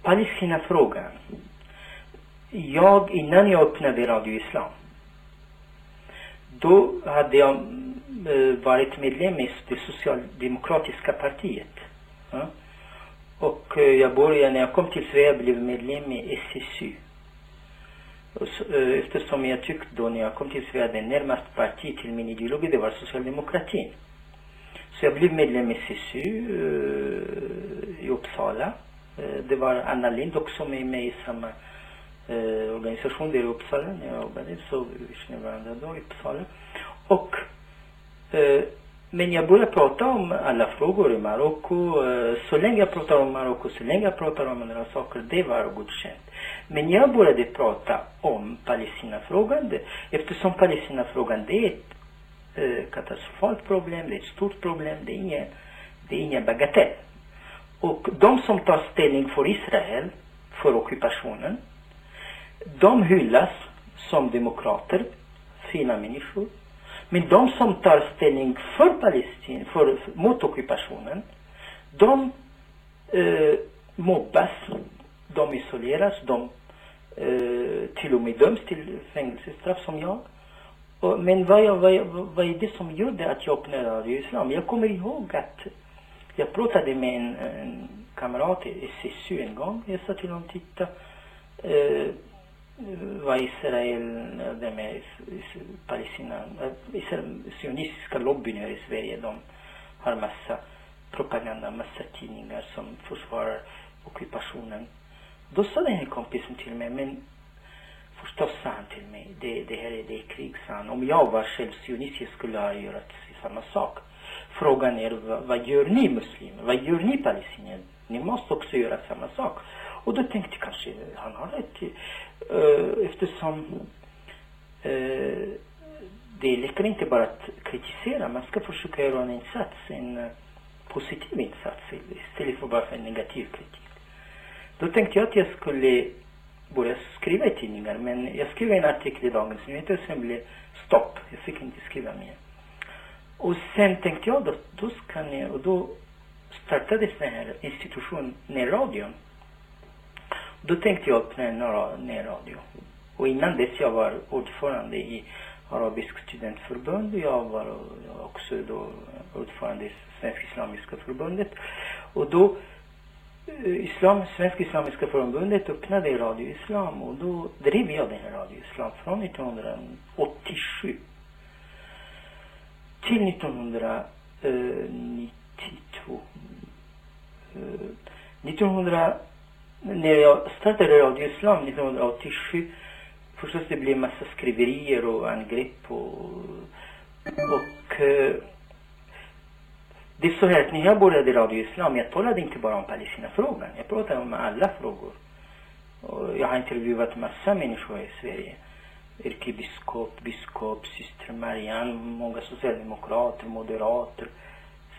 Palestinafrågan. Jag, innan jag öppnade Radio Islam, då hade jag eh, varit medlem i det socialdemokratiska partiet. Ja. Och eh, jag började, när jag kom till Sverige, jag blev medlem i SSU. Och så, eh, eftersom jag tyckte då när jag kom till Sverige, det närmaste parti till min ideologi, det var socialdemokratin. Så jag blev medlem i SSU eh, i Uppsala. Eh, det var Anna Lind också med mig i samma eh, organisation där i Uppsala när jag jobbade. Så vi känner varandra då i Uppsala. Och eh, men jag började prata om alla frågor i Marocko. eh, Så länge jag pratar om Marocko, så länge jag pratar om andra saker, det var godkänt. Men jag började prata om Palestinafrågan, det- eftersom Palestinafrågan det är ett Eh, katastrofalt problem, det är ett stort problem, det är ingen, det är ingen bagatell. Och de som tar ställning för Israel, för ockupationen, de hyllas som demokrater, fina människor. Men de som tar ställning för Palestina, för, mot ockupationen, de eh, mobbas, de isoleras, de eh, till och med döms till fängelsestraff som jag. Och, men vad, jag, vad, jag, vad är det som gjorde att jag öppnade Radio Islam? Jag kommer ihåg att jag pratade med en, en kamrat i SSU en gång. Jag sa till honom, titta, eh, vad Israel, det med Palestina, eh, Israel, sionistiska lobbyn här i Sverige, de har massa propaganda, massa tidningar som försvarar ockupationen. Då sa den här kompisen till mig, men förstås sa han till mig, det, det här är, det är krig, sa han. Om jag var själv sionist, jag skulle ha gjort samma sak. Frågan är, vad, vad gör ni muslimer? Vad gör ni palestinier? Ni måste också göra samma sak. Och då tänkte jag kanske, han har rätt. Uh, eftersom uh, det räcker inte bara att kritisera, man ska försöka göra en insats, en eh, positiv insats istället för bara för en negativ kritik. Då tänkte jag att jag skulle börja skriva i tidningar, men jag skrev en artikel i Dagens Nyheter och sen blev stopp. Jag fick inte skriva mer. Och sen tänkte jag då, då ska ni, och då startades den här institutionen, närradion. Då tänkte jag öppna en närradio. Och innan dess jag var ordförande i Arabisk studentförbund och jag var också då ordförande i Svenska Islamiska förbundet. Och då Eh, islam, Svenska Islamiska förbundet öppnade Radio Islam och då drev jag den här Radio Islam från 1987 till 1992. Eh, 1900, när jag startade Radio Islam 1987 förstås det blev massa skriverier och angrepp och, och eh, det är så här att när jag började Radio Islam, jag talade inte bara om Palestinafrågan. Jag pratade om alla frågor. Och jag har intervjuat massa människor i Sverige. Ärkebiskop, biskop, syster Marianne, många socialdemokrater, moderater,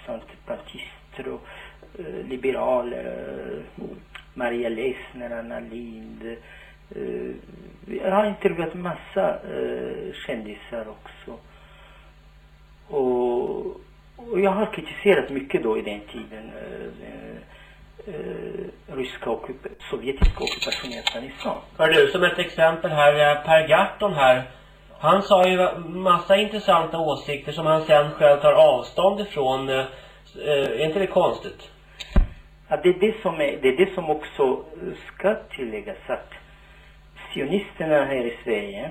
centerpartister och eh, liberaler. eh, Maria Leissner, Anna Lindh. Eh, jag har intervjuat massa eh, kändisar också. Och, och jag har kritiserat mycket då i den tiden eh, eh, ryska och sovjetiska ockupationen i Afghanistan. Hör du, som ett exempel här, eh, Per Gahrton här. Han sa ju massa intressanta åsikter som han sen själv tar avstånd ifrån. Eh, eh, är inte det konstigt? Ja, det, är det, som är, det är det som också ska tilläggas att sionisterna här i Sverige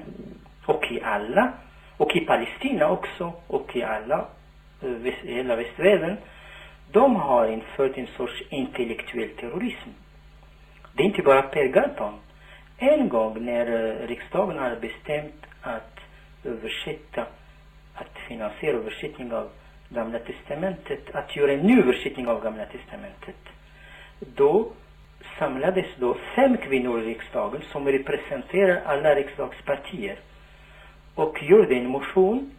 och i alla, och i Palestina också, och i alla, eh, hela västvärlden, de har infört en sorts intellektuell terrorism. Det är inte bara Per Gahrton. En gång när eh, riksdagen har bestämt att översätta, att finansiera översättning av Gamla Testamentet, att göra en ny översättning av Gamla Testamentet, då samlades då fem kvinnor i riksdagen som representerar alla riksdagspartier och gjorde en motion,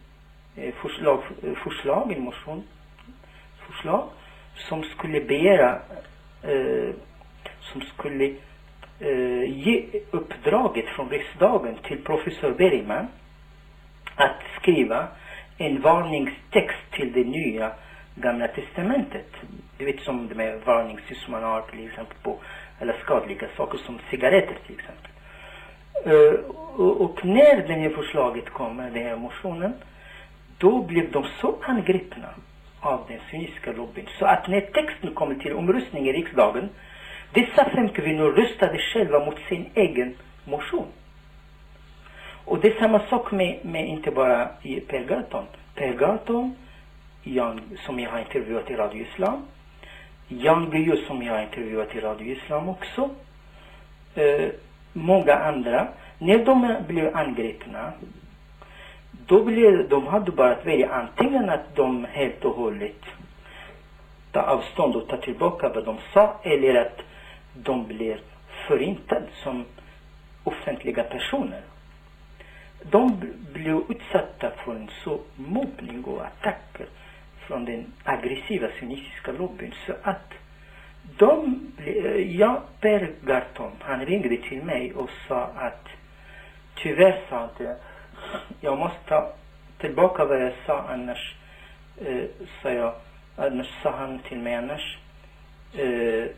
Eh, förslag, eh, förslag en motion, förslag som skulle begära, eh, som skulle eh, ge uppdraget från riksdagen till professor Bergman att skriva en varningstext till det nya Gamla Testamentet. Du vet som de här varningssystem man har till exempel på alla skadliga saker som cigaretter till exempel. Uh, och, och när det här förslaget kommer, den här motionen, då blev de så angripna av den syriska lobbyn. Så att när texten kommer till omröstning i riksdagen, dessa fem kvinnor röstade själva mot sin egen motion. Och det är samma sak med, med inte bara i Per Gahrton. Per Gahrton, Jan, som jag har intervjuat i Radio Islam, Jan Guillou som jag har intervjuat i Radio Islam också, eh, många andra, när de blev angripna, då blir, de hade bara att välja antingen att de helt och hållet ta avstånd och ta tillbaka vad de sa, eller att de blir förintade som offentliga personer. De blev utsatta för en så mobbning och attacker från den aggressiva sionistiska lobbyn så att de, ble- eh, ja, Per Gahrton, han ringde till mig och sa att tyvärr sa han det, jag måste ta tillbaka vad jag sa annars, eh, sa jag, annars sa han till mig annars, eh, eh,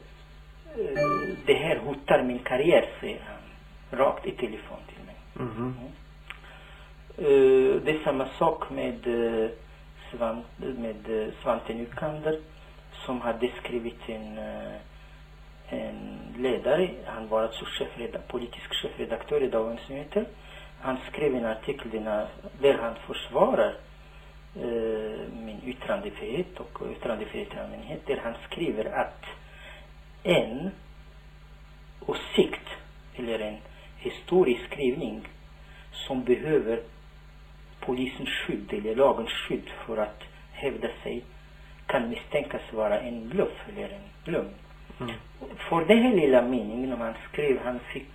det här hotar min karriär, säger han, rakt i telefon till mig. Mhm. Eh, det är samma sak med, eh, Svan, med eh, Svante Nycander som hade skrivit en, en ledare. Han var alltså chefreda, politisk chefredaktör i Dagens Nyheter. Han skrev en artikel där, han försvarar eh, min yttrandefrihet och yttrandefrihet i allmänhet. Där han skriver att en åsikt eller en historisk skrivning som behöver polisens skydd eller lagens skydd för att hävda sig kan misstänkas vara en bluff eller en lögn. Mm. För den här lilla meningen om han skrev, han fick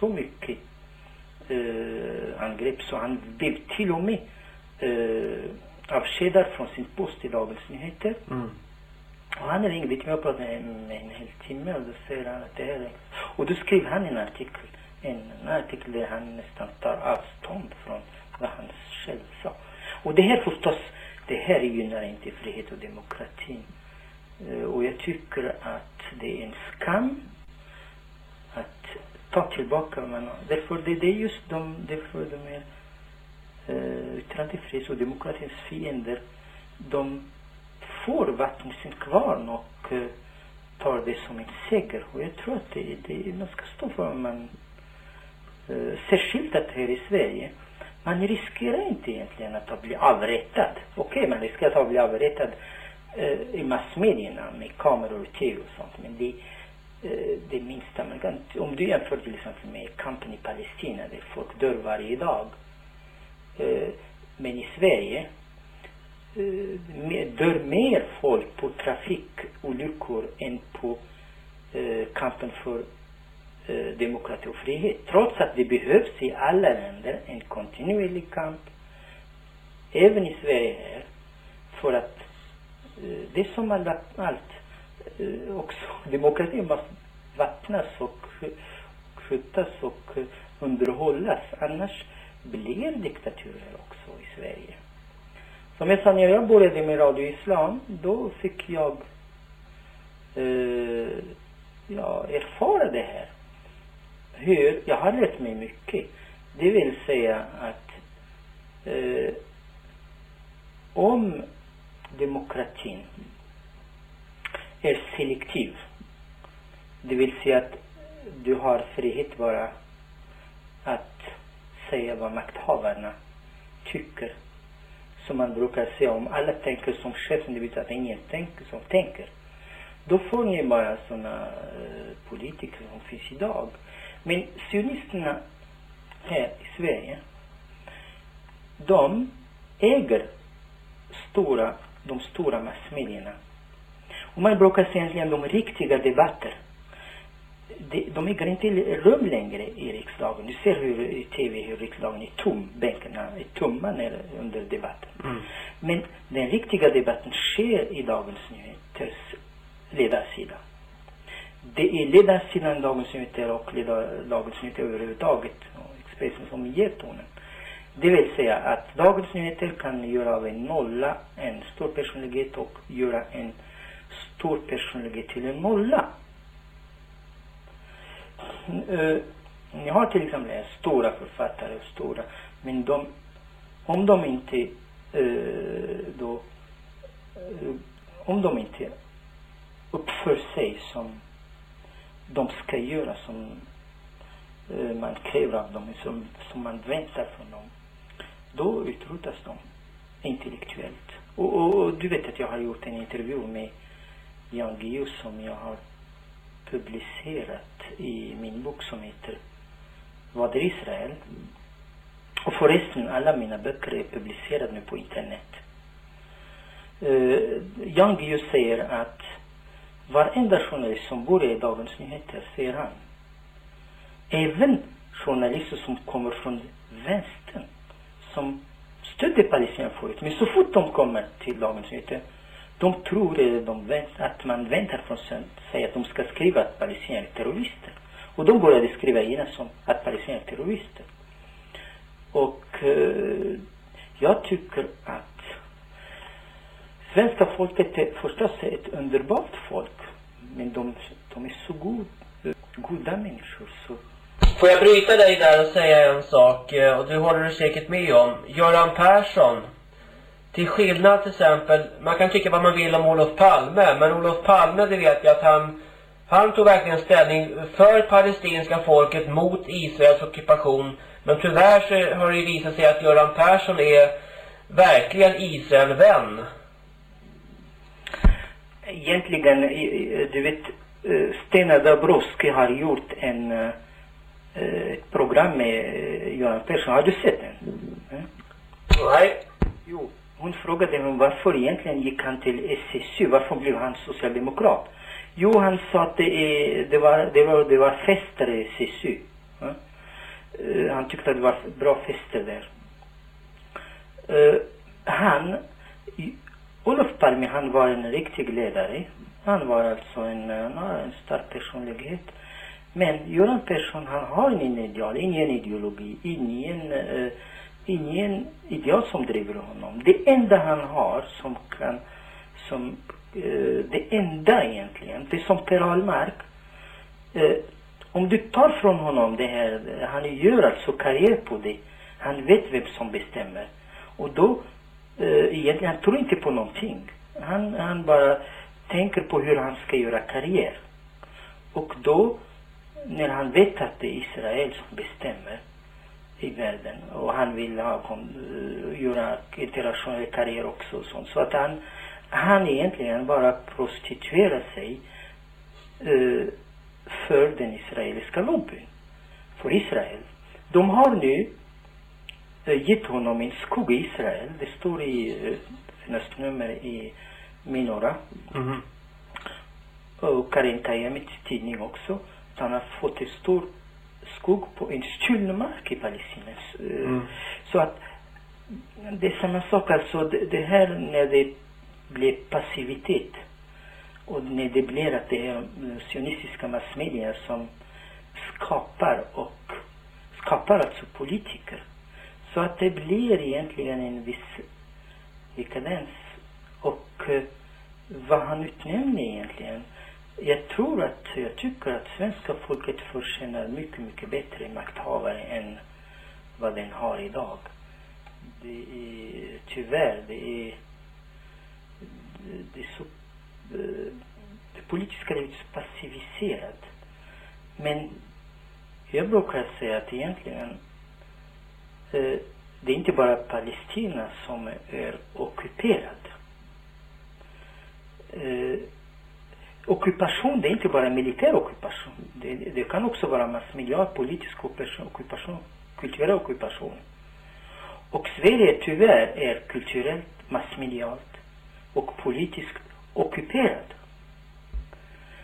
så mycket eh, angrepp så han blev till och med eh, avskedad från sin post i Dagens Nyheter. Mm. Och han ringde till mig och pratade med en hel timme och då säger han att det här är... Och då skrev han en artikel, en, en artikel där han nästan tar avstånd från vad han själv sa. Och det här förstås, det här gynnar inte frihet och demokrati. Eh, Och jag tycker att det är en skam ta tillbaka men man. Därför det, det är just de, därför de är eh, yttrandefrihets och demokratins fiender. De får vattna sin kvarn och eh, tar det som en seger. Och jag tror att det, det, man ska stå för man eh, särskilt att här i Sverige man riskerar inte egentligen att bli avrättad. Okej, man riskerar att bli avrättad eh, i massmedierna med kameror och tv och sånt. Men det, Eh, det minsta man kan... Om du jämför till exempel med kampen i Palestina där folk dör varje dag. Eh, men i Sverige eh, dör mer folk på trafikolyckor än på kampen för demokrati och frihet. Trots att det behövs i alla länder en kontinuerlig kamp, även i Sverige här, för att det är som alla, allt också, demokratin måste vattnas och skjutas och underhållas. Annars blir diktaturer också i Sverige. Som jag sa, när jag började med Radio Islam, då fick jag eh, ja, erfara det här. Hur, jag har lärt mig mycket. Det vill säga att eh, om demokratin är selektiv, det vill säga att du har frihet bara att säga vad makthavarna tycker. Som man brukar säga, om alla tänker som chefen, det betyder att ingen tänker som tänker. Då får ni bara sådana eh, politiker som finns idag. Men sionisterna här i Sverige, de äger stora, de stora massmedierna. Och man brukar säga egentligen de riktiga debatter. De, de äger inte rum längre i riksdagen. Du ser hur i tv hur riksdagen är tom, bänkarna är tomma när, under debatten. Mm. Men den riktiga debatten sker i Dagens Nyheters ledarsida. Det är ledarsidan Dagens Nyheter och ledar, Dagens Nyheter överhuvudtaget och Expressen som ger tonen. Det vill säga att Dagens Nyheter kan göra av en nolla en stor personlighet och göra en stor personlighet till en molla. Ni har till exempel stora författare och stora, men de, om de inte då om de inte uppför sig som de ska göra, som man kräver av dem, som, som man väntar från dem, då utrotas de intellektuellt. Och, och, och du vet att jag har gjort en intervju med Jan Guillou som jag har publicerat i min bok som heter Vad är Israel? Och förresten, alla mina böcker är publicerade nu på internet. Uh, Jan Guillou säger att varenda journalist som bor i Dagens Nyheter, säger han, även journalister som kommer från vänstern, som stödde palestinierna förut, men så fort de kommer till Dagens Nyheter, de tror de vänt, att man väntar från sig att de ska skriva att palestinier är terrorister. Och de började skriva genast som att palestinier är terrorister. Och eh, jag tycker att svenska folket är förstås ett underbart folk. Men de, de är så god, goda människor. Så Får jag bryta dig där och säga en sak, eh, och du håller du säkert med om. Göran Persson, till skillnad till exempel, man kan tycka vad man vill om Olof Palme, men Olof Palme, det vet jag att han, han tog verkligen ställning för palestinska folket mot Israels ockupation. Men tyvärr så har det ju visat sig att Göran Persson är verkligen Israelvän. egentligen, eh, du vet, eh, Stena Dabrowski har gjort en eh, ett program med eh, Göran Persson. Har du sett den? Nej. Jo. Hon frågade mig varför egentligen gick han till SSU? Varför blev han socialdemokrat? Jo, han sa att det, är, det, var, det, var, det var fester i SSU. Ja? Eh, han tyckte att det var bra fester där. Eh, han, Olof Palme, han var en riktig ledare. Han var alltså en, eh, han har en stark personlighet. Men Göran Persson, han har ingen ideal, ingen ideologi, ingen, eh, ingen ideal som driver honom. Det enda han har som kan, som, eh, det enda egentligen, det är som Per Ahlmark. Eh, om du tar från honom det här, han gör alltså karriär på det. Han vet vem som bestämmer. Och då, eh, egentligen, han tror inte på någonting. Han, han bara tänker på hur han ska göra karriär. Och då, när han vet att det är Israel som bestämmer i världen och han vill ha, kom, göra internationell karriär också och sånt. Så att han, han egentligen bara prostituerar sig eh, för den israeliska lobbyn. För Israel. De har nu eh, gett honom en skog i Israel. Det står i eh, senaste nummer i Minora. Och Karin Kayamits tidning också. Han har fått en stor skog på en stjärnmark i Palestina. Eh, Mm. Så att det är samma sak alltså. Det, det här när det blir passivitet och när det blir att det är sionistiska massmedierna som skapar och skapar alltså politiker. Så att det blir egentligen en viss dekadens. Och eh, vad han utnämner egentligen. Jag tror att, jag tycker att svenska folket förtjänar mycket, mycket bättre makthavare än vad den har idag. Det är tyvärr, det är, det, är så, eh, det politiska livet är så passiviserat. Men jag brukar säga att egentligen eh, det är inte bara Palestina som är ockuperad. Eh, Ockupation, det är inte bara militär ockupation. Det, det kan också vara massmiljö, politisk ockupation, ockupation, kulturell ockupation. Och Sverige tyvärr är kulturellt, massmedialt och politiskt ockuperad.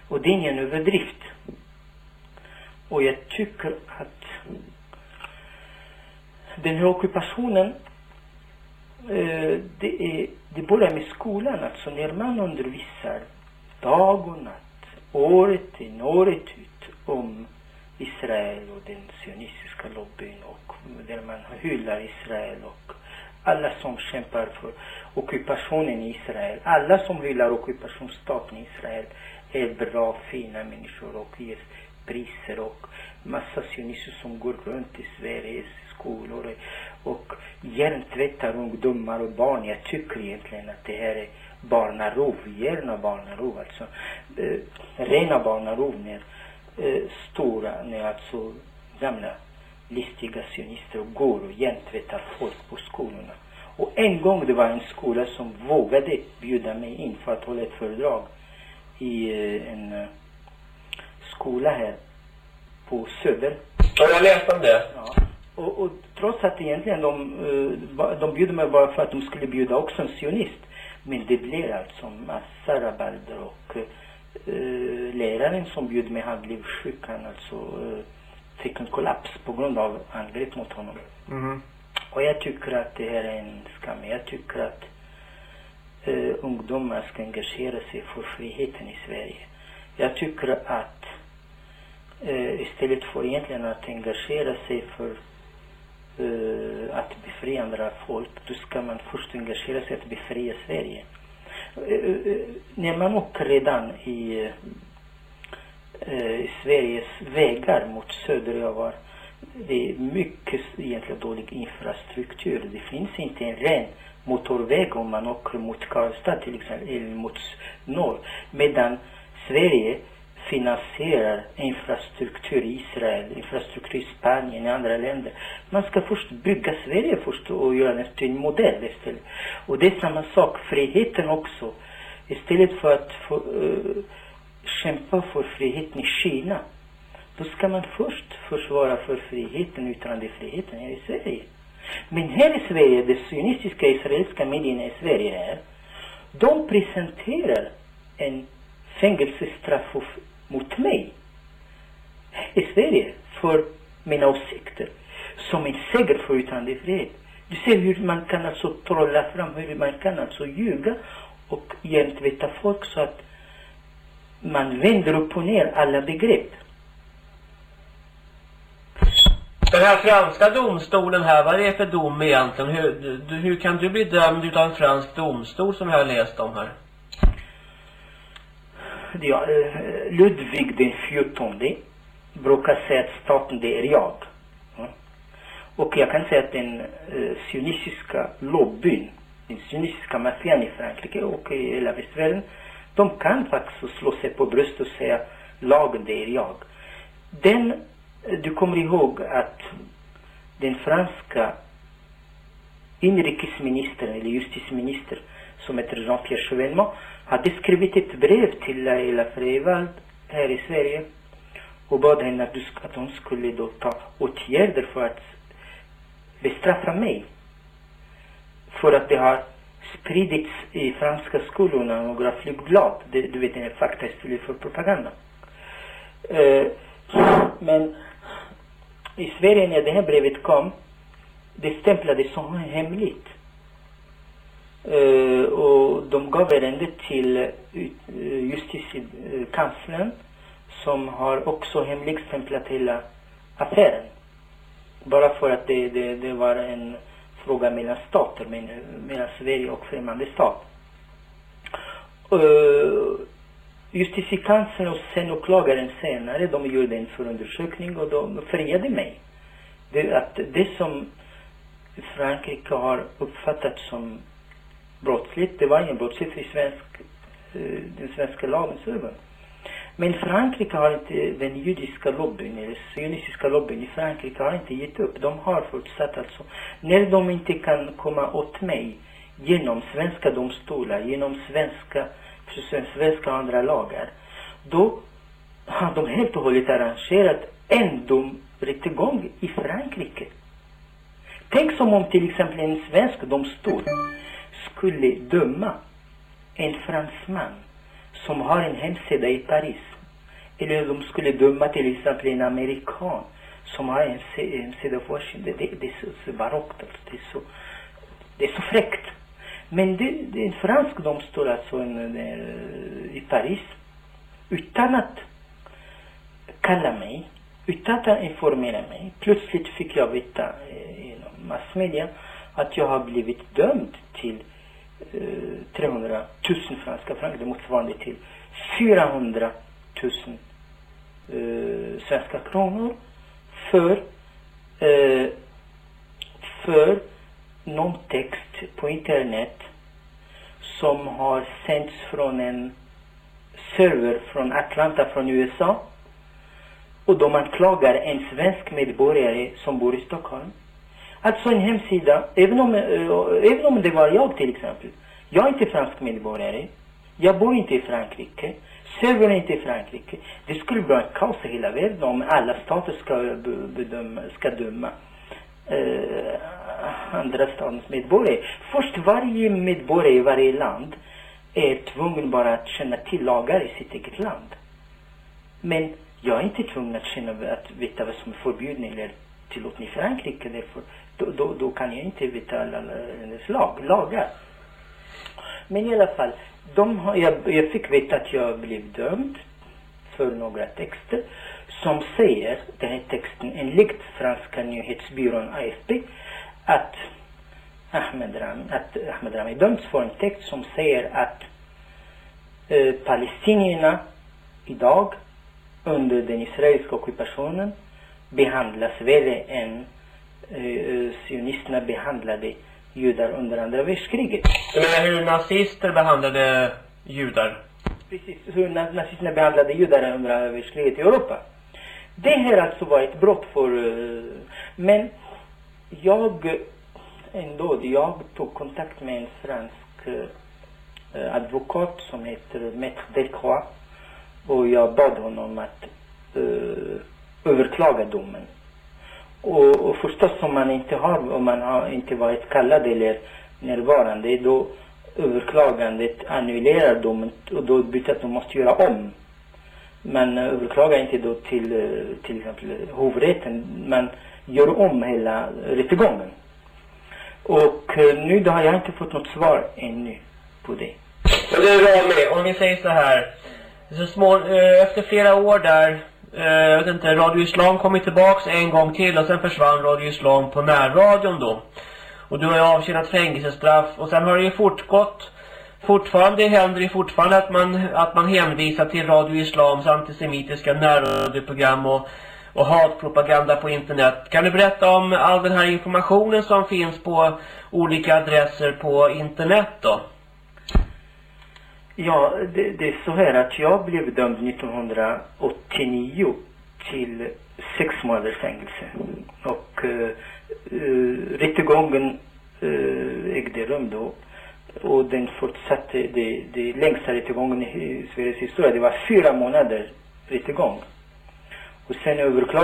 Och det är ingen överdrift. Och jag tycker att den här ockupationen eh, det, är, eh, det börjar med skolan. Alltså när man undervisar dag och natt, året in, året ut om Israel och den sionistiska lobbyn och där man hyllar Israel och alla som kämpar för ockupationen i Israel. Alla som hyllar ockupationsstaten Israel är bra, fina människor och ger priser och massa sionister som går runt i Sveriges skolor och hjärntvättar ungdomar och barn. Jag tycker egentligen att det här är barnarov, gärna barnarov alltså. Eh, rena barnarov när eh, stora, när alltså gamla listiga sionister går och hjärntvättar folk på skolorna. Och en gång det var en skola som vågade bjuda mig in för att hålla ett föredrag i eh, en eh, skola här på Söder. Ja, jag läste om det. Ja. Och, och trots att egentligen de, eh, de bjöd mig bara för att de skulle bjuda också en sionist. Men det blev alltså massa rabalder och eh, läraren som bjöd mig han blev sjuk. Han alltså eh, fick en kollaps på grund av angrepp mot honom. Mhm. Och jag tycker att det här är en skam. Jag tycker att eh, ungdomar ska engagera sig för friheten i Sverige. Jag tycker att eh, istället för egentligen att engagera sig för eh, att befria andra folk, då ska man först engagera sig att befria Sverige. Eh, eh, eh när man åker redan i, eh, Sveriges vägar mot söder över, det är mycket egentligen dålig infrastruktur. Det finns inte en ren motorväg om man åker mot Karlstad till exempel, eller mot norr. Medan Sverige finansierar infrastruktur i Israel, infrastruktur i Spanien, i andra länder. Man ska först bygga Sverige först och göra det till en modell istället. Och det är samma sak, friheten också. Istället för att få, uh, kämpa för friheten i Kina, då ska man först försvara för friheten, yttrandefriheten här i Sverige. Men här i Sverige, de sionistiska israeliska medierna i Sverige här, de presenterar en fängelsestraff mot mig i Sverige för mina åsikter som en seger för yttrandefrihet. Du ser hur man kan alltså trolla fram, hur man kan alltså ljuga och hjärntvätta folk så att man vänder upp och ner alla begrepp. Den här franska domstolen här, vad är det för dom egentligen? Hur, du, hur kan du bli dömd utav en fransk domstol som jag har läst om här? Ja, eh, Ludvig den fjortonde brukar säga att staten det är jag. Och jag kan säga att den eh, sionistiska lobbyn, den sionistiska maffian i Frankrike och i hela västvärlden, de kan faktiskt slå sig på bröstet och säga lagen det är jag. Den, eh, du kommer ihåg att den franska inrikesministern eller justitieministern, som heter Jean-Pierre Chevènement hade skrivit ett brev till Laila Freivalds här i Sverige och bad henne att, du, att hon skulle då ta åtgärder för att bestraffa mig. För att det har spridits i franska skolorna några flygblad. Det, du vet, en fakta för propaganda. Eh, men i Sverige när det här brevet kom, det stämplades som hemligt. Eh, och de gav ärendet till uh, justitiekanslern som har också hemligstämplat hela affären. Bara för att det, det, det var en fråga mellan stater, men, mellan Sverige och främmande stat. Uh, justitiekanslern och sen åklagaren senare, de gjorde en förundersökning och de friade mig. Det, att det som Frankrike har uppfattat som brottsligt, det var ingen brottsligt i svensk, eh, den svenska lagens ögon. Men Frankrike har inte, den judiska lobbyn, eller sionistiska lobbyn i Frankrike har inte gett upp. De har fortsatt alltså. När de inte kan komma åt mig genom svenska domstolar, genom svenska, svenska och andra lagar, då har de helt och hållet arrangerat en domrättegång i Frankrike. Tänk som om till exempel en svensk domstol skulle döma en fransman som har en hemsida i Paris. Eller de skulle döma till exempel en amerikan som har en hemsida i Washington. Det, det är så, barockt. alltså. Det är så, det är så fräckt. Men det, det är en fransk domstol alltså en, en, eh, i Paris. Utan att kalla mig, utan att informera mig. Plötsligt fick jag veta eh, genom massmedia att jag har blivit dömd till 300 000 franska franc, det motsvarande till 400 000 eh, svenska kronor för, eh, för någon text på internet som har sänts från en server från Atlanta från USA. Och de anklagar en svensk medborgare som bor i Stockholm. Alltså en hemsida, även om, eh, även om det var jag till exempel. Jag är inte fransk medborgare. Jag bor inte i Frankrike. Servern är inte i Frankrike. Det skulle bli kaos i hela världen om alla stater ska bedöma, ska döma eh, andra statens medborgare. Först varje medborgare i varje land är tvungen bara att känna till lagar i sitt eget land. Men jag är inte tvungen att känna att veta vad som är förbjudet eller tillåtet i Frankrike. Därför, då, då, då kan jag inte betala hennes lag, lagar. Men i alla fall, de har, jag, jag fick veta att jag blev dömd för några texter som säger, den här texten enligt franska nyhetsbyrån AFP, att Ahmed Rami, att Ahmed Rami dömts för en text som säger att eh, palestinierna idag under den israeliska ockupationen behandlas värre än sionisterna behandlade judar under andra världskriget. Du menar hur nazister behandlade judar? Precis, hur na- nazisterna behandlade judar under andra världskriget i Europa. Det här alltså var ett brott för... eh, Men jag ändå, jag tog kontakt med en fransk eh, advokat som heter Maître Delcroix och jag bad honom att eh, överklaga domen. Och, och förstås om man inte har, om man har inte varit kallad eller närvarande, då överklagandet annullerar domen och då betyder att de måste göra om. Man överklagar inte då till till exempel hovrätten, man gör om hela rättegången. Och eh, nu då har jag inte fått något svar ännu på det. Men du Rami, om vi säger så här. Så små, eh, efter flera år där, Eh, jag vet inte, Radio Islam kom ju tillbaks en gång till och sen försvann Radio Islam på närradion då. Och du har ju avtjänat fängelsestraff och sen har det ju fortgått. Fortfarande händer det fortfarande att man, att man hänvisar till Radio Islams antisemitiska närradioprogram och, och hatpropaganda på internet. Kan du berätta om all den här informationen som finns på olika adresser på internet då? Ja, det, det är så här att jag blev dömd 1989 till sex månaders fängelse. Och uh, uh, rättegången uh, ägde rum då. Och den fortsatte, det, det längsta rättegången i Sveriges historia, det var fyra månader rättegång. Och sen överklagade